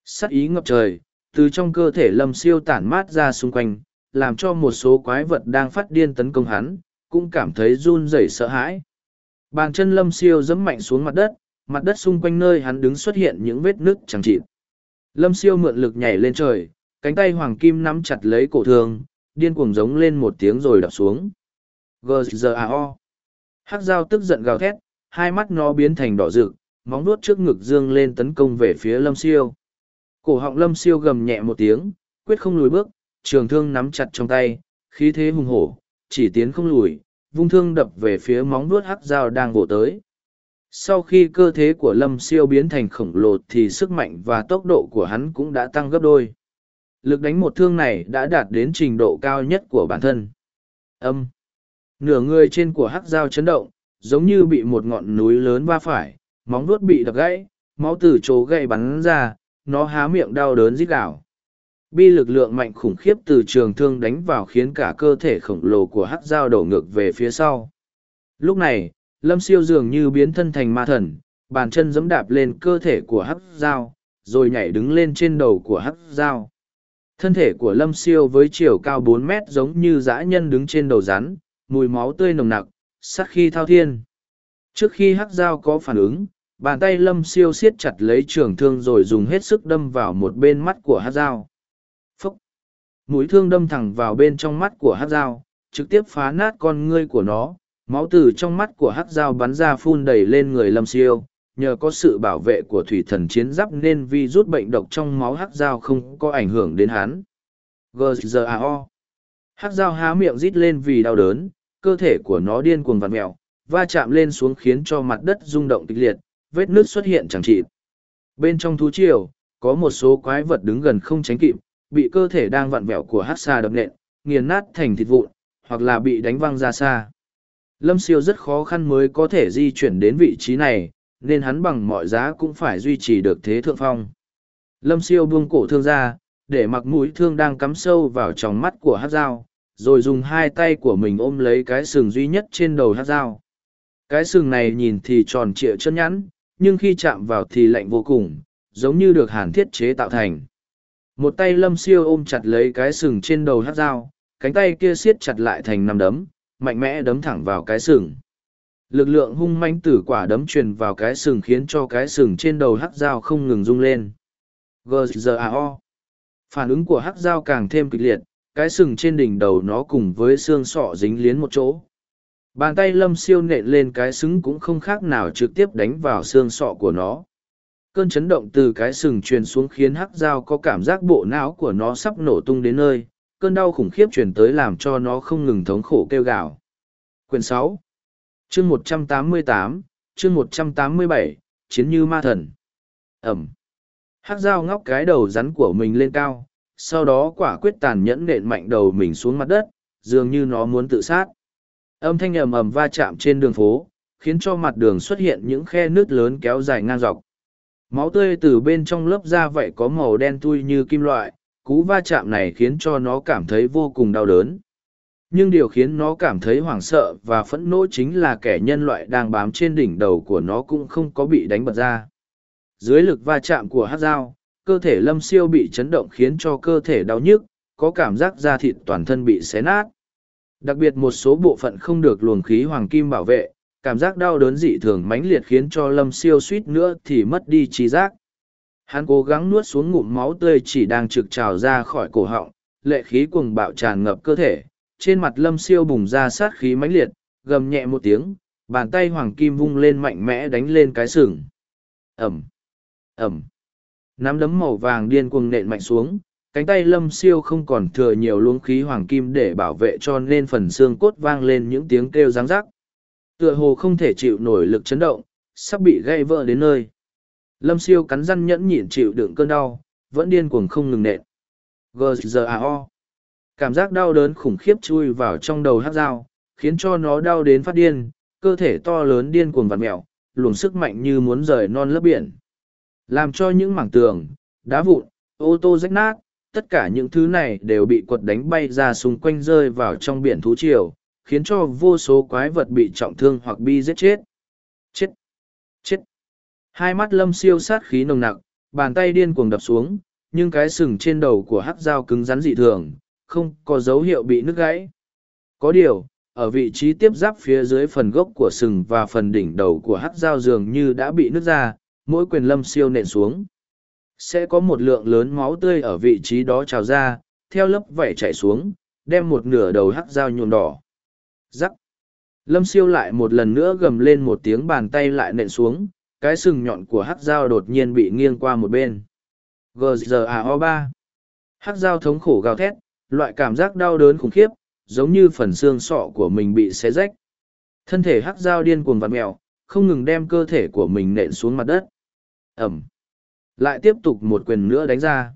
Sắc ý ngập trời, từ trong cơ thể lâm siêu tản mát ra xung quanh, làm cho một số quái vật đang phát điên tấn công hắn, cũng cảm thấy run rẩy sợ hãi. Bàn chân lâm siêu dẫm mạnh xuống mặt đất, mặt đất xung quanh nơi hắn đứng xuất hiện những vết nứt chẳng chịt. Lâm siêu mượn lực nhảy lên trời, cánh tay hoàng kim nắm chặt lấy cổ thương, điên cuồng giống lên một tiếng rồi đập xuống. G.G.A.O. Hắc dao tức giận gào thét, hai mắt nó biến thành đỏ rực, móng nuốt trước ngực dương lên tấn công về phía lâm siêu. Cổ họng lâm siêu gầm nhẹ một tiếng, quyết không lùi bước, trường thương nắm chặt trong tay, khí thế hùng hổ, chỉ tiến không lùi, vung thương đập về phía móng vuốt hắc dao đang vỗ tới. Sau khi cơ thế của Lâm Siêu biến thành khổng lồ thì sức mạnh và tốc độ của hắn cũng đã tăng gấp đôi. Lực đánh một thương này đã đạt đến trình độ cao nhất của bản thân. Âm. Nửa người trên của hắc dao chấn động, giống như bị một ngọn núi lớn va phải, móng vuốt bị đập gãy, máu từ chỗ gãy bắn ra, nó há miệng đau đớn rít gào. Bi lực lượng mạnh khủng khiếp từ trường thương đánh vào khiến cả cơ thể khổng lồ của hắc dao đổ ngược về phía sau. Lúc này, lâm siêu dường như biến thân thành ma thần, bàn chân giẫm đạp lên cơ thể của hắc dao, rồi nhảy đứng lên trên đầu của hắc dao. Thân thể của lâm siêu với chiều cao bốn mét giống như dã nhân đứng trên đầu rắn, mùi máu tươi nồng nặc, sắc khi thao thiên. Trước khi hắc dao có phản ứng, bàn tay lâm siêu siết chặt lấy trường thương rồi dùng hết sức đâm vào một bên mắt của hắc dao. Mũi thương đâm thẳng vào bên trong mắt của hắc dao, trực tiếp phá nát con ngươi của nó, máu từ trong mắt của hắc dao bắn ra phun đầy lên người lâm siêu. Nhờ có sự bảo vệ của thủy thần chiến giáp nên vi rút bệnh độc trong máu hắc dao không có ảnh hưởng đến hắn. Gzao hắc dao há miệng rít lên vì đau đớn cơ thể của nó điên cuồng vặt mẹo va chạm lên xuống khiến cho mặt đất rung động kịch liệt vết nước xuất hiện chẳng chịt. Bên trong thú triều có một số quái vật đứng gần không tránh kịp bị cơ thể đang vặn vẹo của hát xa đập nện nghiền nát thành thịt vụn hoặc là bị đánh văng ra xa lâm siêu rất khó khăn mới có thể di chuyển đến vị trí này nên hắn bằng mọi giá cũng phải duy trì được thế thượng phong. Lâm siêu buông cổ thương ra, để mặc mũi thương đang cắm sâu vào tròng mắt của hát dao, rồi dùng hai tay của mình ôm lấy cái sừng duy nhất trên đầu hát dao. Cái sừng này nhìn thì tròn trịa chân nhẵn, nhưng khi chạm vào thì lạnh vô cùng, giống như được hàn thiết chế tạo thành. Một tay lâm siêu ôm chặt lấy cái sừng trên đầu hát dao, cánh tay kia siết chặt lại thành năm đấm, mạnh mẽ đấm thẳng vào cái sừng. Lực lượng hung manh từ quả đấm truyền vào cái sừng khiến cho cái sừng trên đầu hắc dao không ngừng rung lên. Gzao phản ứng của hắc dao càng thêm kịch liệt cái sừng trên đỉnh đầu nó cùng với xương sọ dính liến một chỗ. Bàn tay lâm siêu nện lên cái sừng cũng không khác nào trực tiếp đánh vào xương sọ của nó cơn chấn động từ cái sừng truyền xuống khiến hắc dao có cảm giác bộ não của nó sắp nổ tung đến nơi, cơn đau khủng khiếp truyền tới làm cho nó không ngừng thống khổ kêu gào. Quyển sáu. Chương một trăm tám mươi tám, chương một trăm tám mươi bảy, chiến như ma thần. Ẩm. Hắc dao ngóc cái đầu rắn của mình lên cao, sau đó quả quyết tàn nhẫn nện mạnh đầu mình xuống mặt đất, dường như nó muốn tự sát. Âm thanh ầm ầm va chạm trên đường phố, khiến cho mặt đường xuất hiện những khe nước lớn kéo dài ngang dọc máu tươi từ bên trong lớp da vậy có màu đen tui như kim loại, cú va chạm này khiến cho nó cảm thấy vô cùng đau đớn. Nhưng điều khiến nó cảm thấy hoảng sợ và phẫn nộ chính là kẻ nhân loại đang bám trên đỉnh đầu của nó cũng không có bị đánh bật ra. Dưới lực va chạm của hát dao, cơ thể lâm siêu bị chấn động khiến cho cơ thể đau nhức, có cảm giác da thịt toàn thân bị xé nát. Đặc biệt một số bộ phận không được luồng khí hoàng kim bảo vệ cảm giác đau đớn dị thường mãnh liệt khiến cho lâm siêu suýt nữa thì mất đi trí giác. Hắn cố gắng nuốt xuống ngụm máu tươi chỉ đang trực trào ra khỏi cổ họng, lệ khí cuồng bạo tràn ngập cơ thể, trên mặt lâm siêu bùng ra sát khí mãnh liệt, gầm nhẹ một tiếng, bàn tay hoàng kim vung lên mạnh mẽ đánh lên cái sừng. Ẩm ẩm. Nắm đấm màu vàng điên cuồng nện mạnh xuống, cánh tay lâm siêu không còn thừa nhiều luống khí hoàng kim để bảo vệ cho nên phần xương cốt vang lên những tiếng kêu ráng rắc tựa hồ không thể chịu nổi lực chấn động, sắp bị gây vỡ đến nơi. Lâm siêu cắn răng nhẫn nhịn chịu đựng cơn đau, vẫn điên cuồng không ngừng nện. Gzao cảm giác đau đớn khủng khiếp chui vào trong đầu hát dao, khiến cho nó đau đến phát điên, cơ thể to lớn điên cuồng vặt mẹo luồng sức mạnh như muốn rời non lớp biển. Làm cho những mảng tường, đá vụn, ô tô rách nát, tất cả những thứ này đều bị quật đánh bay ra xung quanh rơi vào trong biển thú triều khiến cho vô số quái vật bị trọng thương hoặc bi giết chết chết chết hai mắt lâm siêu sát khí nồng nặc bàn tay điên cuồng đập xuống nhưng cái sừng trên đầu của hắc dao cứng rắn dị thường không có dấu hiệu bị nứt gãy. Có điều, ở vị trí tiếp giáp phía dưới phần gốc của sừng và phần đỉnh đầu của hắc dao dường như đã bị nứt ra, mỗi quyền lâm siêu nện xuống. Sẽ có một lượng lớn máu tươi ở vị trí đó trào ra, theo lớp vảy chảy xuống, đem một nửa đầu hắc dao nhuộm đỏ. Giắc. Lâm siêu lại một lần nữa gầm lên một tiếng bàn tay lại nện xuống, cái sừng nhọn của hắc dao đột nhiên bị nghiêng qua một bên. gzao ba Hắc dao thống khổ gào thét, loại cảm giác đau đớn khủng khiếp, giống như phần xương sọ của mình bị xé rách. Thân thể hắc dao điên cuồng vặn mèo, không ngừng đem cơ thể của mình nện xuống mặt đất. Ẩm. Lại tiếp tục một quyền nữa đánh ra.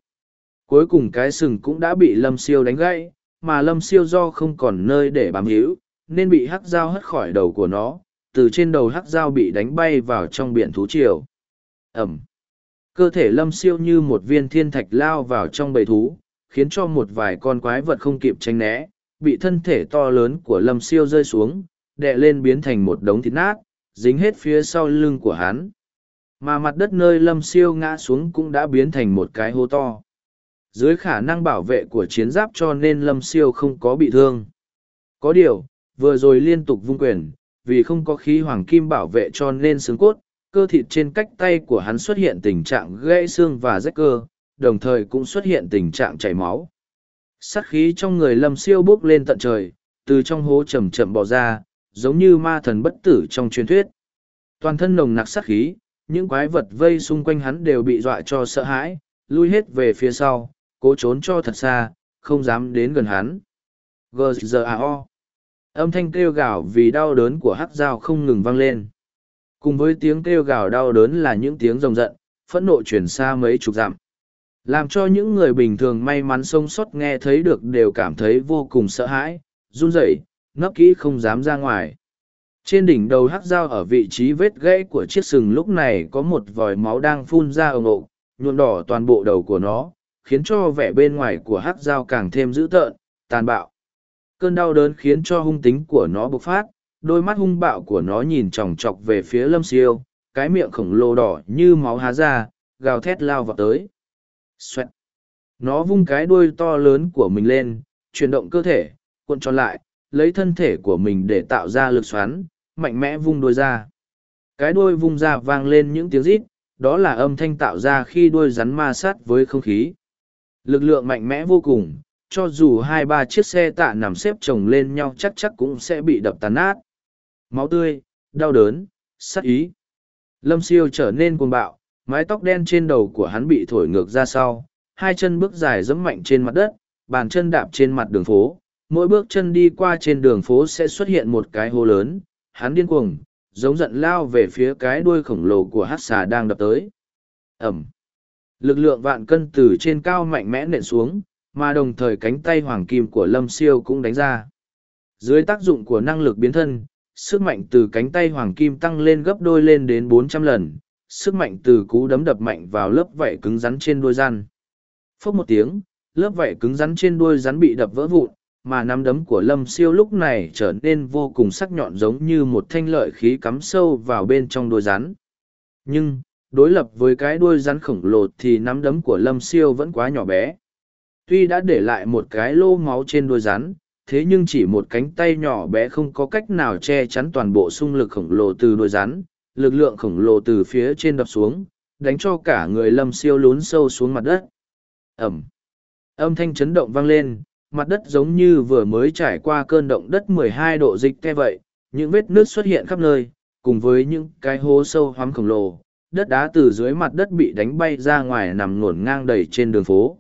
Cuối cùng cái sừng cũng đã bị lâm siêu đánh gãy, mà lâm siêu do không còn nơi để bám hữu, nên bị hắc dao hất khỏi đầu của nó, từ trên đầu hắc dao bị đánh bay vào trong biển thú triều. Ẩm. Cơ thể lâm siêu như một viên thiên thạch lao vào trong bầy thú, khiến cho một vài con quái vật không kịp tránh né, bị thân thể to lớn của lâm siêu rơi xuống, đè lên biến thành một đống thịt nát, dính hết phía sau lưng của hắn. Mà mặt đất nơi lâm siêu ngã xuống cũng đã biến thành một cái hố to. Dưới khả năng bảo vệ của chiến giáp cho nên lâm siêu không có bị thương. Có điều, vừa rồi liên tục vung quyền, vì không có khí hoàng kim bảo vệ cho nên xương cốt, cơ thịt trên cách tay của hắn xuất hiện tình trạng gãy xương và rách cơ, đồng thời cũng xuất hiện tình trạng chảy máu. Sát khí trong người lâm siêu bước lên tận trời, từ trong hố chậm chậm bò ra, giống như ma thần bất tử trong truyền thuyết. Toàn thân nồng nặc sát khí, những quái vật vây xung quanh hắn đều bị dọa cho sợ hãi, lui hết về phía sau, cố trốn cho thật xa, không dám đến gần hắn. G.G.A.O. Âm thanh kêu gào vì đau đớn của hắc dao không ngừng vang lên. Cùng với tiếng kêu gào đau đớn là những tiếng rồng giận, phẫn nộ chuyển xa mấy chục dặm. Làm cho những người bình thường may mắn sống sót nghe thấy được đều cảm thấy vô cùng sợ hãi, run rẩy, nấp kỹ không dám ra ngoài. Trên đỉnh đầu hắc dao ở vị trí vết gãy của chiếc sừng lúc này có một vòi máu đang phun ra ồng ộ, nhuộm đỏ toàn bộ đầu của nó, khiến cho vẻ bên ngoài của hắc dao càng thêm dữ tợn, tàn bạo. Cơn đau đớn khiến cho hung tính của nó bộc phát, đôi mắt hung bạo của nó nhìn chòng chọc về phía lâm siêu, cái miệng khổng lồ đỏ như máu há ra, gào thét lao vào tới. Xoẹt. Nó vung cái đuôi to lớn của mình lên, chuyển động cơ thể, cuộn tròn lại, lấy thân thể của mình để tạo ra lực xoắn, mạnh mẽ vung đuôi ra. Cái đuôi vung ra vang lên những tiếng rít, đó là âm thanh tạo ra khi đuôi rắn ma sát với không khí. Lực lượng mạnh mẽ vô cùng, cho dù hai ba chiếc xe tạ nằm xếp chồng lên nhau chắc chắc cũng sẽ bị đập tàn nát. Máu tươi, đau đớn, sắc ý. Lâm siêu trở nên cuồng bạo, mái tóc đen trên đầu của hắn bị thổi ngược ra sau, hai chân bước dài dẫm mạnh trên mặt đất, bàn chân đạp trên mặt đường phố. Mỗi bước chân đi qua trên đường phố sẽ xuất hiện một cái hố lớn, hắn điên cuồng, giống giận lao về phía cái đuôi khổng lồ của hát xà đang đập tới. Ẩm. Lực lượng vạn cân từ trên cao mạnh mẽ nện xuống, mà đồng thời cánh tay hoàng kim của lâm siêu cũng đánh ra. Dưới tác dụng của năng lực biến thân, sức mạnh từ cánh tay hoàng kim tăng lên gấp đôi lên đến 400 lần, sức mạnh từ cú đấm đập mạnh vào lớp vảy cứng rắn trên đuôi rắn. Phốc một tiếng, lớp vảy cứng rắn trên đuôi rắn bị đập vỡ vụn, mà nắm đấm của lâm siêu lúc này trở nên vô cùng sắc nhọn giống như một thanh lợi khí cắm sâu vào bên trong đuôi rắn. Nhưng, đối lập với cái đuôi rắn khổng lồ thì nắm đấm của lâm siêu vẫn quá nhỏ bé. Tuy đã để lại một cái lô máu trên đuôi rắn, thế nhưng chỉ một cánh tay nhỏ bé không có cách nào che chắn toàn bộ xung lực khổng lồ từ đuôi rắn, lực lượng khổng lồ từ phía trên đập xuống, đánh cho cả người lâm siêu lún sâu xuống mặt đất. Ẩm. Âm thanh chấn động vang lên, mặt đất giống như vừa mới trải qua cơn động đất 12 độ dịch te vậy, những vết nước xuất hiện khắp nơi, cùng với những cái hố sâu hoắm khổng lồ, đất đá từ dưới mặt đất bị đánh bay ra ngoài nằm ngổn ngang đầy trên đường phố.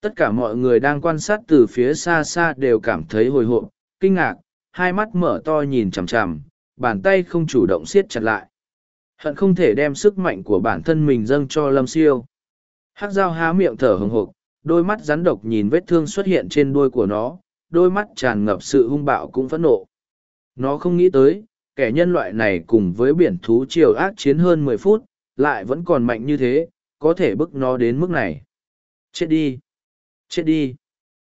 Tất cả mọi người đang quan sát từ phía xa xa đều cảm thấy hồi hộp, kinh ngạc, hai mắt mở to nhìn chằm chằm, bàn tay không chủ động siết chặt lại. Hận không thể đem sức mạnh của bản thân mình dâng cho lâm siêu. Hắc dao há miệng thở hừng hộp, đôi mắt rắn độc nhìn vết thương xuất hiện trên đuôi của nó, đôi mắt tràn ngập sự hung bạo cũng phẫn nộ. Nó không nghĩ tới, kẻ nhân loại này cùng với biển thú triều ác chiến hơn mười phút, lại vẫn còn mạnh như thế, có thể bức nó đến mức này. Chết đi! Chết đi!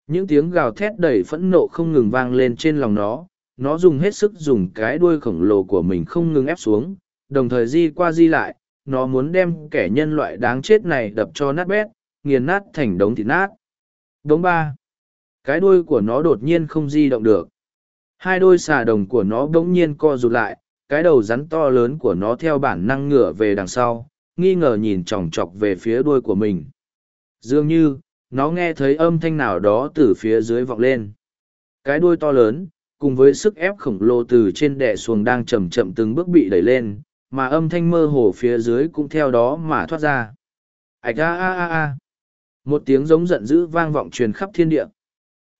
Những tiếng gào thét đầy phẫn nộ không ngừng vang lên trên lòng nó, nó dùng hết sức dùng cái đuôi khổng lồ của mình không ngừng ép xuống, đồng thời di qua di lại, nó muốn đem kẻ nhân loại đáng chết này đập cho nát bét, nghiền nát thành đống thịt nát. Đống ba. Cái đuôi của nó đột nhiên không di động được. Hai đôi xà đồng của nó bỗng nhiên co rụt lại, cái đầu rắn to lớn của nó theo bản năng ngửa về đằng sau, nghi ngờ nhìn chòng chọc về phía đuôi của mình. Dường như, nó nghe thấy âm thanh nào đó từ phía dưới vọng lên. Cái đuôi to lớn, cùng với sức ép khổng lồ từ trên đè xuồng đang chậm chậm từng bước bị đẩy lên, mà âm thanh mơ hồ phía dưới cũng theo đó mà thoát ra. Ảch a a a a. Một tiếng giống giận dữ vang vọng truyền khắp thiên địa.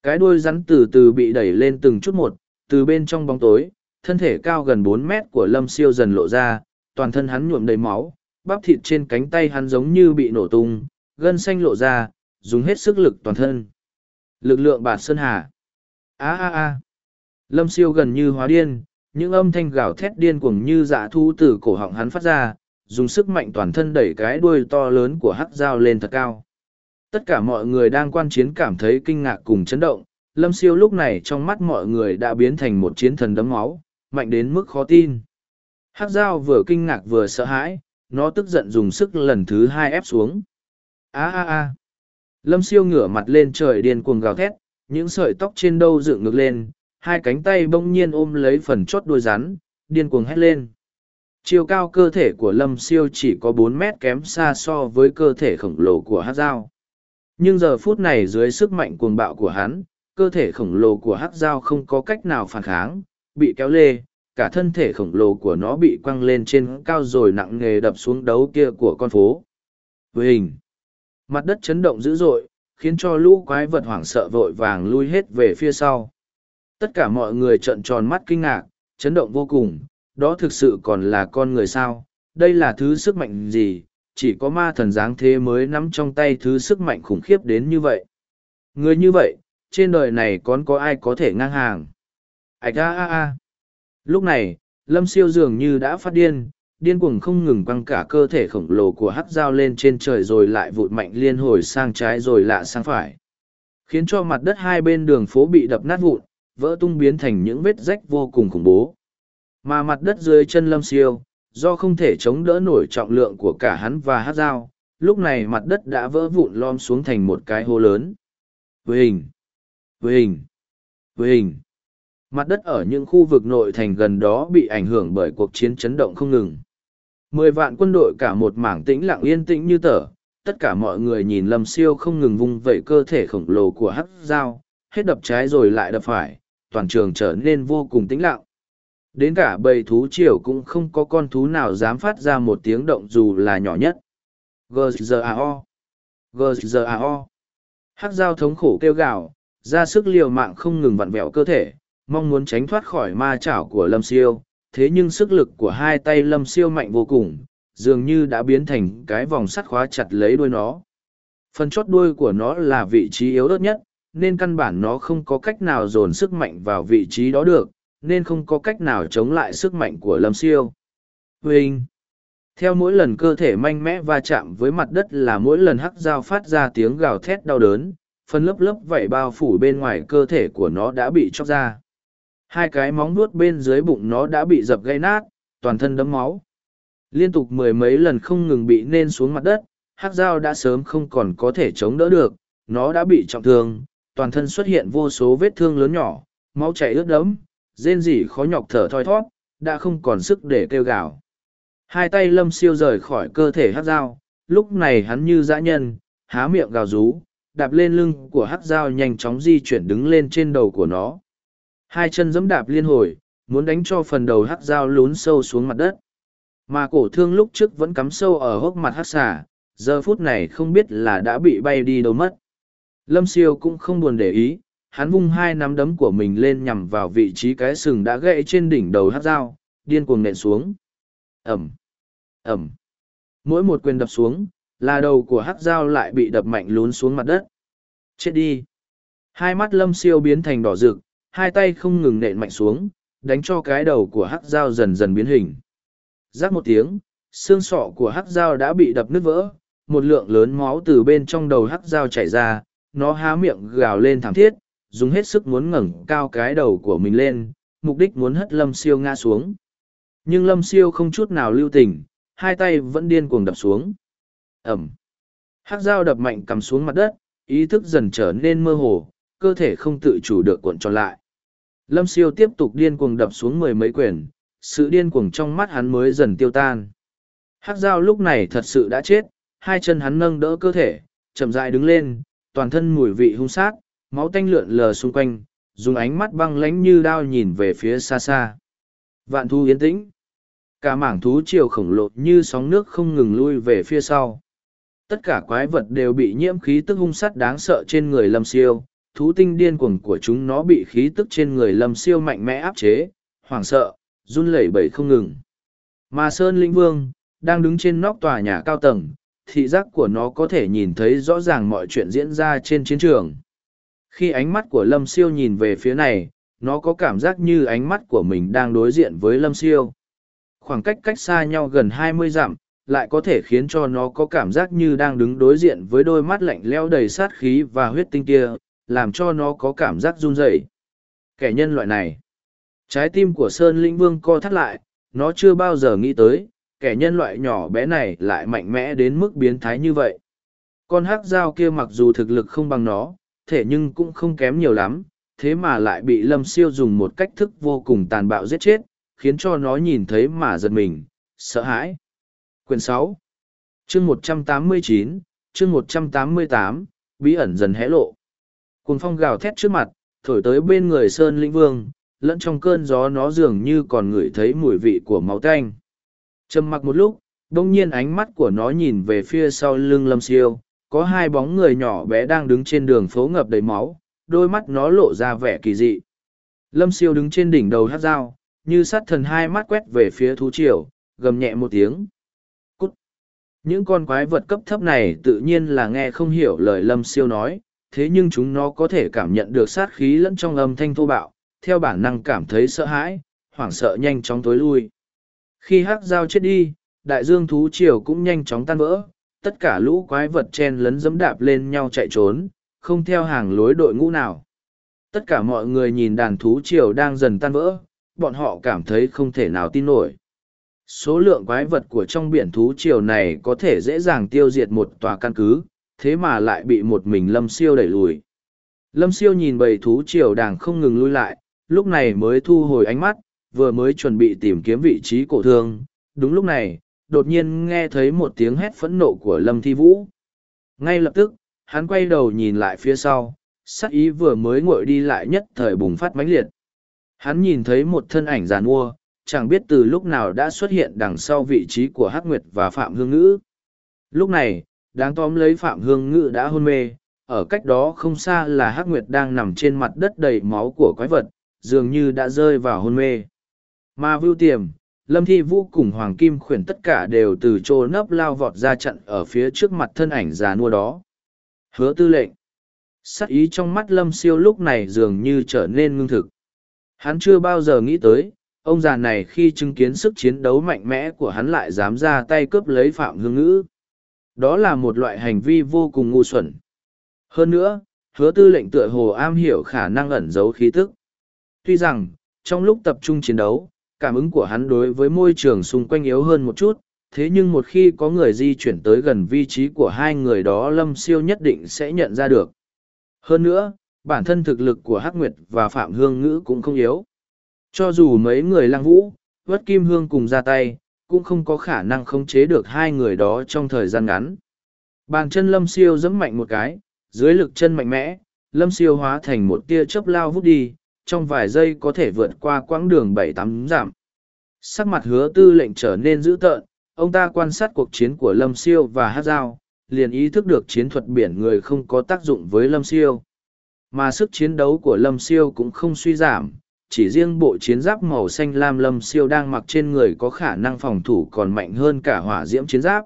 Cái đuôi rắn từ từ bị đẩy lên từng chút một, từ bên trong bóng tối, thân thể cao gần bốn mét của lâm siêu dần lộ ra, toàn thân hắn nhuộm đầy máu, bắp thịt trên cánh tay hắn giống như bị nổ tung, gân xanh lộ ra, dùng hết sức lực toàn thân. Lực lượng bạt sơn hà. a a a. Lâm siêu gần như hóa điên, những âm thanh gào thét điên cuồng như dạ thu từ cổ họng hắn phát ra, dùng sức mạnh toàn thân đẩy cái đuôi to lớn của hắc dao lên thật cao. Tất cả mọi người đang quan chiến cảm thấy kinh ngạc cùng chấn động, lâm siêu lúc này trong mắt mọi người đã biến thành một chiến thần đấm máu, mạnh đến mức khó tin. Hắc dao vừa kinh ngạc vừa sợ hãi, nó tức giận dùng sức lần thứ hai ép xuống. a a a lâm siêu ngửa mặt lên trời điên cuồng gào thét, những sợi tóc trên đâu dựng ngược lên, hai cánh tay bỗng nhiên ôm lấy phần chót đuôi rắn, điên cuồng hét lên. Chiều cao cơ thể của lâm siêu chỉ có bốn mét kém xa so với cơ thể khổng lồ của hát dao. Nhưng giờ phút này dưới sức mạnh cuồng bạo của hắn, cơ thể khổng lồ của hát dao không có cách nào phản kháng, bị kéo lê, cả thân thể khổng lồ của nó bị quăng lên trên cao rồi nặng nề đập xuống đấu kia của con phố. Với hình, mặt đất chấn động dữ dội, khiến cho lũ quái vật hoảng sợ vội vàng lui hết về phía sau. Tất cả mọi người trợn tròn mắt kinh ngạc, chấn động vô cùng, đó thực sự còn là con người sao, đây là thứ sức mạnh gì, chỉ có ma thần dáng thế mới nắm trong tay thứ sức mạnh khủng khiếp đến như vậy. Người như vậy, trên đời này còn có ai có thể ngang hàng. ạch a a a. Lúc này, lâm siêu dường như đã phát điên, điên cuồng không ngừng quăng cả cơ thể khổng lồ của hắc dao lên trên trời rồi lại vụt mạnh liên hồi sang trái rồi lạ sang phải. Khiến cho mặt đất hai bên đường phố bị đập nát vụn, vỡ tung biến thành những vết rách vô cùng khủng bố. Mà mặt đất dưới chân lâm siêu, do không thể chống đỡ nổi trọng lượng của cả hắn và hát dao, lúc này mặt đất đã vỡ vụn lom xuống thành một cái hố lớn. Với hình, với hình, với hình. Mặt đất ở những khu vực nội thành gần đó bị ảnh hưởng bởi cuộc chiến chấn động không ngừng. Mười vạn quân đội cả một mảng tĩnh lặng yên tĩnh như tờ, tất cả mọi người nhìn lâm siêu không ngừng vung vẩy cơ thể khổng lồ của hắc dao, hết đập trái rồi lại đập phải, toàn trường trở nên vô cùng tĩnh lặng. Đến cả bầy thú triều cũng không có con thú nào dám phát ra một tiếng động dù là nhỏ nhất. Gzao. Gzao. Hắc dao thống khổ kêu gào, ra sức liều mạng không ngừng vặn vẹo cơ thể, mong muốn tránh thoát khỏi ma chảo của lâm siêu. Thế nhưng sức lực của hai tay lâm siêu mạnh vô cùng, dường như đã biến thành cái vòng sắt khóa chặt lấy đuôi nó. Phần chót đuôi của nó là vị trí yếu ớt nhất, nên căn bản nó không có cách nào dồn sức mạnh vào vị trí đó được, nên không có cách nào chống lại sức mạnh của lâm siêu. Vinh! Theo mỗi lần cơ thể mạnh mẽ va chạm với mặt đất là mỗi lần hắc dao phát ra tiếng gào thét đau đớn, phần lớp lớp vảy bao phủ bên ngoài cơ thể của nó đã bị chóc ra. Hai cái móng nuốt bên dưới bụng nó đã bị dập gây nát, toàn thân đấm máu. Liên tục mười mấy lần không ngừng bị nên xuống mặt đất, hắc dao đã sớm không còn có thể chống đỡ được, nó đã bị trọng thương, toàn thân xuất hiện vô số vết thương lớn nhỏ, máu chảy ướt đẫm, rên rỉ khó nhọc thở thoi thót, đã không còn sức để kêu gào. Hai tay lâm siêu rời khỏi cơ thể hát dao, lúc này hắn như dã nhân, há miệng gào rú, đạp lên lưng của hát dao nhanh chóng di chuyển đứng lên trên đầu của nó. Hai chân giẫm đạp liên hồi, muốn đánh cho phần đầu hắc dao lún sâu xuống mặt đất. Mà cổ thương lúc trước vẫn cắm sâu ở hốc mặt hắc xà, giờ phút này không biết là đã bị bay đi đâu mất. Lâm siêu cũng không buồn để ý, hắn vung hai nắm đấm của mình lên nhằm vào vị trí cái sừng đã gãy trên đỉnh đầu hát dao, điên cuồng nện xuống. Ẩm, Ẩm. Mỗi một quyền đập xuống, là đầu của hát dao lại bị đập mạnh lún xuống mặt đất. Chết đi. Hai mắt lâm siêu biến thành đỏ rực, hai tay không ngừng nện mạnh xuống, đánh cho cái đầu của hắc dao dần dần biến hình. Rác một tiếng, xương sọ của hắc dao đã bị đập nứt vỡ, một lượng lớn máu từ bên trong đầu hắc dao chảy ra, nó há miệng gào lên thảm thiết, dùng hết sức muốn ngẩng cao cái đầu của mình lên, mục đích muốn hất lâm siêu ngã xuống. Nhưng lâm siêu không chút nào lưu tình, hai tay vẫn điên cuồng đập xuống. Ẩm. Hắc dao đập mạnh cầm xuống mặt đất, ý thức dần trở nên mơ hồ, cơ thể không tự chủ được cuộn tròn lại. Lâm siêu tiếp tục điên cuồng đập xuống mười mấy quyền, sự điên cuồng trong mắt hắn mới dần tiêu tan. Hắc dao lúc này thật sự đã chết, hai chân hắn nâng đỡ cơ thể, chậm rãi đứng lên, toàn thân mùi vị hung sát, máu tanh lượn lờ xung quanh, dùng ánh mắt băng lánh như đao nhìn về phía xa xa. Vạn thu yên tĩnh. Cả mảng thú chiều khổng lồ như sóng nước không ngừng lui về phía sau. Tất cả quái vật đều bị nhiễm khí tức hung sát đáng sợ trên người lâm siêu, thú tinh điên cuồng của chúng nó bị khí tức trên người lâm siêu mạnh mẽ áp chế, hoảng sợ, run lẩy bẩy không ngừng. Mà Sơn Linh Vương, đang đứng trên nóc tòa nhà cao tầng, thị giác của nó có thể nhìn thấy rõ ràng mọi chuyện diễn ra trên chiến trường. Khi ánh mắt của Lâm Siêu nhìn về phía này, nó có cảm giác như ánh mắt của mình đang đối diện với Lâm Siêu. Khoảng cách cách xa nhau gần hai mươi dặm, lại có thể khiến cho nó có cảm giác như đang đứng đối diện với đôi mắt lạnh leo đầy sát khí và huyết tinh kia, làm cho nó có cảm giác run rẩy. Kẻ nhân loại này. Trái tim của Sơn Linh Vương co thắt lại, nó chưa bao giờ nghĩ tới, kẻ nhân loại nhỏ bé này lại mạnh mẽ đến mức biến thái như vậy. Con hắc dao kia mặc dù thực lực không bằng nó, thể nhưng cũng không kém nhiều lắm, thế mà lại bị lâm siêu dùng một cách thức vô cùng tàn bạo giết chết, khiến cho nó nhìn thấy mà giật mình, sợ hãi. Quyền sáu chương một trăm tám mươi chín chương một trăm tám mươi tám bí ẩn dần hé lộ. Cuồng phong gào thét trước mặt, thổi tới bên người Sơn Linh Vương, lẫn trong cơn gió nó dường như còn ngửi thấy mùi vị của máu tanh. Trầm mặc một lúc, đông nhiên ánh mắt của nó nhìn về phía sau lưng lâm siêu, có hai bóng người nhỏ bé đang đứng trên đường phố ngập đầy máu, đôi mắt nó lộ ra vẻ kỳ dị. Lâm siêu đứng trên đỉnh đầu hát dao, như sát thần hai mắt quét về phía thú triều, gầm nhẹ một tiếng. Cút! Những con quái vật cấp thấp này tự nhiên là nghe không hiểu lời lâm siêu nói, thế nhưng chúng nó có thể cảm nhận được sát khí lẫn trong âm thanh thô bạo, theo bản năng cảm thấy sợ hãi, hoảng sợ nhanh chóng tối lui. Khi hắc dao chết đi, đại dương thú triều cũng nhanh chóng tan vỡ, tất cả lũ quái vật chen lấn dẫm đạp lên nhau chạy trốn, không theo hàng lối đội ngũ nào. Tất cả mọi người nhìn đàn thú triều đang dần tan vỡ, bọn họ cảm thấy không thể nào tin nổi. Số lượng quái vật của trong biển thú triều này có thể dễ dàng tiêu diệt một tòa căn cứ, thế mà lại bị một mình lâm siêu đẩy lùi. Lâm siêu nhìn bầy thú triều đàng không ngừng lui lại, lúc này mới thu hồi ánh mắt, vừa mới chuẩn bị tìm kiếm vị trí cổ thương. Đúng lúc này, đột nhiên nghe thấy một tiếng hét phẫn nộ của Lâm Thi Vũ. Ngay lập tức, hắn quay đầu nhìn lại phía sau, sắc ý vừa mới ngội đi lại nhất thời bùng phát mãnh liệt. Hắn nhìn thấy một thân ảnh giàn mua, chẳng biết từ lúc nào đã xuất hiện đằng sau vị trí của Hắc Nguyệt và Phạm Hương Ngữ. Lúc này, đáng tóm lấy Phạm Hương ngự đã hôn mê, ở cách đó không xa là Hắc Nguyệt đang nằm trên mặt đất đầy máu của quái vật, dường như đã rơi vào hôn mê. Mà vưu tiềm, Lâm Thi Vũ cùng Hoàng Kim khuyển tất cả đều từ chỗ nấp lao vọt ra chặn ở phía trước mặt thân ảnh già nua đó. Hứa tư lệnh. Sắc ý trong mắt Lâm siêu lúc này dường như trở nên ngưng thực. Hắn chưa bao giờ nghĩ tới, ông già này khi chứng kiến sức chiến đấu mạnh mẽ của hắn lại dám ra tay cướp lấy Phạm Hương Ngữ. Đó là một loại hành vi vô cùng ngu xuẩn. Hơn nữa, hứa tư lệnh tựa hồ am hiểu khả năng ẩn giấu khí tức. Tuy rằng, trong lúc tập trung chiến đấu, cảm ứng của hắn đối với môi trường xung quanh yếu hơn một chút, thế nhưng một khi có người di chuyển tới gần vị trí của hai người đó lâm siêu nhất định sẽ nhận ra được. Hơn nữa, bản thân thực lực của Hắc Nguyệt và Phạm Hương Ngữ cũng không yếu. Cho dù mấy người Lang vũ, vất kim hương cùng ra tay, cũng không có khả năng khống chế được hai người đó trong thời gian ngắn. Bàn chân lâm siêu giẫm mạnh một cái, dưới lực chân mạnh mẽ, lâm siêu hóa thành một tia chớp lao vút đi, trong vài giây có thể vượt qua quãng đường bảy tám giảm. Sắc mặt hứa tư lệnh trở nên dữ tợn, ông ta quan sát cuộc chiến của Lâm Siêu và Hát Giao, liền ý thức được chiến thuật biển người không có tác dụng với Lâm Siêu. Mà sức chiến đấu của Lâm Siêu cũng không suy giảm, chỉ riêng bộ chiến giáp màu xanh lam Lâm Siêu đang mặc trên người có khả năng phòng thủ còn mạnh hơn cả hỏa diễm chiến giáp.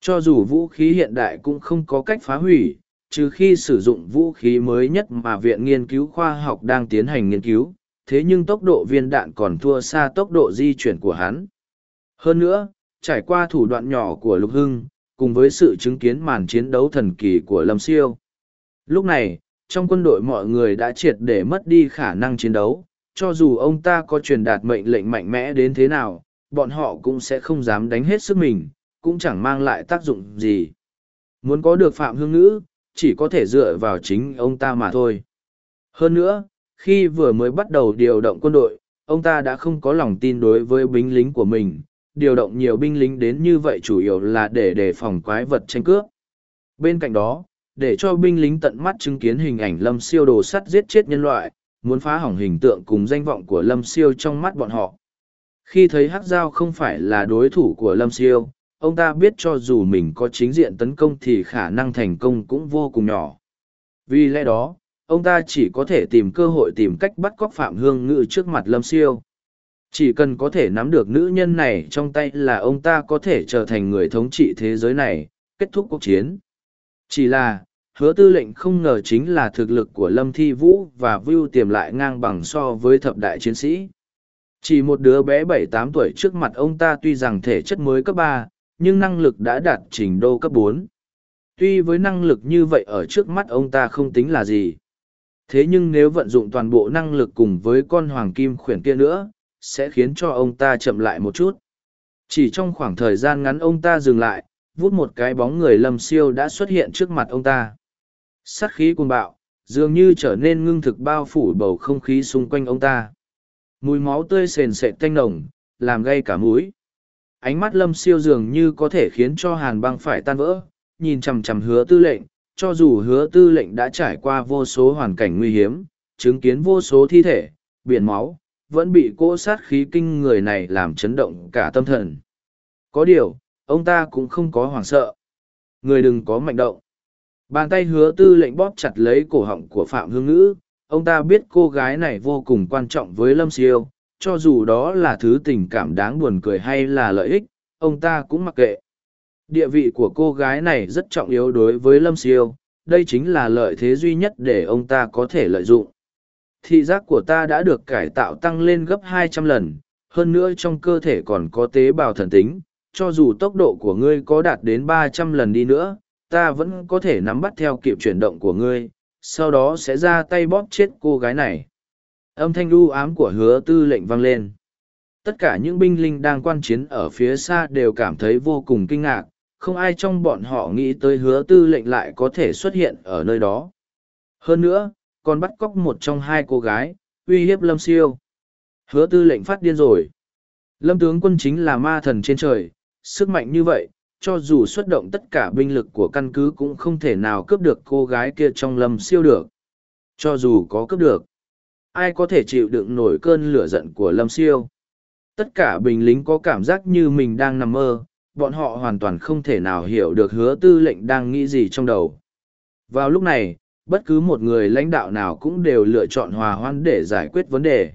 Cho dù vũ khí hiện đại cũng không có cách phá hủy, trừ khi sử dụng vũ khí mới nhất mà Viện Nghiên cứu Khoa học đang tiến hành nghiên cứu, thế nhưng tốc độ viên đạn còn thua xa tốc độ di chuyển của hắn. Hơn nữa, trải qua thủ đoạn nhỏ của Lục Hưng, cùng với sự chứng kiến màn chiến đấu thần kỳ của Lâm Siêu. Lúc này, trong quân đội mọi người đã triệt để mất đi khả năng chiến đấu, cho dù ông ta có truyền đạt mệnh lệnh mạnh mẽ đến thế nào, bọn họ cũng sẽ không dám đánh hết sức mình, cũng chẳng mang lại tác dụng gì. Muốn có được Phạm Hương Ngữ, chỉ có thể dựa vào chính ông ta mà thôi. Hơn nữa, khi vừa mới bắt đầu điều động quân đội, ông ta đã không có lòng tin đối với binh lính của mình, điều động nhiều binh lính đến như vậy chủ yếu là để đề phòng quái vật tranh cướp. Bên cạnh đó, để cho binh lính tận mắt chứng kiến hình ảnh lâm siêu đồ sắt giết chết nhân loại, muốn phá hỏng hình tượng cùng danh vọng của lâm siêu trong mắt bọn họ. Khi thấy hắc giao không phải là đối thủ của lâm siêu, ông ta biết cho dù mình có chính diện tấn công thì khả năng thành công cũng vô cùng nhỏ. Vì lẽ đó, ông ta chỉ có thể tìm cơ hội tìm cách bắt cóc Phạm Hương Ngự trước mặt Lâm Siêu. Chỉ cần có thể nắm được nữ nhân này trong tay là ông ta có thể trở thành người thống trị thế giới này, kết thúc cuộc chiến. Chỉ là, hứa tư lệnh không ngờ chính là thực lực của Lâm Thi Vũ và Vưu tiềm lại ngang bằng so với thập đại chiến sĩ. Chỉ một đứa bé bảy tám tuổi trước mặt ông ta tuy rằng thể chất mới cấp ba nhưng năng lực đã đạt trình độ cấp bốn. Tuy với năng lực như vậy ở trước mắt ông ta không tính là gì. Thế nhưng nếu vận dụng toàn bộ năng lực cùng với con hoàng kim khuyển kia nữa, sẽ khiến cho ông ta chậm lại một chút. Chỉ trong khoảng thời gian ngắn ông ta dừng lại, vút một cái bóng người lâm siêu đã xuất hiện trước mặt ông ta. Sát khí cuồng bạo, dường như trở nên ngưng thực bao phủ bầu không khí xung quanh ông ta. Mùi máu tươi sền sệt tanh nồng, làm gây cả mũi. Ánh mắt lâm siêu dường như có thể khiến cho hàn băng phải tan vỡ, nhìn chằm chằm hứa tư lệnh, cho dù hứa tư lệnh đã trải qua vô số hoàn cảnh nguy hiểm, chứng kiến vô số thi thể, biển máu, vẫn bị cỗ sát khí kinh người này làm chấn động cả tâm thần. Có điều, ông ta cũng không có hoảng sợ. Người đừng có mạnh động. Bàn tay hứa tư lệnh bóp chặt lấy cổ họng của Phạm Hương Ngữ, ông ta biết cô gái này vô cùng quan trọng với Lâm Siêu, cho dù đó là thứ tình cảm đáng buồn cười hay là lợi ích, ông ta cũng mặc kệ. Địa vị của cô gái này rất trọng yếu đối với Lâm Siêu, đây chính là lợi thế duy nhất để ông ta có thể lợi dụng. Thị giác của ta đã được cải tạo tăng lên gấp 200 lần, hơn nữa trong cơ thể còn có tế bào thần tính, cho dù tốc độ của ngươi có đạt đến 300 lần đi nữa, ta vẫn có thể nắm bắt theo kịp chuyển động của ngươi, sau đó sẽ ra tay bóp chết cô gái này. Âm thanh u ám của hứa tư lệnh vang lên. Tất cả những binh linh đang quan chiến ở phía xa đều cảm thấy vô cùng kinh ngạc, không ai trong bọn họ nghĩ tới hứa tư lệnh lại có thể xuất hiện ở nơi đó. Hơn nữa, còn bắt cóc một trong hai cô gái, uy hiếp lâm siêu. Hứa tư lệnh phát điên rồi. Lâm tướng quân chính là ma thần trên trời, sức mạnh như vậy, cho dù xuất động tất cả binh lực của căn cứ cũng không thể nào cướp được cô gái kia trong lâm siêu được. Cho dù có cướp được, ai có thể chịu đựng nổi cơn lửa giận của lâm siêu. Tất cả binh lính có cảm giác như mình đang nằm mơ, bọn họ hoàn toàn không thể nào hiểu được hứa tư lệnh đang nghĩ gì trong đầu. Vào lúc này, bất cứ một người lãnh đạo nào cũng đều lựa chọn hòa hoan để giải quyết vấn đề.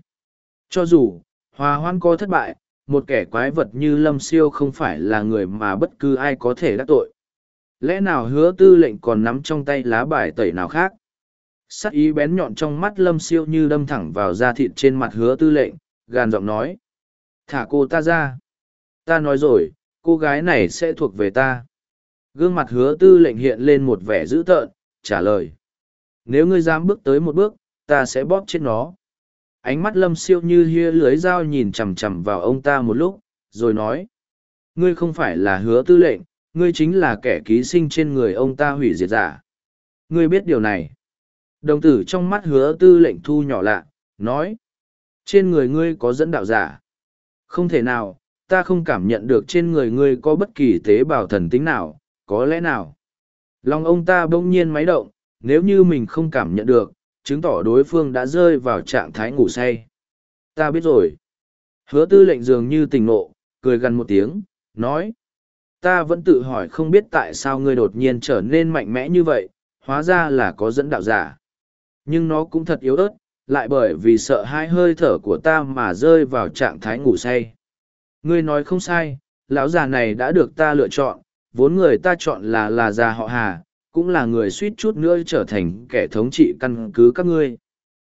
Cho dù, hòa hoan có thất bại, một kẻ quái vật như lâm siêu không phải là người mà bất cứ ai có thể đắc tội. Lẽ nào hứa tư lệnh còn nắm trong tay lá bài tẩy nào khác? Sắc ý bén nhọn trong mắt lâm siêu như đâm thẳng vào da thịt trên mặt hứa tư lệnh, gàn giọng nói. Thả cô ta ra. Ta nói rồi, cô gái này sẽ thuộc về ta. Gương mặt hứa tư lệnh hiện lên một vẻ dữ tợn, trả lời. Nếu ngươi dám bước tới một bước, ta sẽ bóp chết nó ánh mắt lâm siêu như hia lưới dao nhìn chằm chằm vào ông ta một lúc, rồi nói, ngươi không phải là hứa tư lệnh, ngươi chính là kẻ ký sinh trên người ông ta hủy diệt giả. Ngươi biết điều này. Đồng tử trong mắt hứa tư lệnh thu nhỏ lạ, nói, trên người ngươi có dẫn đạo giả? Không thể nào, ta không cảm nhận được trên người ngươi có bất kỳ tế bào thần tính nào, có lẽ nào? Lòng ông ta bỗng nhiên máy động, nếu như mình không cảm nhận được chứng tỏ đối phương đã rơi vào trạng thái ngủ say. Ta biết rồi. Hứa tư lệnh dường như tỉnh nộ, cười gần một tiếng, nói. Ta vẫn tự hỏi không biết tại sao ngươi đột nhiên trở nên mạnh mẽ như vậy, hóa ra là có dẫn đạo giả. Nhưng nó cũng thật yếu ớt, lại bởi vì sợ hai hơi thở của ta mà rơi vào trạng thái ngủ say. Ngươi nói không sai, lão già này đã được ta lựa chọn, vốn người ta chọn là là già họ hà, cũng là người suýt chút nữa trở thành kẻ thống trị căn cứ các ngươi.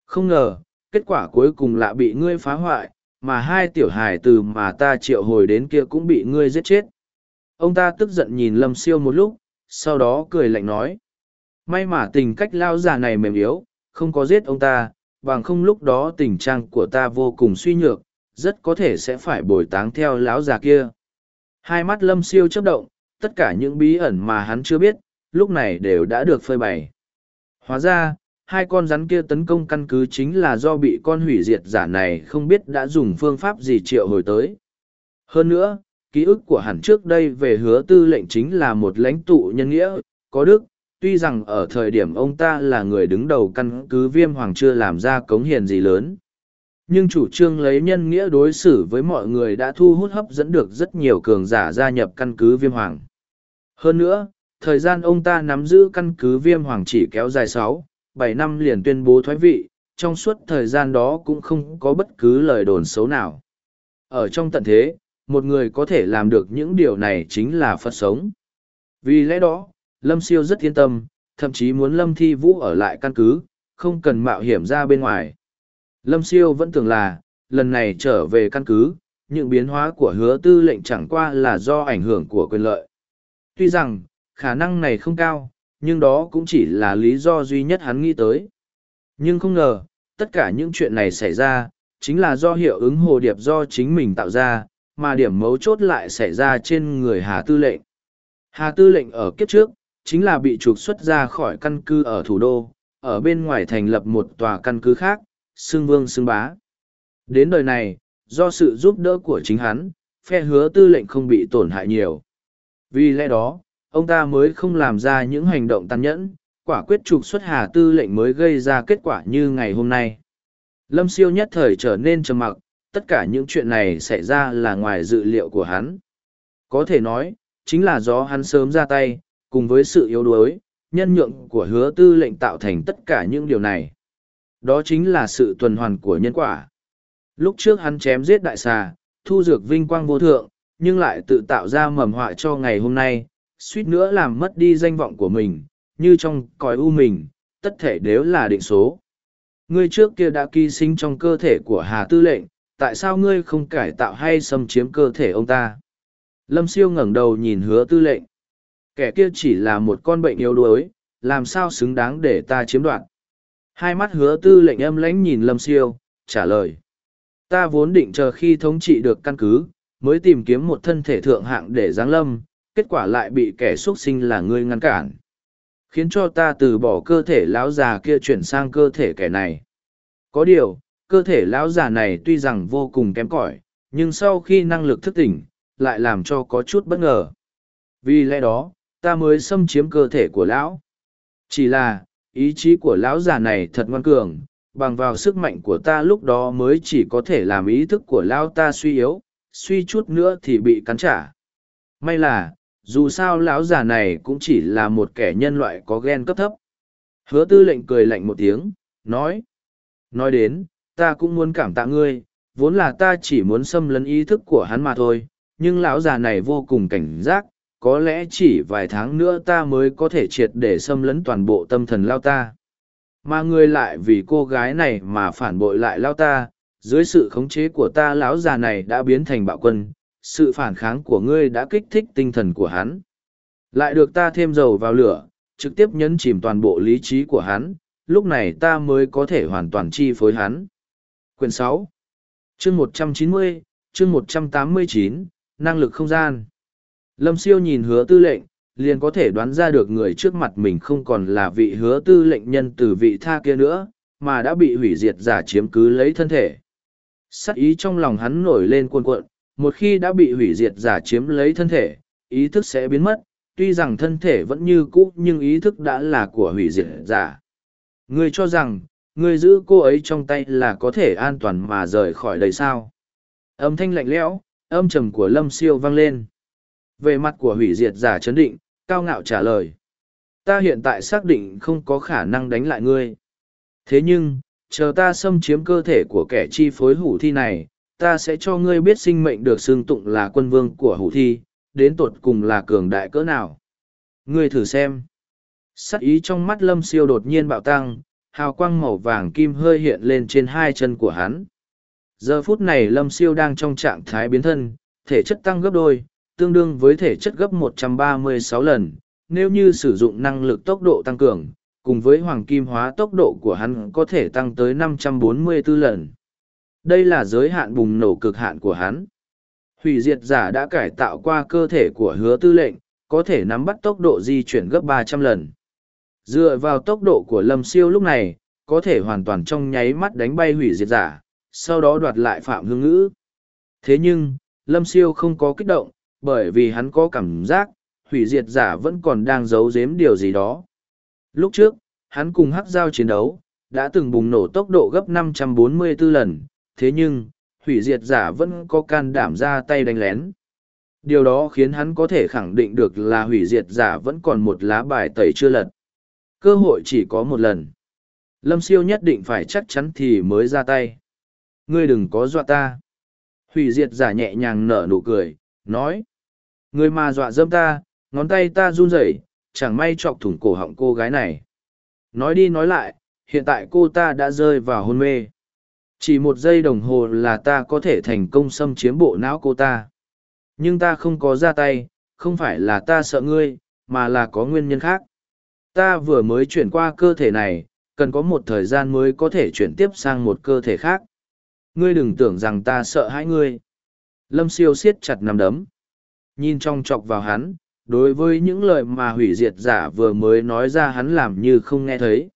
Không ngờ, kết quả cuối cùng là bị ngươi phá hoại, mà hai tiểu hài từ mà ta triệu hồi đến kia cũng bị ngươi giết chết. Ông ta tức giận nhìn Lâm Siêu một lúc, sau đó cười lạnh nói. May mà tình cách lao già này mềm yếu, không có giết ông ta, bằng không lúc đó tình trạng của ta vô cùng suy nhược, rất có thể sẽ phải bồi táng theo lão già kia. Hai mắt Lâm Siêu chớp động, tất cả những bí ẩn mà hắn chưa biết, lúc này đều đã được phơi bày. Hóa ra, hai con rắn kia tấn công căn cứ chính là do bị con hủy diệt giả này không biết đã dùng phương pháp gì triệu hồi tới. Hơn nữa, ký ức của hẳn trước đây về hứa tư lệnh chính là một lãnh tụ nhân nghĩa, có đức, tuy rằng ở thời điểm ông ta là người đứng đầu căn cứ viêm hoàng chưa làm ra cống hiền gì lớn. Nhưng chủ trương lấy nhân nghĩa đối xử với mọi người đã thu hút hấp dẫn được rất nhiều cường giả gia nhập căn cứ viêm hoàng. Hơn nữa, thời gian ông ta nắm giữ căn cứ viêm hoàng chỉ kéo dài sáu bảy năm liền tuyên bố thoái vị trong suốt thời gian đó cũng không có bất cứ lời đồn xấu nào. Ở trong tận thế một người có thể làm được những điều này chính là phật sống. Vì lẽ đó lâm siêu rất yên tâm thậm chí muốn lâm thi vũ ở lại căn cứ không cần mạo hiểm ra bên ngoài. Lâm siêu vẫn tưởng là lần này trở về căn cứ những biến hóa của hứa tư lệnh chẳng qua là do ảnh hưởng của quyền lợi. Tuy rằng, khả năng này không cao, nhưng đó cũng chỉ là lý do duy nhất hắn nghĩ tới. Nhưng không ngờ, tất cả những chuyện này xảy ra, chính là do hiệu ứng hồ điệp do chính mình tạo ra, mà điểm mấu chốt lại xảy ra trên người Hà Tư lệnh. Hà Tư lệnh ở kiếp trước, chính là bị trục xuất ra khỏi căn cứ ở thủ đô, ở bên ngoài thành lập một tòa căn cứ khác, xưng vương xưng bá. Đến đời này, do sự giúp đỡ của chính hắn, phe hứa tư lệnh không bị tổn hại nhiều. Vì lẽ đó, ông ta mới không làm ra những hành động tàn nhẫn, quả quyết trục xuất hà tư lệnh mới gây ra kết quả như ngày hôm nay. Lâm siêu nhất thời trở nên trầm mặc, tất cả những chuyện này xảy ra là ngoài dự liệu của hắn. Có thể nói, chính là do hắn sớm ra tay, cùng với sự yếu đuối, nhân nhượng của hứa tư lệnh tạo thành tất cả những điều này. Đó chính là sự tuần hoàn của nhân quả. Lúc trước hắn chém giết đại xà, thu dược vinh quang vô thượng, nhưng lại tự tạo ra mầm họa cho ngày hôm nay, suýt nữa làm mất đi danh vọng của mình, như trong cõi u mình, tất thể đều là định số. Ngươi trước kia đã ký sinh trong cơ thể của Hà Tư lệnh, tại sao ngươi không cải tạo hay xâm chiếm cơ thể ông ta? Lâm siêu ngẩng đầu nhìn hứa tư lệnh. Kẻ kia chỉ là một con bệnh yếu đuối, làm sao xứng đáng để ta chiếm đoạt? Hai mắt hứa tư lệnh âm lãnh nhìn lâm siêu, trả lời. Ta vốn định chờ khi thống trị được căn cứ, mới tìm kiếm một thân thể thượng hạng để giáng lâm, kết quả lại bị kẻ xuất sinh là ngươi ngăn cản. Khiến cho ta từ bỏ cơ thể lão già kia chuyển sang cơ thể kẻ này. Có điều, cơ thể lão già này tuy rằng vô cùng kém cỏi, nhưng sau khi năng lực thức tỉnh, lại làm cho có chút bất ngờ. Vì lẽ đó, ta mới xâm chiếm cơ thể của lão. Chỉ là, ý chí của lão già này thật ngoan cường, bằng vào sức mạnh của ta lúc đó mới chỉ có thể làm ý thức của lão ta suy yếu, suy chút nữa thì bị cắn trả. May là, dù sao lão già này cũng chỉ là một kẻ nhân loại có ghen cấp thấp. Hứa tư lệnh cười lạnh một tiếng, nói. Nói đến, ta cũng muốn cảm tạ ngươi, vốn là ta chỉ muốn xâm lấn ý thức của hắn mà thôi, nhưng lão già này vô cùng cảnh giác, có lẽ chỉ vài tháng nữa ta mới có thể triệt để xâm lấn toàn bộ tâm thần lao ta mà ngươi lại vì cô gái này mà phản bội lại lao ta dưới sự khống chế của ta lão già này đã biến thành bạo quân sự phản kháng của ngươi đã kích thích tinh thần của hắn. Lại được ta thêm dầu vào lửa trực tiếp nhấn chìm toàn bộ lý trí của hắn lúc này ta mới có thể hoàn toàn chi phối hắn. Quyển sáu chương một trăm chín mươi chương một trăm tám mươi chín năng lực không gian. Lâm siêu nhìn hứa tư lệnh, liền có thể đoán ra được người trước mặt mình không còn là vị hứa tư lệnh nhân từ vị tha kia nữa, mà đã bị hủy diệt giả chiếm cứ lấy thân thể. Sắc ý trong lòng hắn nổi lên cuồn cuộn, một khi đã bị hủy diệt giả chiếm lấy thân thể, ý thức sẽ biến mất, tuy rằng thân thể vẫn như cũ nhưng ý thức đã là của hủy diệt giả. Ngươi cho rằng, ngươi giữ cô ấy trong tay là có thể an toàn mà rời khỏi đây sao? Âm thanh lạnh lẽo, âm trầm của lâm siêu vang lên. Về mặt của hủy diệt giả chấn định, cao ngạo trả lời. Ta hiện tại xác định không có khả năng đánh lại ngươi. Thế nhưng, chờ ta xâm chiếm cơ thể của kẻ chi phối hủ thi này, ta sẽ cho ngươi biết sinh mệnh được xưng tụng là quân vương của hủ thi, đến tột cùng là cường đại cỡ nào. Ngươi thử xem. Sắc ý trong mắt lâm siêu đột nhiên bạo tăng, hào quang màu vàng kim hơi hiện lên trên hai chân của hắn. Giờ phút này lâm siêu đang trong trạng thái biến thân, thể chất tăng gấp đôi, tương đương với thể chất gấp 136 lần, nếu như sử dụng năng lực tốc độ tăng cường, cùng với hoàng kim hóa tốc độ của hắn có thể tăng tới 544 lần. Đây là giới hạn bùng nổ cực hạn của hắn. Hủy diệt giả đã cải tạo qua cơ thể của hứa tư lệnh, có thể nắm bắt tốc độ di chuyển gấp 300 lần. Dựa vào tốc độ của lâm siêu lúc này, có thể hoàn toàn trong nháy mắt đánh bay hủy diệt giả, sau đó đoạt lại phạm hương ngữ. Thế nhưng, lâm siêu không có kích động, bởi vì hắn có cảm giác, hủy diệt giả vẫn còn đang giấu giếm điều gì đó. Lúc trước, hắn cùng hắc giao chiến đấu, đã từng bùng nổ tốc độ gấp 544 lần, thế nhưng, hủy diệt giả vẫn có can đảm ra tay đánh lén. Điều đó khiến hắn có thể khẳng định được là hủy diệt giả vẫn còn một lá bài tẩy chưa lật. Cơ hội chỉ có một lần. Lâm siêu nhất định phải chắc chắn thì mới ra tay. Ngươi đừng có dọa ta. Hủy diệt giả nhẹ nhàng nở nụ cười, nói. ngươi mà dọa dâm ta, ngón tay ta run rẩy, chẳng may chọc thủng cổ họng cô gái này. Nói đi nói lại, hiện tại cô ta đã rơi vào hôn mê chỉ một giây đồng hồ là ta có thể thành công xâm chiếm bộ não cô ta. Nhưng ta không có ra tay, không phải là ta sợ ngươi, mà là có nguyên nhân khác. Ta vừa mới chuyển qua cơ thể này, cần có một thời gian mới có thể chuyển tiếp sang một cơ thể khác. Ngươi đừng tưởng rằng ta sợ hãi ngươi. Lâm siêu siết chặt nằm đấm. Nhìn trong chọc vào hắn, đối với những lời mà hủy diệt giả vừa mới nói ra hắn làm như không nghe thấy.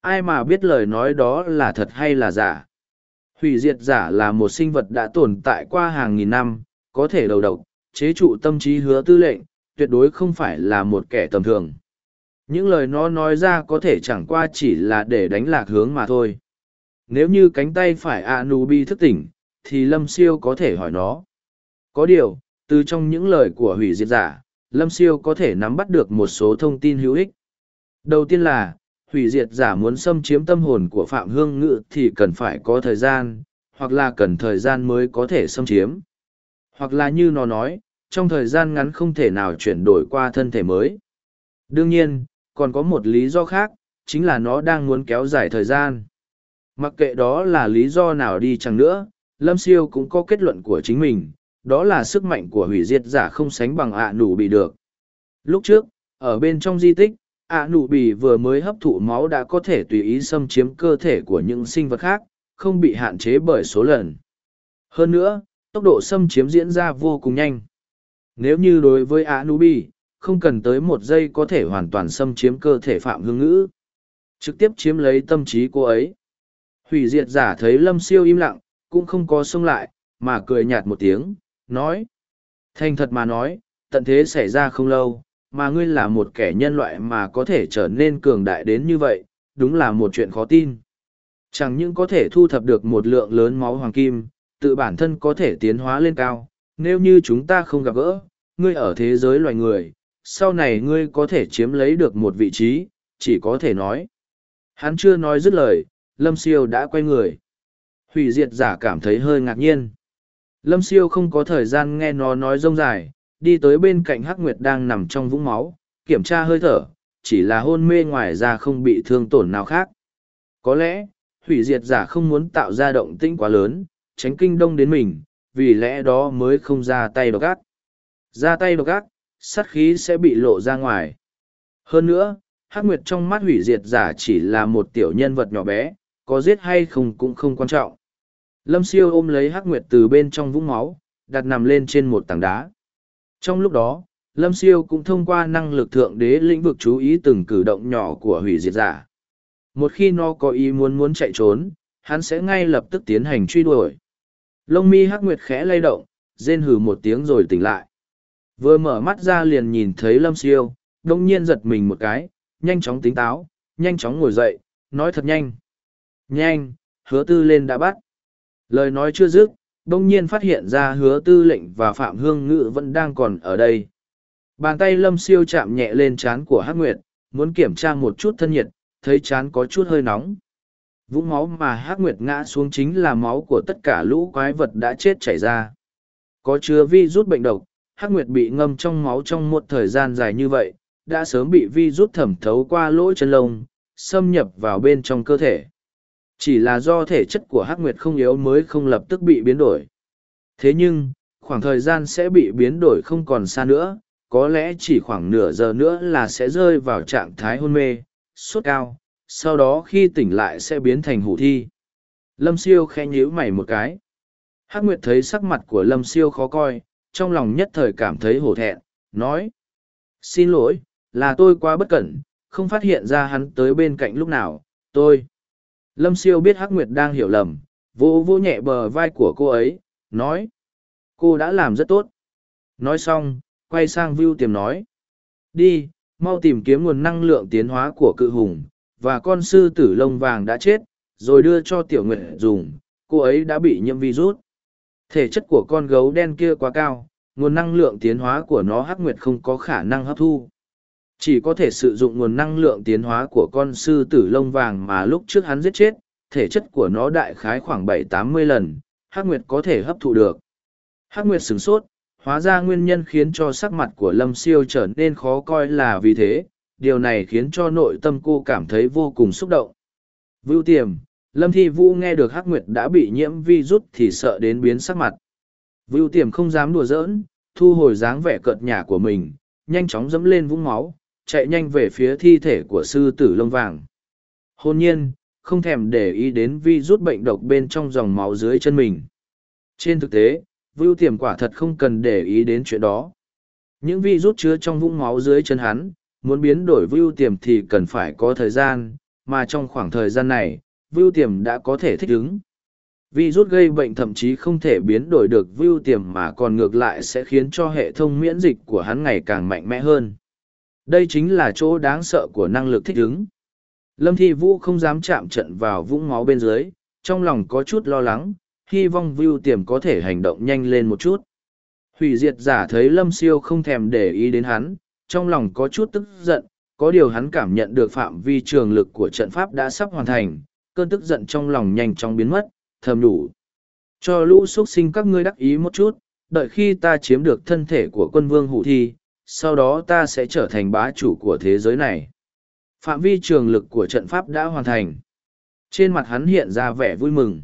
Ai mà biết lời nói đó là thật hay là giả? Hủy diệt giả là một sinh vật đã tồn tại qua hàng nghìn năm, có thể đầu độc, chế trụ tâm trí hứa tư lệnh, tuyệt đối không phải là một kẻ tầm thường. Những lời nó nói ra có thể chẳng qua chỉ là để đánh lạc hướng mà thôi. Nếu như cánh tay phải anubi thức tỉnh, thì lâm siêu có thể hỏi nó. Có điều, từ trong những lời của hủy diệt giả, lâm siêu có thể nắm bắt được một số thông tin hữu ích. Đầu tiên là hủy diệt giả muốn xâm chiếm tâm hồn của phạm hương ngự thì cần phải có thời gian, hoặc là cần thời gian mới có thể xâm chiếm. Hoặc là như nó nói, trong thời gian ngắn không thể nào chuyển đổi qua thân thể mới. Đương nhiên, còn có một lý do khác, chính là nó đang muốn kéo dài thời gian. Mặc kệ đó là lý do nào đi chăng nữa, lâm siêu cũng có kết luận của chính mình, đó là sức mạnh của hủy diệt giả không sánh bằng ạ nủ bị được. Lúc trước, ở bên trong di tích ạ nụ bì vừa mới hấp thụ máu đã có thể tùy ý xâm chiếm cơ thể của những sinh vật khác, không bị hạn chế bởi số lần. Hơn nữa, tốc độ xâm chiếm diễn ra vô cùng nhanh. Nếu như đối với ạ nụ bì, không cần tới một giây có thể hoàn toàn xâm chiếm cơ thể phạm hương ngữ. Trực tiếp chiếm lấy tâm trí cô ấy. Hủy diệt giả thấy lâm siêu im lặng, cũng không có xông lại, mà cười nhạt một tiếng, nói, thành thật mà nói, tận thế xảy ra không lâu mà ngươi là một kẻ nhân loại mà có thể trở nên cường đại đến như vậy, đúng là một chuyện khó tin. Chẳng những có thể thu thập được một lượng lớn máu hoàng kim, tự bản thân có thể tiến hóa lên cao, nếu như chúng ta không gặp gỡ, ngươi ở thế giới loài người, sau này ngươi có thể chiếm lấy được một vị trí, chỉ có thể nói. Hắn chưa nói dứt lời, lâm siêu đã quay người. Hủy diệt giả cảm thấy hơi ngạc nhiên. Lâm siêu không có thời gian nghe nó nói rông dài đi tới bên cạnh hắc nguyệt đang nằm trong vũng máu, kiểm tra hơi thở, chỉ là hôn mê ngoài ra không bị thương tổn nào khác. Có lẽ, hủy diệt giả không muốn tạo ra động tĩnh quá lớn, tránh kinh đông đến mình, vì lẽ đó mới không ra tay độc ác. Ra tay độc ác, sát khí sẽ bị lộ ra ngoài. Hơn nữa, hắc nguyệt trong mắt hủy diệt giả chỉ là một tiểu nhân vật nhỏ bé, có giết hay không cũng không quan trọng. Lâm siêu ôm lấy hắc nguyệt từ bên trong vũng máu, đặt nằm lên trên một tảng đá trong lúc đó, lâm siêu cũng thông qua năng lực thượng đế lĩnh vực chú ý từng cử động nhỏ của hủy diệt giả. Một khi nó có ý muốn muốn chạy trốn, hắn sẽ ngay lập tức tiến hành truy đuổi. Lông mi hắc nguyệt khẽ lay động, rên hừ một tiếng rồi tỉnh lại. Vừa mở mắt ra liền nhìn thấy lâm siêu đông nhiên giật mình một cái, nhanh chóng tính táo, nhanh chóng ngồi dậy, nói thật nhanh. Nhanh, hứa tư lên đã bắt. Lời nói chưa dứt bỗng nhiên phát hiện ra hứa tư lệnh và phạm hương ngự vẫn đang còn ở đây. Bàn tay lâm siêu chạm nhẹ lên trán của hắc nguyệt, muốn kiểm tra một chút thân nhiệt, thấy trán có chút hơi nóng. Vũng máu mà hắc nguyệt ngã xuống chính là máu của tất cả lũ quái vật đã chết chảy ra. Có chứa vi rút bệnh độc, hắc nguyệt bị ngâm trong máu trong một thời gian dài như vậy, đã sớm bị vi rút thẩm thấu qua lỗ chân lông, xâm nhập vào bên trong cơ thể chỉ là do thể chất của hắc nguyệt không yếu mới không lập tức bị biến đổi. Thế nhưng, khoảng thời gian sẽ bị biến đổi không còn xa nữa, có lẽ chỉ khoảng nửa giờ nữa là sẽ rơi vào trạng thái hôn mê, sốt cao, sau đó khi tỉnh lại sẽ biến thành hủ thi. Lâm siêu khe nhíu mày một cái. Hắc nguyệt thấy sắc mặt của lâm siêu khó coi, trong lòng nhất thời cảm thấy hổ thẹn, nói, xin lỗi, là tôi quá bất cẩn, không phát hiện ra hắn tới bên cạnh lúc nào, tôi lâm siêu biết hắc nguyệt đang hiểu lầm, vỗ vỗ nhẹ bờ vai của cô ấy, nói, cô đã làm rất tốt. Nói xong, quay sang view tiềm nói, đi, mau tìm kiếm nguồn năng lượng tiến hóa của cự hùng, và con sư tử lông vàng đã chết, rồi đưa cho tiểu nguyệt dùng, cô ấy đã bị nhiễm virus. Thể chất của con gấu đen kia quá cao, nguồn năng lượng tiến hóa của nó hắc nguyệt không có khả năng hấp thu chỉ có thể sử dụng nguồn năng lượng tiến hóa của con sư tử lông vàng mà lúc trước hắn giết chết thể chất của nó đại khái khoảng bảy tám mươi lần hắc nguyệt có thể hấp thụ được. Hắc nguyệt sửng sốt hóa ra nguyên nhân khiến cho sắc mặt của lâm siêu trở nên khó coi là vì thế điều này khiến cho nội tâm cô cảm thấy vô cùng xúc động. Vưu tiềm Lâm Thi Vũ nghe được Hắc Nguyệt đã bị nhiễm vi rút thì sợ đến biến sắc mặt. Vưu tiềm không dám đùa giỡn, thu hồi dáng vẻ cợt nhả của mình, nhanh chóng dẫm lên vũng máu, chạy nhanh về phía thi thể của sư tử lông vàng. Hôn nhiên, không thèm để ý đến vi rút bệnh độc bên trong dòng máu dưới chân mình. Trên thực tế, Vưu tiềm quả thật không cần để ý đến chuyện đó. Những vi rút chứa trong vũng máu dưới chân hắn, muốn biến đổi vưu tiềm thì cần phải có thời gian, mà trong khoảng thời gian này, vưu tiềm đã có thể thích ứng. Vi rút gây bệnh thậm chí không thể biến đổi được vưu tiềm mà còn ngược lại sẽ khiến cho hệ thống miễn dịch của hắn ngày càng mạnh mẽ hơn. Đây chính là chỗ đáng sợ của năng lực thích ứng. Lâm Thi Vũ không dám chạm trận vào vũng máu bên dưới, trong lòng có chút lo lắng, hy vọng vưu tiềm có thể hành động nhanh lên một chút. Hủy diệt giả thấy Lâm Siêu không thèm để ý đến hắn, trong lòng có chút tức giận, có điều hắn cảm nhận được phạm vi trường lực của trận pháp đã sắp hoàn thành, cơn tức giận trong lòng nhanh chóng biến mất, thầm đủ. Cho lũ xuất sinh các ngươi đắc ý một chút, đợi khi ta chiếm được thân thể của quân vương hủ thi, sau đó ta sẽ trở thành bá chủ của thế giới này. Phạm vi trường lực của trận pháp đã hoàn thành. Trên mặt hắn hiện ra vẻ vui mừng.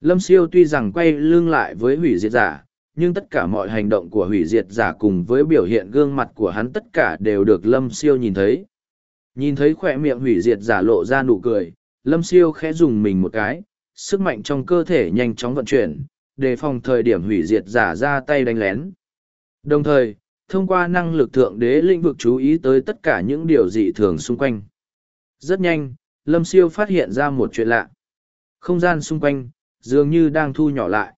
Lâm siêu tuy rằng quay lưng lại với hủy diệt giả, nhưng tất cả mọi hành động của hủy diệt giả cùng với biểu hiện gương mặt của hắn tất cả đều được lâm siêu nhìn thấy nhìn thấy khoe miệng hủy diệt giả lộ ra nụ cười lâm siêu khẽ dùng mình một cái sức mạnh trong cơ thể nhanh chóng vận chuyển đề phòng thời điểm hủy diệt giả ra tay đánh lén đồng thời thông qua năng lực thượng đế lĩnh vực chú ý tới tất cả những điều dị thường xung quanh. Rất nhanh lâm siêu phát hiện ra một chuyện lạ. Không gian xung quanh dường như đang thu nhỏ lại.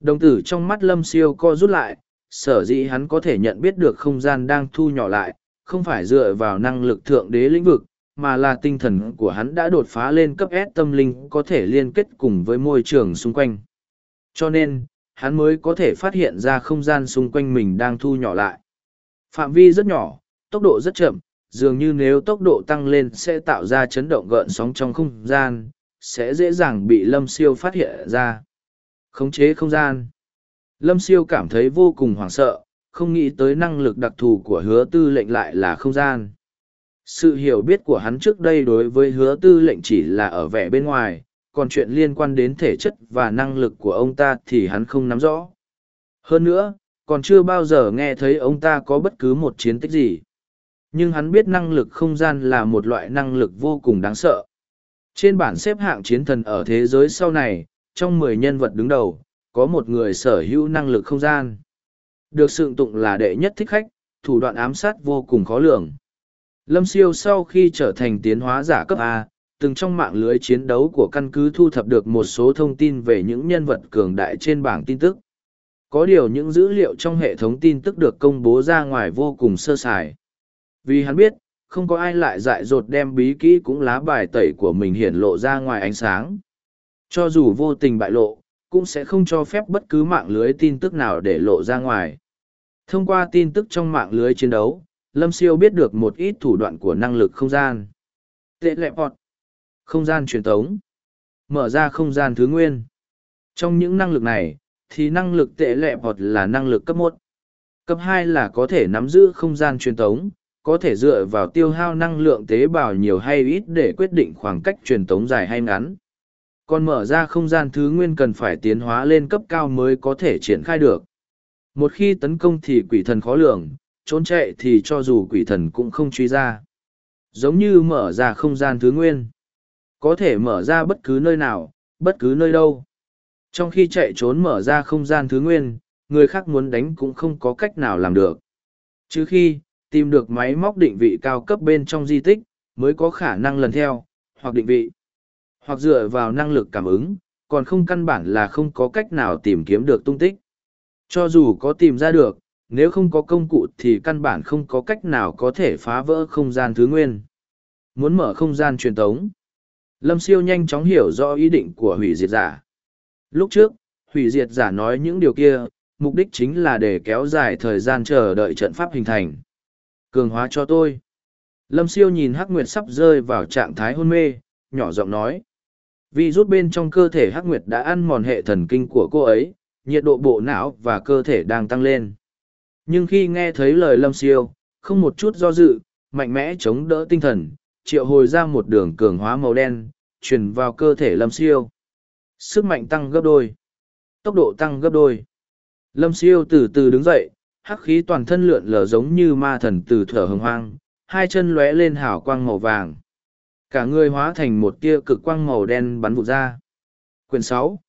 Đồng tử trong mắt lâm siêu co rút lại, sở dĩ hắn có thể nhận biết được không gian đang thu nhỏ lại, không phải dựa vào năng lực thượng đế lĩnh vực, mà là tinh thần của hắn đã đột phá lên cấp S tâm linh có thể liên kết cùng với môi trường xung quanh. Cho nên, hắn mới có thể phát hiện ra không gian xung quanh mình đang thu nhỏ lại. Phạm vi rất nhỏ, tốc độ rất chậm, dường như nếu tốc độ tăng lên sẽ tạo ra chấn động gợn sóng trong không gian, sẽ dễ dàng bị lâm siêu phát hiện ra. Khống chế không gian. Lâm siêu cảm thấy vô cùng hoảng sợ, không nghĩ tới năng lực đặc thù của hứa tư lệnh lại là không gian. Sự hiểu biết của hắn trước đây đối với hứa tư lệnh chỉ là ở vẻ bên ngoài, còn chuyện liên quan đến thể chất và năng lực của ông ta thì hắn không nắm rõ. Hơn nữa, còn chưa bao giờ nghe thấy ông ta có bất cứ một chiến tích gì. Nhưng hắn biết năng lực không gian là một loại năng lực vô cùng đáng sợ. Trên bảng xếp hạng chiến thần ở thế giới sau này, trong mười nhân vật đứng đầu, có một người sở hữu năng lực không gian. Được sự tụng là đệ nhất thích khách, thủ đoạn ám sát vô cùng khó lường. Lâm Siêu sau khi trở thành tiến hóa giả cấp A, từng trong mạng lưới chiến đấu của căn cứ thu thập được một số thông tin về những nhân vật cường đại trên bảng tin tức. Có điều những dữ liệu trong hệ thống tin tức được công bố ra ngoài vô cùng sơ sài. Vì hắn biết, không có ai lại dại dột đem bí kỹ cũng lá bài tẩy của mình hiển lộ ra ngoài ánh sáng. Cho dù vô tình bại lộ, cũng sẽ không cho phép bất cứ mạng lưới tin tức nào để lộ ra ngoài. Thông qua tin tức trong mạng lưới chiến đấu, Lâm Siêu biết được một ít thủ đoạn của năng lực không gian. Tệ lẹp bọt. Không gian truyền tống. Mở ra không gian thứ nguyên. Trong những năng lực này, thì năng lực tệ lệ bọt là năng lực cấp một. Cấp hai là có thể nắm giữ không gian truyền tống, có thể dựa vào tiêu hao năng lượng tế bào nhiều hay ít để quyết định khoảng cách truyền tống dài hay ngắn còn mở ra không gian thứ nguyên cần phải tiến hóa lên cấp cao mới có thể triển khai được. Một khi tấn công thì quỷ thần khó lường, trốn chạy thì cho dù quỷ thần cũng không truy ra. Giống như mở ra không gian thứ nguyên. Có thể mở ra bất cứ nơi nào, bất cứ nơi đâu. Trong khi chạy trốn mở ra không gian thứ nguyên, người khác muốn đánh cũng không có cách nào làm được. Chứ khi, tìm được máy móc định vị cao cấp bên trong di tích, mới có khả năng lần theo, hoặc định vị hoặc dựa vào năng lực cảm ứng, còn không căn bản là không có cách nào tìm kiếm được tung tích. Cho dù có tìm ra được, nếu không có công cụ thì căn bản không có cách nào có thể phá vỡ không gian thứ nguyên. Muốn mở không gian truyền tống. Lâm siêu nhanh chóng hiểu rõ ý định của hủy diệt giả. Lúc trước, hủy diệt giả nói những điều kia, mục đích chính là để kéo dài thời gian chờ đợi trận pháp hình thành. Cường hóa cho tôi. Lâm siêu nhìn Hắc Nguyệt sắp rơi vào trạng thái hôn mê, nhỏ giọng nói. Vi rút bên trong cơ thể Hắc Nguyệt đã ăn mòn hệ thần kinh của cô ấy, nhiệt độ bộ não và cơ thể đang tăng lên. Nhưng khi nghe thấy lời Lâm Siêu, không một chút do dự, mạnh mẽ chống đỡ tinh thần, triệu hồi ra một đường cường hóa màu đen, truyền vào cơ thể lâm siêu. Sức mạnh tăng gấp đôi. Tốc độ tăng gấp đôi. Lâm siêu từ từ đứng dậy hắc khí toàn thân lượn lờ giống như ma thần từ thở hồng hoang hai chân lóe lên hào quang màu vàng. Cả người hóa thành một tia cực quang màu đen bắn vụt ra. Quyển sáu.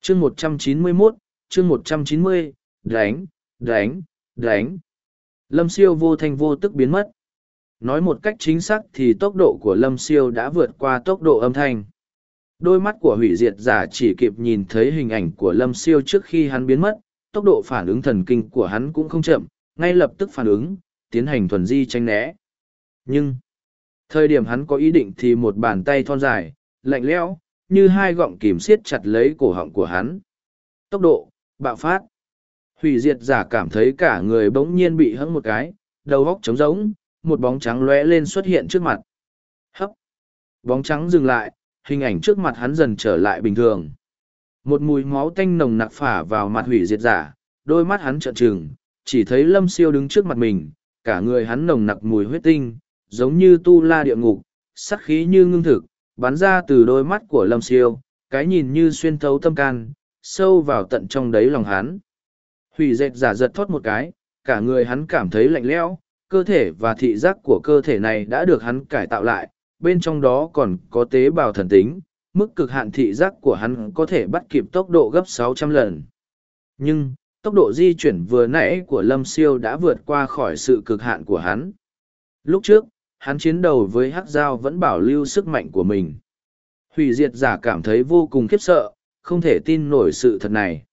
Chương một trăm chín mươi mốt chương một trăm chín mươi. Đánh đánh đánh. Lâm siêu vô thanh vô tức biến mất nói một cách chính xác thì tốc độ của lâm siêu đã vượt qua tốc độ âm thanh. Đôi mắt của hủy diệt giả chỉ kịp nhìn thấy hình ảnh của lâm siêu trước khi hắn biến mất, tốc độ phản ứng thần kinh của hắn cũng không chậm, ngay lập tức phản ứng, tiến hành thuần di tranh né. Nhưng, thời điểm hắn có ý định thì một bàn tay thon dài, lạnh lẽo, như hai gọng kìm siết chặt lấy cổ họng của hắn. Tốc độ, bạo phát. Hủy diệt giả cảm thấy cả người bỗng nhiên bị hẫng một cái, đầu góc trống rỗng một bóng trắng lóe lên xuất hiện trước mặt. Hấp! Bóng trắng dừng lại, hình ảnh trước mặt hắn dần trở lại bình thường. Một mùi máu tanh nồng nặc phả vào mặt hủy diệt giả, đôi mắt hắn trợn trừng, chỉ thấy lâm siêu đứng trước mặt mình, cả người hắn nồng nặc mùi huyết tinh, giống như tu la địa ngục, sắc khí như ngưng thực, bắn ra từ đôi mắt của lâm siêu, cái nhìn như xuyên thấu tâm can, sâu vào tận trong đáy lòng hắn. Hủy dệt giả giật thoát một cái, cả người hắn cảm thấy lạnh lẽo cơ thể và thị giác của cơ thể này đã được hắn cải tạo lại, bên trong đó còn có tế bào thần tính, mức cực hạn thị giác của hắn có thể bắt kịp tốc độ gấp 600 lần. Nhưng, tốc độ di chuyển vừa nãy của lâm siêu đã vượt qua khỏi sự cực hạn của hắn. Lúc trước, hắn chiến đầu với hắc giao vẫn bảo lưu sức mạnh của mình. Hủy diệt giả cảm thấy vô cùng khiếp sợ, không thể tin nổi sự thật này.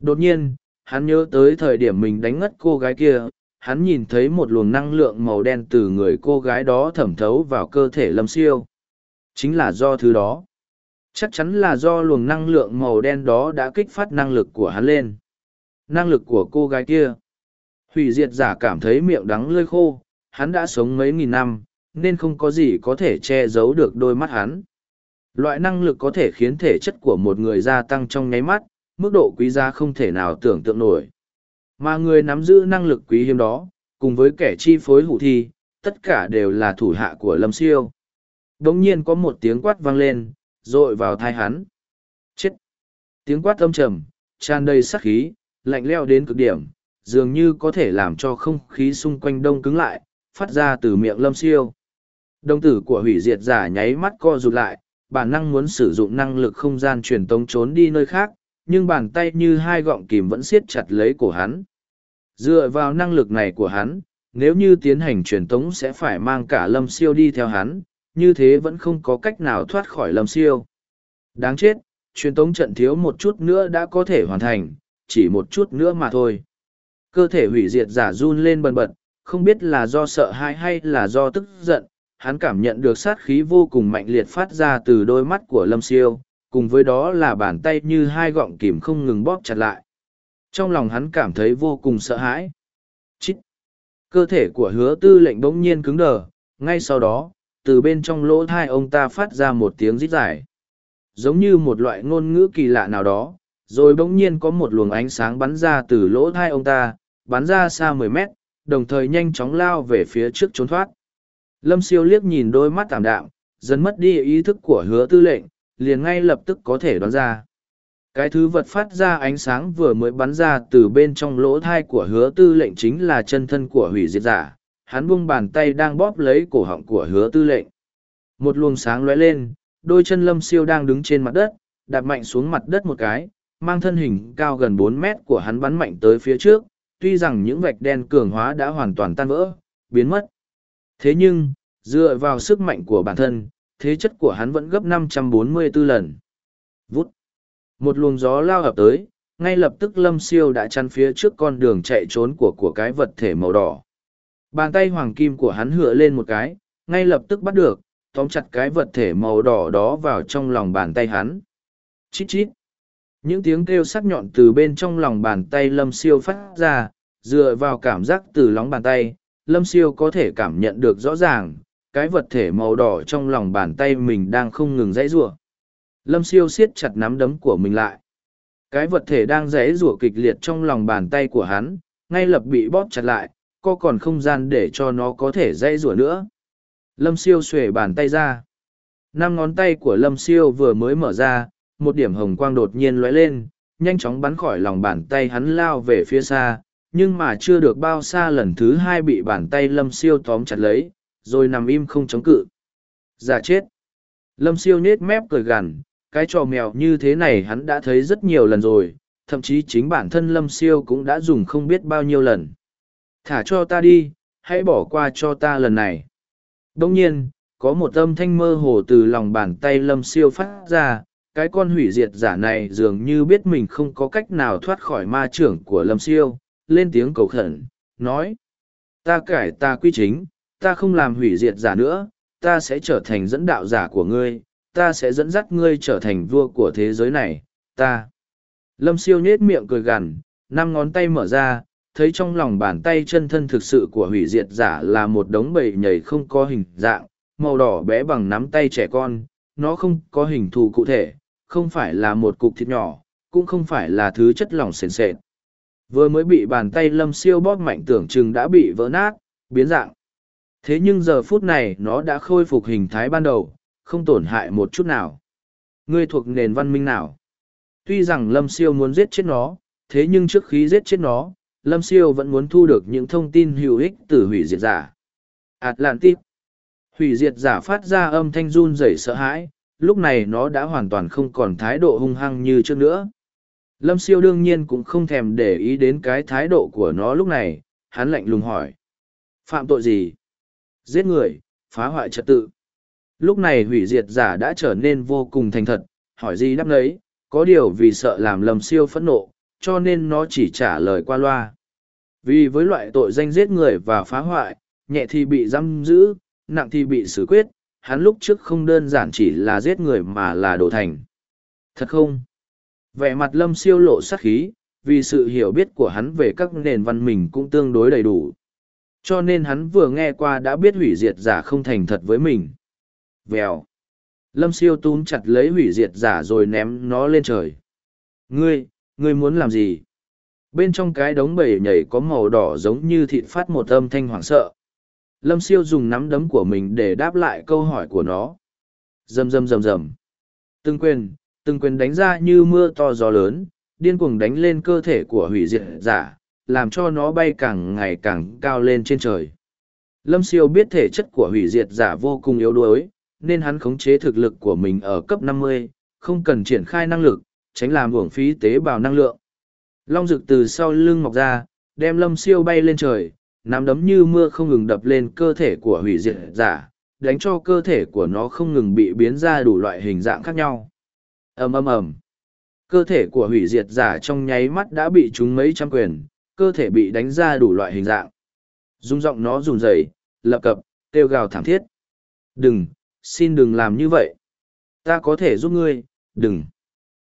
Đột nhiên, hắn nhớ tới thời điểm mình đánh ngất cô gái kia hắn nhìn thấy một luồng năng lượng màu đen từ người cô gái đó thẩm thấu vào cơ thể lâm siêu. Chính là do thứ đó. Chắc chắn là do luồng năng lượng màu đen đó đã kích phát năng lực của hắn lên. Năng lực của cô gái kia. Hủy diệt giả cảm thấy miệng đắng lơi khô. Hắn đã sống mấy nghìn năm, nên không có gì có thể che giấu được đôi mắt hắn. Loại năng lực có thể khiến thể chất của một người gia tăng trong nháy mắt, mức độ quý giá không thể nào tưởng tượng nổi mà người nắm giữ năng lực quý hiếm đó, cùng với kẻ chi phối hủ thi, tất cả đều là thủ hạ của lâm siêu. Đ ỗ n g nhiên có một tiếng quát vang lên r ộ i vào thai hắn. Chết! Tiếng quát âm trầm, tràn đầy sắc khí, lạnh leo đến cực điểm, dường như có thể làm cho không khí xung quanh đông cứng lại, phát ra từ miệng lâm siêu. Đồng tử của hủy diệt giả nháy mắt co rụt lại, bản năng muốn sử dụng năng lực không gian truyền tống trốn đi nơi khác nhưng bàn tay như hai gọng kìm vẫn siết chặt lấy cổ hắn. Dựa vào năng lực này của hắn, nếu như tiến hành truyền tống sẽ phải mang cả lâm siêu đi theo hắn, như thế vẫn không có cách nào thoát khỏi lâm siêu. Đáng chết, truyền tống trận thiếu một chút nữa đã có thể hoàn thành, chỉ một chút nữa mà thôi. Cơ thể hủy diệt giả run lên bần bật, không biết là do sợ hãi hay là do tức giận, hắn cảm nhận được sát khí vô cùng mạnh liệt phát ra từ đôi mắt của lâm siêu, cùng với đó là bàn tay như hai gọng kìm không ngừng bóp chặt lại. Trong lòng hắn cảm thấy vô cùng sợ hãi. Chít! Cơ thể của hứa tư lệnh bỗng nhiên cứng đờ, ngay sau đó, từ bên trong lỗ thai ông ta phát ra một tiếng rít dài. Giống như một loại ngôn ngữ kỳ lạ nào đó, rồi bỗng nhiên có một luồng ánh sáng bắn ra từ lỗ thai ông ta, bắn ra xa mười mét, đồng thời nhanh chóng lao về phía trước trốn thoát. Lâm siêu liếc nhìn đôi mắt tạm đạm, dần mất đi ý thức của hứa tư lệnh, liền ngay lập tức có thể đoán ra. Cái thứ vật phát ra ánh sáng vừa mới bắn ra từ bên trong lỗ thai của hứa tư lệnh chính là chân thân của hủy diệt giả. Hắn buông bàn tay đang bóp lấy cổ họng của hứa tư lệnh. Một luồng sáng lóe lên, đôi chân lâm siêu đang đứng trên mặt đất, đạp mạnh xuống mặt đất một cái, mang thân hình cao gần bốn mét của hắn bắn mạnh tới phía trước, tuy rằng những vạch đen cường hóa đã hoàn toàn tan vỡ, biến mất. Thế nhưng, dựa vào sức mạnh của bản thân, thế chất của hắn vẫn gấp 544 lần. Vút. Một luồng gió lao ập tới, ngay lập tức lâm siêu đã chắn phía trước con đường chạy trốn của của cái vật thể màu đỏ. Bàn tay hoàng kim của hắn hựa lên một cái, ngay lập tức bắt được, tóm chặt cái vật thể màu đỏ đó vào trong lòng bàn tay hắn. Chít chít. Những tiếng kêu sắc nhọn từ bên trong lòng bàn tay lâm siêu phát ra, dựa vào cảm giác từ lóng bàn tay, lâm siêu có thể cảm nhận được rõ ràng, cái vật thể màu đỏ trong lòng bàn tay mình đang không ngừng dãy rủa. Lâm siêu siết chặt nắm đấm của mình lại. Cái vật thể đang dãy rủa kịch liệt trong lòng bàn tay của hắn, ngay lập bị bóp chặt lại co còn không gian để cho nó có thể dãy rủa nữa. Lâm siêu xuề bàn tay ra. Năm ngón tay của lâm siêu vừa mới mở ra, một điểm hồng quang đột nhiên lóe lên, nhanh chóng bắn khỏi lòng bàn tay hắn lao về phía xa, nhưng mà chưa được bao xa lần thứ hai bị bàn tay lâm siêu tóm chặt lấy rồi nằm im không chống cự. Giả chết. Lâm siêu nết mép cười gằn, cái trò mèo như thế này hắn đã thấy rất nhiều lần rồi, thậm chí chính bản thân lâm siêu cũng đã dùng không biết bao nhiêu lần. Thả cho ta đi, hãy bỏ qua cho ta lần này. Đông nhiên, có một âm thanh mơ hồ từ lòng bàn tay lâm siêu phát ra, cái con hủy diệt giả này dường như biết mình không có cách nào thoát khỏi ma trưởng của lâm siêu, lên tiếng cầu khẩn, nói, ta cải ta quy chính ta không làm hủy diệt giả nữa, ta sẽ trở thành dẫn đạo giả của ngươi, ta sẽ dẫn dắt ngươi trở thành vua của thế giới này, ta. Lâm siêu nhết miệng cười gằn, năm ngón tay mở ra, thấy trong lòng bàn tay chân thân thực sự của hủy diệt giả là một đống bầy nhảy không có hình dạng, màu đỏ bé bằng nắm tay trẻ con, nó không có hình thù cụ thể, không phải là một cục thịt nhỏ, cũng không phải là thứ chất lỏng sền sệt. Vừa mới bị bàn tay lâm siêu bóp mạnh tưởng chừng đã bị vỡ nát, biến dạng thế nhưng giờ phút này nó đã khôi phục hình thái ban đầu, không tổn hại một chút nào. Ngươi thuộc nền văn minh nào? Tuy rằng lâm siêu muốn giết chết nó, thế nhưng trước khi giết chết nó, lâm siêu vẫn muốn thu được những thông tin hữu ích từ hủy diệt giả. Atlantis. Hủy diệt giả phát ra âm thanh run rẩy sợ hãi, lúc này nó đã hoàn toàn không còn thái độ hung hăng như trước nữa. Lâm siêu đương nhiên cũng không thèm để ý đến cái thái độ của nó lúc này, hắn lạnh lùng hỏi. Phạm tội gì? Giết người, phá hoại trật tự. Lúc này hủy diệt giả đã trở nên vô cùng thành thật, hỏi gì đáp đấy có điều vì sợ làm lầm siêu phẫn nộ, cho nên nó chỉ trả lời qua loa. Vì với loại tội danh giết người và phá hoại, nhẹ thì bị giam giữ, nặng thì bị xử quyết, hắn lúc trước không đơn giản chỉ là giết người mà là đổ thành. Thật không? Vẻ mặt lâm siêu lộ sắc khí, vì sự hiểu biết của hắn về các nền văn minh cũng tương đối đầy đủ cho nên hắn vừa nghe qua đã biết hủy diệt giả không thành thật với mình. Vèo. Lâm siêu túm chặt lấy hủy diệt giả rồi ném nó lên trời. Ngươi ngươi muốn làm gì? Bên trong cái đống bầy nhảy có màu đỏ giống như thịt phát một âm thanh hoảng sợ. Lâm siêu dùng nắm đấm của mình để đáp lại câu hỏi của nó. Rầm rầm rầm rầm. Từng quyền từng quyền đánh ra như mưa to gió lớn, điên cuồng đánh lên cơ thể của hủy diệt giả làm cho nó bay càng ngày càng cao lên trên trời. Lâm siêu biết thể chất của hủy diệt giả vô cùng yếu đuối nên hắn khống chế thực lực của mình ở cấp 50, không cần triển khai năng lực tránh làm uổng phí tế bào năng lượng. Long rực từ sau lưng mọc ra đem lâm siêu bay lên trời nắm đấm như mưa không ngừng đập lên cơ thể của hủy diệt giả đánh cho cơ thể của nó không ngừng bị biến ra đủ loại hình dạng khác nhau. Ầm ầm ầm. Cơ thể của hủy diệt giả trong nháy mắt đã bị chúng mấy trăm quyền cơ thể bị đánh ra đủ loại hình dạng. Dung giọng nó run rẩy, lập cập, kêu gào thảm thiết. Đừng, xin đừng làm như vậy. Ta có thể giúp ngươi, đừng.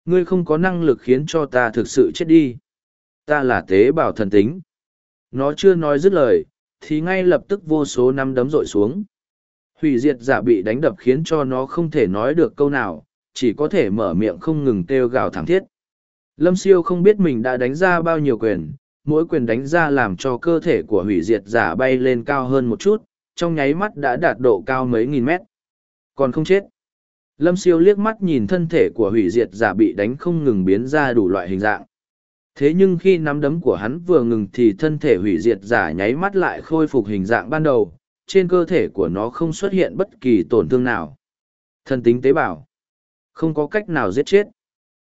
Ngươi không có năng lực khiến cho ta thực sự chết đi. Ta là tế bào thần tính. Nó chưa nói dứt lời, thì ngay lập tức vô số năm đấm rội xuống. Hủy diệt giả bị đánh đập khiến cho nó không thể nói được câu nào, chỉ có thể mở miệng không ngừng kêu gào thảm thiết. Lâm siêu không biết mình đã đánh ra bao nhiêu quyền mỗi quyền đánh ra làm cho cơ thể của hủy diệt giả bay lên cao hơn một chút, trong nháy mắt đã đạt độ cao mấy nghìn mét. Còn không chết. Lâm siêu liếc mắt nhìn thân thể của hủy diệt giả bị đánh không ngừng biến ra đủ loại hình dạng. Thế nhưng khi nắm đấm của hắn vừa ngừng thì thân thể hủy diệt giả nháy mắt lại khôi phục hình dạng ban đầu, trên cơ thể của nó không xuất hiện bất kỳ tổn thương nào. Thân tính tế bào. Không có cách nào giết chết.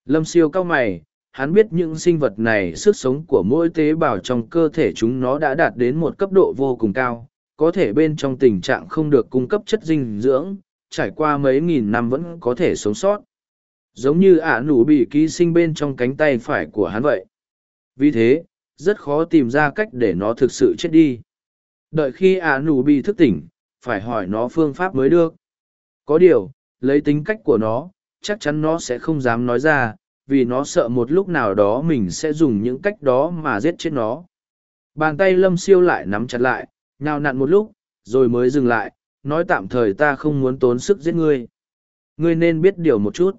Lâm siêu cao mày hắn biết những sinh vật này sức sống của mỗi tế bào trong cơ thể chúng nó đã đạt đến một cấp độ vô cùng cao, có thể bên trong tình trạng không được cung cấp chất dinh dưỡng, trải qua mấy nghìn năm vẫn có thể sống sót. Giống như ả nủ bị ký sinh bên trong cánh tay phải của hắn vậy. Vì thế, rất khó tìm ra cách để nó thực sự chết đi. Đợi khi ả nủ bị thức tỉnh, phải hỏi nó phương pháp mới được. Có điều, lấy tính cách của nó, chắc chắn nó sẽ không dám nói ra vì nó sợ một lúc nào đó mình sẽ dùng những cách đó mà giết chết nó. Bàn tay lâm siêu lại nắm chặt lại nhào nặn một lúc rồi mới dừng lại nói tạm thời ta không muốn tốn sức giết ngươi. Ngươi nên biết điều một chút.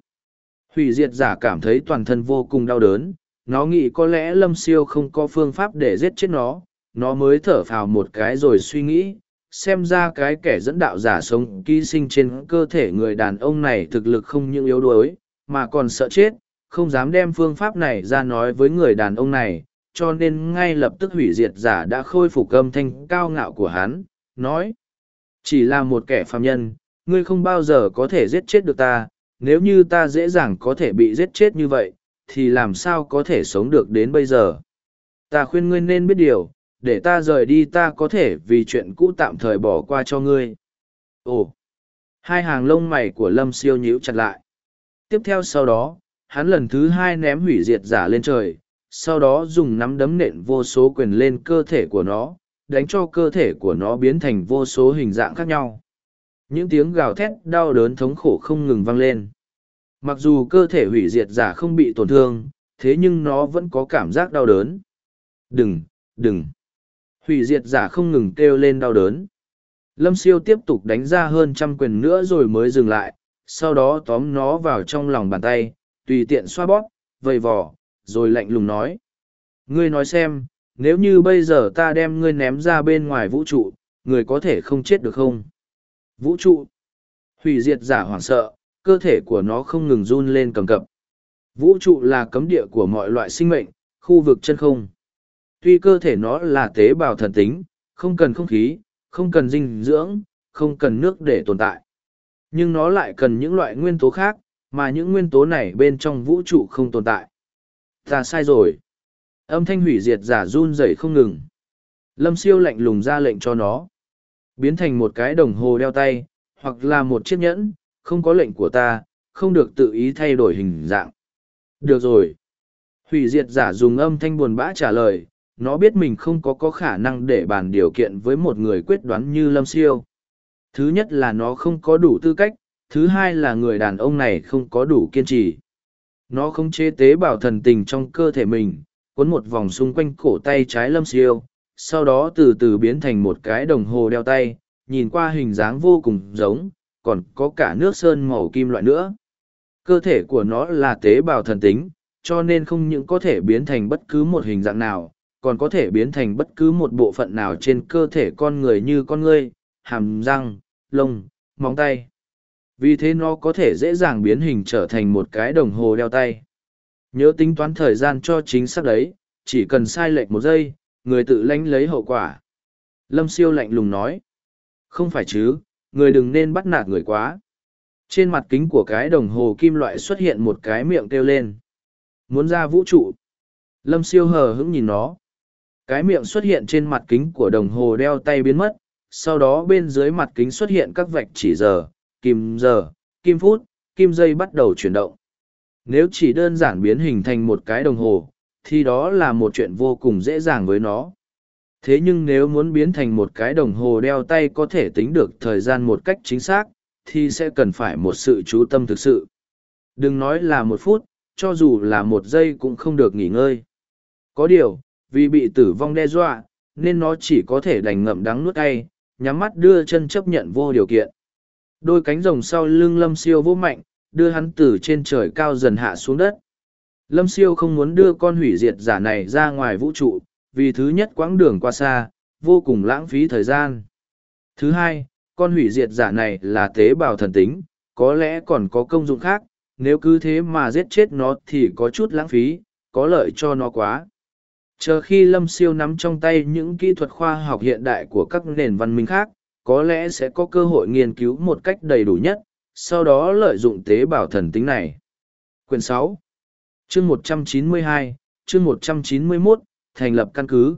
Hủy diệt giả cảm thấy toàn thân vô cùng đau đớn nó nghĩ có lẽ lâm siêu không có phương pháp để giết chết nó. Nó mới thở phào một cái rồi suy nghĩ xem ra cái kẻ dẫn đạo giả sống ký sinh trên cơ thể người đàn ông này thực lực không những yếu đuối, mà còn sợ chết, không dám đem phương pháp này ra nói với người đàn ông này, cho nên ngay lập tức hủy diệt giả đã khôi phục âm thanh cao ngạo của hắn, nói. Chỉ là một kẻ phàm nhân, ngươi không bao giờ có thể giết chết được ta, nếu như ta dễ dàng có thể bị giết chết như vậy, thì làm sao có thể sống được đến bây giờ. Ta khuyên ngươi nên biết điều, để ta rời đi ta có thể vì chuyện cũ tạm thời bỏ qua cho ngươi. Ồ! Hai hàng lông mày của Lâm siêu nhíu chặt lại. Tiếp theo sau đó, hắn lần thứ hai ném hủy diệt giả lên trời, sau đó dùng nắm đấm nện vô số quyền lên cơ thể của nó, đánh cho cơ thể của nó biến thành vô số hình dạng khác nhau. Những tiếng gào thét đau đớn thống khổ không ngừng vang lên. Mặc dù cơ thể hủy diệt giả không bị tổn thương, thế nhưng nó vẫn có cảm giác đau đớn. Đừng, đừng. Hủy diệt giả không ngừng kêu lên đau đớn. Lâm siêu tiếp tục đánh ra hơn trăm quyền nữa rồi mới dừng lại, sau đó tóm nó vào trong lòng bàn tay, tùy tiện xoa bóp, vầy vò, rồi lạnh lùng nói. Ngươi nói xem, nếu như bây giờ ta đem ngươi ném ra bên ngoài vũ trụ, người có thể không chết được không? Vũ trụ. Hủy diệt giả hoảng sợ, cơ thể của nó không ngừng run lên cầm cập. Vũ trụ là cấm địa của mọi loại sinh mệnh, khu vực chân không. Tuy cơ thể nó là tế bào thần tính, không cần không khí, không cần dinh dưỡng, không cần nước để tồn tại. Nhưng nó lại cần những loại nguyên tố khác, mà những nguyên tố này bên trong vũ trụ không tồn tại. Ta sai rồi. Âm thanh hủy diệt giả run rẩy không ngừng. Lâm siêu lạnh lùng ra lệnh cho nó. Biến thành một cái đồng hồ đeo tay, hoặc là một chiếc nhẫn, không có lệnh của ta, không được tự ý thay đổi hình dạng. Được rồi. Hủy diệt giả dùng âm thanh buồn bã trả lời, nó biết mình không có có khả năng để bàn điều kiện với một người quyết đoán như Lâm Siêu. Thứ nhất là nó không có đủ tư cách, thứ hai là người đàn ông này không có đủ kiên trì. Nó không chế tế bào thần tình trong cơ thể mình, cuốn một vòng xung quanh cổ tay trái Lâm Siêu, sau đó từ từ biến thành một cái đồng hồ đeo tay, nhìn qua hình dáng vô cùng giống, còn có cả nước sơn màu kim loại nữa. Cơ thể của nó là tế bào thần tính, cho nên không những có thể biến thành bất cứ một hình dạng nào, còn có thể biến thành bất cứ một bộ phận nào trên cơ thể con người như con ngươi, hàm răng, lông, móng tay. Vì thế nó có thể dễ dàng biến hình trở thành một cái đồng hồ đeo tay. Nhớ tính toán thời gian cho chính xác đấy, chỉ cần sai lệch một giây, người tự lãnh lấy hậu quả. Lâm siêu lạnh lùng nói. Không phải chứ, người đừng nên bắt nạt người quá. Trên mặt kính của cái đồng hồ kim loại xuất hiện một cái miệng kêu lên. Muốn ra vũ trụ. Lâm siêu hờ hững nhìn nó. Cái miệng xuất hiện trên mặt kính của đồng hồ đeo tay biến mất, sau đó bên dưới mặt kính xuất hiện các vạch chỉ giờ, kim giờ, kim phút, kim giây bắt đầu chuyển động. Nếu chỉ đơn giản biến hình thành một cái đồng hồ, thì đó là một chuyện vô cùng dễ dàng với nó. Thế nhưng nếu muốn biến thành một cái đồng hồ đeo tay có thể tính được thời gian một cách chính xác, thì sẽ cần phải một sự chú tâm thực sự. Đừng nói là một phút, cho dù là một giây cũng không được nghỉ ngơi. Có điều, vì bị tử vong đe dọa, nên nó chỉ có thể đành ngậm đắng nuốt cay, nhắm mắt đưa chân chấp nhận vô điều kiện. Đôi cánh rồng sau lưng lâm siêu vô mạnh, đưa hắn từ trên trời cao dần hạ xuống đất. Lâm siêu không muốn đưa con hủy diệt giả này ra ngoài vũ trụ, vì thứ nhất quãng đường qua xa, vô cùng lãng phí thời gian. Thứ hai, con hủy diệt giả này là tế bào thần tính, có lẽ còn có công dụng khác, nếu cứ thế mà giết chết nó thì có chút lãng phí, có lợi cho nó quá. Chờ khi Lâm Siêu nắm trong tay những kỹ thuật khoa học hiện đại của các nền văn minh khác, có lẽ sẽ có cơ hội nghiên cứu một cách đầy đủ nhất, sau đó lợi dụng tế bào thần tính này. Quyển sáu, chương một trăm chín mươi hai, chương một trăm chín mươi 191, thành lập căn cứ.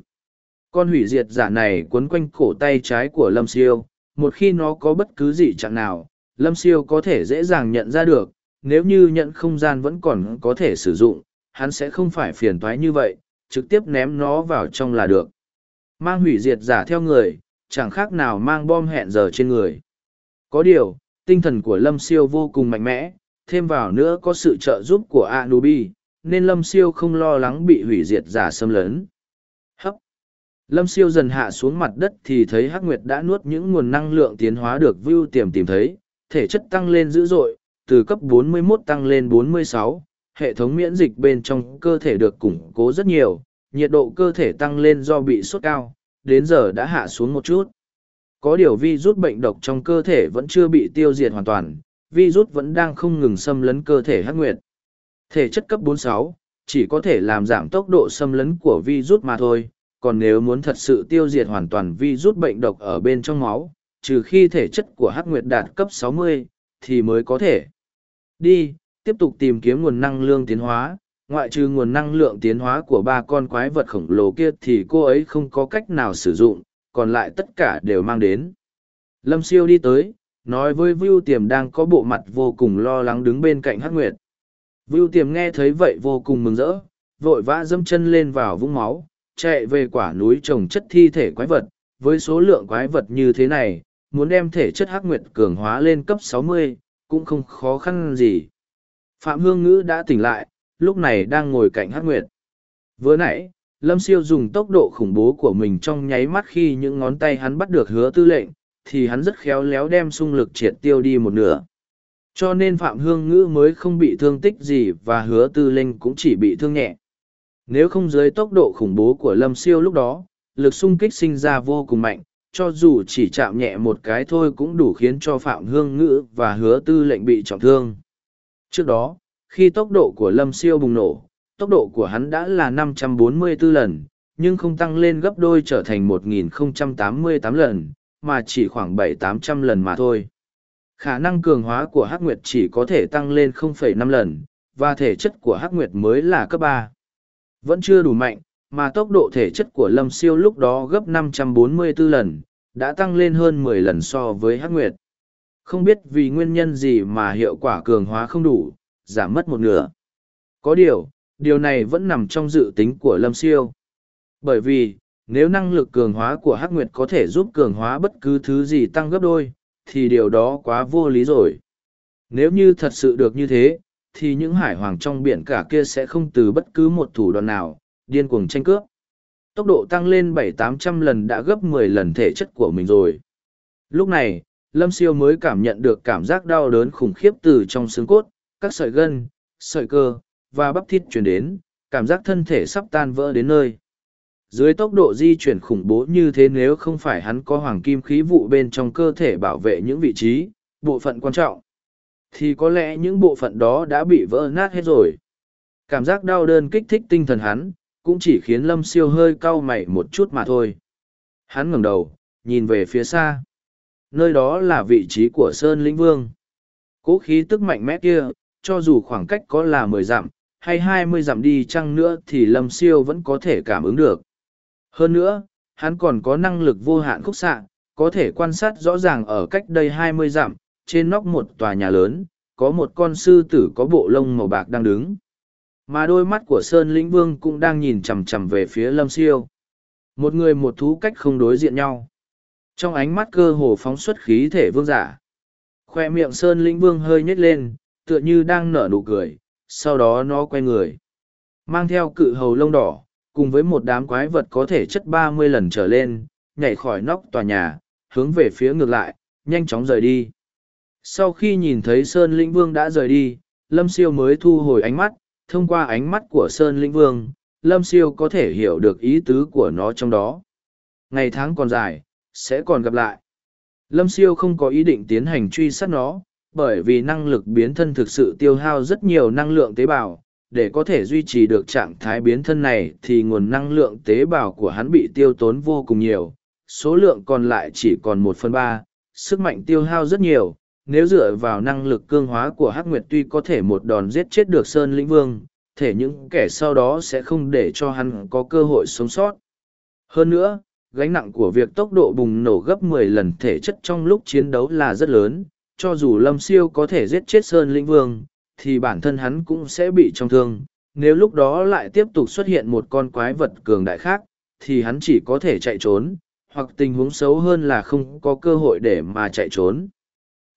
Con hủy diệt giả này quấn quanh cổ tay trái của Lâm Siêu, một khi nó có bất cứ gì chẳng nào, Lâm Siêu có thể dễ dàng nhận ra được, nếu như nhận không gian vẫn còn có thể sử dụng, hắn sẽ không phải phiền toái như vậy, trực tiếp ném nó vào trong là được. Mang hủy diệt giả theo người, chẳng khác nào mang bom hẹn giờ trên người. Có điều, tinh thần của Lâm Siêu vô cùng mạnh mẽ, thêm vào nữa có sự trợ giúp của Anubi, nên Lâm Siêu không lo lắng bị hủy diệt giả xâm lấn. Hấp! Lâm Siêu dần hạ xuống mặt đất thì thấy Hắc Nguyệt đã nuốt những nguồn năng lượng tiến hóa được Vưu tiềm tìm thấy, thể chất tăng lên dữ dội, từ cấp 41 tăng lên 46, hệ thống miễn dịch bên trong cơ thể được củng cố rất nhiều, nhiệt độ cơ thể tăng lên do bị sốt cao, đến giờ đã hạ xuống một chút. Có điều vi rút bệnh độc trong cơ thể vẫn chưa bị tiêu diệt hoàn toàn, vi rút vẫn đang không ngừng xâm lấn cơ thể hắc nguyệt. Thể chất cấp 46, chỉ có thể làm giảm tốc độ xâm lấn của vi rút mà thôi, còn nếu muốn thật sự tiêu diệt hoàn toàn vi rút bệnh độc ở bên trong máu, trừ khi thể chất của hắc nguyệt đạt cấp 60, thì mới có thể. Đi, tiếp tục tìm kiếm nguồn năng lượng tiến hóa, ngoại trừ nguồn năng lượng tiến hóa của ba con quái vật khổng lồ kia thì cô ấy không có cách nào sử dụng, còn lại tất cả đều mang đến. Lâm siêu đi tới, nói với Vưu Tiềm đang có bộ mặt vô cùng lo lắng đứng bên cạnh Hắc Nguyệt. Vưu Tiềm nghe thấy vậy vô cùng mừng rỡ, vội vã dâm chân lên vào vũng máu, chạy về quả núi trồng chất thi thể quái vật. Với số lượng quái vật như thế này, muốn đem thể chất Hắc Nguyệt cường hóa lên cấp 60, cũng không khó khăn gì. Phạm Hương Ngữ đã tỉnh lại, lúc này đang ngồi cạnh hát Nguyệt. Vừa nãy, Lâm Siêu dùng tốc độ khủng bố của mình trong nháy mắt khi những ngón tay hắn bắt được hứa tư lệnh, thì hắn rất khéo léo đem xung lực triệt tiêu đi một nửa. Cho nên Phạm Hương Ngữ mới không bị thương tích gì và hứa tư lệnh cũng chỉ bị thương nhẹ. Nếu không dưới tốc độ khủng bố của Lâm Siêu lúc đó, lực xung kích sinh ra vô cùng mạnh, cho dù chỉ chạm nhẹ một cái thôi cũng đủ khiến cho Phạm Hương Ngữ và hứa tư lệnh bị trọng thương. Trước đó, khi tốc độ của Lâm Siêu bùng nổ, tốc độ của hắn đã là 544 lần, nhưng không tăng lên gấp đôi trở thành 1088 lần, mà chỉ khoảng 7-800 lần mà thôi. Khả năng cường hóa của Hắc Nguyệt chỉ có thể tăng lên 0,5 lần, và thể chất của Hắc Nguyệt mới là cấp ba, Vẫn chưa đủ mạnh, mà tốc độ thể chất của Lâm Siêu lúc đó gấp 544 lần, đã tăng lên hơn 10 lần so với Hắc Nguyệt. Không biết vì nguyên nhân gì mà hiệu quả cường hóa không đủ, giảm mất một nửa. Có điều, điều này vẫn nằm trong dự tính của Lâm Siêu. Bởi vì, nếu năng lực cường hóa của Hắc Nguyệt có thể giúp cường hóa bất cứ thứ gì tăng gấp đôi, thì điều đó quá vô lý rồi. Nếu như thật sự được như thế, thì những hải hoàng trong biển cả kia sẽ không từ bất cứ một thủ đoạn nào, điên cuồng tranh cướp. Tốc độ tăng lên 7-800 lần đã gấp 10 lần thể chất của mình rồi. Lúc này, Lâm Siêu mới cảm nhận được cảm giác đau đớn khủng khiếp từ trong xương cốt, các sợi gân, sợi cơ, và bắp thịt chuyển đến, cảm giác thân thể sắp tan vỡ đến nơi. Dưới tốc độ di chuyển khủng bố như thế nếu không phải hắn có hoàng kim khí vụ bên trong cơ thể bảo vệ những vị trí, bộ phận quan trọng, thì có lẽ những bộ phận đó đã bị vỡ nát hết rồi. Cảm giác đau đơn kích thích tinh thần hắn, cũng chỉ khiến lâm siêu hơi cau mày một chút mà thôi. Hắn ngẩng đầu, nhìn về phía xa. Nơi đó là vị trí của Sơn Lĩnh Vương. Cố khí tức mạnh mẽ kia, cho dù khoảng cách có là mười dặm, hay hai mươi dặm đi chăng nữa thì lâm siêu vẫn có thể cảm ứng được. Hơn nữa, hắn còn có năng lực vô hạn khúc xạ, có thể quan sát rõ ràng ở cách đây hai mươi dặm, trên nóc một tòa nhà lớn, có một con sư tử có bộ lông màu bạc đang đứng. Mà đôi mắt của Sơn Lĩnh Vương cũng đang nhìn chằm chằm về phía Lâm Siêu. Một người một thú cách không đối diện nhau. Trong ánh mắt cơ hồ phóng xuất khí thể vương giả. Khoe miệng Sơn Lĩnh Vương hơi nhếch lên, tựa như đang nở nụ cười, sau đó nó quay người. Mang theo cự hầu lông đỏ, cùng với một đám quái vật có thể chất ba mươi lần trở lên, nhảy khỏi nóc tòa nhà, hướng về phía ngược lại, nhanh chóng rời đi. Sau khi nhìn thấy Sơn Lĩnh Vương đã rời đi, Lâm Siêu mới thu hồi ánh mắt, thông qua ánh mắt của Sơn Lĩnh Vương, Lâm Siêu có thể hiểu được ý tứ của nó trong đó. Ngày tháng còn dài, sẽ còn gặp lại. Lâm Siêu không có ý định tiến hành truy sát nó, bởi vì năng lực biến thân thực sự tiêu hao rất nhiều năng lượng tế bào. Để có thể duy trì được trạng thái biến thân này thì nguồn năng lượng tế bào của hắn bị tiêu tốn vô cùng nhiều, số lượng còn lại chỉ còn một phần ba, sức mạnh tiêu hao rất nhiều. Nếu dựa vào năng lực cương hóa của Hắc Nguyệt tuy có thể một đòn giết chết được Sơn Lĩnh Vương, thể những kẻ sau đó sẽ không để cho hắn có cơ hội sống sót. Hơn nữa, gánh nặng của việc tốc độ bùng nổ gấp 10 lần thể chất trong lúc chiến đấu là rất lớn, cho dù lâm siêu có thể giết chết sơn lĩnh vương, thì bản thân hắn cũng sẽ bị trọng thương. Nếu lúc đó lại tiếp tục xuất hiện một con quái vật cường đại khác, thì hắn chỉ có thể chạy trốn, hoặc tình huống xấu hơn là không có cơ hội để mà chạy trốn.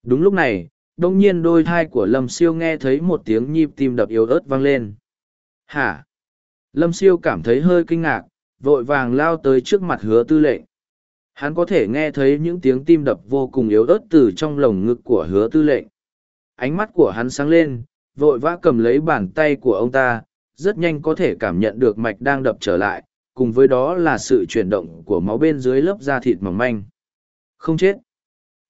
Đúng lúc này, đông nhiên đôi thai của lâm siêu nghe thấy một tiếng nhịp tim đập yếu ớt vang lên. Hả? Lâm siêu cảm thấy hơi kinh ngạc, vội vàng lao tới trước mặt hứa tư lệnh. Hắn có thể nghe thấy những tiếng tim đập vô cùng yếu ớt từ trong lồng ngực của hứa tư lệnh. Ánh mắt của hắn sáng lên, vội vã cầm lấy bàn tay của ông ta, rất nhanh có thể cảm nhận được mạch đang đập trở lại, cùng với đó là sự chuyển động của máu bên dưới lớp da thịt mỏng manh. Không chết.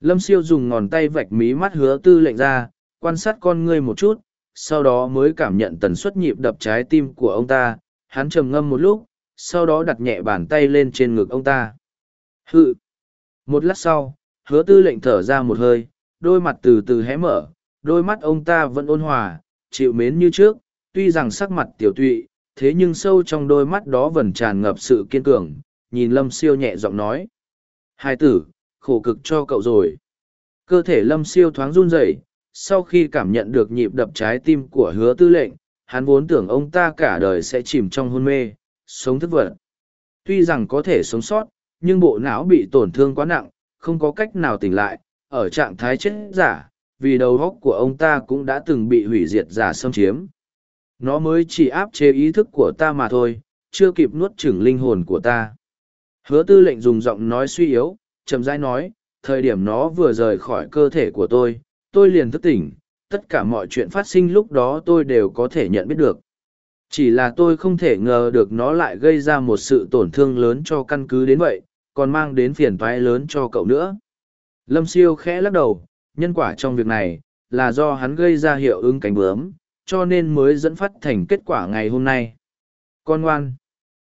Lâm siêu dùng ngón tay vạch mí mắt hứa tư lệnh ra, quan sát con ngươi một chút, sau đó mới cảm nhận tần suất nhịp đập trái tim của ông ta. Hắn trầm ngâm một lúc, sau đó đặt nhẹ bàn tay lên trên ngực ông ta. Hự! Một lát sau, hứa tư lệnh thở ra một hơi, đôi mặt từ từ hé mở, đôi mắt ông ta vẫn ôn hòa, chịu mến như trước, tuy rằng sắc mặt tiểu tụy, thế nhưng sâu trong đôi mắt đó vẫn tràn ngập sự kiên cường, nhìn lâm siêu nhẹ giọng nói. Hai tử, khổ cực cho cậu rồi. Cơ thể lâm siêu thoáng run rẩy sau khi cảm nhận được nhịp đập trái tim của hứa tư lệnh, hắn vốn tưởng ông ta cả đời sẽ chìm trong hôn mê, sống thức vật. Tuy rằng có thể sống sót, nhưng bộ não bị tổn thương quá nặng, không có cách nào tỉnh lại, ở trạng thái chết giả, vì đầu óc của ông ta cũng đã từng bị hủy diệt giả xâm chiếm. Nó mới chỉ áp chế ý thức của ta mà thôi, chưa kịp nuốt chửng linh hồn của ta. Hứa tư lệnh dùng giọng nói suy yếu, chậm rãi nói, thời điểm nó vừa rời khỏi cơ thể của tôi, tôi liền thức tỉnh, tất cả mọi chuyện phát sinh lúc đó tôi đều có thể nhận biết được. Chỉ là tôi không thể ngờ được nó lại gây ra một sự tổn thương lớn cho căn cứ đến vậy, còn mang đến phiền toái lớn cho cậu nữa. Lâm siêu khẽ lắc đầu, nhân quả trong việc này, là do hắn gây ra hiệu ứng cánh bướm, cho nên mới dẫn phát thành kết quả ngày hôm nay. Con ngoan.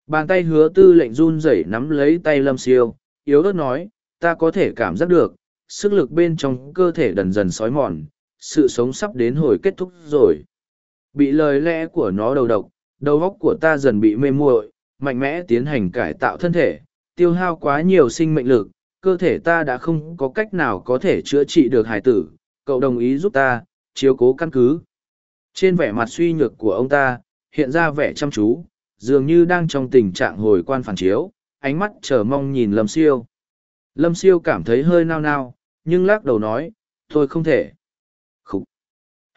Bàn tay hứa tư lệnh run rẩy nắm lấy tay lâm siêu, yếu ớt nói, ta có thể cảm giác được, sức lực bên trong cơ thể dần dần sói mòn, sự sống sắp đến hồi kết thúc rồi. Bị lời lẽ của nó đầu độc, đầu óc của ta dần bị mê muội, mạnh mẽ tiến hành cải tạo thân thể, tiêu hao quá nhiều sinh mệnh lực, cơ thể ta đã không có cách nào có thể chữa trị được hải tử, cậu đồng ý giúp ta, chiếu cố căn cứ. Trên vẻ mặt suy nhược của ông ta, hiện ra vẻ chăm chú, dường như đang trong tình trạng hồi quan phản chiếu, ánh mắt chờ mong nhìn Lâm Siêu. Lâm Siêu cảm thấy hơi nao nao, nhưng lắc đầu nói, tôi không thể.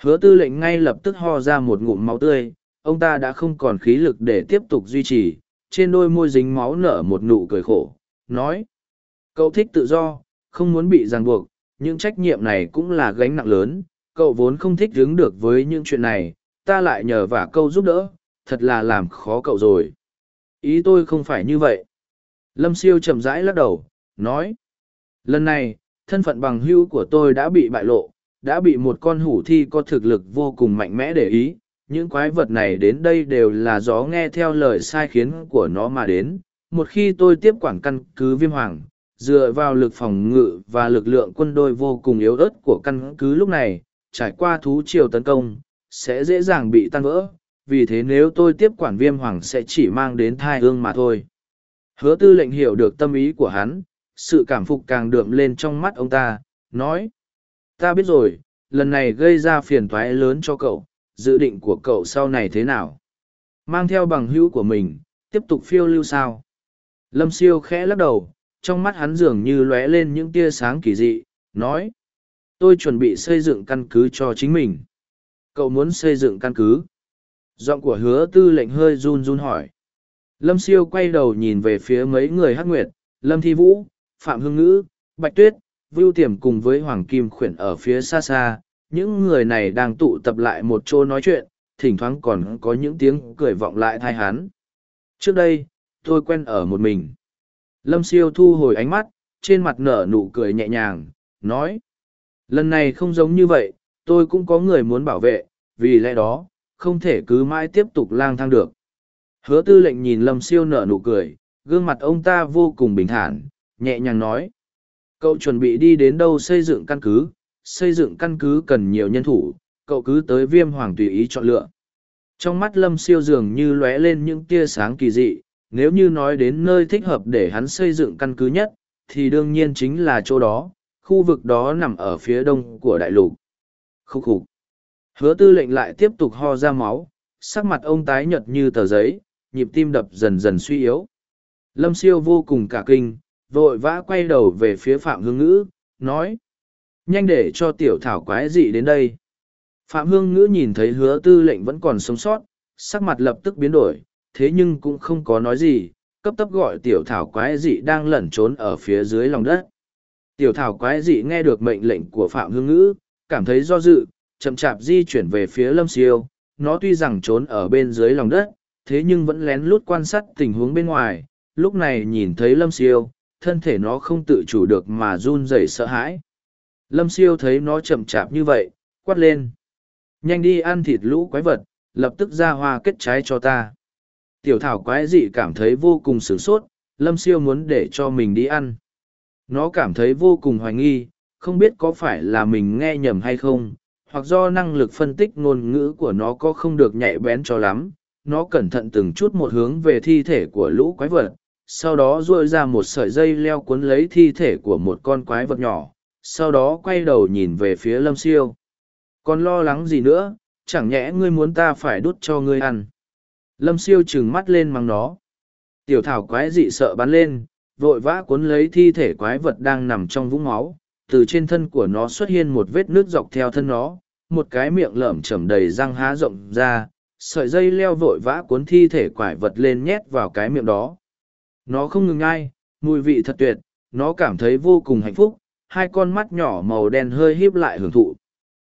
Hứa tư lệnh ngay lập tức ho ra một ngụm máu tươi, ông ta đã không còn khí lực để tiếp tục duy trì, trên đôi môi dính máu nở một nụ cười khổ, nói. Cậu thích tự do, không muốn bị ràng buộc, những trách nhiệm này cũng là gánh nặng lớn, cậu vốn không thích đứng được với những chuyện này, ta lại nhờ vả câu giúp đỡ, thật là làm khó cậu rồi. Ý tôi không phải như vậy. Lâm siêu chậm rãi lắc đầu, nói. Lần này, thân phận bằng hữu của tôi đã bị bại lộ, đã bị một con hủ thi có thực lực vô cùng mạnh mẽ để ý. Những quái vật này đến đây đều là gió nghe theo lời sai khiến của nó mà đến. Một khi tôi tiếp quản căn cứ viêm hoàng, dựa vào lực phòng ngự và lực lượng quân đội vô cùng yếu ớt của căn cứ lúc này, trải qua thú triều tấn công, sẽ dễ dàng bị tan vỡ. Vì thế nếu tôi tiếp quản viêm hoàng sẽ chỉ mang đến thai ương mà thôi. Hứa tư lệnh hiểu được tâm ý của hắn, sự cảm phục càng đượm lên trong mắt ông ta, nói. Ta biết rồi, lần này gây ra phiền toái lớn cho cậu, dự định của cậu sau này thế nào? Mang theo bằng hữu của mình, tiếp tục phiêu lưu sao? Lâm siêu khẽ lắc đầu, trong mắt hắn dường như lóe lên những tia sáng kỳ dị, nói. Tôi chuẩn bị xây dựng căn cứ cho chính mình. Cậu muốn xây dựng căn cứ? Giọng của hứa tư lệnh hơi run run hỏi. Lâm siêu quay đầu nhìn về phía mấy người hát nguyệt, Lâm Thi Vũ, Phạm Hương Ngữ, Bạch Tuyết, Vưu Tiềm cùng với Hoàng Kim Khuyển ở phía xa xa. Những người này đang tụ tập lại một chỗ nói chuyện, thỉnh thoảng còn có những tiếng cười vọng lại thai hán. Trước đây, tôi quen ở một mình. Lâm siêu thu hồi ánh mắt, trên mặt nở nụ cười nhẹ nhàng, nói. Lần này không giống như vậy, tôi cũng có người muốn bảo vệ, vì lẽ đó, không thể cứ mãi tiếp tục lang thang được. Hứa tư lệnh nhìn lâm siêu nở nụ cười, gương mặt ông ta vô cùng bình thản, nhẹ nhàng nói. Cậu chuẩn bị đi đến đâu xây dựng căn cứ, xây dựng căn cứ cần nhiều nhân thủ, cậu cứ tới viêm hoàng tùy ý chọn lựa. Trong mắt lâm siêu dường như lóe lên những tia sáng kỳ dị, nếu như nói đến nơi thích hợp để hắn xây dựng căn cứ nhất, thì đương nhiên chính là chỗ đó, khu vực đó nằm ở phía đông của đại lục. Khúc khục. Hứa tư lệnh lại tiếp tục ho ra máu, sắc mặt ông tái nhợt như tờ giấy, nhịp tim đập dần dần suy yếu. Lâm siêu vô cùng cả kinh, vội vã quay đầu về phía Phạm Hương Ngữ, nói. Nhanh để cho tiểu thảo quái dị đến đây. Phạm Hương Ngữ nhìn thấy hứa tư lệnh vẫn còn sống sót, sắc mặt lập tức biến đổi, thế nhưng cũng không có nói gì, cấp tấp gọi tiểu thảo quái dị đang lẩn trốn ở phía dưới lòng đất. Tiểu thảo quái dị nghe được mệnh lệnh của Phạm Hương Ngữ, cảm thấy do dự, chậm chạp di chuyển về phía lâm siêu. Nó tuy rằng trốn ở bên dưới lòng đất, thế nhưng vẫn lén lút quan sát tình huống bên ngoài. Lúc này nhìn thấy lâm siêu, thân thể nó không tự chủ được mà run rẩy sợ hãi. Lâm siêu thấy nó chậm chạp như vậy, quát lên. Nhanh đi ăn thịt lũ quái vật, lập tức ra hoa kết trái cho ta. Tiểu thảo quái dị cảm thấy vô cùng sửng sốt, lâm siêu muốn để cho mình đi ăn. Nó cảm thấy vô cùng hoài nghi, không biết có phải là mình nghe nhầm hay không, hoặc do năng lực phân tích ngôn ngữ của nó có không được nhạy bén cho lắm. Nó cẩn thận từng chút một hướng về thi thể của lũ quái vật, sau đó duỗi ra một sợi dây leo cuốn lấy thi thể của một con quái vật nhỏ, sau đó quay đầu nhìn về phía lâm siêu. Còn lo lắng gì nữa, chẳng nhẽ ngươi muốn ta phải đút cho ngươi ăn. Lâm siêu trừng mắt lên mắng nó. Tiểu thảo quái dị sợ bắn lên, vội vã cuốn lấy thi thể quái vật đang nằm trong vũng máu. Từ trên thân của nó xuất hiện một vết nước dọc theo thân nó, một cái miệng lởm chởm đầy răng há rộng ra, sợi dây leo vội vã cuốn thi thể quái vật lên nhét vào cái miệng đó. Nó không ngừng ngai, mùi vị thật tuyệt, nó cảm thấy vô cùng hạnh phúc, hai con mắt nhỏ màu đen hơi híp lại hưởng thụ.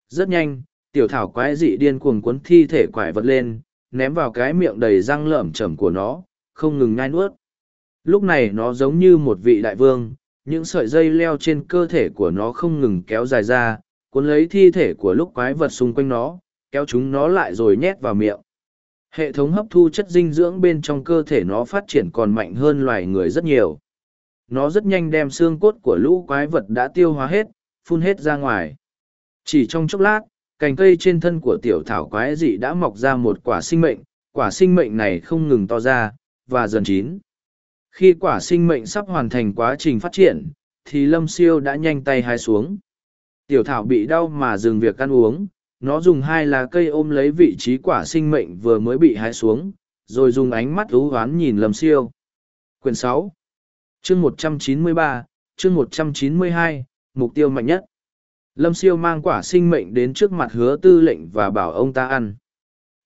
Rất nhanh, tiểu thảo quái dị điên cuồng cuốn thi thể quải vật lên, ném vào cái miệng đầy răng lởm chởm của nó, không ngừng nhai nuốt. Lúc này nó giống như một vị đại vương, những sợi dây leo trên cơ thể của nó không ngừng kéo dài ra, cuốn lấy thi thể của lúc quái vật xung quanh nó, kéo chúng nó lại rồi nhét vào miệng. Hệ thống hấp thu chất dinh dưỡng bên trong cơ thể nó phát triển còn mạnh hơn loài người rất nhiều. Nó rất nhanh đem xương cốt của lũ quái vật đã tiêu hóa hết, phun hết ra ngoài. Chỉ trong chốc lát, cành cây trên thân của tiểu thảo quái dị đã mọc ra một quả sinh mệnh, quả sinh mệnh này không ngừng to ra, và dần chín. Khi quả sinh mệnh sắp hoàn thành quá trình phát triển, thì lâm siêu đã nhanh tay hai xuống. Tiểu thảo bị đau mà dừng việc ăn uống, nó dùng hai lá cây ôm lấy vị trí quả sinh mệnh vừa mới bị hái xuống, rồi dùng ánh mắt ú hoán nhìn lâm siêu. Quyển sáu, chương một trăm chín mươi ba, chương một trăm chín mươi hai, mục tiêu mạnh nhất. Lâm siêu mang quả sinh mệnh đến trước mặt hứa tư lệnh và bảo ông ta ăn.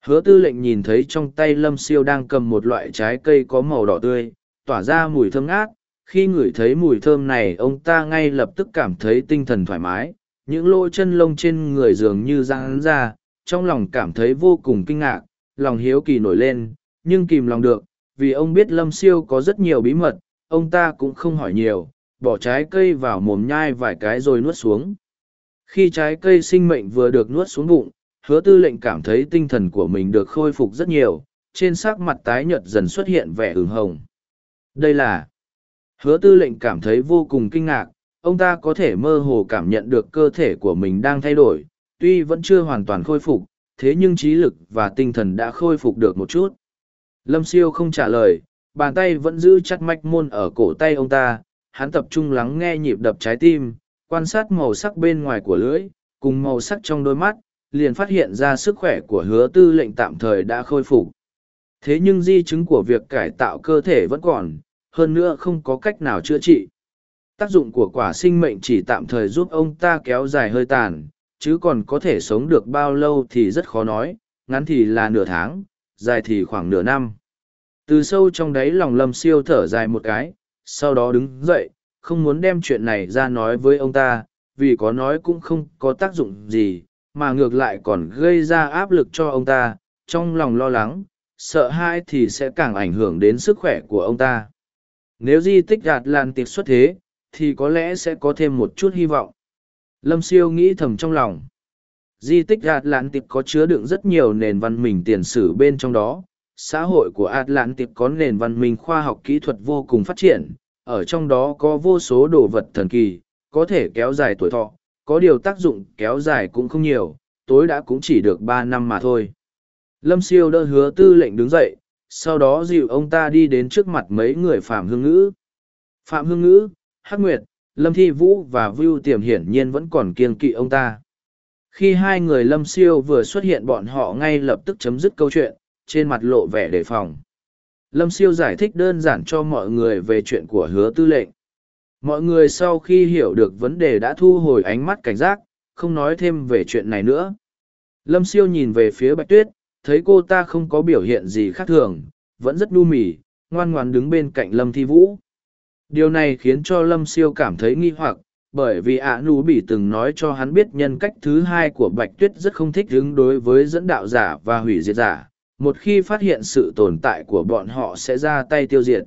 Hứa tư lệnh nhìn thấy trong tay lâm siêu đang cầm một loại trái cây có màu đỏ tươi, tỏa ra mùi thơm ngát. Khi ngửi thấy mùi thơm này ông ta ngay lập tức cảm thấy tinh thần thoải mái, những lỗ chân lông trên người dường như răng ra, trong lòng cảm thấy vô cùng kinh ngạc, lòng hiếu kỳ nổi lên, nhưng kìm lòng được, vì ông biết lâm siêu có rất nhiều bí mật, ông ta cũng không hỏi nhiều, bỏ trái cây vào mồm nhai vài cái rồi nuốt xuống. Khi trái cây sinh mệnh vừa được nuốt xuống bụng, hứa tư lệnh cảm thấy tinh thần của mình được khôi phục rất nhiều, trên sắc mặt tái nhợt dần xuất hiện vẻ ửng hồng. Đây là... Hứa tư lệnh cảm thấy vô cùng kinh ngạc, ông ta có thể mơ hồ cảm nhận được cơ thể của mình đang thay đổi, tuy vẫn chưa hoàn toàn khôi phục, thế nhưng trí lực và tinh thần đã khôi phục được một chút. Lâm siêu không trả lời, bàn tay vẫn giữ chặt mạch môn ở cổ tay ông ta, hắn tập trung lắng nghe nhịp đập trái tim, quan sát màu sắc bên ngoài của lưỡi, cùng màu sắc trong đôi mắt, liền phát hiện ra sức khỏe của hứa tư lệnh tạm thời đã khôi phục. Thế nhưng di chứng của việc cải tạo cơ thể vẫn còn, hơn nữa không có cách nào chữa trị. Tác dụng của quả sinh mệnh chỉ tạm thời giúp ông ta kéo dài hơi tàn, chứ còn có thể sống được bao lâu thì rất khó nói, ngắn thì là nửa tháng, dài thì khoảng nửa năm. Từ sâu trong đáy lòng lâm siêu thở dài một cái, sau đó đứng dậy, không muốn đem chuyện này ra nói với ông ta, vì có nói cũng không có tác dụng gì, mà ngược lại còn gây ra áp lực cho ông ta, trong lòng lo lắng, sợ hãi thì sẽ càng ảnh hưởng đến sức khỏe của ông ta. Nếu di tích gạt lan tiệc xuất thế, thì có lẽ sẽ có thêm một chút hy vọng. Lâm siêu nghĩ thầm trong lòng. Di tích Atlantic có chứa đựng rất nhiều nền văn minh tiền sử bên trong đó. Xã hội của Atlantic có nền văn minh khoa học kỹ thuật vô cùng phát triển, ở trong đó có vô số đồ vật thần kỳ, có thể kéo dài tuổi thọ, có điều tác dụng kéo dài cũng không nhiều, tối đã cũng chỉ được ba năm mà thôi. Lâm siêu đỡ hứa tư lệnh đứng dậy, sau đó dịu ông ta đi đến trước mặt mấy người Phạm Hương Ngữ. Phạm Hương Ngữ, Hắc Nguyệt, Lâm Thi Vũ và Vưu Tiềm hiển nhiên vẫn còn kiên kỵ ông ta. Khi hai người Lâm Siêu vừa xuất hiện bọn họ ngay lập tức chấm dứt câu chuyện, trên mặt lộ vẻ đề phòng. Lâm Siêu giải thích đơn giản cho mọi người về chuyện của hứa tư lệnh. Mọi người sau khi hiểu được vấn đề đã thu hồi ánh mắt cảnh giác, không nói thêm về chuyện này nữa. Lâm Siêu nhìn về phía Bạch Tuyết, thấy cô ta không có biểu hiện gì khác thường, vẫn rất đu mỉ, ngoan ngoan đứng bên cạnh Lâm Thi Vũ. Điều này khiến cho Lâm Siêu cảm thấy nghi hoặc, bởi vì ạ nú bị từng nói cho hắn biết nhân cách thứ hai của Bạch Tuyết rất không thích đứng đối với dẫn đạo giả và hủy diệt giả, một khi phát hiện sự tồn tại của bọn họ sẽ ra tay tiêu diệt.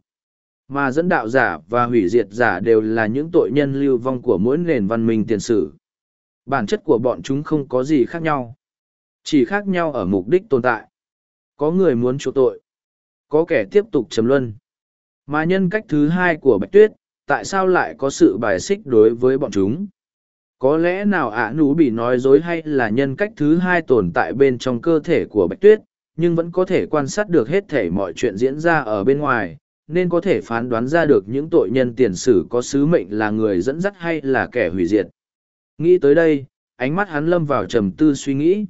Mà dẫn đạo giả và hủy diệt giả đều là những tội nhân lưu vong của mỗi nền văn minh tiền sử. Bản chất của bọn chúng không có gì khác nhau. Chỉ khác nhau ở mục đích tồn tại. Có người muốn chỗ tội. Có kẻ tiếp tục chấm luân. Mà nhân cách thứ hai của Bạch Tuyết, tại sao lại có sự bài xích đối với bọn chúng? Có lẽ nào ả nú bị nói dối hay là nhân cách thứ hai tồn tại bên trong cơ thể của Bạch Tuyết, nhưng vẫn có thể quan sát được hết thể mọi chuyện diễn ra ở bên ngoài, nên có thể phán đoán ra được những tội nhân tiền sử có sứ mệnh là người dẫn dắt hay là kẻ hủy diệt. Nghĩ tới đây, ánh mắt hắn lâm vào trầm tư suy nghĩ.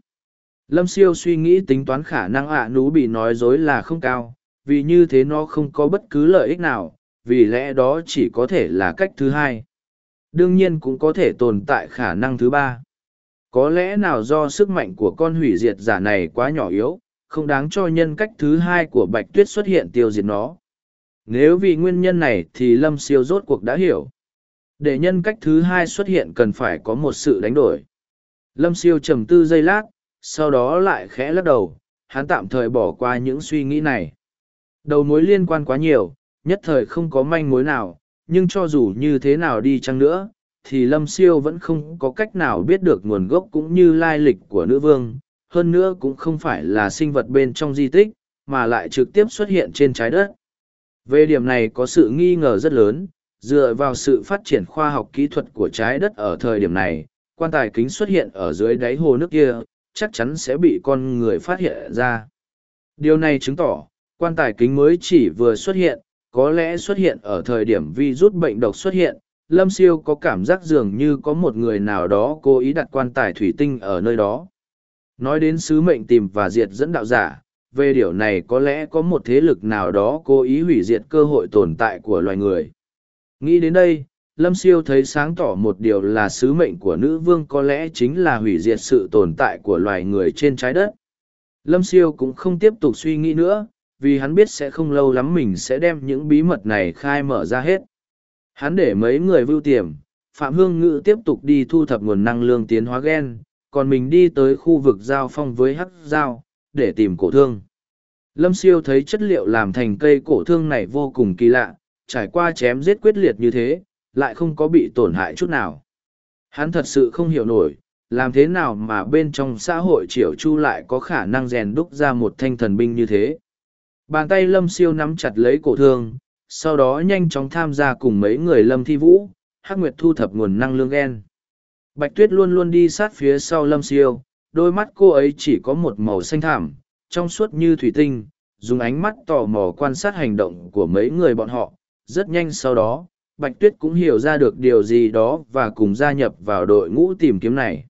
Lâm siêu suy nghĩ tính toán khả năng ạ nú bị nói dối là không cao, vì như thế nó không có bất cứ lợi ích nào, vì lẽ đó chỉ có thể là cách thứ hai. Đương nhiên cũng có thể tồn tại khả năng thứ ba. Có lẽ nào do sức mạnh của con hủy diệt giả này quá nhỏ yếu, không đáng cho nhân cách thứ hai của Bạch Tuyết xuất hiện tiêu diệt nó. Nếu vì nguyên nhân này thì Lâm Siêu rốt cuộc đã hiểu. Để nhân cách thứ hai xuất hiện cần phải có một sự đánh đổi. Lâm Siêu trầm tư giây lát, sau đó lại khẽ lắc đầu, hắn tạm thời bỏ qua những suy nghĩ này. Đầu mối liên quan quá nhiều, nhất thời không có manh mối nào, nhưng cho dù như thế nào đi chăng nữa, thì Lâm Siêu vẫn không có cách nào biết được nguồn gốc cũng như lai lịch của nữ vương, hơn nữa cũng không phải là sinh vật bên trong di tích, mà lại trực tiếp xuất hiện trên trái đất. Về điểm này có sự nghi ngờ rất lớn, dựa vào sự phát triển khoa học kỹ thuật của trái đất ở thời điểm này, quan tài kính xuất hiện ở dưới đáy hồ nước kia, chắc chắn sẽ bị con người phát hiện ra. Điều này chứng tỏ, quan tài kính mới chỉ vừa xuất hiện, có lẽ xuất hiện ở thời điểm virus bệnh độc xuất hiện. Lâm Siêu có cảm giác dường như có một người nào đó cố ý đặt quan tài thủy tinh ở nơi đó. Nói đến sứ mệnh tìm và diệt dẫn đạo giả, về điều này có lẽ có một thế lực nào đó cố ý hủy diệt cơ hội tồn tại của loài người. Nghĩ đến đây, Lâm Siêu thấy sáng tỏ một điều là sứ mệnh của nữ vương có lẽ chính là hủy diệt sự tồn tại của loài người trên trái đất. Lâm Siêu cũng không tiếp tục suy nghĩ nữa, vì hắn biết sẽ không lâu lắm mình sẽ đem những bí mật này khai mở ra hết. Hắn để mấy người vưu tiềm, Phạm Hương Ngự tiếp tục đi thu thập nguồn năng lượng tiến hóa gen, còn mình đi tới khu vực giao phong với hắc giao, để tìm cổ thương. Lâm Siêu thấy chất liệu làm thành cây cổ thương này vô cùng kỳ lạ, trải qua chém giết quyết liệt như thế, lại không có bị tổn hại chút nào. Hắn thật sự không hiểu nổi, làm thế nào mà bên trong xã hội triều chu lại có khả năng rèn đúc ra một thanh thần binh như thế. Bàn tay Lâm Siêu nắm chặt lấy cổ thương, sau đó nhanh chóng tham gia cùng mấy người Lâm Thi Vũ, Hắc Nguyệt thu thập nguồn năng lượng ghen Bạch Tuyết luôn luôn đi sát phía sau Lâm Siêu, đôi mắt cô ấy chỉ có một màu xanh thảm, trong suốt như thủy tinh, dùng ánh mắt tò mò quan sát hành động của mấy người bọn họ. Rất nhanh sau đó, Bạch Tuyết cũng hiểu ra được điều gì đó và cùng gia nhập vào đội ngũ tìm kiếm này.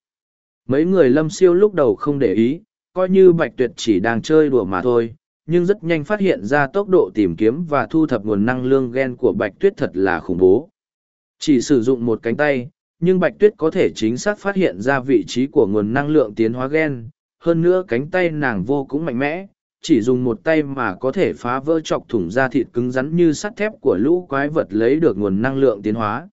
Mấy người Lâm Siêu lúc đầu không để ý, coi như Bạch Tuyết chỉ đang chơi đùa mà thôi, nhưng rất nhanh phát hiện ra tốc độ tìm kiếm và thu thập nguồn năng lượng gen của Bạch Tuyết thật là khủng bố. Chỉ sử dụng một cánh tay, nhưng Bạch Tuyết có thể chính xác phát hiện ra vị trí của nguồn năng lượng tiến hóa gen, hơn nữa cánh tay nàng vô cùng mạnh mẽ, chỉ dùng một tay mà có thể phá vỡ chọc thủng da thịt cứng rắn như sắt thép của lũ quái vật lấy được nguồn năng lượng tiến hóa.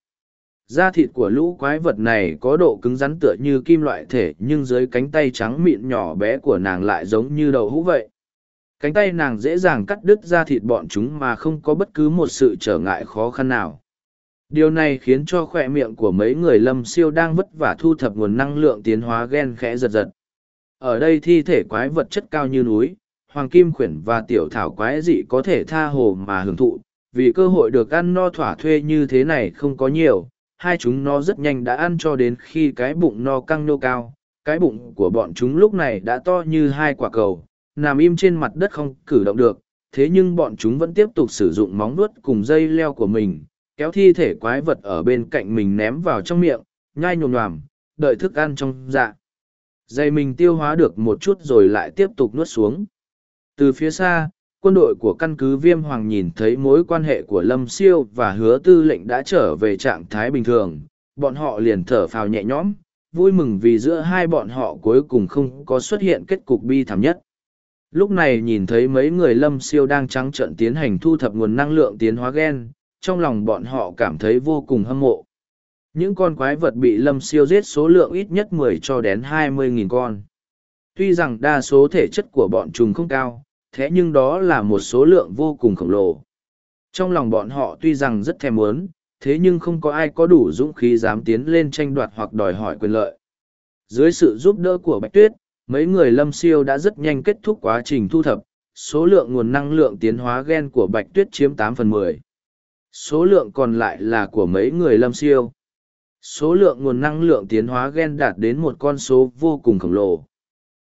Da thịt của lũ quái vật này có độ cứng rắn tựa như kim loại thể nhưng dưới cánh tay trắng mịn nhỏ bé của nàng lại giống như đầu hũ vậy. Cánh tay nàng dễ dàng cắt đứt ra thịt bọn chúng mà không có bất cứ một sự trở ngại khó khăn nào. Điều này khiến cho khỏe miệng của mấy người lâm siêu đang vất vả thu thập nguồn năng lượng tiến hóa gen khẽ giật giật. Ở đây thi thể quái vật chất cao như núi, hoàng kim khuyển và tiểu thảo quái dị có thể tha hồ mà hưởng thụ, vì cơ hội được ăn no thỏa thuê như thế này không có nhiều, hai chúng nó rất nhanh đã ăn cho đến khi cái bụng no căng nô cao, cái bụng của bọn chúng lúc này đã to như hai quả cầu, nằm im trên mặt đất không cử động được, thế nhưng bọn chúng vẫn tiếp tục sử dụng móng nuốt cùng dây leo của mình, kéo thi thể quái vật ở bên cạnh mình ném vào trong miệng, nhai nhồm nhòm, đợi thức ăn trong dạ. Dây mình tiêu hóa được một chút rồi lại tiếp tục nuốt xuống. Từ phía xa, quân đội của căn cứ Viêm Hoàng nhìn thấy mối quan hệ của Lâm Siêu và hứa tư lệnh đã trở về trạng thái bình thường, bọn họ liền thở phào nhẹ nhõm, vui mừng vì giữa hai bọn họ cuối cùng không có xuất hiện kết cục bi thảm nhất. Lúc này nhìn thấy mấy người Lâm Siêu đang trắng trợn tiến hành thu thập nguồn năng lượng tiến hóa gen, trong lòng bọn họ cảm thấy vô cùng hâm mộ. Những con quái vật bị lâm siêu giết số lượng ít nhất 10 cho đến 20.000 con. Tuy rằng đa số thể chất của bọn chúng không cao, thế nhưng đó là một số lượng vô cùng khổng lồ. Trong lòng bọn họ tuy rằng rất thèm muốn, thế nhưng không có ai có đủ dũng khí dám tiến lên tranh đoạt hoặc đòi hỏi quyền lợi. Dưới sự giúp đỡ của Bạch Tuyết, mấy người lâm siêu đã rất nhanh kết thúc quá trình thu thập, số lượng nguồn năng lượng tiến hóa gen của Bạch Tuyết chiếm tám phần mười. Số lượng còn lại là của mấy người lâm siêu. Số lượng nguồn năng lượng tiến hóa gen đạt đến một con số vô cùng khổng lồ.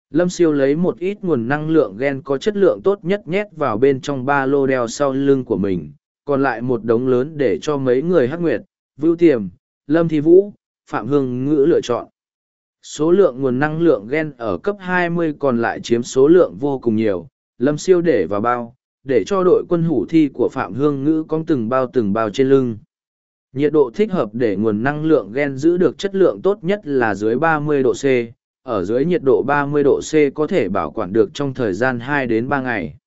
Lâm siêu lấy một ít nguồn năng lượng gen có chất lượng tốt nhất nhét vào bên trong ba lô đeo sau lưng của mình còn lại một đống lớn để cho mấy người hắc nguyệt vưu tiềm lâm thi vũ phạm hương ngữ lựa chọn số lượng nguồn năng lượng gen ở cấp 20 còn lại chiếm số lượng vô cùng nhiều lâm siêu để vào bao để cho đội quân hủ thi của Phạm Hương Ngữ có từng bao từng bao trên lưng. Nhiệt độ thích hợp để nguồn năng lượng gen giữ được chất lượng tốt nhất là dưới 30 độ C, ở dưới nhiệt độ 30 độ C có thể bảo quản được trong thời gian 2 đến 3 ngày.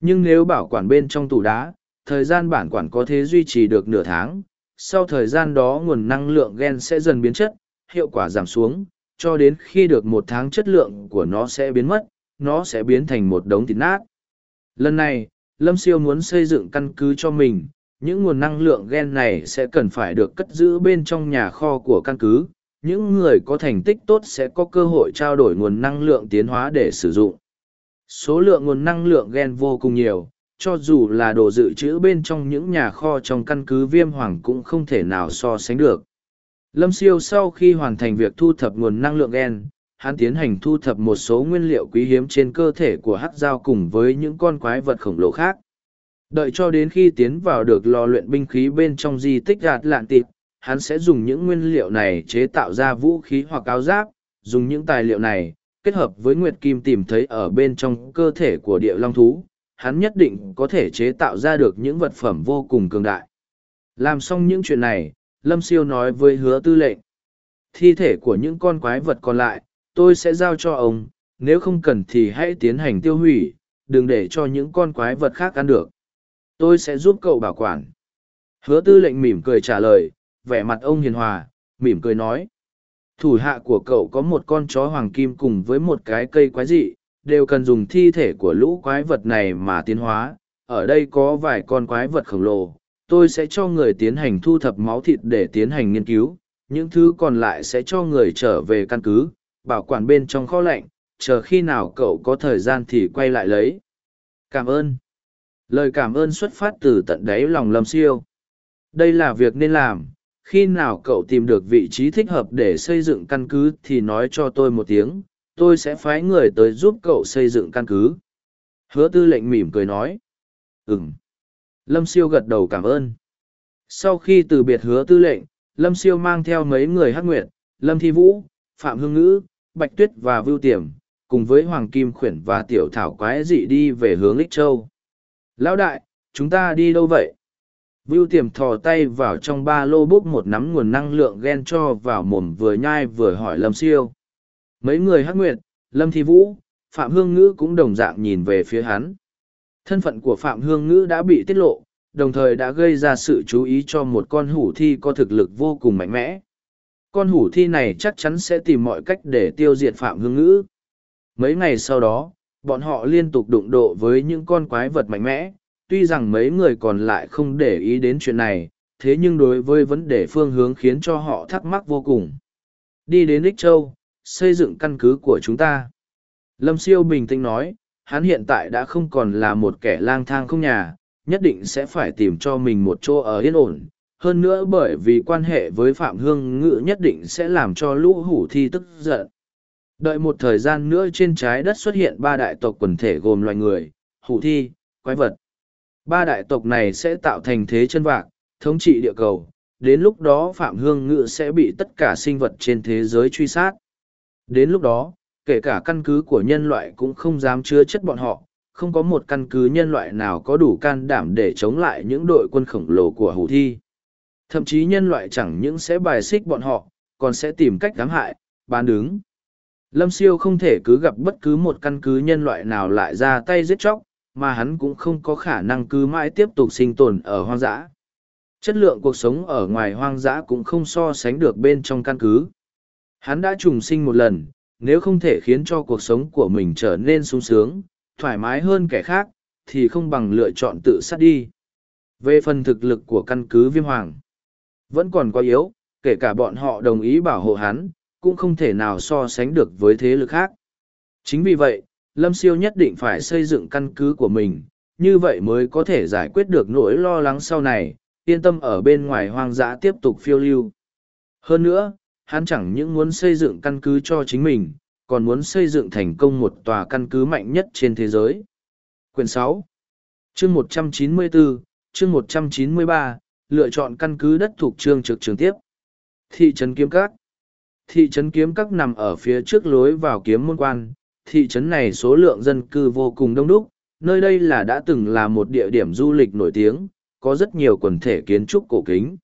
Nhưng nếu bảo quản bên trong tủ đá, thời gian bản quản có thể duy trì được nửa tháng, sau thời gian đó nguồn năng lượng gen sẽ dần biến chất, hiệu quả giảm xuống, cho đến khi được một tháng chất lượng của nó sẽ biến mất, nó sẽ biến thành một đống thịt nát. Lần này, Lâm Siêu muốn xây dựng căn cứ cho mình, những nguồn năng lượng gen này sẽ cần phải được cất giữ bên trong nhà kho của căn cứ. Những người có thành tích tốt sẽ có cơ hội trao đổi nguồn năng lượng tiến hóa để sử dụng. Số lượng nguồn năng lượng gen vô cùng nhiều, cho dù là đồ dự trữ bên trong những nhà kho trong căn cứ viêm hoàng cũng không thể nào so sánh được. Lâm Siêu sau khi hoàn thành việc thu thập nguồn năng lượng gen, hắn tiến hành thu thập một số nguyên liệu quý hiếm trên cơ thể của hắc giao cùng với những con quái vật khổng lồ khác. Đợi cho đến khi tiến vào được lò luyện binh khí bên trong di tích gạt lạn tịp hắn sẽ dùng những nguyên liệu này chế tạo ra vũ khí hoặc áo giáp. Dùng những tài liệu này kết hợp với nguyệt kim tìm thấy ở bên trong cơ thể của địa long thú hắn nhất định có thể chế tạo ra được những vật phẩm vô cùng cường đại. Làm xong những chuyện này lâm siêu nói với hứa tư lệnh, thi thể của những con quái vật còn lại, tôi sẽ giao cho ông, nếu không cần thì hãy tiến hành tiêu hủy, đừng để cho những con quái vật khác ăn được. Tôi sẽ giúp cậu bảo quản. Hứa tư lệnh mỉm cười trả lời, vẻ mặt ông hiền hòa, mỉm cười nói, thủ hạ của cậu có một con chó hoàng kim cùng với một cái cây quái dị, đều cần dùng thi thể của lũ quái vật này mà tiến hóa. Ở đây có vài con quái vật khổng lồ tôi sẽ cho người tiến hành thu thập máu thịt để tiến hành nghiên cứu những thứ còn lại sẽ cho người trở về căn cứ bảo quản bên trong kho lạnh, chờ khi nào cậu có thời gian thì quay lại lấy. Cảm ơn. Lời cảm ơn xuất phát từ tận đáy lòng Lâm Siêu. Đây là việc nên làm, khi nào cậu tìm được vị trí thích hợp để xây dựng căn cứ thì nói cho tôi một tiếng, tôi sẽ phái người tới giúp cậu xây dựng căn cứ. Hứa tư lệnh mỉm cười nói. Ừm. Lâm Siêu gật đầu cảm ơn. Sau khi từ biệt hứa tư lệnh, Lâm Siêu mang theo mấy người hắc nguyệt, Lâm Thi Vũ, Phạm Hương Ngữ, Bạch Tuyết và Vưu Tiềm, cùng với Hoàng Kim Khuyển và Tiểu Thảo Quái dị đi về hướng Lích Châu. Lão đại, chúng ta đi đâu vậy? Vưu Tiềm thò tay vào trong ba lô bốc một nắm nguồn năng lượng ghen cho vào mồm vừa nhai vừa hỏi Lâm Siêu. Mấy người hắc nguyệt, Lâm Thi Vũ, Phạm Hương Ngữ cũng đồng dạng nhìn về phía hắn. Thân phận của Phạm Hương Ngữ đã bị tiết lộ, đồng thời đã gây ra sự chú ý cho một con hủ thi có thực lực vô cùng mạnh mẽ. Con hủ thi này chắc chắn sẽ tìm mọi cách để tiêu diệt phạm hương ngữ. Mấy ngày sau đó bọn họ liên tục đụng độ với những con quái vật mạnh mẽ tuy rằng mấy người còn lại không để ý đến chuyện này thế nhưng đối với vấn đề phương hướng khiến cho họ thắc mắc vô cùng. Đi đến ích châu xây dựng căn cứ của chúng ta. Lâm siêu bình tĩnh nói hắn hiện tại đã không còn là một kẻ lang thang không nhà, nhất định sẽ phải tìm cho mình một chỗ ở yên ổn. Hơn nữa bởi vì quan hệ với phạm hương ngự nhất định sẽ làm cho lũ hủ thi tức giận. Đợi một thời gian nữa trên trái đất xuất hiện ba đại tộc quần thể gồm loài người, hủ thi, quái vật. Ba đại tộc này sẽ tạo thành thế chân vạc, thống trị địa cầu. Đến lúc đó phạm hương ngự sẽ bị tất cả sinh vật trên thế giới truy sát. Đến lúc đó kể cả căn cứ của nhân loại cũng không dám chứa chất bọn họ không có một căn cứ nhân loại nào có đủ can đảm để chống lại những đội quân khổng lồ của hủ thi Thậm chí nhân loại chẳng những sẽ bài xích bọn họ, còn sẽ tìm cách gám hại, bán đứng. Lâm siêu không thể cứ gặp bất cứ một căn cứ nhân loại nào lại ra tay giết chóc, mà hắn cũng không có khả năng cứ mãi tiếp tục sinh tồn ở hoang dã. Chất lượng cuộc sống ở ngoài hoang dã cũng không so sánh được bên trong căn cứ. Hắn đã trùng sinh một lần, nếu không thể khiến cho cuộc sống của mình trở nên sung sướng, thoải mái hơn kẻ khác, thì không bằng lựa chọn tự sát đi. Về phần thực lực của căn cứ viêm hoàng, vẫn còn quá yếu, kể cả bọn họ đồng ý bảo hộ hắn, cũng không thể nào so sánh được với thế lực khác. Chính vì vậy, Lâm Siêu nhất định phải xây dựng căn cứ của mình, như vậy mới có thể giải quyết được nỗi lo lắng sau này, yên tâm ở bên ngoài hoang dã tiếp tục phiêu lưu. Hơn nữa, hắn chẳng những muốn xây dựng căn cứ cho chính mình, còn muốn xây dựng thành công một tòa căn cứ mạnh nhất trên thế giới. Quyền 6, chương một trăm chín mươi bốn, chương một trăm chín mươi ba, lựa chọn căn cứ đất thuộc trường trực trường tiếp. Thị trấn Kiếm Các Thị trấn Kiếm Các nằm ở phía trước lối vào kiếm môn quan, thị trấn này số lượng dân cư vô cùng đông đúc, nơi đây là đã từng là một địa điểm du lịch nổi tiếng, có rất nhiều quần thể kiến trúc cổ kính.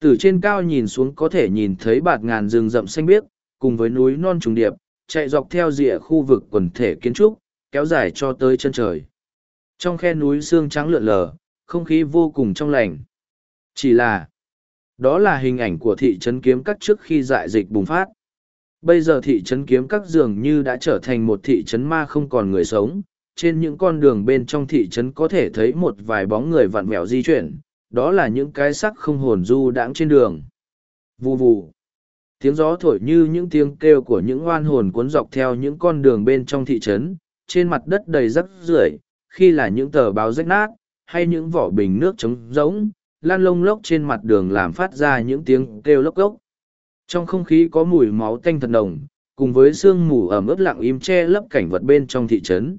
Từ trên cao nhìn xuống có thể nhìn thấy bạt ngàn rừng rậm xanh biếc, cùng với núi non trùng điệp, chạy dọc theo rìa khu vực quần thể kiến trúc, kéo dài cho tới chân trời. Trong khe núi xương trắng lượn lờ, không khí vô cùng trong lành. Chỉ là, đó là hình ảnh của thị trấn kiếm các trước khi dại dịch bùng phát. Bây giờ thị trấn kiếm các dường như đã trở thành một thị trấn ma không còn người sống. Trên những con đường bên trong thị trấn có thể thấy một vài bóng người vặn vẹo di chuyển, đó là những cái sắc không hồn du đãng trên đường. Vù vù. Tiếng gió thổi như những tiếng kêu của những oan hồn cuốn dọc theo những con đường bên trong thị trấn, trên mặt đất đầy rắc rưởi, khi là những tờ báo rách nát, hay những vỏ bình nước trống rỗng, lan lông lốc trên mặt đường làm phát ra những tiếng kêu lốc gốc. Trong không khí có mùi máu tanh thật nồng, cùng với sương mù ẩm ướt lặng im che lấp cảnh vật bên trong thị trấn.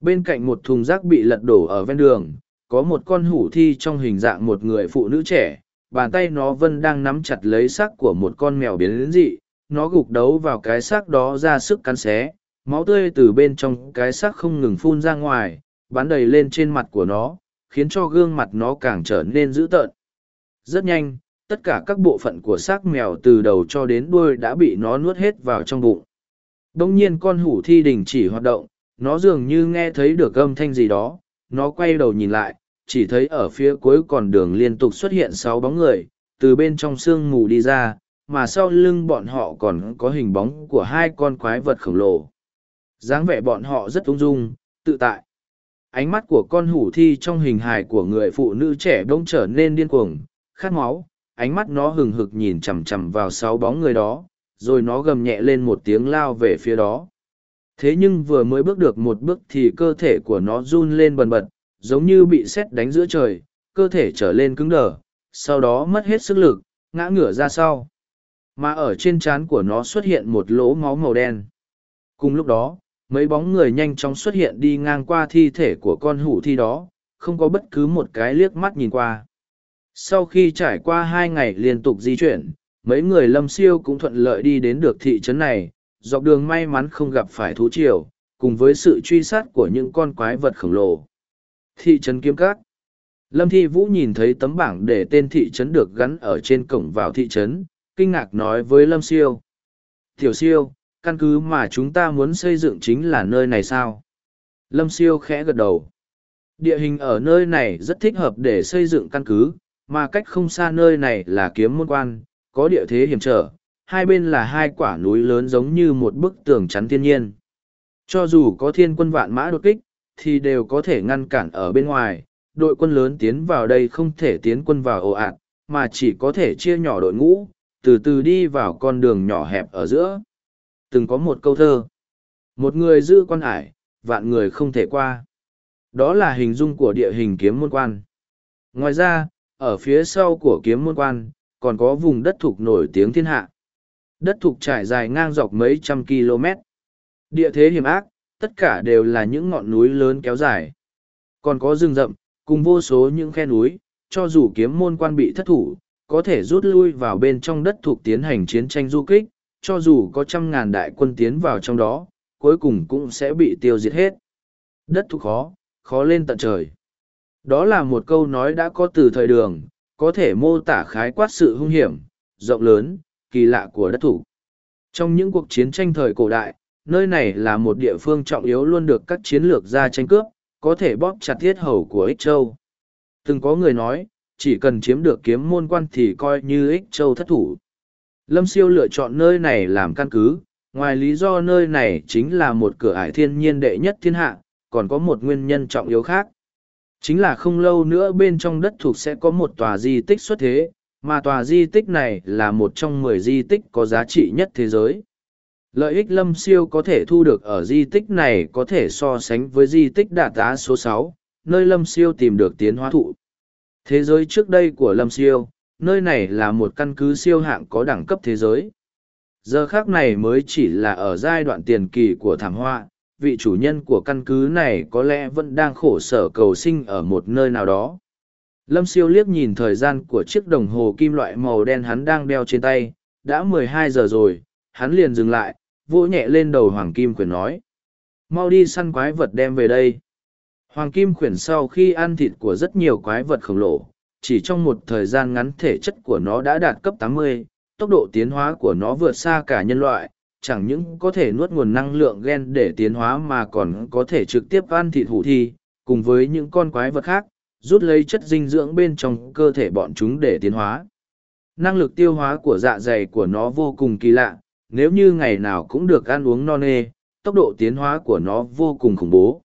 Bên cạnh một thùng rác bị lật đổ ở ven đường, có một con hủ thi trong hình dạng một người phụ nữ trẻ, bàn tay nó vân đang nắm chặt lấy xác của một con mèo biến dị, nó gục đấu vào cái xác đó ra sức cắn xé, máu tươi từ bên trong cái xác không ngừng phun ra ngoài, bắn đầy lên trên mặt của nó, khiến cho gương mặt nó càng trở nên dữ tợn. Rất nhanh, tất cả các bộ phận của xác mèo từ đầu cho đến đuôi đã bị nó nuốt hết vào trong bụng. Đông nhiên con hủ thi đình chỉ hoạt động, nó dường như nghe thấy được âm thanh gì đó, nó quay đầu nhìn lại, chỉ thấy ở phía cuối con đường liên tục xuất hiện sáu bóng người, từ bên trong sương mù đi ra, mà sau lưng bọn họ còn có hình bóng của hai con quái vật khổng lồ. dáng vẻ bọn họ rất ung dung, tự tại. Ánh mắt của con hủ thi trong hình hài của người phụ nữ trẻ bỗng trở nên điên cuồng, khát máu, ánh mắt nó hừng hực nhìn chằm chằm vào sáu bóng người đó, rồi nó gầm nhẹ lên một tiếng lao về phía đó. Thế nhưng vừa mới bước được một bước thì cơ thể của nó run lên bần bật, giống như bị sét đánh giữa trời, cơ thể trở lên cứng đờ, sau đó mất hết sức lực, ngã ngửa ra sau. Mà ở trên trán của nó xuất hiện một lỗ máu màu đen. Cùng lúc đó, mấy bóng người nhanh chóng xuất hiện đi ngang qua thi thể của con hủ thi đó, không có bất cứ một cái liếc mắt nhìn qua. Sau khi trải qua hai ngày liên tục di chuyển, mấy người lâm siêu cũng thuận lợi đi đến được thị trấn này, dọc đường may mắn không gặp phải thú triều, cùng với sự truy sát của những con quái vật khổng lồ. Thị trấn Kiếm Cát Lâm Thi Vũ nhìn thấy tấm bảng để tên thị trấn được gắn ở trên cổng vào thị trấn, kinh ngạc nói với Lâm Siêu. Tiểu Siêu, căn cứ mà chúng ta muốn xây dựng chính là nơi này sao? Lâm Siêu khẽ gật đầu. Địa hình ở nơi này rất thích hợp để xây dựng căn cứ, mà cách không xa nơi này là kiếm môn quan, có địa thế hiểm trở, hai bên là hai quả núi lớn giống như một bức tường chắn thiên nhiên. Cho dù có thiên quân vạn mã đột kích, thì đều có thể ngăn cản ở bên ngoài, đội quân lớn tiến vào đây không thể tiến quân vào ồ ạt, mà chỉ có thể chia nhỏ đội ngũ, từ từ đi vào con đường nhỏ hẹp ở giữa. Từng có một câu thơ. Một người giữ quan hải, vạn người không thể qua. Đó là hình dung của địa hình kiếm môn quan. Ngoài ra, ở phía sau của kiếm môn quan, còn có vùng đất thuộc nổi tiếng thiên hạ. Đất thuộc trải dài ngang dọc mấy trăm km. Địa thế hiểm ác, tất cả đều là những ngọn núi lớn kéo dài. Còn có rừng rậm, cùng vô số những khe núi, cho dù kiếm môn quan bị thất thủ, có thể rút lui vào bên trong đất thuộc tiến hành chiến tranh du kích, cho dù có trăm ngàn đại quân tiến vào trong đó, cuối cùng cũng sẽ bị tiêu diệt hết. Đất thuộc khó, khó lên tận trời. Đó là một câu nói đã có từ thời đường, có thể mô tả khái quát sự hung hiểm, rộng lớn, kỳ lạ của đất thủ. Trong những cuộc chiến tranh thời cổ đại, nơi này là một địa phương trọng yếu luôn được các chiến lược gia tranh cướp, có thể bóp chặt thiết hầu của Ích Châu. Từng có người nói, chỉ cần chiếm được kiếm môn quan thì coi như Ích Châu thất thủ. Lâm Siêu lựa chọn nơi này làm căn cứ, ngoài lý do nơi này chính là một cửa ải thiên nhiên đệ nhất thiên hạ, còn có một nguyên nhân trọng yếu khác. Chính là không lâu nữa bên trong đất thuộc sẽ có một tòa di tích xuất thế, mà tòa di tích này là một trong mười di tích có giá trị nhất thế giới. Lợi ích lâm siêu có thể thu được ở di tích này có thể so sánh với di tích đạt tá số sáu, nơi lâm siêu tìm được tiến hóa thụ. Thế giới trước đây của lâm siêu, nơi này là một căn cứ siêu hạng có đẳng cấp thế giới. Giờ khác này mới chỉ là ở giai đoạn tiền kỳ của thảm họa, vị chủ nhân của căn cứ này có lẽ vẫn đang khổ sở cầu sinh ở một nơi nào đó. Lâm siêu liếc nhìn thời gian của chiếc đồng hồ kim loại màu đen hắn đang đeo trên tay, đã mười hai giờ rồi, hắn liền dừng lại, vỗ nhẹ lên đầu Hoàng Kim Quyển nói. Mau đi săn quái vật đem về đây. Hoàng Kim Quyển sau khi ăn thịt của rất nhiều quái vật khổng lồ, chỉ trong một thời gian ngắn thể chất của nó đã đạt cấp 80, tốc độ tiến hóa của nó vượt xa cả nhân loại, chẳng những có thể nuốt nguồn năng lượng gen để tiến hóa mà còn có thể trực tiếp ăn thịt hủ thi, cùng với những con quái vật khác, rút lấy chất dinh dưỡng bên trong cơ thể bọn chúng để tiến hóa. Năng lực tiêu hóa của dạ dày của nó vô cùng kỳ lạ, nếu như ngày nào cũng được ăn uống no nê, tốc độ tiến hóa của nó vô cùng khủng bố.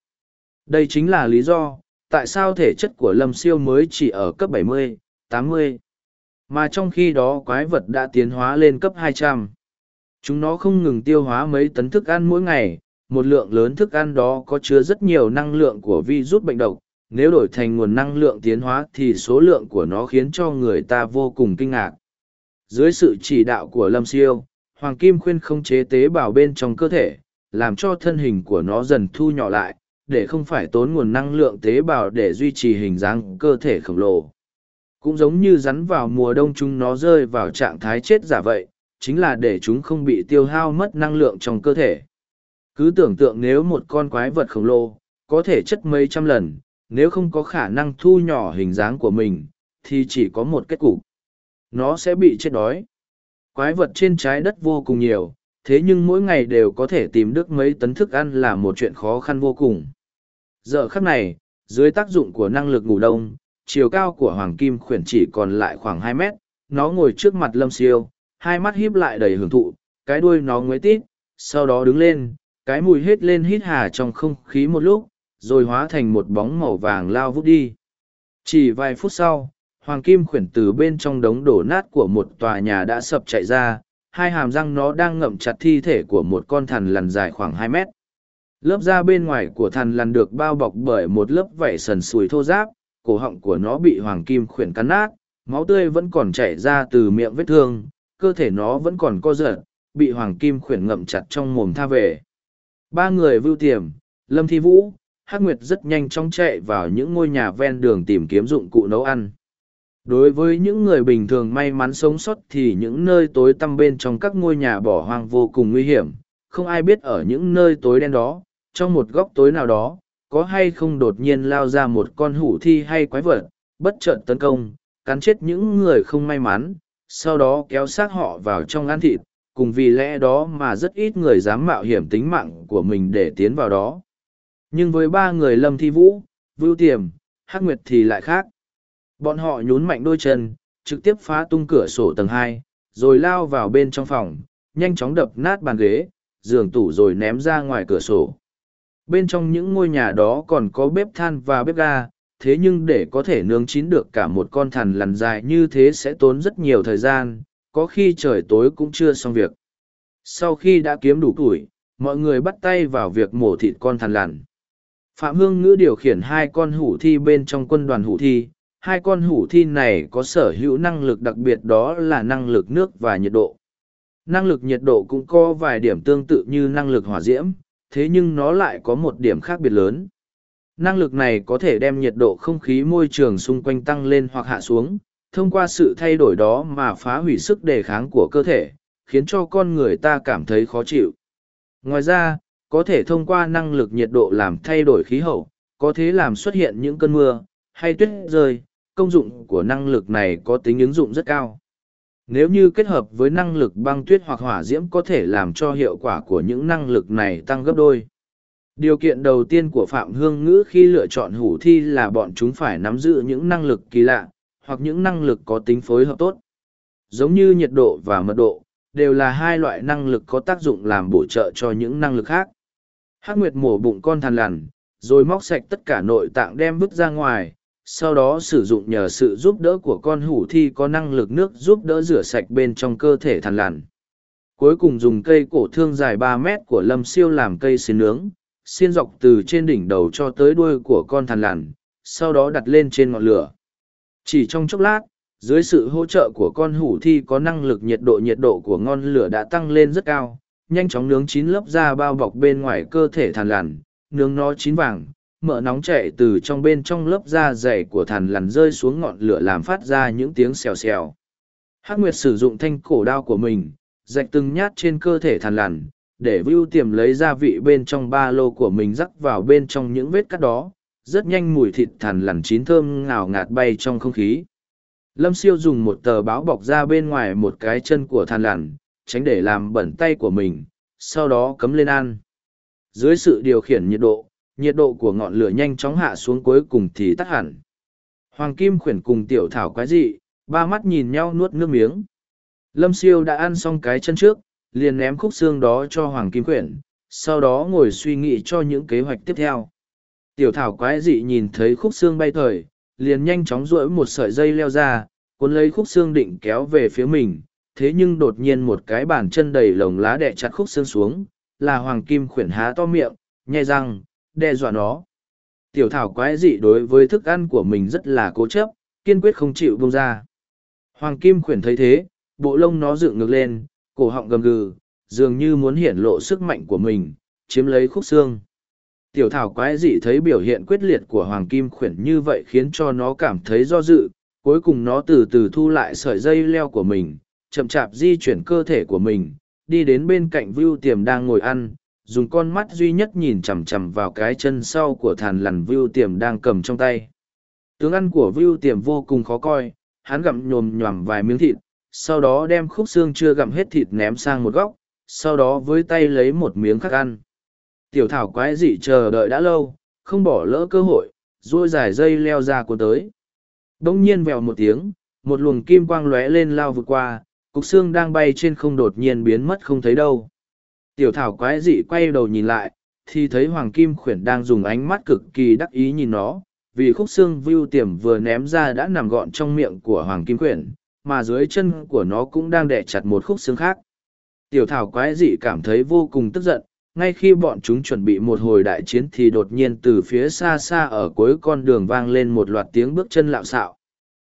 Đây chính là lý do, tại sao thể chất của lâm siêu mới chỉ ở cấp 70, 80. Mà trong khi đó quái vật đã tiến hóa lên cấp 200. Chúng nó không ngừng tiêu hóa mấy tấn thức ăn mỗi ngày, một lượng lớn thức ăn đó có chứa rất nhiều năng lượng của virus bệnh độc. Nếu đổi thành nguồn năng lượng tiến hóa thì số lượng của nó khiến cho người ta vô cùng kinh ngạc. Dưới sự chỉ đạo của Lâm Siêu, Hoàng Kim khuyên không chế tế bào bên trong cơ thể, làm cho thân hình của nó dần thu nhỏ lại, để không phải tốn nguồn năng lượng tế bào để duy trì hình dáng cơ thể khổng lồ. Cũng giống như rắn vào mùa đông chúng nó rơi vào trạng thái chết giả vậy, chính là để chúng không bị tiêu hao mất năng lượng trong cơ thể. Cứ tưởng tượng nếu một con quái vật khổng lồ, có thể chất mấy trăm lần, nếu không có khả năng thu nhỏ hình dáng của mình, thì chỉ có một kết cục. Nó sẽ bị chết đói. Quái vật trên trái đất vô cùng nhiều, thế nhưng mỗi ngày đều có thể tìm được mấy tấn thức ăn là một chuyện khó khăn vô cùng. Giờ khắc này, dưới tác dụng của năng lực ngủ đông, chiều cao của Hoàng Kim khuyển chỉ còn lại khoảng hai mét, nó ngồi trước mặt Lâm Siêu, hai mắt híp lại đầy hưởng thụ, cái đuôi nó nguế tít, sau đó đứng lên, cái mùi hết lên hít hà trong không khí một lúc, rồi hóa thành một bóng màu vàng lao vút đi. Chỉ vài phút sau, Hoàng Kim khuyển từ bên trong đống đổ nát của một tòa nhà đã sập chạy ra, hai hàm răng nó đang ngậm chặt thi thể của một con thằn lằn dài khoảng hai mét. Lớp da bên ngoài của thằn lằn được bao bọc bởi một lớp vảy sần sùi thô ráp, cổ họng của nó bị Hoàng Kim khuyển cắn nát, máu tươi vẫn còn chảy ra từ miệng vết thương, cơ thể nó vẫn còn co giật, bị Hoàng Kim khuyển ngậm chặt trong mồm tha về. Ba người vưu tiềm, Lâm Thi Vũ, Hắc Nguyệt rất nhanh chóng chạy vào những ngôi nhà ven đường tìm kiếm dụng cụ nấu ăn. Đối với những người bình thường may mắn sống sót thì những nơi tối tăm bên trong các ngôi nhà bỏ hoang vô cùng nguy hiểm, không ai biết ở những nơi tối đen đó, trong một góc tối nào đó, có hay không đột nhiên lao ra một con hủ thi hay quái vật, bất chợt tấn công, cắn chết những người không may mắn, sau đó kéo xác họ vào trong ăn thịt, cùng vì lẽ đó mà rất ít người dám mạo hiểm tính mạng của mình để tiến vào đó. Nhưng với ba người Lâm Thi Vũ, Vưu Tiềm, Hắc Nguyệt thì lại khác. Bọn họ nhún mạnh đôi chân, trực tiếp phá tung cửa sổ tầng hai, rồi lao vào bên trong phòng, nhanh chóng đập nát bàn ghế, giường tủ rồi ném ra ngoài cửa sổ. Bên trong những ngôi nhà đó còn có bếp than và bếp ga, thế nhưng để có thể nướng chín được cả một con thằn lằn dài như thế sẽ tốn rất nhiều thời gian, có khi trời tối cũng chưa xong việc. Sau khi đã kiếm đủ tuổi, mọi người bắt tay vào việc mổ thịt con thằn lằn. Phạm Hương Ngữ điều khiển hai con hủ thi bên trong quân đoàn hủ thi, hai con hủ thi này có sở hữu năng lực đặc biệt đó là năng lực nước và nhiệt độ. Năng lực nhiệt độ cũng có vài điểm tương tự như năng lực hỏa diễm, thế nhưng nó lại có một điểm khác biệt lớn. Năng lực này có thể đem nhiệt độ không khí môi trường xung quanh tăng lên hoặc hạ xuống, thông qua sự thay đổi đó mà phá hủy sức đề kháng của cơ thể, khiến cho con người ta cảm thấy khó chịu. Ngoài ra, có thể thông qua năng lực nhiệt độ làm thay đổi khí hậu, có thể làm xuất hiện những cơn mưa, hay tuyết rơi, công dụng của năng lực này có tính ứng dụng rất cao. Nếu như kết hợp với năng lực băng tuyết hoặc hỏa diễm có thể làm cho hiệu quả của những năng lực này tăng gấp đôi. Điều kiện đầu tiên của Phạm Hương Ngữ khi lựa chọn hủ thi là bọn chúng phải nắm giữ những năng lực kỳ lạ, hoặc những năng lực có tính phối hợp tốt. Giống như nhiệt độ và mật độ, đều là hai loại năng lực có tác dụng làm bổ trợ cho những năng lực khác. Hắc Nguyệt mổ bụng con thằn lằn, rồi móc sạch tất cả nội tạng đem vứt ra ngoài, sau đó sử dụng nhờ sự giúp đỡ của con hủ thi có năng lực nước giúp đỡ rửa sạch bên trong cơ thể thằn lằn. Cuối cùng dùng cây cổ thương dài ba mét của lâm siêu làm cây xiên nướng, xiên dọc từ trên đỉnh đầu cho tới đuôi của con thằn lằn, sau đó đặt lên trên ngọn lửa. Chỉ trong chốc lát, dưới sự hỗ trợ của con hủ thi có năng lực nhiệt độ nhiệt độ của ngọn lửa đã tăng lên rất cao, nhanh chóng nướng chín lớp da bao bọc bên ngoài cơ thể thằn lằn, nướng nó chín vàng, mỡ nóng chạy từ trong bên trong lớp da dày của thằn lằn rơi xuống ngọn lửa làm phát ra những tiếng xèo xèo. Hắc Nguyệt sử dụng thanh cổ đao của mình, rạch từng nhát trên cơ thể thằn lằn, để Vưu tiềm lấy gia vị bên trong ba lô của mình rắc vào bên trong những vết cắt đó. Rất nhanh mùi thịt thằn lằn chín thơm ngào ngạt bay trong không khí. Lâm siêu dùng một tờ báo bọc ra bên ngoài một cái chân của thằn lằn, tránh để làm bẩn tay của mình, sau đó cấm lên ăn. Dưới sự điều khiển nhiệt độ, nhiệt độ của ngọn lửa nhanh chóng hạ xuống cuối cùng thì tắt hẳn. Hoàng Kim khuyển cùng tiểu thảo quái dị, ba mắt nhìn nhau nuốt nước miếng. Lâm siêu đã ăn xong cái chân trước, liền ném khúc xương đó cho Hoàng Kim khuyển, sau đó ngồi suy nghĩ cho những kế hoạch tiếp theo. Tiểu thảo quái dị nhìn thấy khúc xương bay thời, liền nhanh chóng duỗi một sợi dây leo ra, cuốn lấy khúc xương định kéo về phía mình, thế nhưng đột nhiên một cái bàn chân đầy lồng lá đẻ chặt khúc xương xuống, là Hoàng Kim khuyển há to miệng, nhai răng, đe dọa nó. Tiểu thảo quái dị đối với thức ăn của mình rất là cố chấp, kiên quyết không chịu buông ra. Hoàng Kim khuyển thấy thế, bộ lông nó dựng ngược lên, cổ họng gầm gừ, dường như muốn hiển lộ sức mạnh của mình, chiếm lấy khúc xương. Tiểu thảo quái dị thấy biểu hiện quyết liệt của Hoàng Kim khuyển như vậy khiến cho nó cảm thấy do dự, cuối cùng nó từ từ thu lại sợi dây leo của mình, chậm chạp di chuyển cơ thể của mình, đi đến bên cạnh Vưu Tiềm đang ngồi ăn, dùng con mắt duy nhất nhìn chằm chằm vào cái chân sau của thàn lằn Vưu Tiềm đang cầm trong tay. Tướng ăn của Vưu Tiềm vô cùng khó coi, hắn gặm nhồm nhòm vài miếng thịt, sau đó đem khúc xương chưa gặm hết thịt ném sang một góc, sau đó với tay lấy một miếng khác ăn. Tiểu thảo quái dị chờ đợi đã lâu, không bỏ lỡ cơ hội, ruôi dài dây leo ra cuốn tới. Đông nhiên vèo một tiếng, một luồng kim quang lóe lên lao vượt qua, cục xương đang bay trên không đột nhiên biến mất không thấy đâu. Tiểu thảo quái dị quay đầu nhìn lại, thì thấy hoàng kim khuyển đang dùng ánh mắt cực kỳ đắc ý nhìn nó, vì khúc xương view tiềm vừa ném ra đã nằm gọn trong miệng của hoàng kim khuyển, mà dưới chân của nó cũng đang đẻ chặt một khúc xương khác. Tiểu thảo quái dị cảm thấy vô cùng tức giận, ngay khi bọn chúng chuẩn bị một hồi đại chiến thì đột nhiên từ phía xa xa ở cuối con đường vang lên một loạt tiếng bước chân lạo xạo.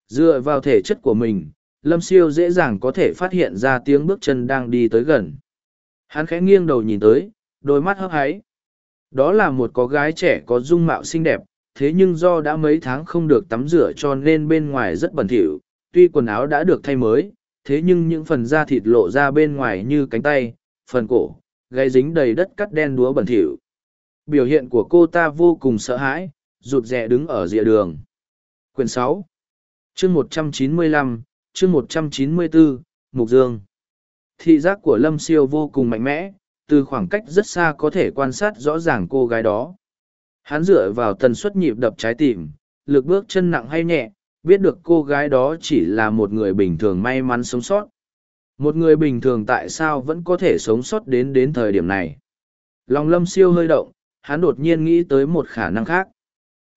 Dựa vào thể chất của mình, lâm siêu dễ dàng có thể phát hiện ra tiếng bước chân đang đi tới gần. Hắn khẽ nghiêng đầu nhìn tới, đôi mắt hấp háy. Đó là một có gái trẻ có dung mạo xinh đẹp, thế nhưng do đã mấy tháng không được tắm rửa cho nên bên ngoài rất bẩn thỉu, tuy quần áo đã được thay mới, thế nhưng những phần da thịt lộ ra bên ngoài như cánh tay, phần cổ, gáy dính đầy đất cắt đen đúa bẩn thỉu. Biểu hiện của cô ta vô cùng sợ hãi, rụt rè đứng ở rìa đường. Quyển sáu, chương một trăm chín mươi lăm chương một trăm chín mươi bốn mục dương. Thị giác của lâm siêu vô cùng mạnh mẽ, từ khoảng cách rất xa có thể quan sát rõ ràng cô gái đó. Hắn dựa vào tần suất nhịp đập trái tim, lực bước chân nặng hay nhẹ, biết được cô gái đó chỉ là một người bình thường may mắn sống sót. Một người bình thường tại sao vẫn có thể sống sót đến đến thời điểm này? Lòng lâm siêu hơi động, hắn đột nhiên nghĩ tới một khả năng khác.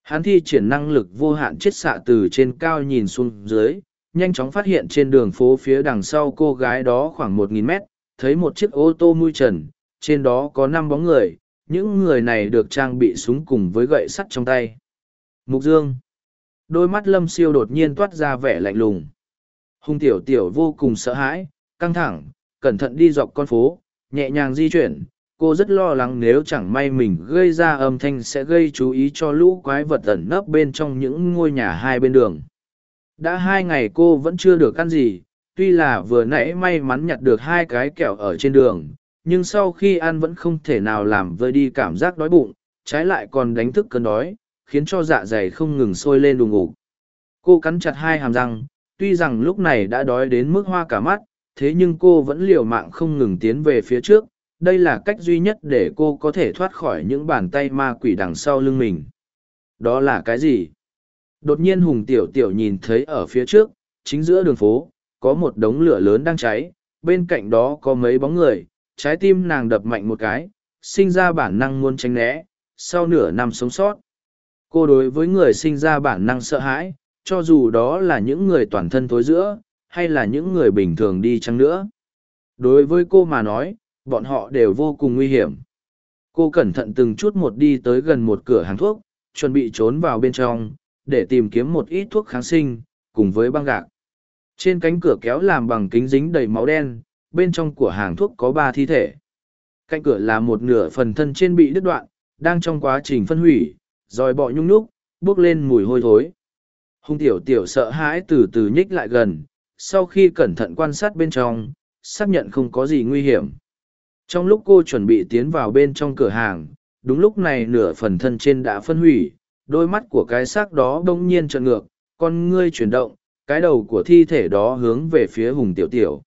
Hắn thi triển năng lực vô hạn chết xạ từ trên cao nhìn xuống dưới nhanh chóng phát hiện trên đường phố phía đằng sau cô gái đó khoảng một nghìn mét, thấy một chiếc ô tô mui trần, trên đó có năm bóng người, những người này được trang bị súng cùng với gậy sắt trong tay. Mục Dương Đôi mắt lâm siêu đột nhiên toát ra vẻ lạnh lùng. Hùng tiểu tiểu vô cùng sợ hãi, căng thẳng, cẩn thận đi dọc con phố, nhẹ nhàng di chuyển. Cô rất lo lắng nếu chẳng may mình gây ra âm thanh sẽ gây chú ý cho lũ quái vật ẩn nấp bên trong những ngôi nhà hai bên đường đã hai ngày cô vẫn chưa được ăn gì, tuy là vừa nãy may mắn nhặt được hai cái kẹo ở trên đường, nhưng sau khi ăn vẫn không thể nào làm vơi đi cảm giác đói bụng, trái lại còn đánh thức cơn đói, khiến cho dạ dày không ngừng sôi lên đùng ngủ. cô cắn chặt hai hàm răng, tuy rằng lúc này đã đói đến mức hoa cả mắt, thế nhưng cô vẫn liều mạng không ngừng tiến về phía trước, đây là cách duy nhất để cô có thể thoát khỏi những bàn tay ma quỷ đằng sau lưng mình đó là cái gì Đột nhiên Hùng Tiểu Tiểu nhìn thấy ở phía trước, chính giữa đường phố, có một đống lửa lớn đang cháy, bên cạnh đó có mấy bóng người, trái tim nàng đập mạnh một cái, sinh ra bản năng muốn tránh né, sau nửa năm sống sót. Cô đối với người sinh ra bản năng sợ hãi, cho dù đó là những người toàn thân tối giữa, hay là những người bình thường đi chăng nữa. Đối với cô mà nói, bọn họ đều vô cùng nguy hiểm. Cô cẩn thận từng chút một đi tới gần một cửa hàng thuốc, chuẩn bị trốn vào bên trong, để tìm kiếm một ít thuốc kháng sinh, cùng với băng gạc. Trên cánh cửa kéo làm bằng kính dính đầy máu đen, bên trong của hàng thuốc có ba thi thể. Cạnh cửa là một nửa phần thân trên bị đứt đoạn, đang trong quá trình phân hủy, rồi bọ nhung núc, bước lên mùi hôi thối. Hung tiểu tiểu sợ hãi từ từ nhích lại gần, sau khi cẩn thận quan sát bên trong, xác nhận không có gì nguy hiểm. Trong lúc cô chuẩn bị tiến vào bên trong cửa hàng, đúng lúc này nửa phần thân trên đã phân hủy, đôi mắt của cái xác đó đông nhiên trợn ngược, con ngươi chuyển động, cái đầu của thi thể đó hướng về phía hùng tiểu tiểu.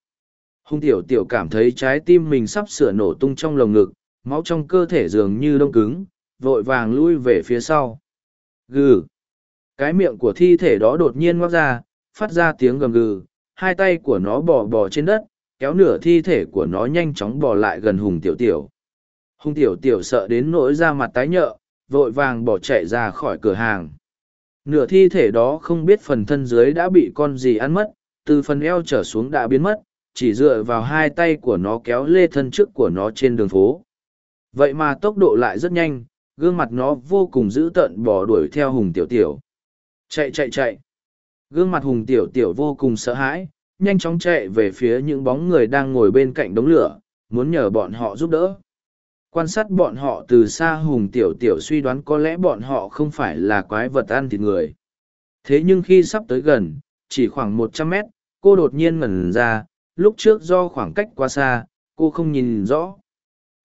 Hùng tiểu tiểu cảm thấy trái tim mình sắp sửa nổ tung trong lồng ngực, máu trong cơ thể dường như đông cứng, vội vàng lui về phía sau. Gừ! Cái miệng của thi thể đó đột nhiên ngoác ra, phát ra tiếng gầm gừ, hai tay của nó bò bò trên đất, kéo nửa thi thể của nó nhanh chóng bò lại gần hùng tiểu tiểu. Hùng tiểu tiểu sợ đến nỗi da mặt tái nhợ, vội vàng bỏ chạy ra khỏi cửa hàng. Nửa thi thể đó không biết phần thân dưới đã bị con gì ăn mất, từ phần eo trở xuống đã biến mất, chỉ dựa vào hai tay của nó kéo lê thân trước của nó trên đường phố. Vậy mà tốc độ lại rất nhanh, gương mặt nó vô cùng dữ tợn bỏ đuổi theo hùng tiểu tiểu. Chạy chạy chạy. Gương mặt hùng tiểu tiểu vô cùng sợ hãi, nhanh chóng chạy về phía những bóng người đang ngồi bên cạnh đống lửa, muốn nhờ bọn họ giúp đỡ. Quan sát bọn họ từ xa hùng tiểu tiểu suy đoán có lẽ bọn họ không phải là quái vật ăn thịt người. Thế nhưng khi sắp tới gần, chỉ khoảng một trăm mét, cô đột nhiên ngẩn ra, lúc trước do khoảng cách quá xa, cô không nhìn rõ.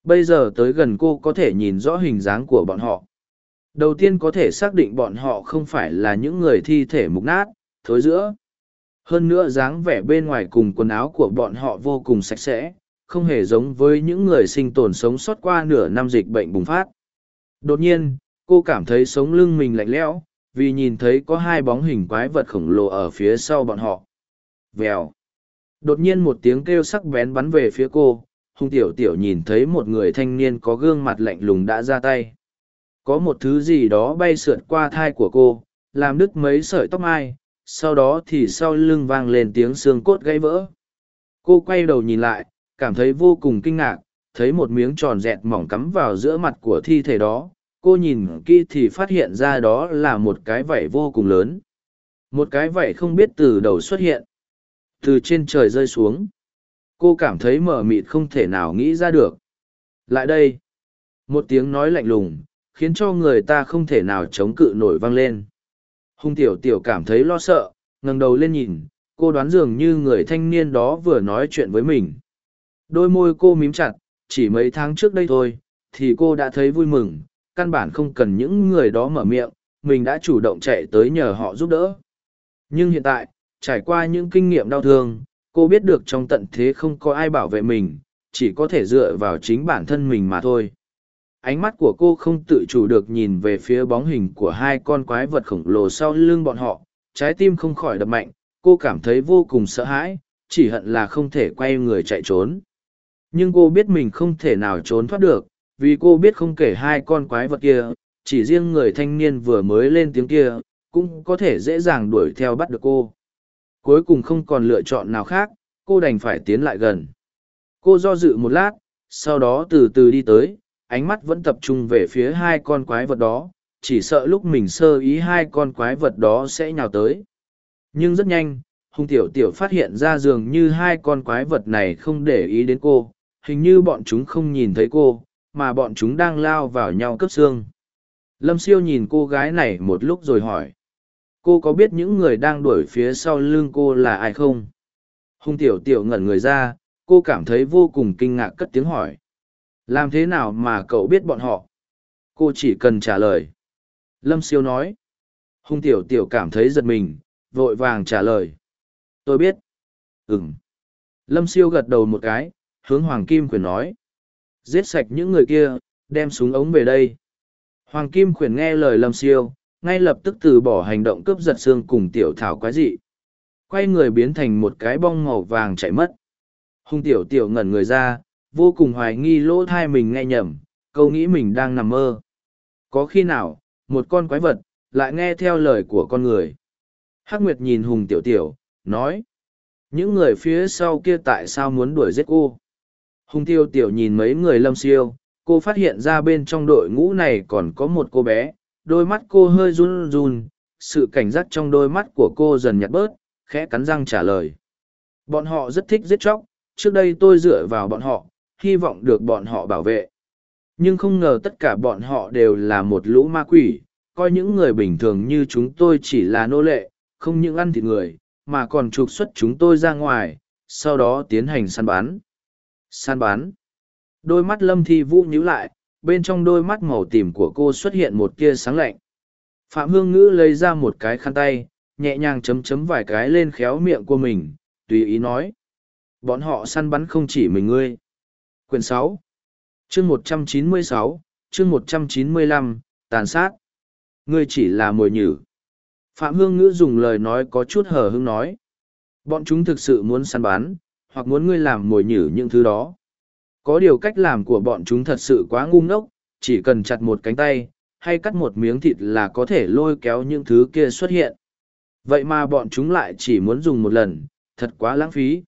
Bây giờ tới gần cô có thể nhìn rõ hình dáng của bọn họ. Đầu tiên có thể xác định bọn họ không phải là những người thi thể mục nát, thối giữa. Hơn nữa dáng vẻ bên ngoài cùng quần áo của bọn họ vô cùng sạch sẽ, không hề giống với những người sinh tồn sống sót qua nửa năm dịch bệnh bùng phát. Đột nhiên, cô cảm thấy sống lưng mình lạnh lẽo, vì nhìn thấy có hai bóng hình quái vật khổng lồ ở phía sau bọn họ. Vèo. Đột nhiên một tiếng kêu sắc bén bắn về phía cô, hung tiểu tiểu nhìn thấy một người thanh niên có gương mặt lạnh lùng đã ra tay. Có một thứ gì đó bay sượt qua thai của cô, làm đứt mấy sợi tóc mai, sau đó thì sau lưng vang lên tiếng xương cốt gãy vỡ. Cô quay đầu nhìn lại, cảm thấy vô cùng kinh ngạc, thấy một miếng tròn dẹt mỏng cắm vào giữa mặt của thi thể đó. Cô nhìn kỹ thì phát hiện ra đó là một cái vảy vô cùng lớn. Một cái vảy không biết từ đầu xuất hiện. Từ trên trời rơi xuống. Cô cảm thấy mở mịt không thể nào nghĩ ra được. Lại đây. Một tiếng nói lạnh lùng, khiến cho người ta không thể nào chống cự nổi vang lên. Hung tiểu tiểu cảm thấy lo sợ, ngẩng đầu lên nhìn, cô đoán dường như người thanh niên đó vừa nói chuyện với mình. Đôi môi cô mím chặt, chỉ mấy tháng trước đây thôi, thì cô đã thấy vui mừng, căn bản không cần những người đó mở miệng, mình đã chủ động chạy tới nhờ họ giúp đỡ. Nhưng hiện tại, trải qua những kinh nghiệm đau thương, cô biết được trong tận thế không có ai bảo vệ mình, chỉ có thể dựa vào chính bản thân mình mà thôi ánh mắt của cô không tự chủ được nhìn về phía bóng hình của hai con quái vật khổng lồ sau lưng bọn họ trái tim không khỏi đập mạnh cô cảm thấy vô cùng sợ hãi chỉ hận là không thể quay người chạy trốn nhưng cô biết mình không thể nào trốn thoát được vì cô biết không kể hai con quái vật kia chỉ riêng người thanh niên vừa mới lên tiếng kia cũng có thể dễ dàng đuổi theo bắt được cô. Cuối cùng không còn lựa chọn nào khác cô đành phải tiến lại gần. Cô do dự một lát sau đó từ từ đi tới ánh mắt vẫn tập trung về phía hai con quái vật đó, chỉ sợ lúc mình sơ ý hai con quái vật đó sẽ nhào tới. Nhưng rất nhanh, hung tiểu tiểu phát hiện ra dường như hai con quái vật này không để ý đến cô, hình như bọn chúng không nhìn thấy cô, mà bọn chúng đang lao vào nhau cướp xương. Lâm siêu nhìn cô gái này một lúc rồi hỏi. Cô có biết những người đang đuổi phía sau lưng cô là ai không? Hung tiểu tiểu ngẩn người ra, cô cảm thấy vô cùng kinh ngạc cất tiếng hỏi làm thế nào mà cậu biết bọn họ cô chỉ cần trả lời lâm siêu nói hung tiểu tiểu cảm thấy giật mình vội vàng trả lời tôi biết ừng lâm siêu gật đầu một cái hướng hoàng kim Quyền nói giết sạch những người kia đem súng ống về đây hoàng kim Quyền nghe lời lâm siêu ngay lập tức từ bỏ hành động cướp giật xương cùng tiểu thảo quái dị quay người biến thành một cái bong màu vàng chạy mất hung tiểu tiểu ngẩn người ra vô cùng hoài nghi lỗ thai mình nghe nhầm câu nghĩ mình đang nằm mơ Có khi nào, một con quái vật, lại nghe theo lời của con người. Hắc Nguyệt nhìn Hùng Tiểu Tiểu, nói. Những người phía sau kia tại sao muốn đuổi giết cô? Hùng Tiêu Tiểu nhìn mấy người lâm siêu, cô phát hiện ra bên trong đội ngũ này còn có một cô bé, đôi mắt cô hơi run run, sự cảnh giác trong đôi mắt của cô dần nhạt bớt, khẽ cắn răng trả lời. Bọn họ rất thích giết chóc, trước đây tôi dựa vào bọn họ, hy vọng được bọn họ bảo vệ. Nhưng không ngờ tất cả bọn họ đều là một lũ ma quỷ, coi những người bình thường như chúng tôi chỉ là nô lệ, không những ăn thịt người, mà còn trục xuất chúng tôi ra ngoài, sau đó tiến hành săn bắn san bán. Đôi mắt lâm thi vũ nhíu lại, bên trong đôi mắt màu tím của cô xuất hiện một tia sáng lạnh. Phạm Hương Ngữ lấy ra một cái khăn tay, nhẹ nhàng chấm chấm vài cái lên khéo miệng của mình, tùy ý nói. Bọn họ săn bắn không chỉ mình ngươi. Quyển sáu, chương một trăm chín mươi sáu, chương một trăm chín mươi lăm, tàn sát. Ngươi chỉ là mồi nhử. Phạm Hương Ngữ dùng lời nói có chút hờ hững nói. Bọn chúng thực sự muốn săn bắn, hoặc muốn ngươi làm mồi nhử những thứ đó. Có điều cách làm của bọn chúng thật sự quá ngu ngốc, chỉ cần chặt một cánh tay, hay cắt một miếng thịt là có thể lôi kéo những thứ kia xuất hiện. Vậy mà bọn chúng lại chỉ muốn dùng một lần, thật quá lãng phí.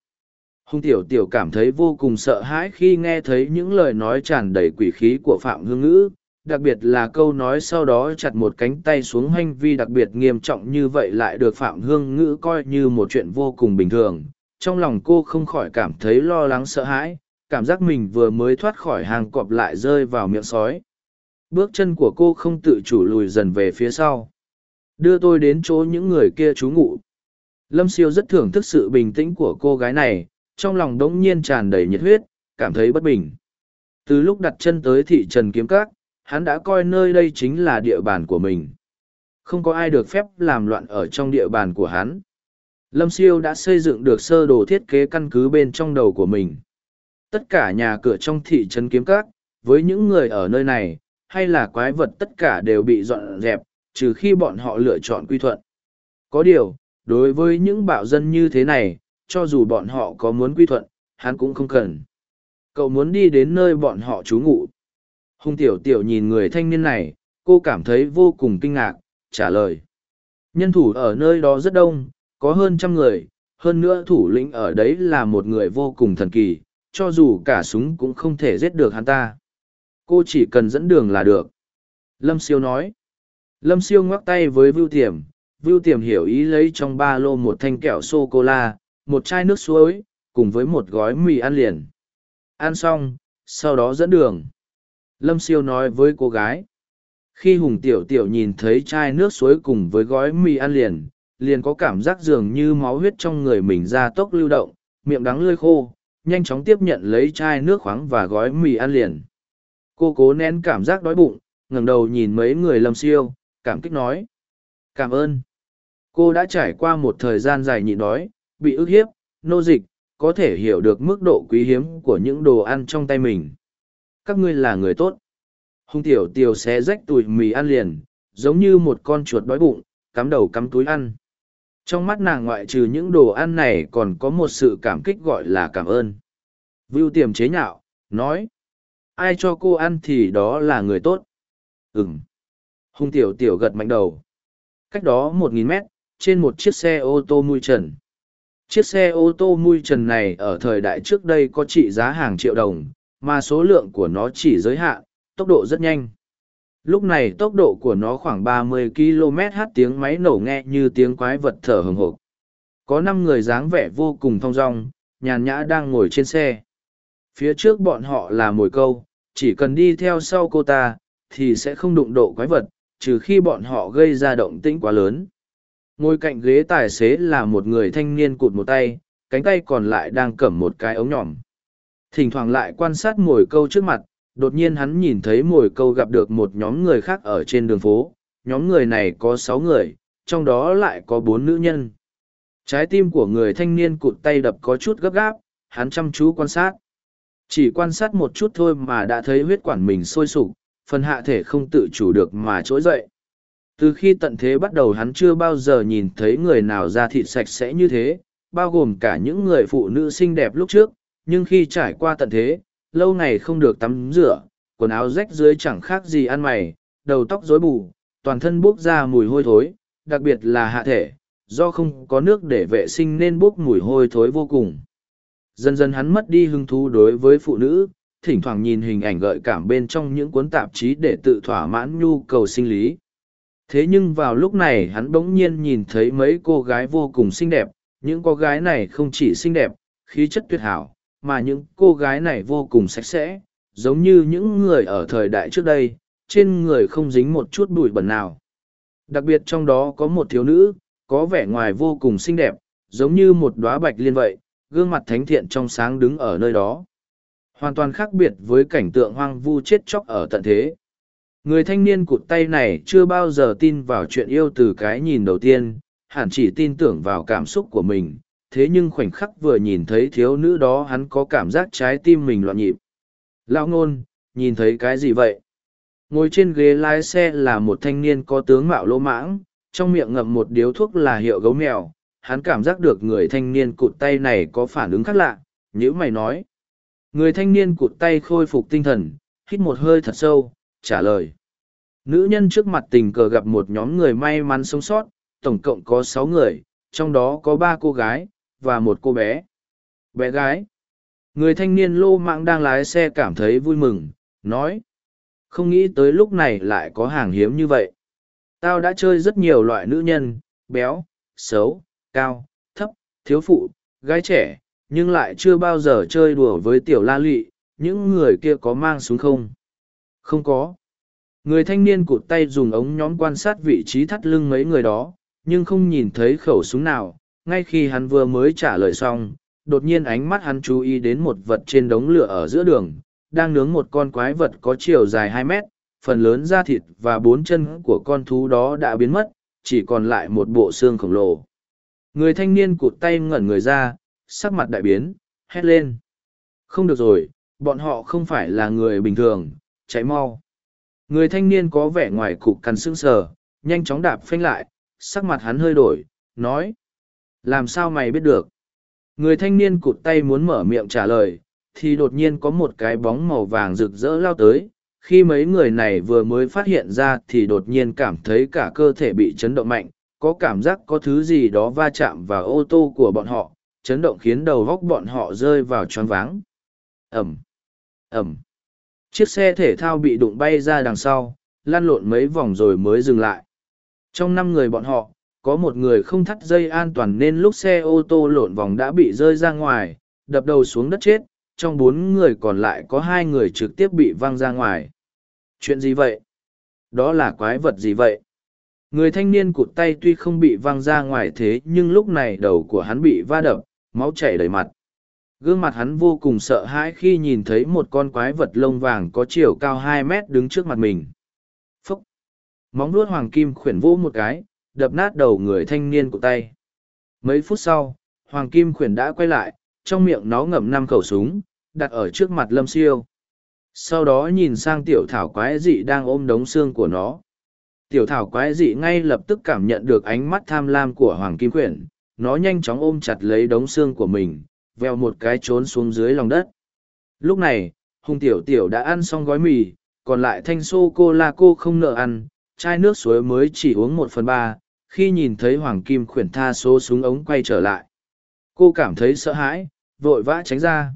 Hung tiểu tiểu cảm thấy vô cùng sợ hãi khi nghe thấy những lời nói tràn đầy quỷ khí của Phạm Hương Ngữ, đặc biệt là câu nói sau đó chặt một cánh tay xuống hành vi đặc biệt nghiêm trọng như vậy lại được Phạm Hương Ngữ coi như một chuyện vô cùng bình thường. Trong lòng cô không khỏi cảm thấy lo lắng sợ hãi, cảm giác mình vừa mới thoát khỏi hàng cọp lại rơi vào miệng sói. Bước chân của cô không tự chủ lùi dần về phía sau. Đưa tôi đến chỗ những người kia trú ngụ. Lâm siêu rất thưởng thức sự bình tĩnh của cô gái này, trong lòng đống nhiên tràn đầy nhiệt huyết, cảm thấy bất bình. Từ lúc đặt chân tới thị trần kiếm các, hắn đã coi nơi đây chính là địa bàn của mình. Không có ai được phép làm loạn ở trong địa bàn của hắn. Lâm siêu đã xây dựng được sơ đồ thiết kế căn cứ bên trong đầu của mình. Tất cả nhà cửa trong thị trấn kiếm các, với những người ở nơi này, hay là quái vật tất cả đều bị dọn dẹp, trừ khi bọn họ lựa chọn quy thuận. Có điều, đối với những bạo dân như thế này, cho dù bọn họ có muốn quy thuận, hắn cũng không cần. Cậu muốn đi đến nơi bọn họ trú ngụ. Hùng tiểu tiểu nhìn người thanh niên này, cô cảm thấy vô cùng kinh ngạc, trả lời. Nhân thủ ở nơi đó rất đông, có hơn trăm người, hơn nữa thủ lĩnh ở đấy là một người vô cùng thần kỳ, cho dù cả súng cũng không thể giết được hắn ta. Cô chỉ cần dẫn đường là được. Lâm Siêu nói. Lâm Siêu ngoắc tay với Vưu Tiềm, Vưu Tiềm hiểu ý lấy trong ba lô một thanh kẹo sô-cô-la, một chai nước suối, cùng với một gói mì ăn liền. Ăn xong, sau đó dẫn đường. Lâm Siêu nói với cô gái. Khi Hùng Tiểu Tiểu nhìn thấy chai nước suối cùng với gói mì ăn liền, liền có cảm giác dường như máu huyết trong người mình ra tốc lưu động, miệng đắng lơi khô, nhanh chóng tiếp nhận lấy chai nước khoáng và gói mì ăn liền. Cô cố nén cảm giác đói bụng, ngẩng đầu nhìn mấy người Lâm Siêu, cảm kích nói. Cảm ơn. Cô đã trải qua một thời gian dài nhịn đói, bị ức hiếp, nô dịch, có thể hiểu được mức độ quý hiếm của những đồ ăn trong tay mình. Các ngươi là người tốt. Hùng tiểu tiểu xé rách tủi mì ăn liền, giống như một con chuột đói bụng, cắm đầu cắm túi ăn. Trong mắt nàng ngoại trừ những đồ ăn này còn có một sự cảm kích gọi là cảm ơn. Vưu tiềm chế nhạo, nói. Ai cho cô ăn thì đó là người tốt. Ừm. Hùng tiểu tiểu gật mạnh đầu. Cách đó một nghìn mét, trên một chiếc xe ô tô mui trần. Chiếc xe ô tô mui trần này ở thời đại trước đây có trị giá hàng triệu đồng, mà số lượng của nó chỉ giới hạn, tốc độ rất nhanh. Lúc này tốc độ của nó khoảng 30 km/h tiếng máy nổ nghe như tiếng quái vật thở hừng hộp. Có năm người dáng vẻ vô cùng thong dong, nhàn nhã đang ngồi trên xe. Phía trước bọn họ là mồi câu, chỉ cần đi theo sau cô ta, thì sẽ không đụng độ quái vật, trừ khi bọn họ gây ra động tĩnh quá lớn. Ngồi cạnh ghế tài xế là một người thanh niên cụt một tay, cánh tay còn lại đang cầm một cái ống nhỏm. Thỉnh thoảng lại quan sát mồi câu trước mặt, đột nhiên hắn nhìn thấy mồi câu gặp được một nhóm người khác ở trên đường phố. Nhóm người này có sáu người, trong đó lại có bốn nữ nhân. Trái tim của người thanh niên cụt tay đập có chút gấp gáp, hắn chăm chú quan sát. Chỉ quan sát một chút thôi mà đã thấy huyết quản mình sôi sục, phần hạ thể không tự chủ được mà trỗi dậy. Từ khi tận thế bắt đầu hắn chưa bao giờ nhìn thấy người nào da thịt sạch sẽ như thế, bao gồm cả những người phụ nữ xinh đẹp lúc trước, nhưng khi trải qua tận thế, lâu ngày không được tắm rửa, quần áo rách dưới chẳng khác gì ăn mày, đầu tóc rối bù, toàn thân bốc ra mùi hôi thối, đặc biệt là hạ thể, do không có nước để vệ sinh nên bốc mùi hôi thối vô cùng. Dần dần hắn mất đi hứng thú đối với phụ nữ, thỉnh thoảng nhìn hình ảnh gợi cảm bên trong những cuốn tạp chí để tự thỏa mãn nhu cầu sinh lý. Thế nhưng vào lúc này hắn bỗng nhiên nhìn thấy mấy cô gái vô cùng xinh đẹp, những cô gái này không chỉ xinh đẹp, khí chất tuyệt hảo, mà những cô gái này vô cùng sạch sẽ, giống như những người ở thời đại trước đây, trên người không dính một chút bụi bẩn nào. Đặc biệt trong đó có một thiếu nữ, có vẻ ngoài vô cùng xinh đẹp, giống như một đóa bạch liên vậy, gương mặt thánh thiện trong sáng đứng ở nơi đó. Hoàn toàn khác biệt với cảnh tượng hoang vu chết chóc ở tận thế. Người thanh niên cụt tay này chưa bao giờ tin vào chuyện yêu từ cái nhìn đầu tiên, hẳn chỉ tin tưởng vào cảm xúc của mình, thế nhưng khoảnh khắc vừa nhìn thấy thiếu nữ đó hắn có cảm giác trái tim mình loạn nhịp. Lão ngôn, nhìn thấy cái gì vậy? Ngồi trên ghế lái xe là một thanh niên có tướng mạo lỗ mãng, trong miệng ngậm một điếu thuốc là hiệu gấu mèo. Hắn cảm giác được người thanh niên cụt tay này có phản ứng khác lạ, nhữ mày nói. Người thanh niên cụt tay khôi phục tinh thần, hít một hơi thật sâu, trả lời. Nữ nhân trước mặt tình cờ gặp một nhóm người may mắn sống sót, tổng cộng có sáu người, trong đó có ba cô gái, và một cô bé. Bé gái. Người thanh niên lô mạng đang lái xe cảm thấy vui mừng, nói. Không nghĩ tới lúc này lại có hàng hiếm như vậy. Tao đã chơi rất nhiều loại nữ nhân, béo, xấu, cao, thấp, thiếu phụ, gái trẻ, nhưng lại chưa bao giờ chơi đùa với tiểu la lụy, những người kia có mang súng không? Không có. Người thanh niên cụt tay dùng ống nhóm quan sát vị trí thắt lưng mấy người đó, nhưng không nhìn thấy khẩu súng nào. Ngay khi hắn vừa mới trả lời xong, đột nhiên ánh mắt hắn chú ý đến một vật trên đống lửa ở giữa đường, đang nướng một con quái vật có chiều dài hai mét, phần lớn da thịt và bốn chân của con thú đó đã biến mất, chỉ còn lại một bộ xương khổng lồ. Người thanh niên cụt tay ngẩn người ra, sắc mặt đại biến, hét lên. Không được rồi, bọn họ không phải là người bình thường, chạy mau. Người thanh niên có vẻ ngoài cục cằn sững sờ, nhanh chóng đạp phanh lại, sắc mặt hắn hơi đổi, nói. Làm sao mày biết được? Người thanh niên cụt tay muốn mở miệng trả lời, thì đột nhiên có một cái bóng màu vàng rực rỡ lao tới. Khi mấy người này vừa mới phát hiện ra thì đột nhiên cảm thấy cả cơ thể bị chấn động mạnh, có cảm giác có thứ gì đó va chạm vào ô tô của bọn họ, chấn động khiến đầu góc bọn họ rơi vào choáng váng. Ẩm! Ẩm! Chiếc xe thể thao bị đụng bay ra đằng sau, lăn lộn mấy vòng rồi mới dừng lại. Trong năm người bọn họ, có một người không thắt dây an toàn nên lúc xe ô tô lộn vòng đã bị rơi ra ngoài, đập đầu xuống đất chết, trong bốn người còn lại có hai người trực tiếp bị văng ra ngoài. Chuyện gì vậy? Đó là quái vật gì vậy? Người thanh niên cụt tay tuy không bị văng ra ngoài thế nhưng lúc này đầu của hắn bị va đập, máu chảy đầy mặt. Gương mặt hắn vô cùng sợ hãi khi nhìn thấy một con quái vật lông vàng có chiều cao hai mét đứng trước mặt mình. Phúc! Móng nuốt hoàng kim khuyển vô một cái, đập nát đầu người thanh niên của tay. Mấy phút sau, hoàng kim khuyển đã quay lại, trong miệng nó ngậm năm khẩu súng, đặt ở trước mặt lâm siêu. Sau đó nhìn sang tiểu thảo quái dị đang ôm đống xương của nó. Tiểu thảo quái dị ngay lập tức cảm nhận được ánh mắt tham lam của hoàng kim khuyển, nó nhanh chóng ôm chặt lấy đống xương của mình, veo một cái trốn xuống dưới lòng đất. Lúc này, hùng tiểu tiểu đã ăn xong gói mì, còn lại thanh sô cô la cô không nợ ăn, chai nước suối mới chỉ uống một phần ba, khi nhìn thấy hoàng kim khuyển tha số súng ống quay trở lại. Cô cảm thấy sợ hãi, vội vã tránh ra.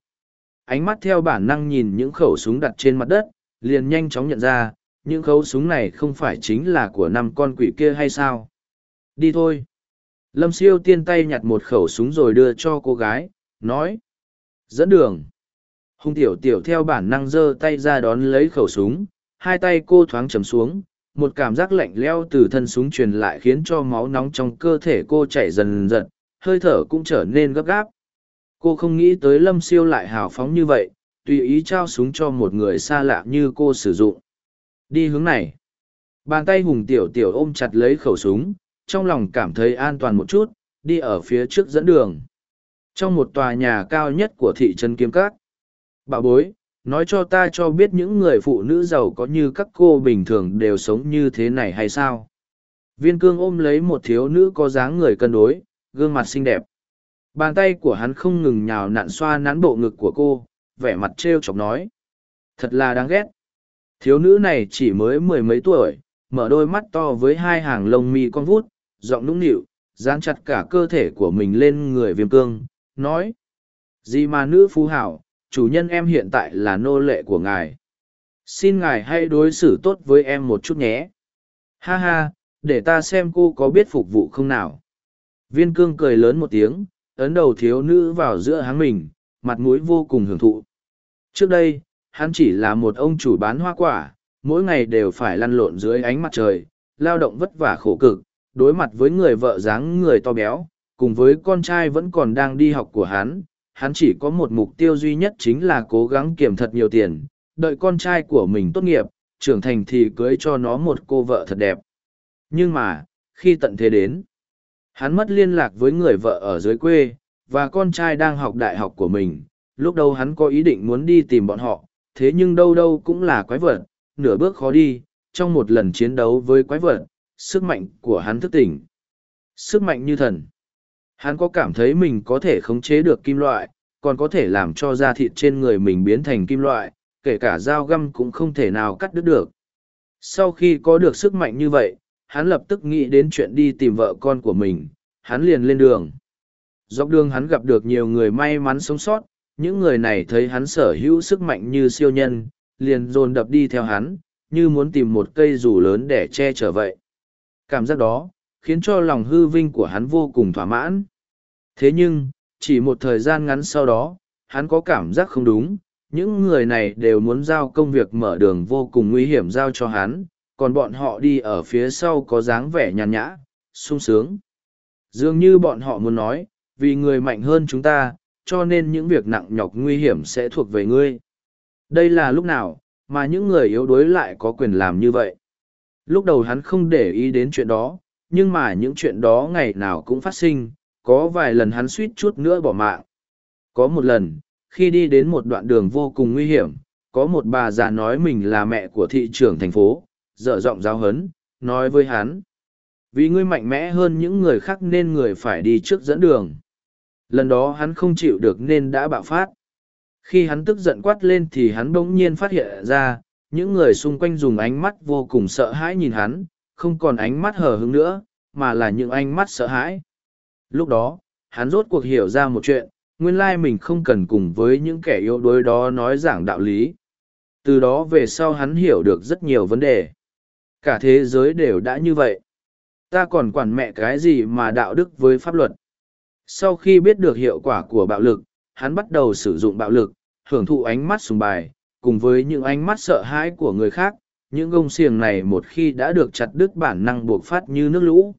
Ánh mắt theo bản năng nhìn những khẩu súng đặt trên mặt đất, liền nhanh chóng nhận ra, những khẩu súng này không phải chính là của năm con quỷ kia hay sao? Đi thôi. Lâm siêu tiên tay nhặt một khẩu súng rồi đưa cho cô gái, nói. Dẫn đường. Hùng tiểu tiểu theo bản năng giơ tay ra đón lấy khẩu súng, hai tay cô thoáng chầm xuống, một cảm giác lạnh leo từ thân súng truyền lại khiến cho máu nóng trong cơ thể cô chảy dần dần, hơi thở cũng trở nên gấp gáp. Cô không nghĩ tới lâm siêu lại hào phóng như vậy, tùy ý trao súng cho một người xa lạ như cô sử dụng. Đi hướng này. Bàn tay hùng tiểu tiểu ôm chặt lấy khẩu súng, trong lòng cảm thấy an toàn một chút, đi ở phía trước dẫn đường. Trong một tòa nhà cao nhất của thị trấn Kiếm Cát. Bà bối, nói cho ta cho biết những người phụ nữ giàu có như các cô bình thường đều sống như thế này hay sao? Viên cương ôm lấy một thiếu nữ có dáng người cân đối, gương mặt xinh đẹp. Bàn tay của hắn không ngừng nhào nặn xoa nắn bộ ngực của cô, vẻ mặt trêu chọc nói. Thật là đáng ghét. Thiếu nữ này chỉ mới mười mấy tuổi, mở đôi mắt to với hai hàng lông mi con vút, giọng nũng nịu, dán chặt cả cơ thể của mình lên người viêm cương, nói. Gì mà nữ phú hảo, chủ nhân em hiện tại là nô lệ của ngài. Xin ngài hãy đối xử tốt với em một chút nhé. Ha ha, để ta xem cô có biết phục vụ không nào. Viên cương cười lớn một tiếng, ấn đầu thiếu nữ vào giữa háng mình, mặt mũi vô cùng hưởng thụ. Trước đây, hắn chỉ là một ông chủ bán hoa quả, mỗi ngày đều phải lăn lộn dưới ánh mặt trời, lao động vất vả khổ cực, đối mặt với người vợ dáng người to béo, cùng với con trai vẫn còn đang đi học của hắn, hắn chỉ có một mục tiêu duy nhất chính là cố gắng kiểm thật nhiều tiền, đợi con trai của mình tốt nghiệp, trưởng thành thì cưới cho nó một cô vợ thật đẹp. Nhưng mà, khi tận thế đến, hắn mất liên lạc với người vợ ở dưới quê, và con trai đang học đại học của mình. Lúc đầu hắn có ý định muốn đi tìm bọn họ, thế nhưng đâu đâu cũng là quái vật, nửa bước khó đi, trong một lần chiến đấu với quái vật, sức mạnh của hắn thức tỉnh. Sức mạnh như thần. Hắn có cảm thấy mình có thể khống chế được kim loại, còn có thể làm cho da thịt trên người mình biến thành kim loại, kể cả dao găm cũng không thể nào cắt đứt được. Sau khi có được sức mạnh như vậy, hắn lập tức nghĩ đến chuyện đi tìm vợ con của mình, hắn liền lên đường. Dọc đường hắn gặp được nhiều người may mắn sống sót, những người này thấy hắn sở hữu sức mạnh như siêu nhân, liền dồn đập đi theo hắn, như muốn tìm một cây rủ lớn để che chở vậy. Cảm giác đó, khiến cho lòng hư vinh của hắn vô cùng thỏa mãn. Thế nhưng, chỉ một thời gian ngắn sau đó, hắn có cảm giác không đúng, những người này đều muốn giao công việc mở đường vô cùng nguy hiểm giao cho hắn, còn bọn họ đi ở phía sau có dáng vẻ nhàn nhã, sung sướng. Dường như bọn họ muốn nói, vì người mạnh hơn chúng ta, cho nên những việc nặng nhọc nguy hiểm sẽ thuộc về ngươi. Đây là lúc nào, mà những người yếu đuối lại có quyền làm như vậy. Lúc đầu hắn không để ý đến chuyện đó, nhưng mà những chuyện đó ngày nào cũng phát sinh, có vài lần hắn suýt chút nữa bỏ mạng. Có một lần, khi đi đến một đoạn đường vô cùng nguy hiểm, có một bà già nói mình là mẹ của thị trưởng thành phố, dở giọng giáo hấn, nói với hắn. Vì ngươi mạnh mẽ hơn những người khác nên người phải đi trước dẫn đường. Lần đó hắn không chịu được nên đã bạo phát. Khi hắn tức giận quát lên thì hắn bỗng nhiên phát hiện ra, những người xung quanh dùng ánh mắt vô cùng sợ hãi nhìn hắn, không còn ánh mắt hờ hững nữa, mà là những ánh mắt sợ hãi. Lúc đó, hắn rốt cuộc hiểu ra một chuyện, nguyên lai mình không cần cùng với những kẻ yếu đuối đó nói giảng đạo lý. Từ đó về sau hắn hiểu được rất nhiều vấn đề. Cả thế giới đều đã như vậy. Ta còn quản mẹ cái gì mà đạo đức với pháp luật. Sau khi biết được hiệu quả của bạo lực, hắn bắt đầu sử dụng bạo lực, hưởng thụ ánh mắt sùng bài, cùng với những ánh mắt sợ hãi của người khác. Những gông xiềng này một khi đã được chặt đứt bản năng buộc phát như nước lũ.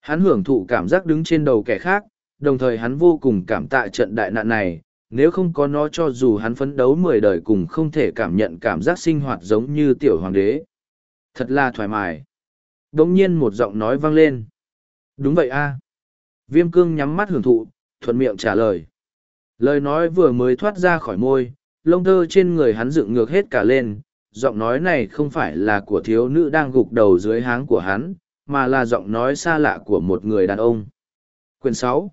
Hắn hưởng thụ cảm giác đứng trên đầu kẻ khác, đồng thời hắn vô cùng cảm tạ trận đại nạn này, nếu không có nó cho dù hắn phấn đấu mười đời cùng không thể cảm nhận cảm giác sinh hoạt giống như tiểu hoàng đế. Thật là thoải mái. Đống nhiên một giọng nói vang lên. Đúng vậy a. À. Viêm cương nhắm mắt hưởng thụ, thuận miệng trả lời. Lời nói vừa mới thoát ra khỏi môi, lông tơ trên người hắn dựng ngược hết cả lên. Giọng nói này không phải là của thiếu nữ đang gục đầu dưới háng của hắn, mà là giọng nói xa lạ của một người đàn ông. Quyển 6,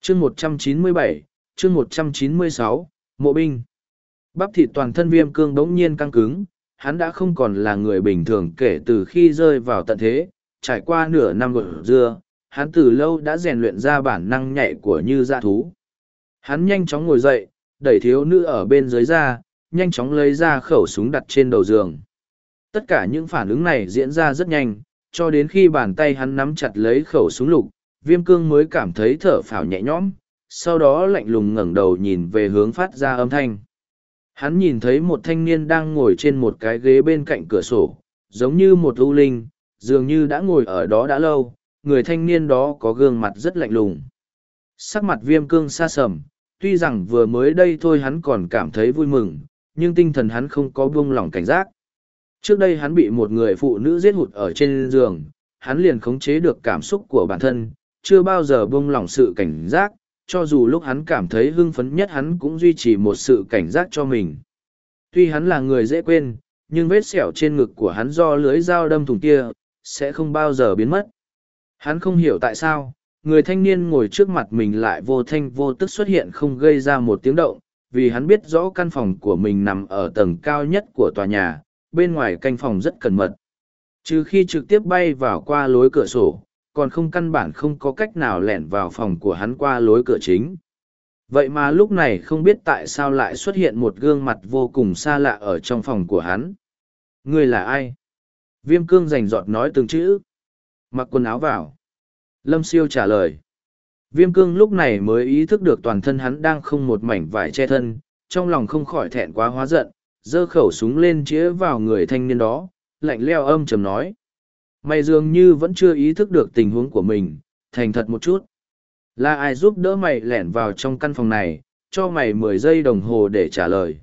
chương một trăm chín mươi bảy, chương một trăm chín mươi sáu, Mộ binh. Bắp thịt toàn thân viêm cương đống nhiên căng cứng, hắn đã không còn là người bình thường kể từ khi rơi vào tận thế, trải qua nửa năm gội dưa, hắn từ lâu đã rèn luyện ra bản năng nhạy của như dạ thú. Hắn nhanh chóng ngồi dậy, đẩy thiếu nữ ở bên dưới ra, nhanh chóng lấy ra khẩu súng đặt trên đầu giường. Tất cả những phản ứng này diễn ra rất nhanh, cho đến khi bàn tay hắn nắm chặt lấy khẩu súng lục, viêm cương mới cảm thấy thở phào nhẹ nhõm, sau đó lạnh lùng ngẩng đầu nhìn về hướng phát ra âm thanh. Hắn nhìn thấy một thanh niên đang ngồi trên một cái ghế bên cạnh cửa sổ, giống như một ưu linh, dường như đã ngồi ở đó đã lâu, người thanh niên đó có gương mặt rất lạnh lùng. Sắc mặt viêm cương xa sầm, tuy rằng vừa mới đây thôi hắn còn cảm thấy vui mừng, nhưng tinh thần hắn không có buông lỏng cảnh giác. Trước đây hắn bị một người phụ nữ giết hụt ở trên giường, hắn liền khống chế được cảm xúc của bản thân, chưa bao giờ buông lỏng sự cảnh giác, cho dù lúc hắn cảm thấy hưng phấn nhất hắn cũng duy trì một sự cảnh giác cho mình. Tuy hắn là người dễ quên, nhưng vết sẹo trên ngực của hắn do lưới dao đâm thùng kia, sẽ không bao giờ biến mất. Hắn không hiểu tại sao, người thanh niên ngồi trước mặt mình lại vô thanh vô tức xuất hiện không gây ra một tiếng động, vì hắn biết rõ căn phòng của mình nằm ở tầng cao nhất của tòa nhà, bên ngoài canh phòng rất cẩn mật. Trừ khi trực tiếp bay vào qua lối cửa sổ, còn không căn bản không có cách nào lẻn vào phòng của hắn qua lối cửa chính. Vậy mà lúc này không biết tại sao lại xuất hiện một gương mặt vô cùng xa lạ ở trong phòng của hắn. Người là ai? Viêm cương rành giọt nói từng chữ. Mặc quần áo vào. Lâm siêu trả lời. Viêm cương lúc này mới ý thức được toàn thân hắn đang không một mảnh vải che thân, trong lòng không khỏi thẹn quá hóa giận, giơ khẩu súng lên chĩa vào người thanh niên đó, lạnh leo âm trầm nói. Mày dường như vẫn chưa ý thức được tình huống của mình, thành thật một chút. Là ai giúp đỡ mày lẻn vào trong căn phòng này, cho mày mười giây đồng hồ để trả lời.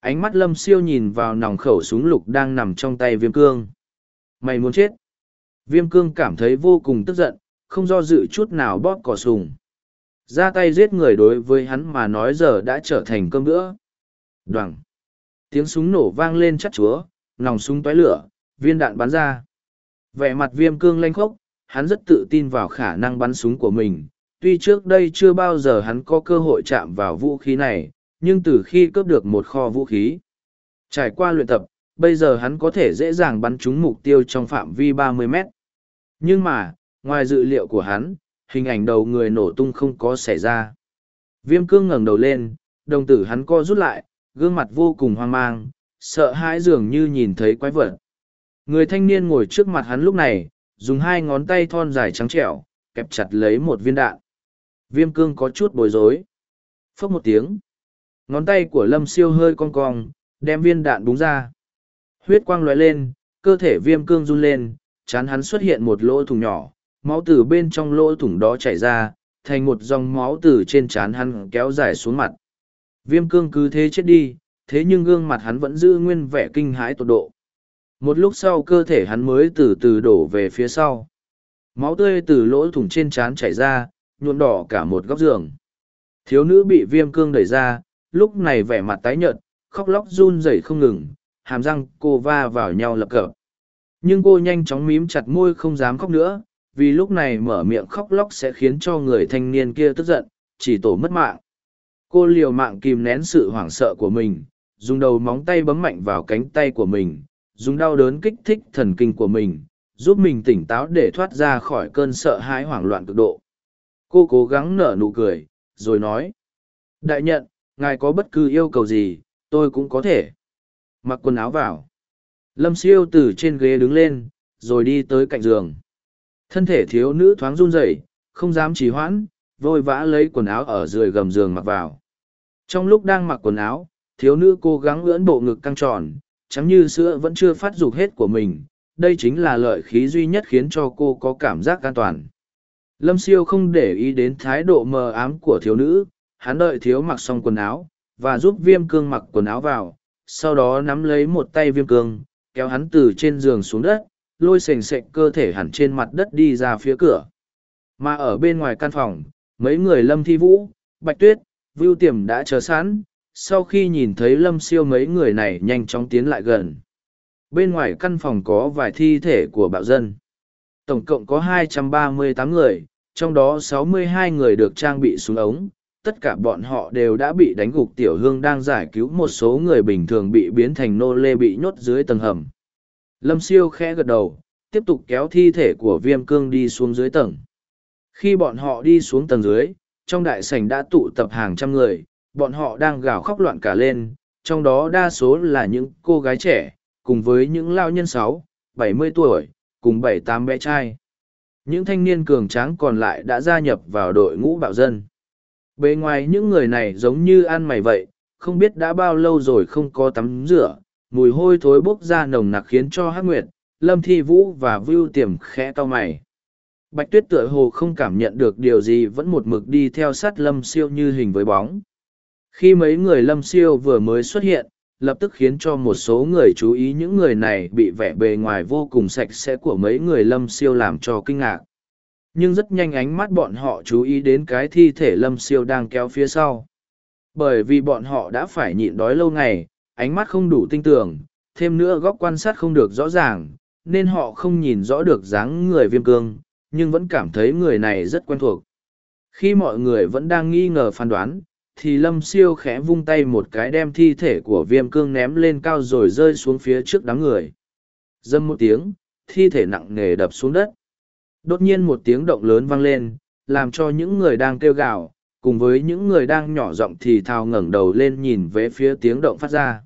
Ánh mắt lâm siêu nhìn vào nòng khẩu súng lục đang nằm trong tay viêm cương. Mày muốn chết. Viêm cương cảm thấy vô cùng tức giận, không do dự chút nào bóp cỏ sùng. Ra tay giết người đối với hắn mà nói giờ đã trở thành cơm bữa. Đoằng. Tiếng súng nổ vang lên chắc chúa, nòng súng tói lửa, viên đạn bắn ra. Vẻ mặt viêm cương lanh khốc, hắn rất tự tin vào khả năng bắn súng của mình. Tuy trước đây chưa bao giờ hắn có cơ hội chạm vào vũ khí này, nhưng từ khi cướp được một kho vũ khí, trải qua luyện tập, bây giờ hắn có thể dễ dàng bắn trúng mục tiêu trong phạm vi 30 mét. Nhưng mà, ngoài dự liệu của hắn, hình ảnh đầu người nổ tung không có xảy ra. Viêm cương ngẩng đầu lên, đồng tử hắn co rút lại, gương mặt vô cùng hoang mang, sợ hãi dường như nhìn thấy quái vật. Người thanh niên ngồi trước mặt hắn lúc này, dùng hai ngón tay thon dài trắng trẻo, kẹp chặt lấy một viên đạn. Viêm cương có chút bối rối. Phốc một tiếng. Ngón tay của lâm siêu hơi cong cong, đem viên đạn búng ra. Huyết quang lóe lên, cơ thể viêm cương run lên, chán hắn xuất hiện một lỗ thủng nhỏ, máu từ bên trong lỗ thủng đó chảy ra, thành một dòng máu từ trên chán hắn kéo dài xuống mặt. Viêm cương cứ thế chết đi, thế nhưng gương mặt hắn vẫn giữ nguyên vẻ kinh hãi tột độ. Một lúc sau cơ thể hắn mới từ từ đổ về phía sau. Máu tươi từ lỗ thủng trên trán chảy ra, nhuộm đỏ cả một góc giường. Thiếu nữ bị viêm cương đẩy ra, lúc này vẻ mặt tái nhợt, khóc lóc run rẩy không ngừng, hàm răng cô va vào nhau lập cập. Nhưng cô nhanh chóng mím chặt môi không dám khóc nữa, vì lúc này mở miệng khóc lóc sẽ khiến cho người thanh niên kia tức giận, chỉ tổ mất mạng. Cô liều mạng kìm nén sự hoảng sợ của mình, dùng đầu móng tay bấm mạnh vào cánh tay của mình, dùng đau đớn kích thích thần kinh của mình, giúp mình tỉnh táo để thoát ra khỏi cơn sợ hãi hoảng loạn cực độ. Cô cố gắng nở nụ cười, rồi nói. Đại nhận, ngài có bất cứ yêu cầu gì, tôi cũng có thể. Mặc quần áo vào. Lâm siêu từ trên ghế đứng lên, rồi đi tới cạnh giường. Thân thể thiếu nữ thoáng run rẩy, không dám trì hoãn, vội vã lấy quần áo ở dưới gầm giường mặc vào. Trong lúc đang mặc quần áo, thiếu nữ cố gắng ưỡn bộ ngực căng tròn, chẳng như sữa vẫn chưa phát dục hết của mình. Đây chính là lợi khí duy nhất khiến cho cô có cảm giác an toàn. Lâm siêu không để ý đến thái độ mờ ám của thiếu nữ, hắn đợi thiếu mặc xong quần áo, và giúp viêm cương mặc quần áo vào, sau đó nắm lấy một tay viêm cương, kéo hắn từ trên giường xuống đất, lôi sềnh sệch cơ thể hẳn trên mặt đất đi ra phía cửa. Mà ở bên ngoài căn phòng, mấy người lâm thi vũ, bạch tuyết, vưu tiềm đã chờ sẵn, sau khi nhìn thấy lâm siêu mấy người này nhanh chóng tiến lại gần. Bên ngoài căn phòng có vài thi thể của bạo dân. Tổng cộng có 238 người, trong đó 62 người được trang bị súng ống, tất cả bọn họ đều đã bị đánh gục tiểu hương đang giải cứu một số người bình thường bị biến thành nô lê bị nhốt dưới tầng hầm lâm siêu khẽ gật đầu tiếp tục kéo thi thể của viêm cương đi xuống dưới tầng khi bọn họ đi xuống tầng dưới trong đại sảnh đã tụ tập hàng trăm người bọn họ đang gào khóc loạn cả lên trong đó đa số là những cô gái trẻ cùng với những lao nhân sáu bảy mươi tuổi cùng bảy tám bé trai những thanh niên cường tráng còn lại đã gia nhập vào đội ngũ bạo dân Bề ngoài những người này giống như ăn mày vậy, không biết đã bao lâu rồi không có tắm rửa, mùi hôi thối bốc ra nồng nặc khiến cho Hắc Nguyệt, Lâm Thi Vũ và Vưu Tiềm khẽ cau mày. Bạch Tuyết tựa hồ không cảm nhận được điều gì vẫn một mực đi theo sát Lâm Siêu như hình với bóng. Khi mấy người Lâm Siêu vừa mới xuất hiện, lập tức khiến cho một số người chú ý những người này bị vẻ bề ngoài vô cùng sạch sẽ của mấy người Lâm Siêu làm cho kinh ngạc nhưng rất nhanh ánh mắt bọn họ chú ý đến cái thi thể lâm siêu đang kéo phía sau bởi vì bọn họ đã phải nhịn đói lâu ngày ánh mắt không đủ tinh tường thêm nữa góc quan sát không được rõ ràng nên họ không nhìn rõ được dáng người viêm cương nhưng vẫn cảm thấy người này rất quen thuộc. Khi mọi người vẫn đang nghi ngờ phán đoán, thì lâm siêu khẽ vung tay một cái đem thi thể của viêm cương ném lên cao rồi rơi xuống phía trước đám người. Dâm một tiếng, thi thể nặng nề đập xuống đất. Đột nhiên một tiếng động lớn vang lên, làm cho những người đang kêu gào, cùng với những người đang nhỏ giọng thì thào ngẩng đầu lên nhìn về phía tiếng động phát ra.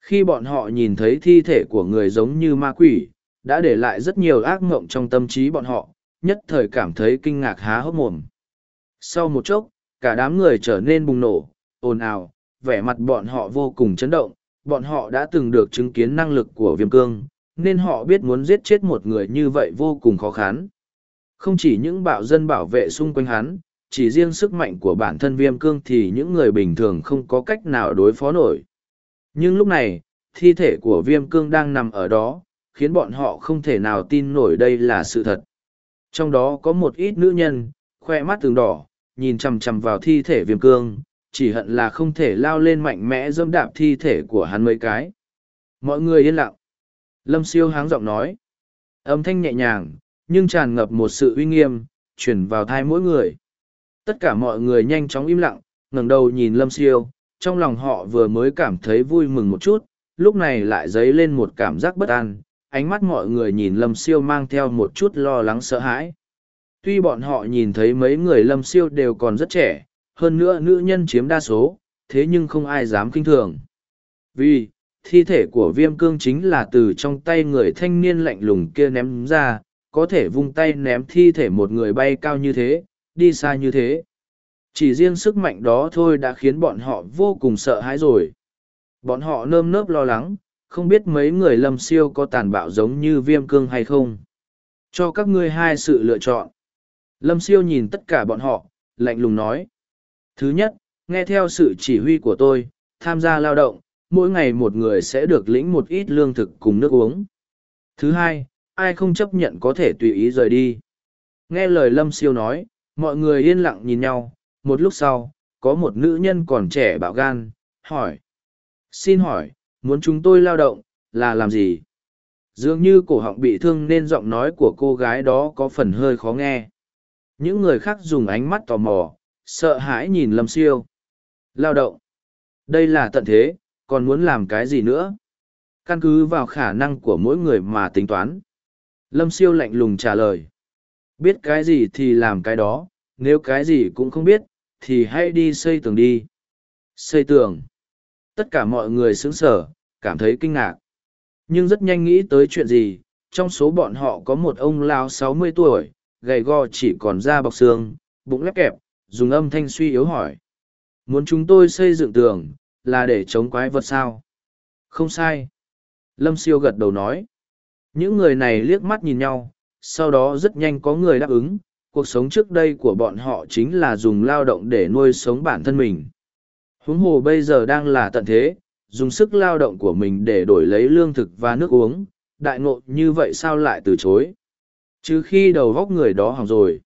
Khi bọn họ nhìn thấy thi thể của người giống như ma quỷ, đã để lại rất nhiều ác mộng trong tâm trí bọn họ nhất thời cảm thấy kinh ngạc há hốc mồm. Sau một chốc, cả đám người trở nên bùng nổ, ồn ào, vẻ mặt bọn họ vô cùng chấn động, bọn họ đã từng được chứng kiến năng lực của viêm cương, nên họ biết muốn giết chết một người như vậy vô cùng khó khăn. Không chỉ những bạo dân bảo vệ xung quanh hắn, chỉ riêng sức mạnh của bản thân viêm cương thì những người bình thường không có cách nào đối phó nổi. Nhưng lúc này, thi thể của viêm cương đang nằm ở đó, khiến bọn họ không thể nào tin nổi đây là sự thật trong đó có một ít nữ nhân, khoe mắt tường đỏ, nhìn chằm chằm vào thi thể viêm cương, chỉ hận là không thể lao lên mạnh mẽ dẫm đạp thi thể của hắn mấy cái. Mọi người yên lặng. Lâm siêu háng giọng nói. Âm thanh nhẹ nhàng, nhưng tràn ngập một sự uy nghiêm, chuyển vào thai mỗi người. Tất cả mọi người nhanh chóng im lặng, ngẩng đầu nhìn lâm siêu, trong lòng họ vừa mới cảm thấy vui mừng một chút, lúc này lại dấy lên một cảm giác bất an ánh mắt mọi người nhìn lâm siêu mang theo một chút lo lắng sợ hãi. Tuy bọn họ nhìn thấy mấy người lâm siêu đều còn rất trẻ, hơn nữa nữ nhân chiếm đa số, thế nhưng không ai dám kinh thường. Vì, thi thể của viêm cương chính là từ trong tay người thanh niên lạnh lùng kia ném ra, có thể vung tay ném thi thể một người bay cao như thế, đi xa như thế. Chỉ riêng sức mạnh đó thôi đã khiến bọn họ vô cùng sợ hãi rồi. Bọn họ nơm nớp lo lắng không biết mấy người lâm siêu có tàn bạo giống như viêm cương hay không. Cho các ngươi hai sự lựa chọn. Lâm siêu nhìn tất cả bọn họ, lạnh lùng nói. Thứ nhất, nghe theo sự chỉ huy của tôi, tham gia lao động, mỗi ngày một người sẽ được lĩnh một ít lương thực cùng nước uống. Thứ hai, ai không chấp nhận có thể tùy ý rời đi. Nghe lời lâm siêu nói, mọi người yên lặng nhìn nhau. Một lúc sau, có một nữ nhân còn trẻ bạo gan, hỏi. Xin hỏi muốn chúng tôi lao động, là làm gì? Dường như cổ họng bị thương nên giọng nói của cô gái đó có phần hơi khó nghe. Những người khác dùng ánh mắt tò mò, sợ hãi nhìn lâm siêu. Lao động. Đây là tận thế, còn muốn làm cái gì nữa? Căn cứ vào khả năng của mỗi người mà tính toán. Lâm siêu lạnh lùng trả lời. Biết cái gì thì làm cái đó, nếu cái gì cũng không biết, thì hãy đi xây tường đi. Xây tường. Tất cả mọi người xứng sở cảm thấy kinh ngạc. Nhưng rất nhanh nghĩ tới chuyện gì, trong số bọn họ có một ông lao sáu mươi tuổi, gầy gò chỉ còn da bọc xương, bụng lép kẹp, dùng âm thanh suy yếu hỏi. Muốn chúng tôi xây dựng tường, là để chống quái vật sao? Không sai. Lâm siêu gật đầu nói. Những người này liếc mắt nhìn nhau, sau đó rất nhanh có người đáp ứng. Cuộc sống trước đây của bọn họ chính là dùng lao động để nuôi sống bản thân mình. Huống hồ bây giờ đang là tận thế dùng sức lao động của mình để đổi lấy lương thực và nước uống, đại ngộ như vậy sao lại từ chối? Chứ khi đầu góc người đó hỏng rồi.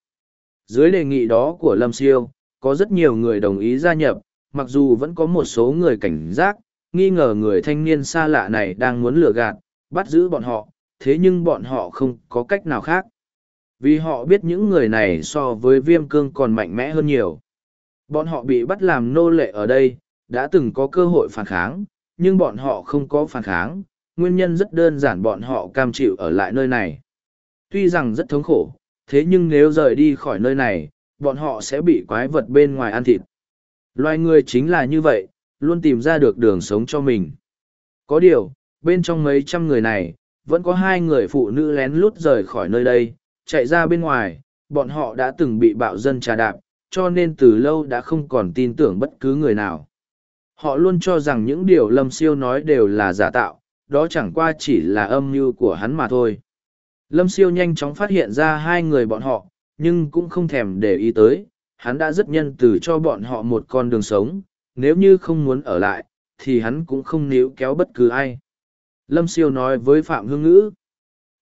Dưới đề nghị đó của lâm siêu, có rất nhiều người đồng ý gia nhập, mặc dù vẫn có một số người cảnh giác, nghi ngờ người thanh niên xa lạ này đang muốn lừa gạt, bắt giữ bọn họ, thế nhưng bọn họ không có cách nào khác. Vì họ biết những người này so với viêm cương còn mạnh mẽ hơn nhiều. Bọn họ bị bắt làm nô lệ ở đây, đã từng có cơ hội phản kháng nhưng bọn họ không có phản kháng, nguyên nhân rất đơn giản bọn họ cam chịu ở lại nơi này. Tuy rằng rất thống khổ, thế nhưng nếu rời đi khỏi nơi này, bọn họ sẽ bị quái vật bên ngoài ăn thịt. Loài người chính là như vậy, luôn tìm ra được đường sống cho mình. Có điều, bên trong mấy trăm người này, vẫn có hai người phụ nữ lén lút rời khỏi nơi đây, chạy ra bên ngoài, bọn họ đã từng bị bạo dân trà đạp, cho nên từ lâu đã không còn tin tưởng bất cứ người nào họ luôn cho rằng những điều lâm siêu nói đều là giả tạo, đó chẳng qua chỉ là âm mưu của hắn mà thôi. Lâm siêu nhanh chóng phát hiện ra hai người bọn họ, nhưng cũng không thèm để ý tới, hắn đã rất nhân từ cho bọn họ một con đường sống, nếu như không muốn ở lại, thì hắn cũng không níu kéo bất cứ ai. Lâm siêu nói với phạm hương ngữ,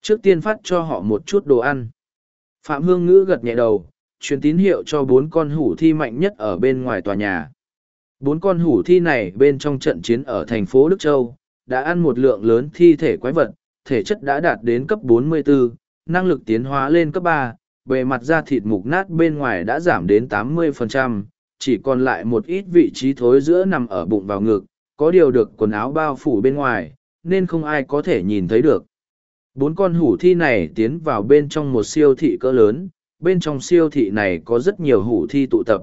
trước tiên phát cho họ một chút đồ ăn. Phạm hương ngữ gật nhẹ đầu, truyền tín hiệu cho bốn con hủ thi mạnh nhất ở bên ngoài tòa nhà bốn con hủ thi này bên trong trận chiến ở thành phố đức châu đã ăn một lượng lớn thi thể quái vật thể chất đã đạt đến cấp 44, năng lực tiến hóa lên cấp 3, bề mặt da thịt mục nát bên ngoài đã giảm đến 80%, chỉ còn lại một ít vị trí thối giữa nằm ở bụng vào ngực, có điều được quần áo bao phủ bên ngoài, nên không ai có thể nhìn thấy được. Bốn con hủ thi này tiến vào bên trong một siêu thị cỡ lớn, bên trong siêu thị này có rất nhiều hủ thi tụ tập.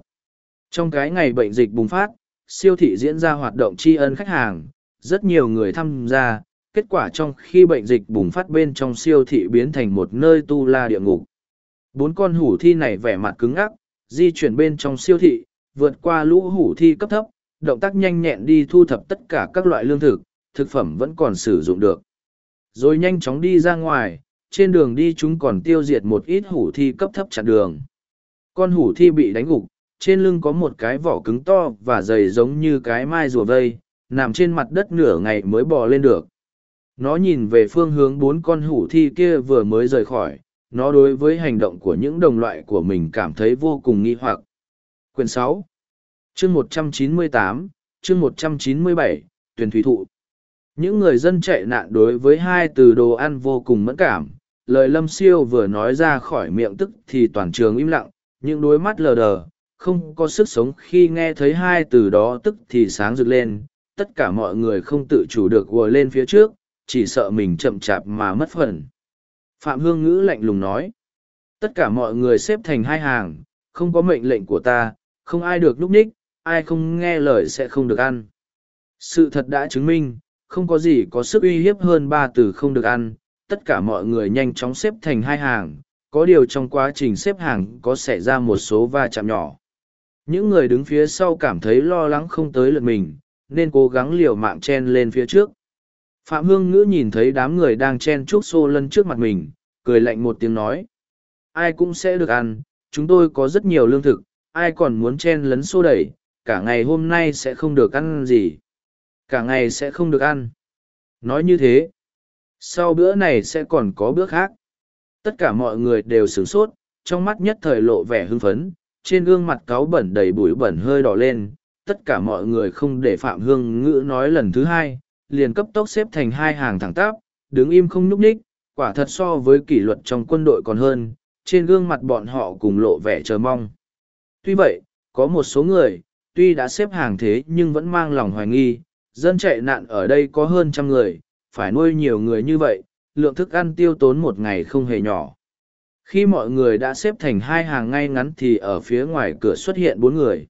Trong cái ngày bệnh dịch bùng phát, siêu thị diễn ra hoạt động tri ân khách hàng, rất nhiều người tham gia, kết quả trong khi bệnh dịch bùng phát bên trong siêu thị biến thành một nơi tu la địa ngục. Bốn con hủ thi này vẻ mặt cứng ắc, di chuyển bên trong siêu thị, vượt qua lũ hủ thi cấp thấp, động tác nhanh nhẹn đi thu thập tất cả các loại lương thực, thực phẩm vẫn còn sử dụng được. Rồi nhanh chóng đi ra ngoài, trên đường đi chúng còn tiêu diệt một ít hủ thi cấp thấp chặn đường. Con hủ thi bị đánh gục, trên lưng có một cái vỏ cứng to và dày giống như cái mai rùa vây, nằm trên mặt đất nửa ngày mới bò lên được. Nó nhìn về phương hướng bốn con hủ thi kia vừa mới rời khỏi, nó đối với hành động của những đồng loại của mình cảm thấy vô cùng nghi hoặc. Quyền sáu, chương một trăm chín mươi tám, chương một trăm chín mươi bảy, tuyển thủy thụ. Những người dân chạy nạn đối với hai từ đồ ăn vô cùng mẫn cảm. Lời lâm siêu vừa nói ra khỏi miệng tức thì toàn trường im lặng, những đôi mắt lờ đờ, không có sức sống khi nghe thấy hai từ đó tức thì sáng rực lên. Tất cả mọi người không tự chủ được ùa lên phía trước, chỉ sợ mình chậm chạp mà mất phần. Phạm Hương Ngữ lạnh lùng nói. Tất cả mọi người xếp thành hai hàng, không có mệnh lệnh của ta, không ai được núp ních, ai không nghe lời sẽ không được ăn. Sự thật đã chứng minh, không có gì có sức uy hiếp hơn ba từ không được ăn, tất cả mọi người nhanh chóng xếp thành hai hàng, có điều trong quá trình xếp hàng có xảy ra một số va chạm nhỏ. Những người đứng phía sau cảm thấy lo lắng không tới lượt mình, nên cố gắng liều mạng chen lên phía trước. Phạm Hương Ngữ nhìn thấy đám người đang chen chúc xô lân trước mặt mình, cười lạnh một tiếng nói. Ai cũng sẽ được ăn, chúng tôi có rất nhiều lương thực, ai còn muốn chen lấn xô đẩy, cả ngày hôm nay sẽ không được ăn gì. Cả ngày sẽ không được ăn. Nói như thế, sau bữa này sẽ còn có bữa khác. Tất cả mọi người đều sửng sốt, trong mắt nhất thời lộ vẻ hưng phấn, trên gương mặt cáu bẩn đầy bụi bẩn hơi đỏ lên. Tất cả mọi người không để Phạm Hương Ngữ nói lần thứ hai, liền cấp tốc xếp thành hai hàng thẳng tắp, đứng im không nhúc nhích, quả thật so với kỷ luật trong quân đội còn hơn, trên gương mặt bọn họ cùng lộ vẻ chờ mong. Tuy vậy, có một số người, tuy đã xếp hàng thế nhưng vẫn mang lòng hoài nghi, dân chạy nạn ở đây có hơn trăm người, phải nuôi nhiều người như vậy, lượng thức ăn tiêu tốn một ngày không hề nhỏ. Khi mọi người đã xếp thành hai hàng ngay ngắn thì ở phía ngoài cửa xuất hiện bốn người.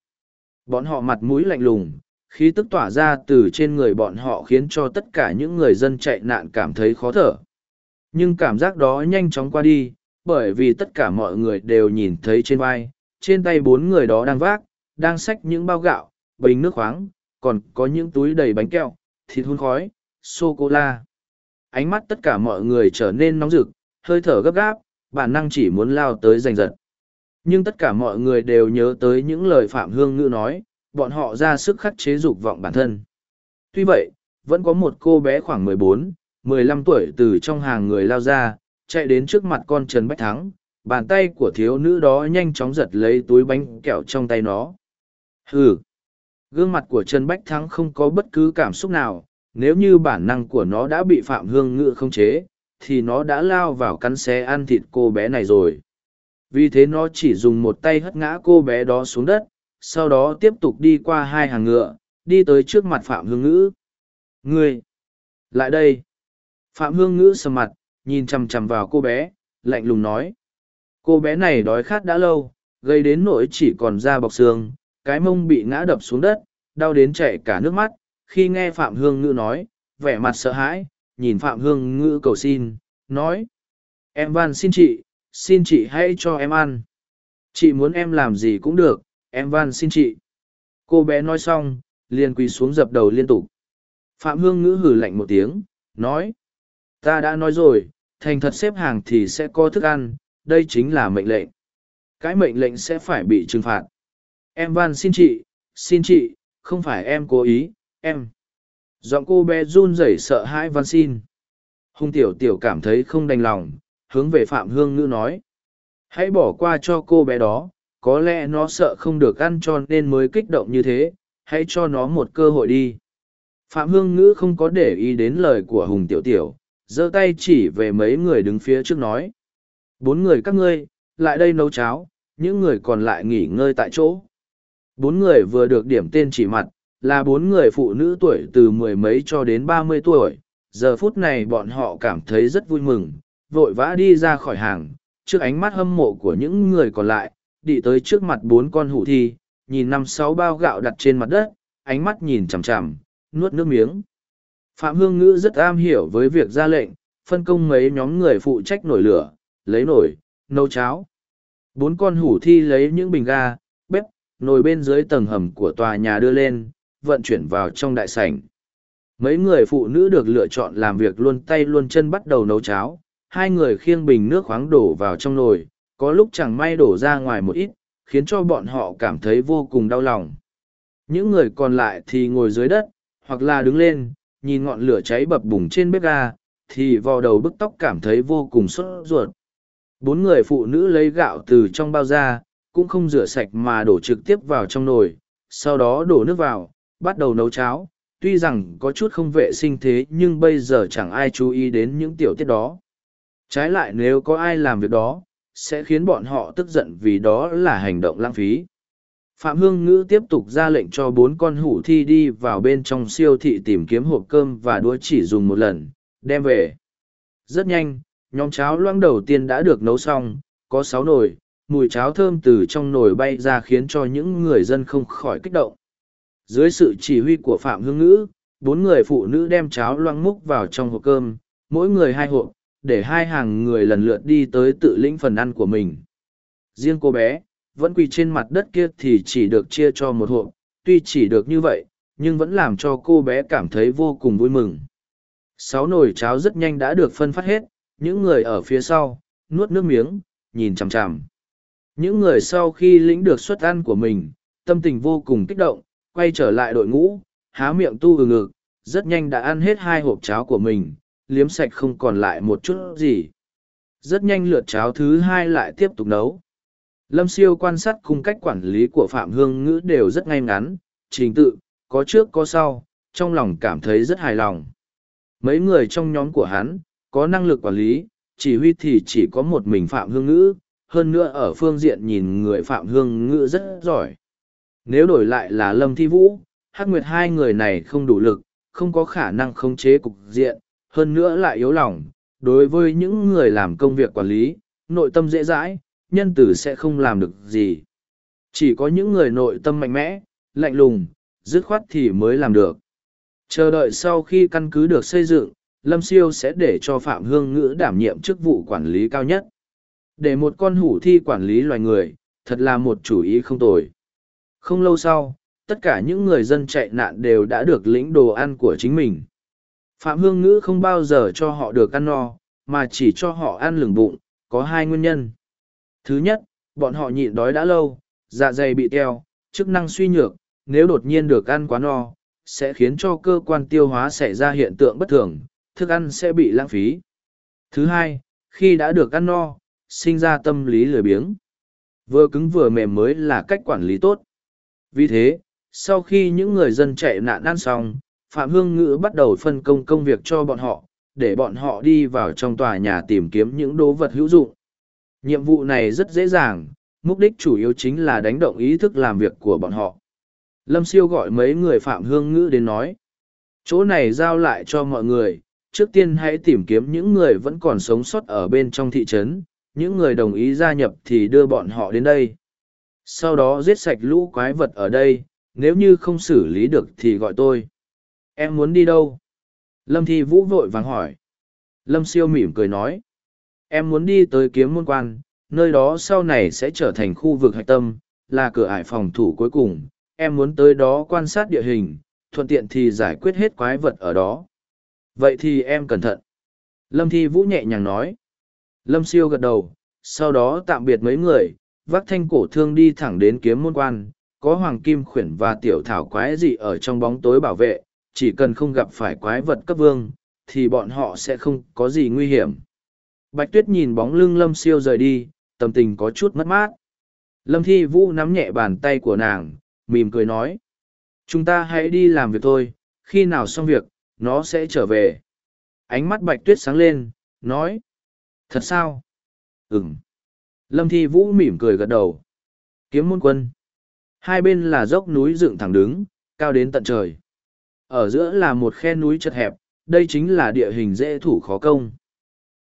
Bọn họ mặt mũi lạnh lùng, khí tức tỏa ra từ trên người bọn họ khiến cho tất cả những người dân chạy nạn cảm thấy khó thở. Nhưng cảm giác đó nhanh chóng qua đi, bởi vì tất cả mọi người đều nhìn thấy trên vai, trên tay bốn người đó đang vác, đang xách những bao gạo, bình nước khoáng, còn có những túi đầy bánh kẹo, thịt hun khói, sô-cô-la. Ánh mắt tất cả mọi người trở nên nóng rực, hơi thở gấp gáp, bản năng chỉ muốn lao tới giành giật. Nhưng tất cả mọi người đều nhớ tới những lời Phạm Hương Ngữ nói, bọn họ ra sức khắc chế dục vọng bản thân. Tuy vậy, vẫn có một cô bé khoảng 14, 15 tuổi từ trong hàng người lao ra, chạy đến trước mặt con Trần Bách Thắng, bàn tay của thiếu nữ đó nhanh chóng giật lấy túi bánh kẹo trong tay nó. Hừ! Gương mặt của Trần Bách Thắng không có bất cứ cảm xúc nào, nếu như bản năng của nó đã bị Phạm Hương Ngữ không chế, thì nó đã lao vào cắn xé ăn thịt cô bé này rồi. Vì thế nó chỉ dùng một tay hất ngã cô bé đó xuống đất, sau đó tiếp tục đi qua hai hàng ngựa, đi tới trước mặt Phạm Hương Ngữ. Ngươi! Lại đây! Phạm Hương Ngữ sầm mặt, nhìn chằm chằm vào cô bé, lạnh lùng nói. Cô bé này đói khát đã lâu, gây đến nỗi chỉ còn da bọc xương, cái mông bị ngã đập xuống đất, đau đến chảy cả nước mắt, khi nghe Phạm Hương Ngữ nói, vẻ mặt sợ hãi, nhìn Phạm Hương Ngữ cầu xin, nói. Em van xin chị, xin chị hãy cho em ăn. Chị muốn em làm gì cũng được, em van xin chị. Cô bé nói xong, liền quỳ xuống dập đầu liên tục. Phạm Hương Ngữ hử lạnh một tiếng, nói. Ta đã nói rồi, thành thật xếp hàng thì sẽ có thức ăn, đây chính là mệnh lệnh. Cái mệnh lệnh sẽ phải bị trừng phạt em van xin chị xin chị không phải em cố ý em giọng cô bé run rẩy sợ hãi van xin. Hùng tiểu tiểu cảm thấy không đành lòng hướng về phạm hương ngữ nói. Hãy bỏ qua cho cô bé đó có lẽ nó sợ không được ăn cho nên mới kích động như thế hãy cho nó một cơ hội đi. Phạm hương ngữ không có để ý đến lời của hùng tiểu tiểu giơ tay chỉ về mấy người đứng phía trước nói. Bốn người các ngươi lại đây nấu cháo những người còn lại nghỉ ngơi tại chỗ. Bốn người vừa được điểm tên chỉ mặt, là bốn người phụ nữ tuổi từ mười mấy cho đến ba mươi tuổi. Giờ phút này bọn họ cảm thấy rất vui mừng, vội vã đi ra khỏi hàng, trước ánh mắt hâm mộ của những người còn lại, đi tới trước mặt bốn con hủ thi, nhìn năm sáu bao gạo đặt trên mặt đất, ánh mắt nhìn chằm chằm, nuốt nước miếng. Phạm Hương Ngữ rất am hiểu với việc ra lệnh, phân công mấy nhóm người phụ trách nổi lửa, lấy nổi, nấu cháo. Bốn con hủ thi lấy những bình ga, bếp, nồi bên dưới tầng hầm của tòa nhà đưa lên, vận chuyển vào trong đại sảnh. Mấy người phụ nữ được lựa chọn làm việc luôn tay luôn chân bắt đầu nấu cháo, hai người khiêng bình nước khoáng đổ vào trong nồi, có lúc chẳng may đổ ra ngoài một ít, khiến cho bọn họ cảm thấy vô cùng đau lòng. Những người còn lại thì ngồi dưới đất, hoặc là đứng lên, nhìn ngọn lửa cháy bập bùng trên bếp ga, thì vò đầu bức tóc cảm thấy vô cùng sốt ruột. Bốn người phụ nữ lấy gạo từ trong bao ra, cũng không rửa sạch mà đổ trực tiếp vào trong nồi, sau đó đổ nước vào, bắt đầu nấu cháo. Tuy rằng có chút không vệ sinh thế nhưng bây giờ chẳng ai chú ý đến những tiểu tiết đó. Trái lại nếu có ai làm việc đó, sẽ khiến bọn họ tức giận vì đó là hành động lãng phí. Phạm Hương Ngữ tiếp tục ra lệnh cho bốn con hủ thi đi vào bên trong siêu thị tìm kiếm hộp cơm và đũa chỉ dùng một lần, đem về. Rất nhanh, nhóm cháo loãng đầu tiên đã được nấu xong, có sáu nồi, mùi cháo thơm từ trong nồi bay ra khiến cho những người dân không khỏi kích động. Dưới sự chỉ huy của Phạm Hương Ngữ, bốn người phụ nữ đem cháo loang múc vào trong hộp cơm, mỗi người hai hộp, để hai hàng người lần lượt đi tới tự lĩnh phần ăn của mình. Riêng cô bé, vẫn quỳ trên mặt đất kia thì chỉ được chia cho một hộp, tuy chỉ được như vậy, nhưng vẫn làm cho cô bé cảm thấy vô cùng vui mừng. Sáu nồi cháo rất nhanh đã được phân phát hết, những người ở phía sau, nuốt nước miếng, nhìn chằm chằm. Những người sau khi lĩnh được suất ăn của mình, tâm tình vô cùng kích động, quay trở lại đội ngũ, há miệng tu ừ ngực, rất nhanh đã ăn hết hai hộp cháo của mình, liếm sạch không còn lại một chút gì. Rất nhanh lượt cháo thứ hai lại tiếp tục nấu. Lâm siêu quan sát cung cách quản lý của Phạm Hương Ngữ đều rất ngay ngắn, trình tự, có trước có sau, trong lòng cảm thấy rất hài lòng. Mấy người trong nhóm của hắn, có năng lực quản lý, chỉ huy thì chỉ có một mình Phạm Hương Ngữ, hơn nữa ở phương diện nhìn người Phạm Hương Ngữ rất giỏi. Nếu đổi lại là Lâm Thi Vũ, Hắc Nguyệt hai người này không đủ lực, không có khả năng khống chế cục diện, hơn nữa lại yếu lòng. Đối với những người làm công việc quản lý, nội tâm dễ dãi, nhân tử sẽ không làm được gì. Chỉ có những người nội tâm mạnh mẽ, lạnh lùng, dứt khoát thì mới làm được. Chờ đợi sau khi căn cứ được xây dựng, Lâm Siêu sẽ để cho Phạm Hương Ngữ đảm nhiệm chức vụ quản lý cao nhất. Để một con hủ thi quản lý loài người, thật là một chủ ý không tồi. Không lâu sau, tất cả những người dân chạy nạn đều đã được lĩnh đồ ăn của chính mình. Phạm Hương Ngữ không bao giờ cho họ được ăn no, mà chỉ cho họ ăn lửng bụng, có hai nguyên nhân. Thứ nhất, bọn họ nhịn đói đã lâu, dạ dày bị teo, chức năng suy nhược, nếu đột nhiên được ăn quá no, sẽ khiến cho cơ quan tiêu hóa xảy ra hiện tượng bất thường, thức ăn sẽ bị lãng phí. Thứ hai, khi đã được ăn no, sinh ra tâm lý lười biếng. Vừa cứng vừa mềm mới là cách quản lý tốt. Vì thế, sau khi những người dân chạy nạn ăn xong, Phạm Hương Ngữ bắt đầu phân công công việc cho bọn họ, để bọn họ đi vào trong tòa nhà tìm kiếm những đồ vật hữu dụng. Nhiệm vụ này rất dễ dàng, mục đích chủ yếu chính là đánh động ý thức làm việc của bọn họ. Lâm Siêu gọi mấy người Phạm Hương Ngữ đến nói. Chỗ này giao lại cho mọi người, trước tiên hãy tìm kiếm những người vẫn còn sống sót ở bên trong thị trấn, những người đồng ý gia nhập thì đưa bọn họ đến đây. Sau đó giết sạch lũ quái vật ở đây, nếu như không xử lý được thì gọi tôi. Em muốn đi đâu? Lâm Thi Vũ vội vàng hỏi. Lâm Siêu mỉm cười nói. Em muốn đi tới kiếm môn quan, nơi đó sau này sẽ trở thành khu vực hạch tâm, là cửa ải phòng thủ cuối cùng. Em muốn tới đó quan sát địa hình, thuận tiện thì giải quyết hết quái vật ở đó. Vậy thì em cẩn thận. Lâm Thi Vũ nhẹ nhàng nói. Lâm Siêu gật đầu, sau đó tạm biệt mấy người, vác thanh cổ thương đi thẳng đến kiếm môn quan, có hoàng kim khuyển và tiểu thảo quái dị ở trong bóng tối bảo vệ, chỉ cần không gặp phải quái vật cấp vương, thì bọn họ sẽ không có gì nguy hiểm. Bạch Tuyết nhìn bóng lưng Lâm Siêu rời đi, tâm tình có chút mất mát. Lâm Thi Vũ nắm nhẹ bàn tay của nàng, mỉm cười nói. Chúng ta hãy đi làm việc thôi, khi nào xong việc, nó sẽ trở về. Ánh mắt Bạch Tuyết sáng lên, nói. Thật sao? Ừm. Lâm Thi Vũ mỉm cười gật đầu. Kiếm môn quân. Hai bên là dốc núi dựng thẳng đứng, cao đến tận trời. Ở giữa là một khe núi chật hẹp, đây chính là địa hình dễ thủ khó công.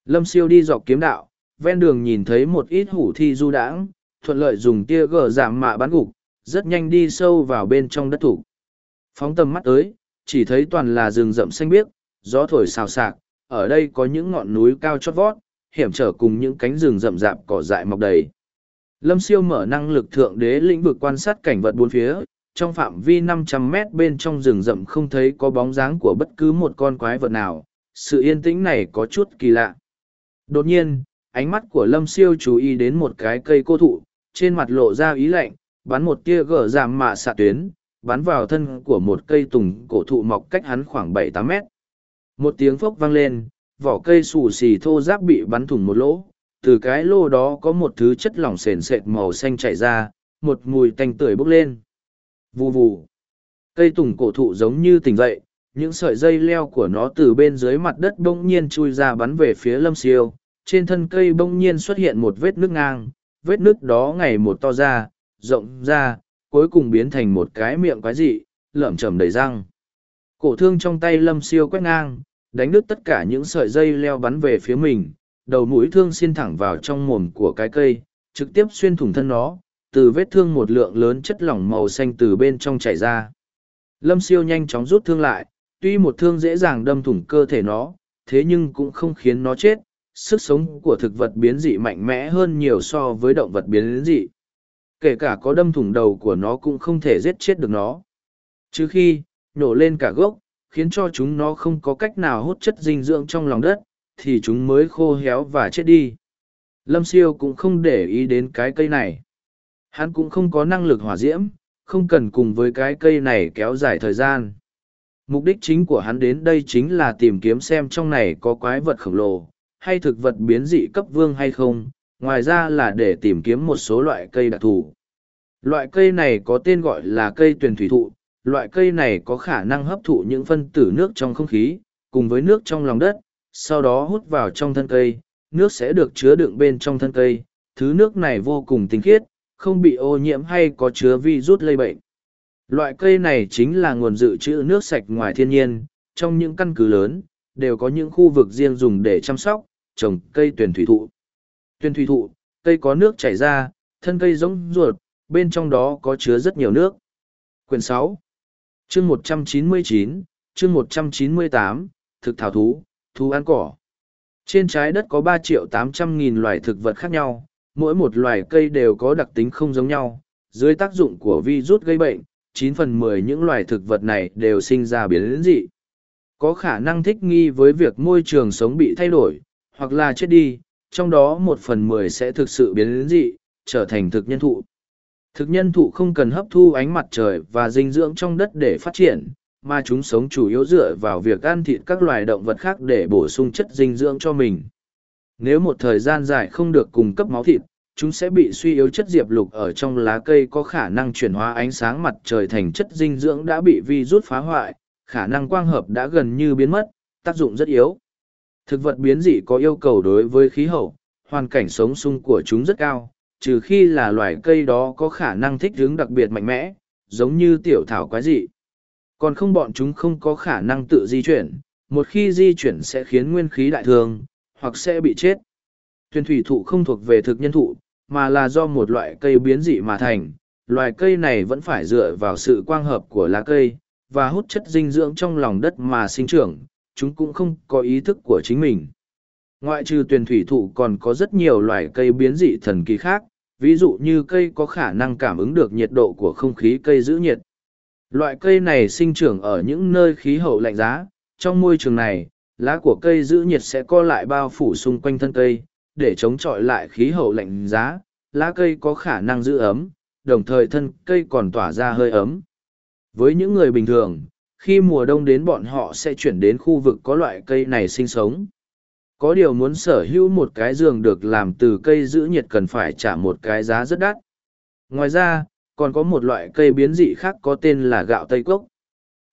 Lâm siêu đi dọc kiếm đạo, ven đường nhìn thấy một ít hủ thi du đãng, thuận lợi dùng tia gờ giảm mạ bắn gục, rất nhanh đi sâu vào bên trong đất thủ. Phóng tầm mắt tới, chỉ thấy toàn là rừng rậm xanh biếc, gió thổi xào xạc, ở đây có những ngọn núi cao chót vót, hiểm trở cùng những cánh rừng rậm rạp cỏ dại mọc đầy. Lâm siêu mở năng lực thượng đế lĩnh vực quan sát cảnh vật bốn phía, trong phạm vi 500 mét bên trong rừng rậm không thấy có bóng dáng của bất cứ một con quái vật nào, sự yên tĩnh này có chút kỳ lạ. Đột nhiên, ánh mắt của Lâm siêu chú ý đến một cái cây cô thụ, trên mặt lộ ra ý lạnh, bắn một tia gở giảm mạ xạ tuyến, bắn vào thân của một cây tùng cổ thụ mọc cách hắn khoảng bảy tám mét. Một tiếng phốc vang lên, vỏ cây xù xì thô giáp bị bắn thủng một lỗ, từ cái lô đó có một thứ chất lỏng sền sệt màu xanh chảy ra, một mùi tanh tưởi bốc lên. Vù vù. Cây tùng cổ thụ giống như tỉnh dậy, những sợi dây leo của nó từ bên dưới mặt đất bỗng nhiên chui ra bắn về phía lâm siêu. Trên thân cây bỗng nhiên xuất hiện một vết nước ngang, vết nước đó ngày một to ra, rộng ra, cuối cùng biến thành một cái miệng quái dị, lởm chởm đầy răng. Cổ thương trong tay lâm siêu quét ngang, đánh đứt tất cả những sợi dây leo bắn về phía mình, đầu mũi thương xin thẳng vào trong mồm của cái cây, trực tiếp xuyên thủng thân nó, từ vết thương một lượng lớn chất lỏng màu xanh từ bên trong chảy ra. Lâm siêu nhanh chóng rút thương lại, tuy một thương dễ dàng đâm thủng cơ thể nó, thế nhưng cũng không khiến nó chết, sức sống của thực vật biến dị mạnh mẽ hơn nhiều so với động vật biến dị. Kể cả có đâm thủng đầu của nó cũng không thể giết chết được nó. Trừ khi, nổ lên cả gốc, khiến cho chúng nó không có cách nào hút chất dinh dưỡng trong lòng đất, thì chúng mới khô héo và chết đi. Lâm siêu cũng không để ý đến cái cây này. Hắn cũng không có năng lực hỏa diễm, không cần cùng với cái cây này kéo dài thời gian. Mục đích chính của hắn đến đây chính là tìm kiếm xem trong này có quái vật khổng lồ, hay thực vật biến dị cấp vương hay không, ngoài ra là để tìm kiếm một số loại cây đặc thù. Loại cây này có tên gọi là cây tuyển thủy thụ, loại cây này có khả năng hấp thụ những phân tử nước trong không khí, cùng với nước trong lòng đất, sau đó hút vào trong thân cây, nước sẽ được chứa đựng bên trong thân cây, thứ nước này vô cùng tinh khiết, không bị ô nhiễm hay có chứa virus lây bệnh. Loại cây này chính là nguồn dự trữ nước sạch ngoài thiên nhiên, trong những căn cứ lớn, đều có những khu vực riêng dùng để chăm sóc, trồng cây tuyển thủy thụ. Tuyển thủy thụ, cây có nước chảy ra, thân cây giống ruột, bên trong đó có chứa rất nhiều nước. Quyển sáu, chương một trăm chín mươi chín, chương một trăm chín mươi tám, thực thảo thú, thú ăn cỏ. Trên trái đất có ba triệu tám trăm nghìn loài thực vật khác nhau, mỗi một loài cây đều có đặc tính không giống nhau. Dưới tác dụng của virus gây bệnh, chín phần mười những loài thực vật này đều sinh ra biến dị. Có khả năng thích nghi với việc môi trường sống bị thay đổi, hoặc là chết đi, trong đó một phần mười sẽ thực sự biến dị, trở thành thực nhân thụ. Thực nhân thụ không cần hấp thu ánh mặt trời và dinh dưỡng trong đất để phát triển, mà chúng sống chủ yếu dựa vào việc ăn thịt các loài động vật khác để bổ sung chất dinh dưỡng cho mình. Nếu một thời gian dài không được cung cấp máu thịt, chúng sẽ bị suy yếu chất diệp lục ở trong lá cây có khả năng chuyển hóa ánh sáng mặt trời thành chất dinh dưỡng đã bị vi rút phá hoại, khả năng quang hợp đã gần như biến mất, tác dụng rất yếu. Thực vật biến dị có yêu cầu đối với khí hậu, hoàn cảnh sống sung của chúng rất cao, trừ khi là loài cây đó có khả năng thích ứng đặc biệt mạnh mẽ, giống như tiểu thảo quái dị. Còn không bọn chúng không có khả năng tự di chuyển, một khi di chuyển sẽ khiến nguyên khí đại thương, hoặc sẽ bị chết. Thuyền thủy thụ không thuộc về thực nhân thụ, mà là do một loại cây biến dị mà thành. Loài cây này vẫn phải dựa vào sự quang hợp của lá cây, và hút chất dinh dưỡng trong lòng đất mà sinh trưởng, chúng cũng không có ý thức của chính mình. Ngoại trừ tuyển thủy thụ còn có rất nhiều loài cây biến dị thần kỳ khác, ví dụ như cây có khả năng cảm ứng được nhiệt độ của không khí cây giữ nhiệt. Loại cây này sinh trưởng ở những nơi khí hậu lạnh giá, trong môi trường này, lá của cây giữ nhiệt sẽ co lại bao phủ xung quanh thân cây, để chống chọi lại khí hậu lạnh giá, lá cây có khả năng giữ ấm, đồng thời thân cây còn tỏa ra hơi ấm. Với những người bình thường, khi mùa đông đến bọn họ sẽ chuyển đến khu vực có loại cây này sinh sống. Có điều muốn sở hữu một cái giường được làm từ cây giữ nhiệt cần phải trả một cái giá rất đắt. Ngoài ra, còn có một loại cây biến dị khác có tên là gạo Tây Cốc.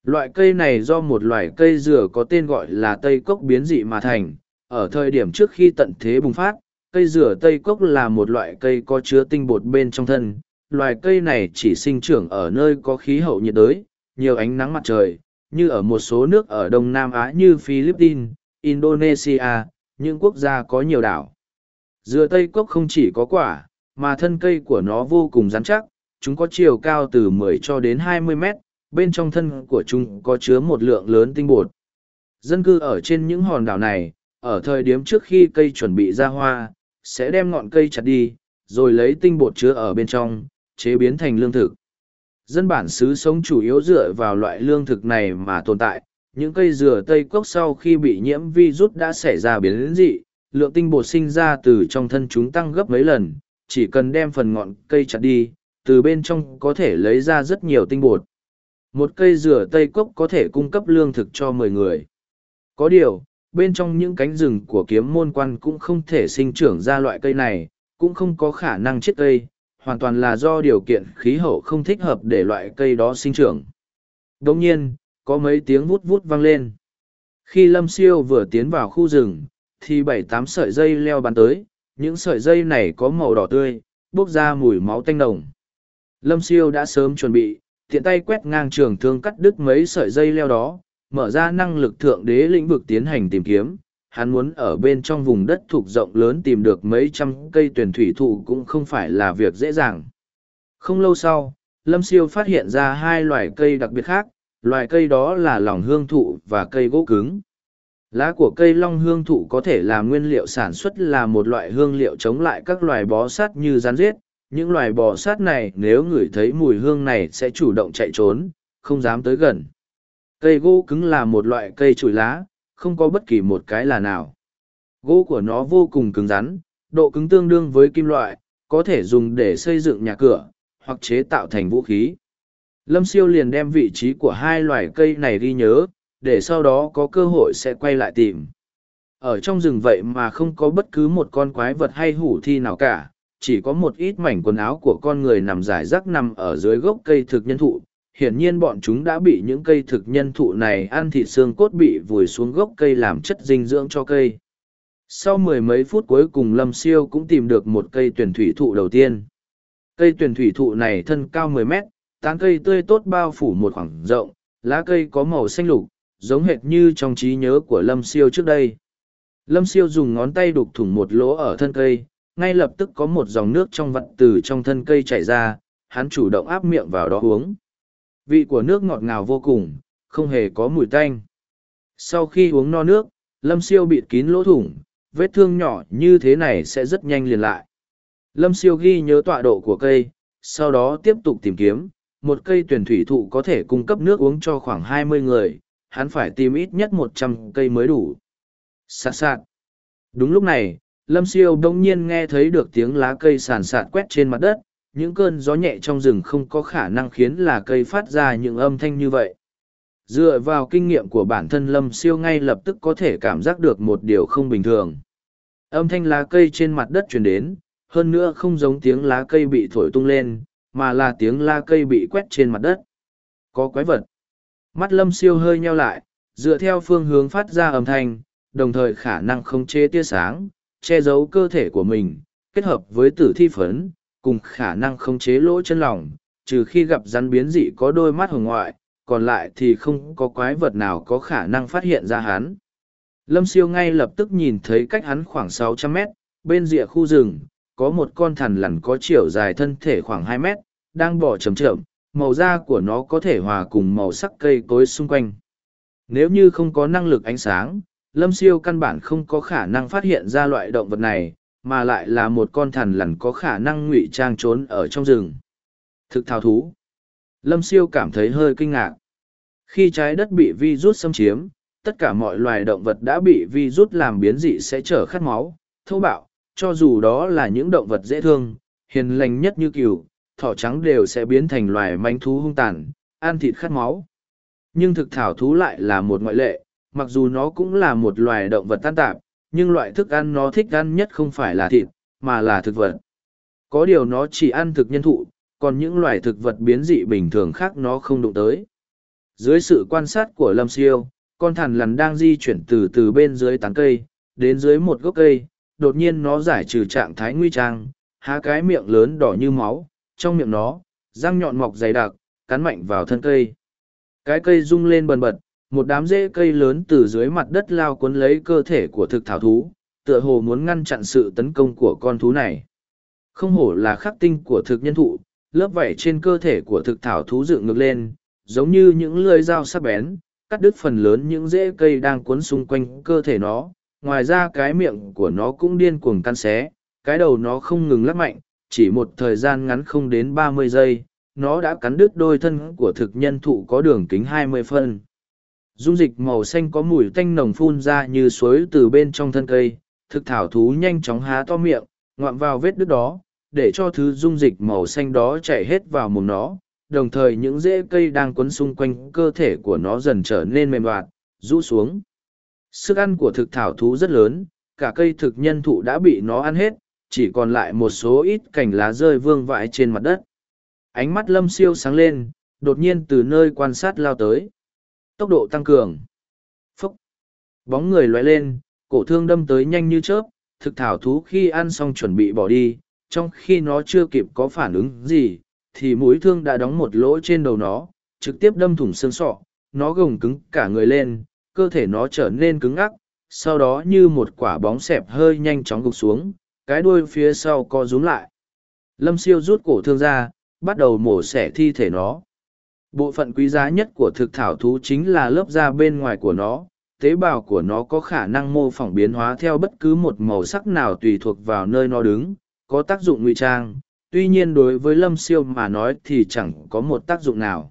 Loại cây này do một loài cây dừa có tên gọi là Tây Cốc biến dị mà thành. Ở thời điểm trước khi tận thế bùng phát, cây dừa Tây Cốc là một loại cây có chứa tinh bột bên trong thân. loài cây này chỉ sinh trưởng ở nơi có khí hậu nhiệt đới, nhiều ánh nắng mặt trời, như ở một số nước ở Đông Nam Á như Philippines, Indonesia, những quốc gia có nhiều đảo. Dừa Tây Cốc không chỉ có quả, mà thân cây của nó vô cùng rắn chắc, chúng có chiều cao từ 10 cho đến 20 mét, bên trong thân của chúng có chứa một lượng lớn tinh bột. Dân cư ở trên những hòn đảo này, ở thời điểm trước khi cây chuẩn bị ra hoa, sẽ đem ngọn cây chặt đi, rồi lấy tinh bột chứa ở bên trong, chế biến thành lương thực. Dân bản xứ sống chủ yếu dựa vào loại lương thực này mà tồn tại, những cây dừa tây cốc sau khi bị nhiễm virus đã xảy ra biến dị, lượng tinh bột sinh ra từ trong thân chúng tăng gấp mấy lần, chỉ cần đem phần ngọn cây chặt đi, từ bên trong có thể lấy ra rất nhiều tinh bột. Một cây dừa tây cốc có thể cung cấp lương thực cho mười người. Có điều, bên trong những cánh rừng của kiếm môn quan cũng không thể sinh trưởng ra loại cây này, cũng không có khả năng chết cây, hoàn toàn là do điều kiện khí hậu không thích hợp để loại cây đó sinh trưởng. Đồng nhiên, có mấy tiếng vút vút vang lên. Khi Lâm Siêu vừa tiến vào khu rừng, thì bảy tám sợi dây leo bắn tới, những sợi dây này có màu đỏ tươi, bốc ra mùi máu tanh nồng. Lâm Siêu đã sớm chuẩn bị, tiện tay quét ngang trường thương cắt đứt mấy sợi dây leo đó, mở ra năng lực thượng đế lĩnh vực tiến hành tìm kiếm. Hắn muốn ở bên trong vùng đất thuộc rộng lớn tìm được mấy trăm cây tuyển thủy thụ cũng không phải là việc dễ dàng. Không lâu sau, Lâm Siêu phát hiện ra hai loài cây đặc biệt khác, loài cây đó là lòng hương thụ và cây gỗ cứng. Lá của cây long hương thụ có thể là nguyên liệu sản xuất là một loại hương liệu chống lại các loài bó sát như rắn rết. Những loài bò sát này nếu ngửi thấy mùi hương này sẽ chủ động chạy trốn, không dám tới gần. Cây gỗ cứng là một loại cây trụi lá, không có bất kỳ một cái là nào. Gỗ của nó vô cùng cứng rắn, độ cứng tương đương với kim loại, có thể dùng để xây dựng nhà cửa, hoặc chế tạo thành vũ khí. Lâm siêu liền đem vị trí của hai loài cây này ghi nhớ, để sau đó có cơ hội sẽ quay lại tìm. Ở trong rừng vậy mà không có bất cứ một con quái vật hay hủ thi nào cả, chỉ có một ít mảnh quần áo của con người nằm rải rác nằm ở dưới gốc cây thực nhân thụ. Hiển nhiên bọn chúng đã bị những cây thực nhân thụ này ăn thịt xương cốt bị vùi xuống gốc cây làm chất dinh dưỡng cho cây. Sau mười mấy phút cuối cùng Lâm Siêu cũng tìm được một cây tuyển thủy thụ đầu tiên. Cây tuyển thủy thụ này thân cao mười mét, tán cây tươi tốt bao phủ một khoảng rộng, lá cây có màu xanh lục, giống hệt như trong trí nhớ của Lâm Siêu trước đây. Lâm Siêu dùng ngón tay đục thủng một lỗ ở thân cây, ngay lập tức có một dòng nước trong vặn từ trong thân cây chảy ra, hắn chủ động áp miệng vào đó uống. Vị của nước ngọt ngào vô cùng, không hề có mùi tanh. Sau khi uống no nước, Lâm Siêu bịt kín lỗ thủng, vết thương nhỏ như thế này sẽ rất nhanh liền lại. Lâm Siêu ghi nhớ tọa độ của cây, sau đó tiếp tục tìm kiếm, một cây tuyển thủy thụ có thể cung cấp nước uống cho khoảng hai mươi người, hắn phải tìm ít nhất một trăm cây mới đủ. Sạt sạt. Đúng lúc này, Lâm Siêu đông nhiên nghe thấy được tiếng lá cây sàn sạt quét trên mặt đất, những cơn gió nhẹ trong rừng không có khả năng khiến là cây phát ra những âm thanh như vậy. Dựa vào kinh nghiệm của bản thân Lâm Siêu ngay lập tức có thể cảm giác được một điều không bình thường. Âm thanh lá cây trên mặt đất truyền đến, hơn nữa không giống tiếng lá cây bị thổi tung lên, mà là tiếng la cây bị quét trên mặt đất. Có quái vật. Mắt lâm siêu hơi nheo lại, dựa theo phương hướng phát ra âm thanh, đồng thời khả năng không chế tia sáng, che giấu cơ thể của mình, kết hợp với tử thi phấn, cùng khả năng không chế lỗ chân lỏng, trừ khi gặp rắn biến dị có đôi mắt hồng ngoại, còn lại thì không có quái vật nào có khả năng phát hiện ra hắn. Lâm siêu ngay lập tức nhìn thấy cách hắn khoảng 600 mét, bên rìa khu rừng, có một con thằn lằn có chiều dài thân thể khoảng 2 mét, đang bỏ chầm chậm, màu da của nó có thể hòa cùng màu sắc cây cối xung quanh. Nếu như không có năng lực ánh sáng, Lâm Siêu căn bản không có khả năng phát hiện ra loại động vật này, mà lại là một con thằn lằn có khả năng ngụy trang trốn ở trong rừng. Thực thao thú. Lâm Siêu cảm thấy hơi kinh ngạc. Khi trái đất bị virus xâm chiếm, tất cả mọi loài động vật đã bị virus làm biến dị sẽ trở khát máu, thô bạo, cho dù đó là những động vật dễ thương, hiền lành nhất như cừu, thỏ trắng đều sẽ biến thành loài manh thú hung tàn, ăn thịt khát máu. Nhưng thực thảo thú lại là một ngoại lệ, mặc dù nó cũng là một loài động vật tan tạp, nhưng loại thức ăn nó thích ăn nhất không phải là thịt, mà là thực vật. Có điều nó chỉ ăn thực nhân thụ, còn những loài thực vật biến dị bình thường khác nó không đụng tới. Dưới sự quan sát của Lâm Siêu, con thằn lằn đang di chuyển từ từ bên dưới tán cây, đến dưới một gốc cây, đột nhiên nó giải trừ trạng thái nguy trang, há cái miệng lớn đỏ như máu, trong miệng nó, răng nhọn mọc dày đặc, cắn mạnh vào thân cây. Cái cây rung lên bần bật, một đám rễ cây lớn từ dưới mặt đất lao cuốn lấy cơ thể của thực thảo thú, tựa hồ muốn ngăn chặn sự tấn công của con thú này. Không hổ là khắc tinh của thực nhân thụ, lớp vảy trên cơ thể của thực thảo thú dựng ngược lên, giống như những lưỡi dao sắc bén, cắt đứt phần lớn những rễ cây đang cuốn xung quanh cơ thể nó. Ngoài ra cái miệng của nó cũng điên cuồng căn xé, cái đầu nó không ngừng lắc mạnh, chỉ một thời gian ngắn không đến ba mươi giây, nó đã cắn đứt đôi thân của thực nhân thụ có đường kính hai mươi phân. Dung dịch màu xanh có mùi tanh nồng phun ra như suối từ bên trong thân cây, thực thảo thú nhanh chóng há to miệng, ngoạm vào vết đứt đó, để cho thứ dung dịch màu xanh đó chảy hết vào mồm nó, đồng thời những rễ cây đang quấn xung quanh cơ thể của nó dần trở nên mềm đoạt, rũ xuống. Sức ăn của thực thảo thú rất lớn, cả cây thực nhân thụ đã bị nó ăn hết, chỉ còn lại một số ít cành lá rơi vương vãi trên mặt đất. Ánh mắt lâm siêu sáng lên, đột nhiên từ nơi quan sát lao tới. Tốc độ tăng cường. Phúc. Bóng người loay lên, cổ thương đâm tới nhanh như chớp, thực thảo thú khi ăn xong chuẩn bị bỏ đi, trong khi nó chưa kịp có phản ứng gì, thì mũi thương đã đóng một lỗ trên đầu nó, trực tiếp đâm thủng xương sọ, nó gồng cứng cả người lên, cơ thể nó trở nên cứng ngắc, sau đó như một quả bóng xẹp hơi nhanh chóng gục xuống, cái đuôi phía sau co rúm lại. Lâm siêu rút cổ thương ra, bắt đầu mổ xẻ thi thể nó. Bộ phận quý giá nhất của thực thảo thú chính là lớp da bên ngoài của nó, tế bào của nó có khả năng mô phỏng biến hóa theo bất cứ một màu sắc nào tùy thuộc vào nơi nó đứng, có tác dụng ngụy trang, tuy nhiên đối với lâm siêu mà nói thì chẳng có một tác dụng nào.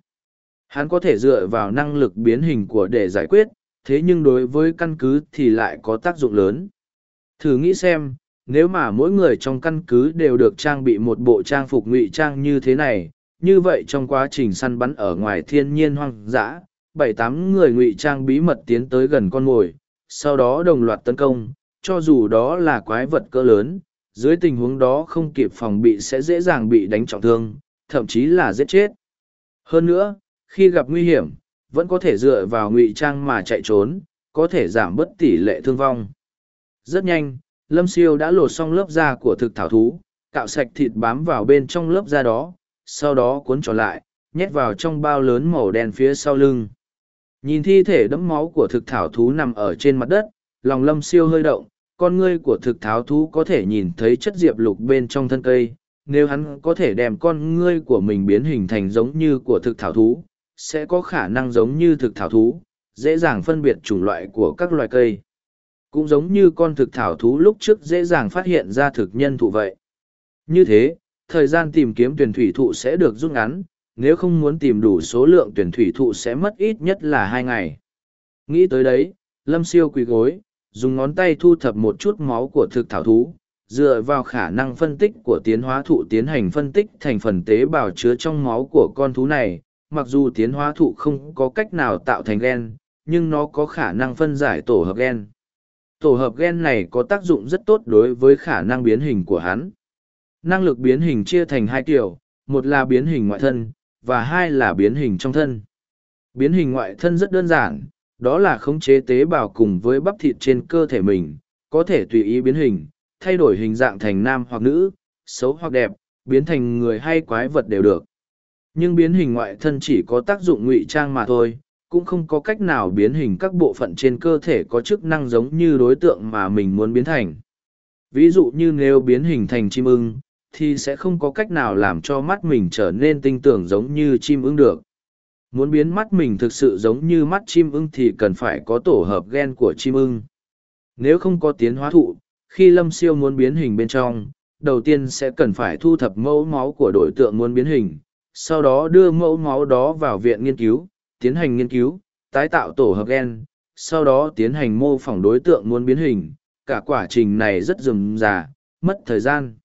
Hắn có thể dựa vào năng lực biến hình của để giải quyết, thế nhưng đối với căn cứ thì lại có tác dụng lớn. Thử nghĩ xem, nếu mà mỗi người trong căn cứ đều được trang bị một bộ trang phục ngụy trang như thế này, như vậy trong quá trình săn bắn ở ngoài thiên nhiên hoang dã, bảy tám người ngụy trang bí mật tiến tới gần con mồi, sau đó đồng loạt tấn công, cho dù đó là quái vật cỡ lớn, dưới tình huống đó không kịp phòng bị sẽ dễ dàng bị đánh trọng thương, thậm chí là giết chết. Hơn nữa, khi gặp nguy hiểm, vẫn có thể dựa vào ngụy trang mà chạy trốn, có thể giảm bớt tỷ lệ thương vong. Rất nhanh, Lâm Siêu đã lột xong lớp da của thực thảo thú, cạo sạch thịt bám vào bên trong lớp da đó, sau đó cuốn tròn lại, nhét vào trong bao lớn màu đen phía sau lưng. Nhìn thi thể đẫm máu của thực thảo thú nằm ở trên mặt đất, lòng Lâm Siêu hơi động, con ngươi của thực thảo thú có thể nhìn thấy chất diệp lục bên trong thân cây nếu hắn có thể đem con ngươi của mình biến hình thành giống như của thực thảo thú sẽ có khả năng giống như thực thảo thú dễ dàng phân biệt chủng loại của các loài cây. Cũng giống như con thực thảo thú lúc trước dễ dàng phát hiện ra thực nhân thụ vậy. Như thế thời gian tìm kiếm tuyển thủy thụ sẽ được rút ngắn nếu không muốn tìm đủ số lượng tuyển thủy thụ sẽ mất ít nhất là hai ngày. Nghĩ tới đấy lâm siêu quỳ gối dùng ngón tay thu thập một chút máu của thực thảo thú, dựa vào khả năng phân tích của tiến hóa thụ tiến hành phân tích thành phần tế bào chứa trong máu của con thú này, mặc dù tiến hóa thụ không có cách nào tạo thành gen, nhưng nó có khả năng phân giải tổ hợp gen. Tổ hợp gen này có tác dụng rất tốt đối với khả năng biến hình của hắn. Năng lực biến hình chia thành hai kiểu, một là biến hình ngoại thân, và hai là biến hình trong thân. Biến hình ngoại thân rất đơn giản, đó là khống chế tế bào cùng với bắp thịt trên cơ thể mình, có thể tùy ý biến hình, thay đổi hình dạng thành nam hoặc nữ, xấu hoặc đẹp, biến thành người hay quái vật đều được. Nhưng biến hình ngoại thân chỉ có tác dụng ngụy trang mà thôi, cũng không có cách nào biến hình các bộ phận trên cơ thể có chức năng giống như đối tượng mà mình muốn biến thành. Ví dụ như nếu biến hình thành chim ưng, thì sẽ không có cách nào làm cho mắt mình trở nên tinh tưởng giống như chim ưng được muốn biến mắt mình thực sự giống như mắt chim ưng thì cần phải có tổ hợp gen của chim ưng. Nếu không có tiến hóa thụ, khi lâm siêu muốn biến hình bên trong, đầu tiên sẽ cần phải thu thập mẫu máu của đối tượng muốn biến hình, sau đó đưa mẫu máu đó vào viện nghiên cứu, tiến hành nghiên cứu, tái tạo tổ hợp gen, sau đó tiến hành mô phỏng đối tượng muốn biến hình. Cả quá trình này rất rườm rà, mất thời gian.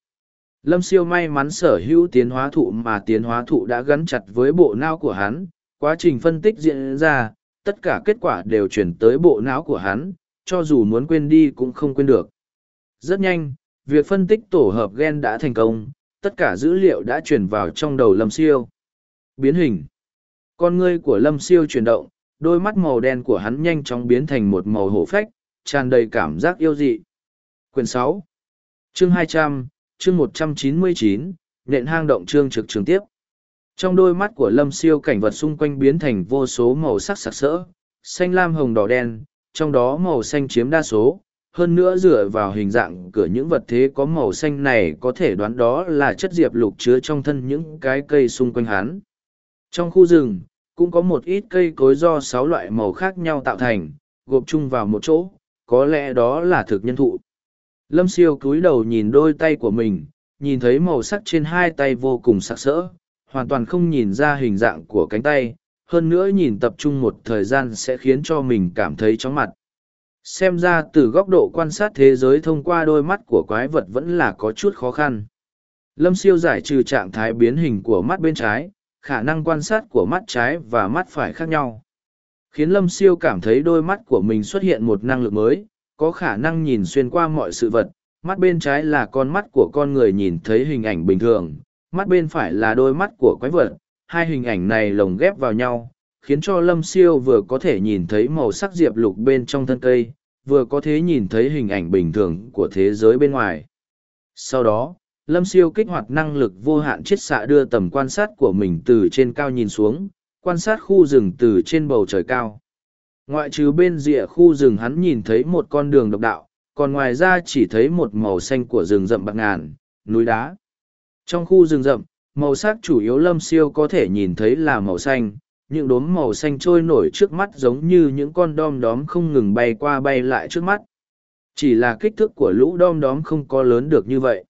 Lâm siêu may mắn sở hữu tiến hóa thụ mà tiến hóa thụ đã gắn chặt với bộ não của hắn, quá trình phân tích diễn ra, tất cả kết quả đều chuyển tới bộ não của hắn, cho dù muốn quên đi cũng không quên được. Rất nhanh, việc phân tích tổ hợp gen đã thành công, tất cả dữ liệu đã chuyển vào trong đầu Lâm Siêu. Biến hình. Con ngươi của Lâm Siêu chuyển động, đôi mắt màu đen của hắn nhanh chóng biến thành một màu hổ phách, tràn đầy cảm giác yêu dị. Quyển sáu, Chương hai trăm, chương một trăm chín mươi chín, nện hang động trương trực trường tiếp. Trong đôi mắt của lâm siêu cảnh vật xung quanh biến thành vô số màu sắc sặc sỡ, xanh lam hồng đỏ đen, trong đó màu xanh chiếm đa số. Hơn nữa dựa vào hình dạng cửa những vật thế có màu xanh này có thể đoán đó là chất diệp lục chứa trong thân những cái cây xung quanh hắn. Trong khu rừng, cũng có một ít cây cối do sáu loại màu khác nhau tạo thành, gộp chung vào một chỗ, có lẽ đó là thực nhân thụ. Lâm siêu cúi đầu nhìn đôi tay của mình, nhìn thấy màu sắc trên hai tay vô cùng sặc sỡ, hoàn toàn không nhìn ra hình dạng của cánh tay, hơn nữa nhìn tập trung một thời gian sẽ khiến cho mình cảm thấy chóng mặt. Xem ra từ góc độ quan sát thế giới thông qua đôi mắt của quái vật vẫn là có chút khó khăn. Lâm siêu giải trừ trạng thái biến hình của mắt bên trái, khả năng quan sát của mắt trái và mắt phải khác nhau. Khiến Lâm siêu cảm thấy đôi mắt của mình xuất hiện một năng lực mới, có khả năng nhìn xuyên qua mọi sự vật. Mắt bên trái là con mắt của con người nhìn thấy hình ảnh bình thường, mắt bên phải là đôi mắt của quái vật, hai hình ảnh này lồng ghép vào nhau, khiến cho Lâm Siêu vừa có thể nhìn thấy màu sắc diệp lục bên trong thân cây, vừa có thể nhìn thấy hình ảnh bình thường của thế giới bên ngoài. Sau đó, Lâm Siêu kích hoạt năng lực vô hạn chiết xạ đưa tầm quan sát của mình từ trên cao nhìn xuống, quan sát khu rừng từ trên bầu trời cao. Ngoại trừ bên rìa khu rừng hắn nhìn thấy một con đường độc đạo, còn ngoài ra chỉ thấy một màu xanh của rừng rậm bạc ngàn, núi đá. Trong khu rừng rậm, màu sắc chủ yếu lâm siêu có thể nhìn thấy là màu xanh, những đốm màu xanh trôi nổi trước mắt giống như những con đom đóm không ngừng bay qua bay lại trước mắt. Chỉ là kích thước của lũ đom đóm không có lớn được như vậy.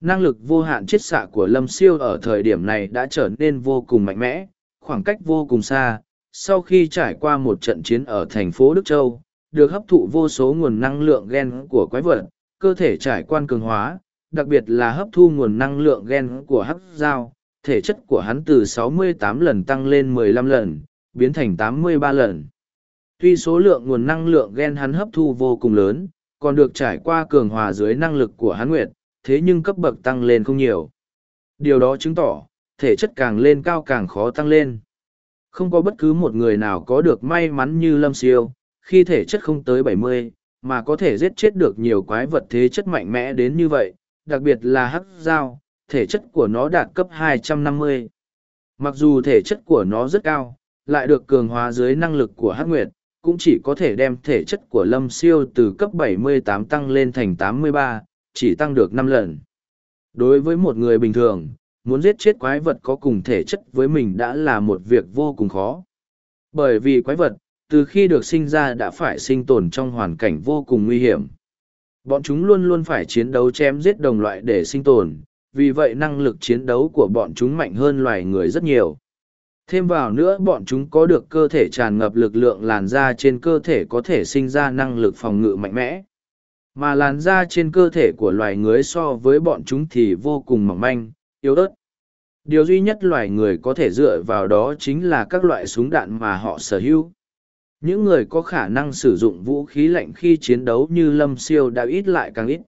Năng lực vô hạn chiết xạ của lâm siêu ở thời điểm này đã trở nên vô cùng mạnh mẽ, khoảng cách vô cùng xa. Sau khi trải qua một trận chiến ở thành phố Đức Châu, được hấp thụ vô số nguồn năng lượng gen của quái vật, cơ thể trải quan cường hóa, đặc biệt là hấp thu nguồn năng lượng gen của hắc dao, thể chất của hắn từ 68 lần tăng lên 15 lần, biến thành 83 lần. Tuy số lượng nguồn năng lượng gen hắn hấp thu vô cùng lớn, còn được trải qua cường hòa dưới năng lực của hắn nguyệt, thế nhưng cấp bậc tăng lên không nhiều. Điều đó chứng tỏ, thể chất càng lên cao càng khó tăng lên. Không có bất cứ một người nào có được may mắn như Lâm Siêu, khi thể chất không tới 70, mà có thể giết chết được nhiều quái vật thế chất mạnh mẽ đến như vậy, đặc biệt là hắc dao, thể chất của nó đạt cấp 250. Mặc dù thể chất của nó rất cao, lại được cường hóa dưới năng lực của hắc nguyệt, cũng chỉ có thể đem thể chất của lâm siêu từ cấp 78 tăng lên thành 83, chỉ tăng được 5 lần. Đối với một người bình thường, muốn giết chết quái vật có cùng thể chất với mình đã là một việc vô cùng khó. Bởi vì quái vật, từ khi được sinh ra đã phải sinh tồn trong hoàn cảnh vô cùng nguy hiểm. Bọn chúng luôn luôn phải chiến đấu chém giết đồng loại để sinh tồn, vì vậy năng lực chiến đấu của bọn chúng mạnh hơn loài người rất nhiều. Thêm vào nữa bọn chúng có được cơ thể tràn ngập lực lượng làn da trên cơ thể có thể sinh ra năng lực phòng ngự mạnh mẽ. Mà làn da trên cơ thể của loài người so với bọn chúng thì vô cùng mỏng manh, yếu ớt. Điều duy nhất loài người có thể dựa vào đó chính là các loại súng đạn mà họ sở hữu những người có khả năng sử dụng vũ khí lạnh khi chiến đấu như lâm siêu đã ít lại càng ít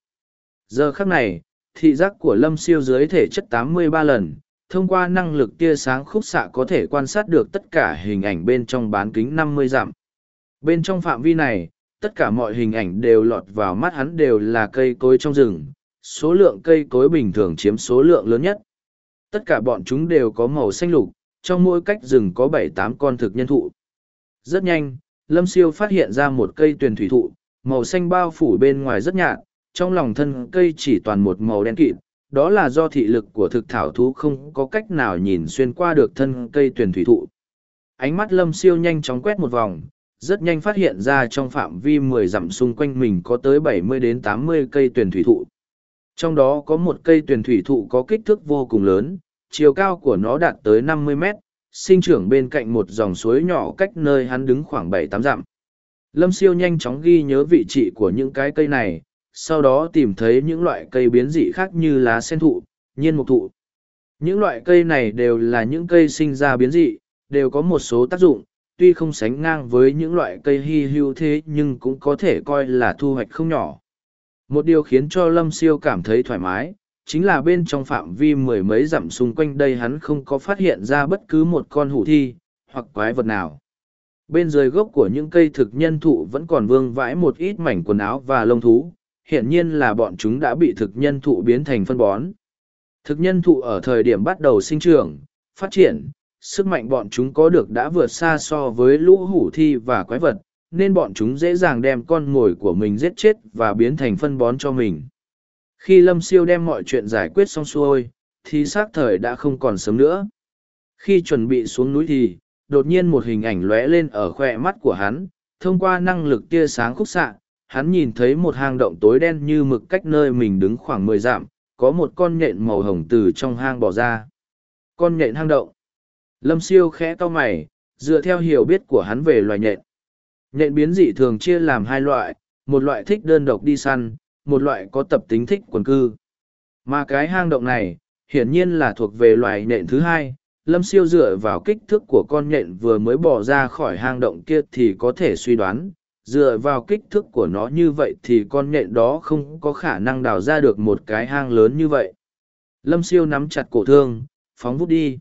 giờ khắc này thị giác của lâm siêu dưới thể chất 83 lần, thông qua năng lực tia sáng khúc xạ có thể quan sát được tất cả hình ảnh bên trong bán kính 50 dặm. Bên trong phạm vi này, tất cả mọi hình ảnh đều lọt vào mắt hắn đều là cây cối trong rừng, số lượng cây cối bình thường chiếm số lượng lớn nhất. Tất cả bọn chúng đều có màu xanh lục, trong mỗi cách rừng có bảy tám con thực nhân thụ. Rất nhanh, lâm siêu phát hiện ra một cây tuyền thủy thụ, màu xanh bao phủ bên ngoài rất nhạt trong lòng thân cây chỉ toàn một màu đen kịt đó là do thị lực của thực thảo thú không có cách nào nhìn xuyên qua được thân cây tuyền thủy thụ ánh mắt lâm siêu nhanh chóng quét một vòng rất nhanh phát hiện ra trong phạm vi mười dặm xung quanh mình có tới bảy mươi đến tám mươi cây tuyền thủy thụ trong đó có một cây tuyền thủy thụ có kích thước vô cùng lớn chiều cao của nó đạt tới năm mươi mét sinh trưởng bên cạnh một dòng suối nhỏ cách nơi hắn đứng khoảng bảy tám dặm. Lâm siêu nhanh chóng ghi nhớ vị trí của những cái cây này, sau đó tìm thấy những loại cây biến dị khác như lá sen thụ, nhiên mục thụ. Những loại cây này đều là những cây sinh ra biến dị, đều có một số tác dụng, tuy không sánh ngang với những loại cây hy hữu thế nhưng cũng có thể coi là thu hoạch không nhỏ. Một điều khiến cho Lâm Siêu cảm thấy thoải mái, chính là bên trong phạm vi mười mấy dặm xung quanh đây hắn không có phát hiện ra bất cứ một con hủ thi hoặc quái vật nào bên dưới gốc của những cây thực nhân thụ vẫn còn vương vãi một ít mảnh quần áo và lông thú hiển nhiên là bọn chúng đã bị thực nhân thụ biến thành phân bón Thực nhân thụ ở thời điểm bắt đầu sinh trưởng, phát triển, sức mạnh bọn chúng có được đã vượt xa so với lũ hủ thi và quái vật, nên bọn chúng dễ dàng đem con mồi của mình giết chết và biến thành phân bón cho mình. Khi Lâm Siêu đem mọi chuyện giải quyết xong xuôi, thì xác thời đã không còn sớm nữa. Khi chuẩn bị xuống núi thì, đột nhiên một hình ảnh lóe lên ở khoe mắt của hắn, thông qua năng lực tia sáng khúc xạ, hắn nhìn thấy một hang động tối đen như mực cách nơi mình đứng khoảng mười dặm, có một con nhện màu hồng từ trong hang bỏ ra. Con nhện hang động. Lâm siêu khẽ to mày, dựa theo hiểu biết của hắn về loài nhện. Nhện biến dị thường chia làm hai loại, một loại thích đơn độc đi săn, một loại có tập tính thích quần cư. Mà cái hang động này, hiển nhiên là thuộc về loài nhện thứ hai. Lâm siêu dựa vào kích thước của con nhện vừa mới bỏ ra khỏi hang động kia thì có thể suy đoán, dựa vào kích thước của nó như vậy thì con nhện đó không có khả năng đào ra được một cái hang lớn như vậy. Lâm siêu nắm chặt cổ thương, phóng vút đi.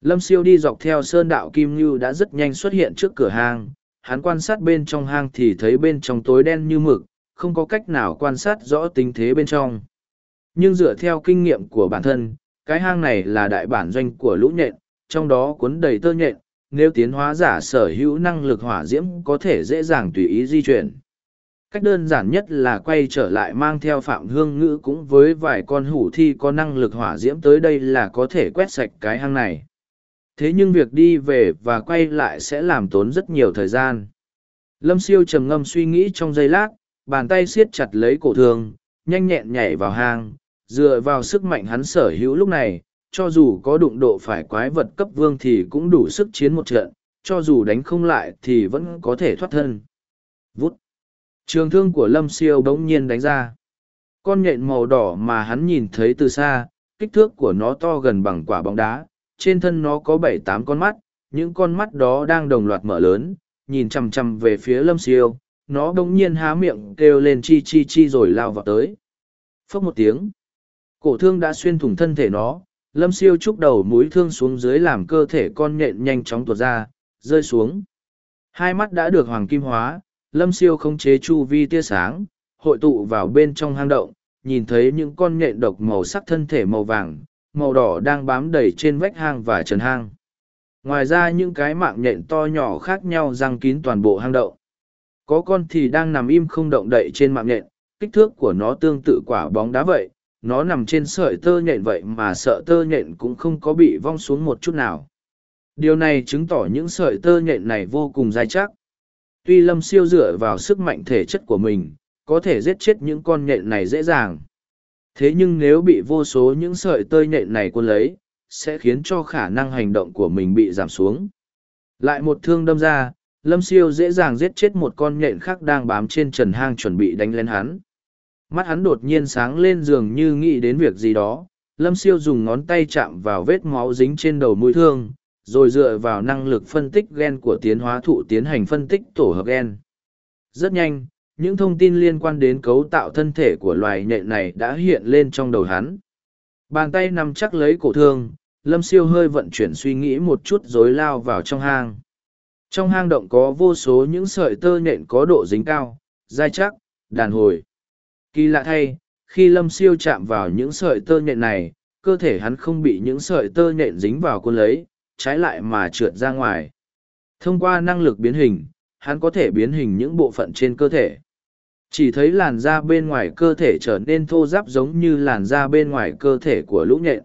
Lâm siêu đi dọc theo sơn đạo Kim Ngưu đã rất nhanh xuất hiện trước cửa hang. Hắn quan sát bên trong hang thì thấy bên trong tối đen như mực, không có cách nào quan sát rõ tình thế bên trong. Nhưng dựa theo kinh nghiệm của bản thân, cái hang này là đại bản doanh của lũ nhện, trong đó cuốn đầy tơ nhện, nếu tiến hóa giả sở hữu năng lực hỏa diễm có thể dễ dàng tùy ý di chuyển. Cách đơn giản nhất là quay trở lại mang theo phạm hương ngữ cũng với vài con hủ thi có năng lực hỏa diễm tới đây là có thể quét sạch cái hang này. Thế nhưng việc đi về và quay lại sẽ làm tốn rất nhiều thời gian. Lâm siêu trầm ngâm suy nghĩ trong giây lát, bàn tay siết chặt lấy cổ thường, nhanh nhẹn nhảy vào hang, dựa vào sức mạnh hắn sở hữu lúc này, cho dù có đụng độ phải quái vật cấp vương thì cũng đủ sức chiến một trận, cho dù đánh không lại thì vẫn có thể thoát thân. Vút! Trường thương của Lâm Siêu bỗng nhiên đánh ra. Con nhện màu đỏ mà hắn nhìn thấy từ xa, kích thước của nó to gần bằng quả bóng đá, trên thân nó có bảy tám con mắt, những con mắt đó đang đồng loạt mở lớn, nhìn chằm chằm về phía Lâm Siêu, nó bỗng nhiên há miệng kêu lên chi chi chi rồi lao vào tới. Phốc một tiếng. Cổ thương đã xuyên thủng thân thể nó, lâm siêu chúc đầu mũi thương xuống dưới làm cơ thể con nhện nhanh chóng tuột ra, rơi xuống. Hai mắt đã được hoàng kim hóa, lâm siêu không chế chu vi tia sáng, hội tụ vào bên trong hang động, nhìn thấy những con nhện độc màu sắc thân thể màu vàng, màu đỏ đang bám đầy trên vách hang và trần hang. Ngoài ra những cái mạng nhện to nhỏ khác nhau răng kín toàn bộ hang động. Có con thì đang nằm im không động đậy trên mạng nhện, kích thước của nó tương tự quả bóng đá vậy nó nằm trên sợi tơ nhện vậy mà sợ tơ nhện cũng không có bị vong xuống một chút nào. Điều này chứng tỏ những sợi tơ nhện này vô cùng dai chắc. Tuy lâm siêu dựa vào sức mạnh thể chất của mình, có thể giết chết những con nhện này dễ dàng. Thế nhưng nếu bị vô số những sợi tơ nhện này quân lấy, sẽ khiến cho khả năng hành động của mình bị giảm xuống. Lại một thương đâm ra, lâm siêu dễ dàng giết chết một con nhện khác đang bám trên trần hang chuẩn bị đánh lên hắn mắt hắn đột nhiên sáng lên giường như nghĩ đến việc gì đó. Lâm siêu dùng ngón tay chạm vào vết máu dính trên đầu mũi thương, rồi dựa vào năng lực phân tích gen của tiến hóa thụ tiến hành phân tích tổ hợp gen. Rất nhanh, những thông tin liên quan đến cấu tạo thân thể của loài nhện này đã hiện lên trong đầu hắn. Bàn tay nằm chắc lấy cổ thương, lâm siêu hơi vận chuyển suy nghĩ một chút rồi lao vào trong hang. Trong hang động có vô số những sợi tơ nhện có độ dính cao, dai chắc, đàn hồi. Kỳ lạ thay, khi lâm siêu chạm vào những sợi tơ nhện này, cơ thể hắn không bị những sợi tơ nhện dính vào cuốn lấy, trái lại mà trượt ra ngoài. Thông qua năng lực biến hình, hắn có thể biến hình những bộ phận trên cơ thể. Chỉ thấy làn da bên ngoài cơ thể trở nên thô ráp giống như làn da bên ngoài cơ thể của lũ nhện.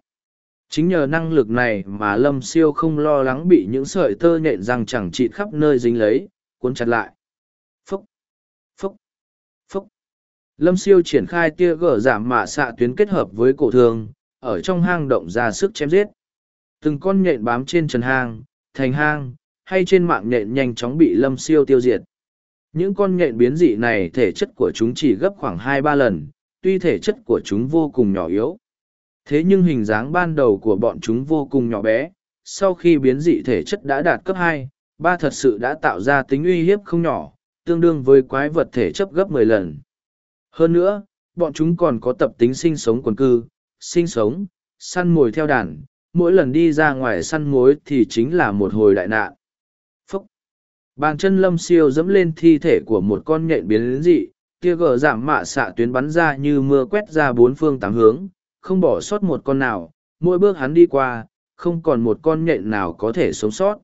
Chính nhờ năng lực này mà Lâm Siêu không lo lắng bị những sợi tơ nhện răng chẳng chịt khắp nơi dính lấy, cuốn chặt lại. Lâm siêu triển khai tia gở giảm mạ xạ tuyến kết hợp với cổ thương ở trong hang động ra sức chém giết. Từng con nhện bám trên trần hang, thành hang, hay trên mạng nhện nhanh chóng bị lâm siêu tiêu diệt. Những con nhện biến dị này thể chất của chúng chỉ gấp khoảng hai ba lần, tuy thể chất của chúng vô cùng nhỏ yếu. Thế nhưng hình dáng ban đầu của bọn chúng vô cùng nhỏ bé, sau khi biến dị thể chất đã đạt cấp hai, ba thật sự đã tạo ra tính uy hiếp không nhỏ, tương đương với quái vật thể chấp gấp mười lần hơn nữa, bọn chúng còn có tập tính sinh sống quần cư, sinh sống, săn mồi theo đàn, mỗi lần đi ra ngoài săn mối thì chính là một hồi đại nạn. Phúc! Bàn chân lâm siêu dẫm lên thi thể của một con nhện biến dị, kia gờ giảm mạ xạ tuyến bắn ra như mưa quét ra bốn phương tám hướng, không bỏ sót một con nào, mỗi bước hắn đi qua, không còn một con nhện nào có thể sống sót.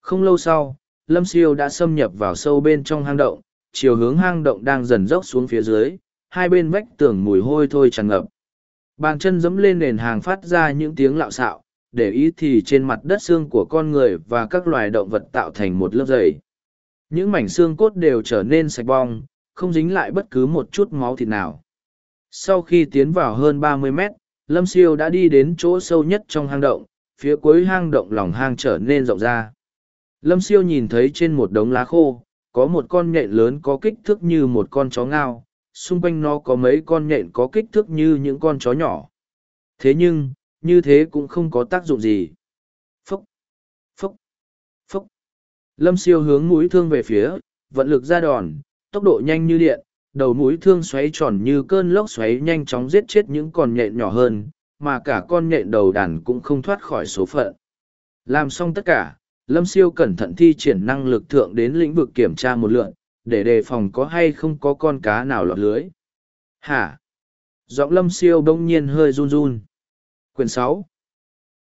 Không lâu sau, Lâm Siêu đã xâm nhập vào sâu bên trong hang động, chiều hướng hang động đang dần dốc xuống phía dưới, hai bên vách tường mùi hôi thôi tràn ngập. Bàn chân dẫm lên nền hàng phát ra những tiếng lạo xạo, để ý thì trên mặt đất xương của con người và các loài động vật tạo thành một lớp dày. Những mảnh xương cốt đều trở nên sạch bong, không dính lại bất cứ một chút máu thịt nào. Sau khi tiến vào hơn ba mươi mét, Lâm Siêu đã đi đến chỗ sâu nhất trong hang động, phía cuối hang động lòng hang trở nên rộng ra. Lâm Siêu nhìn thấy trên một đống lá khô, có một con nhện lớn có kích thước như một con chó ngao, xung quanh nó có mấy con nhện có kích thước như những con chó nhỏ. Thế nhưng, như thế cũng không có tác dụng gì. Phốc, phốc, phốc. Lâm siêu hướng mũi thương về phía, vận lực ra đòn, tốc độ nhanh như điện, đầu mũi thương xoáy tròn như cơn lốc xoáy nhanh chóng giết chết những con nhện nhỏ hơn, mà cả con nhện đầu đàn cũng không thoát khỏi số phận. Làm xong tất cả, Lâm siêu cẩn thận thi triển năng lực thượng đến lĩnh vực kiểm tra một lượn, để đề phòng có hay không có con cá nào lọt lưới. Hả? Giọng lâm siêu bỗng nhiên hơi run run. Quyển sáu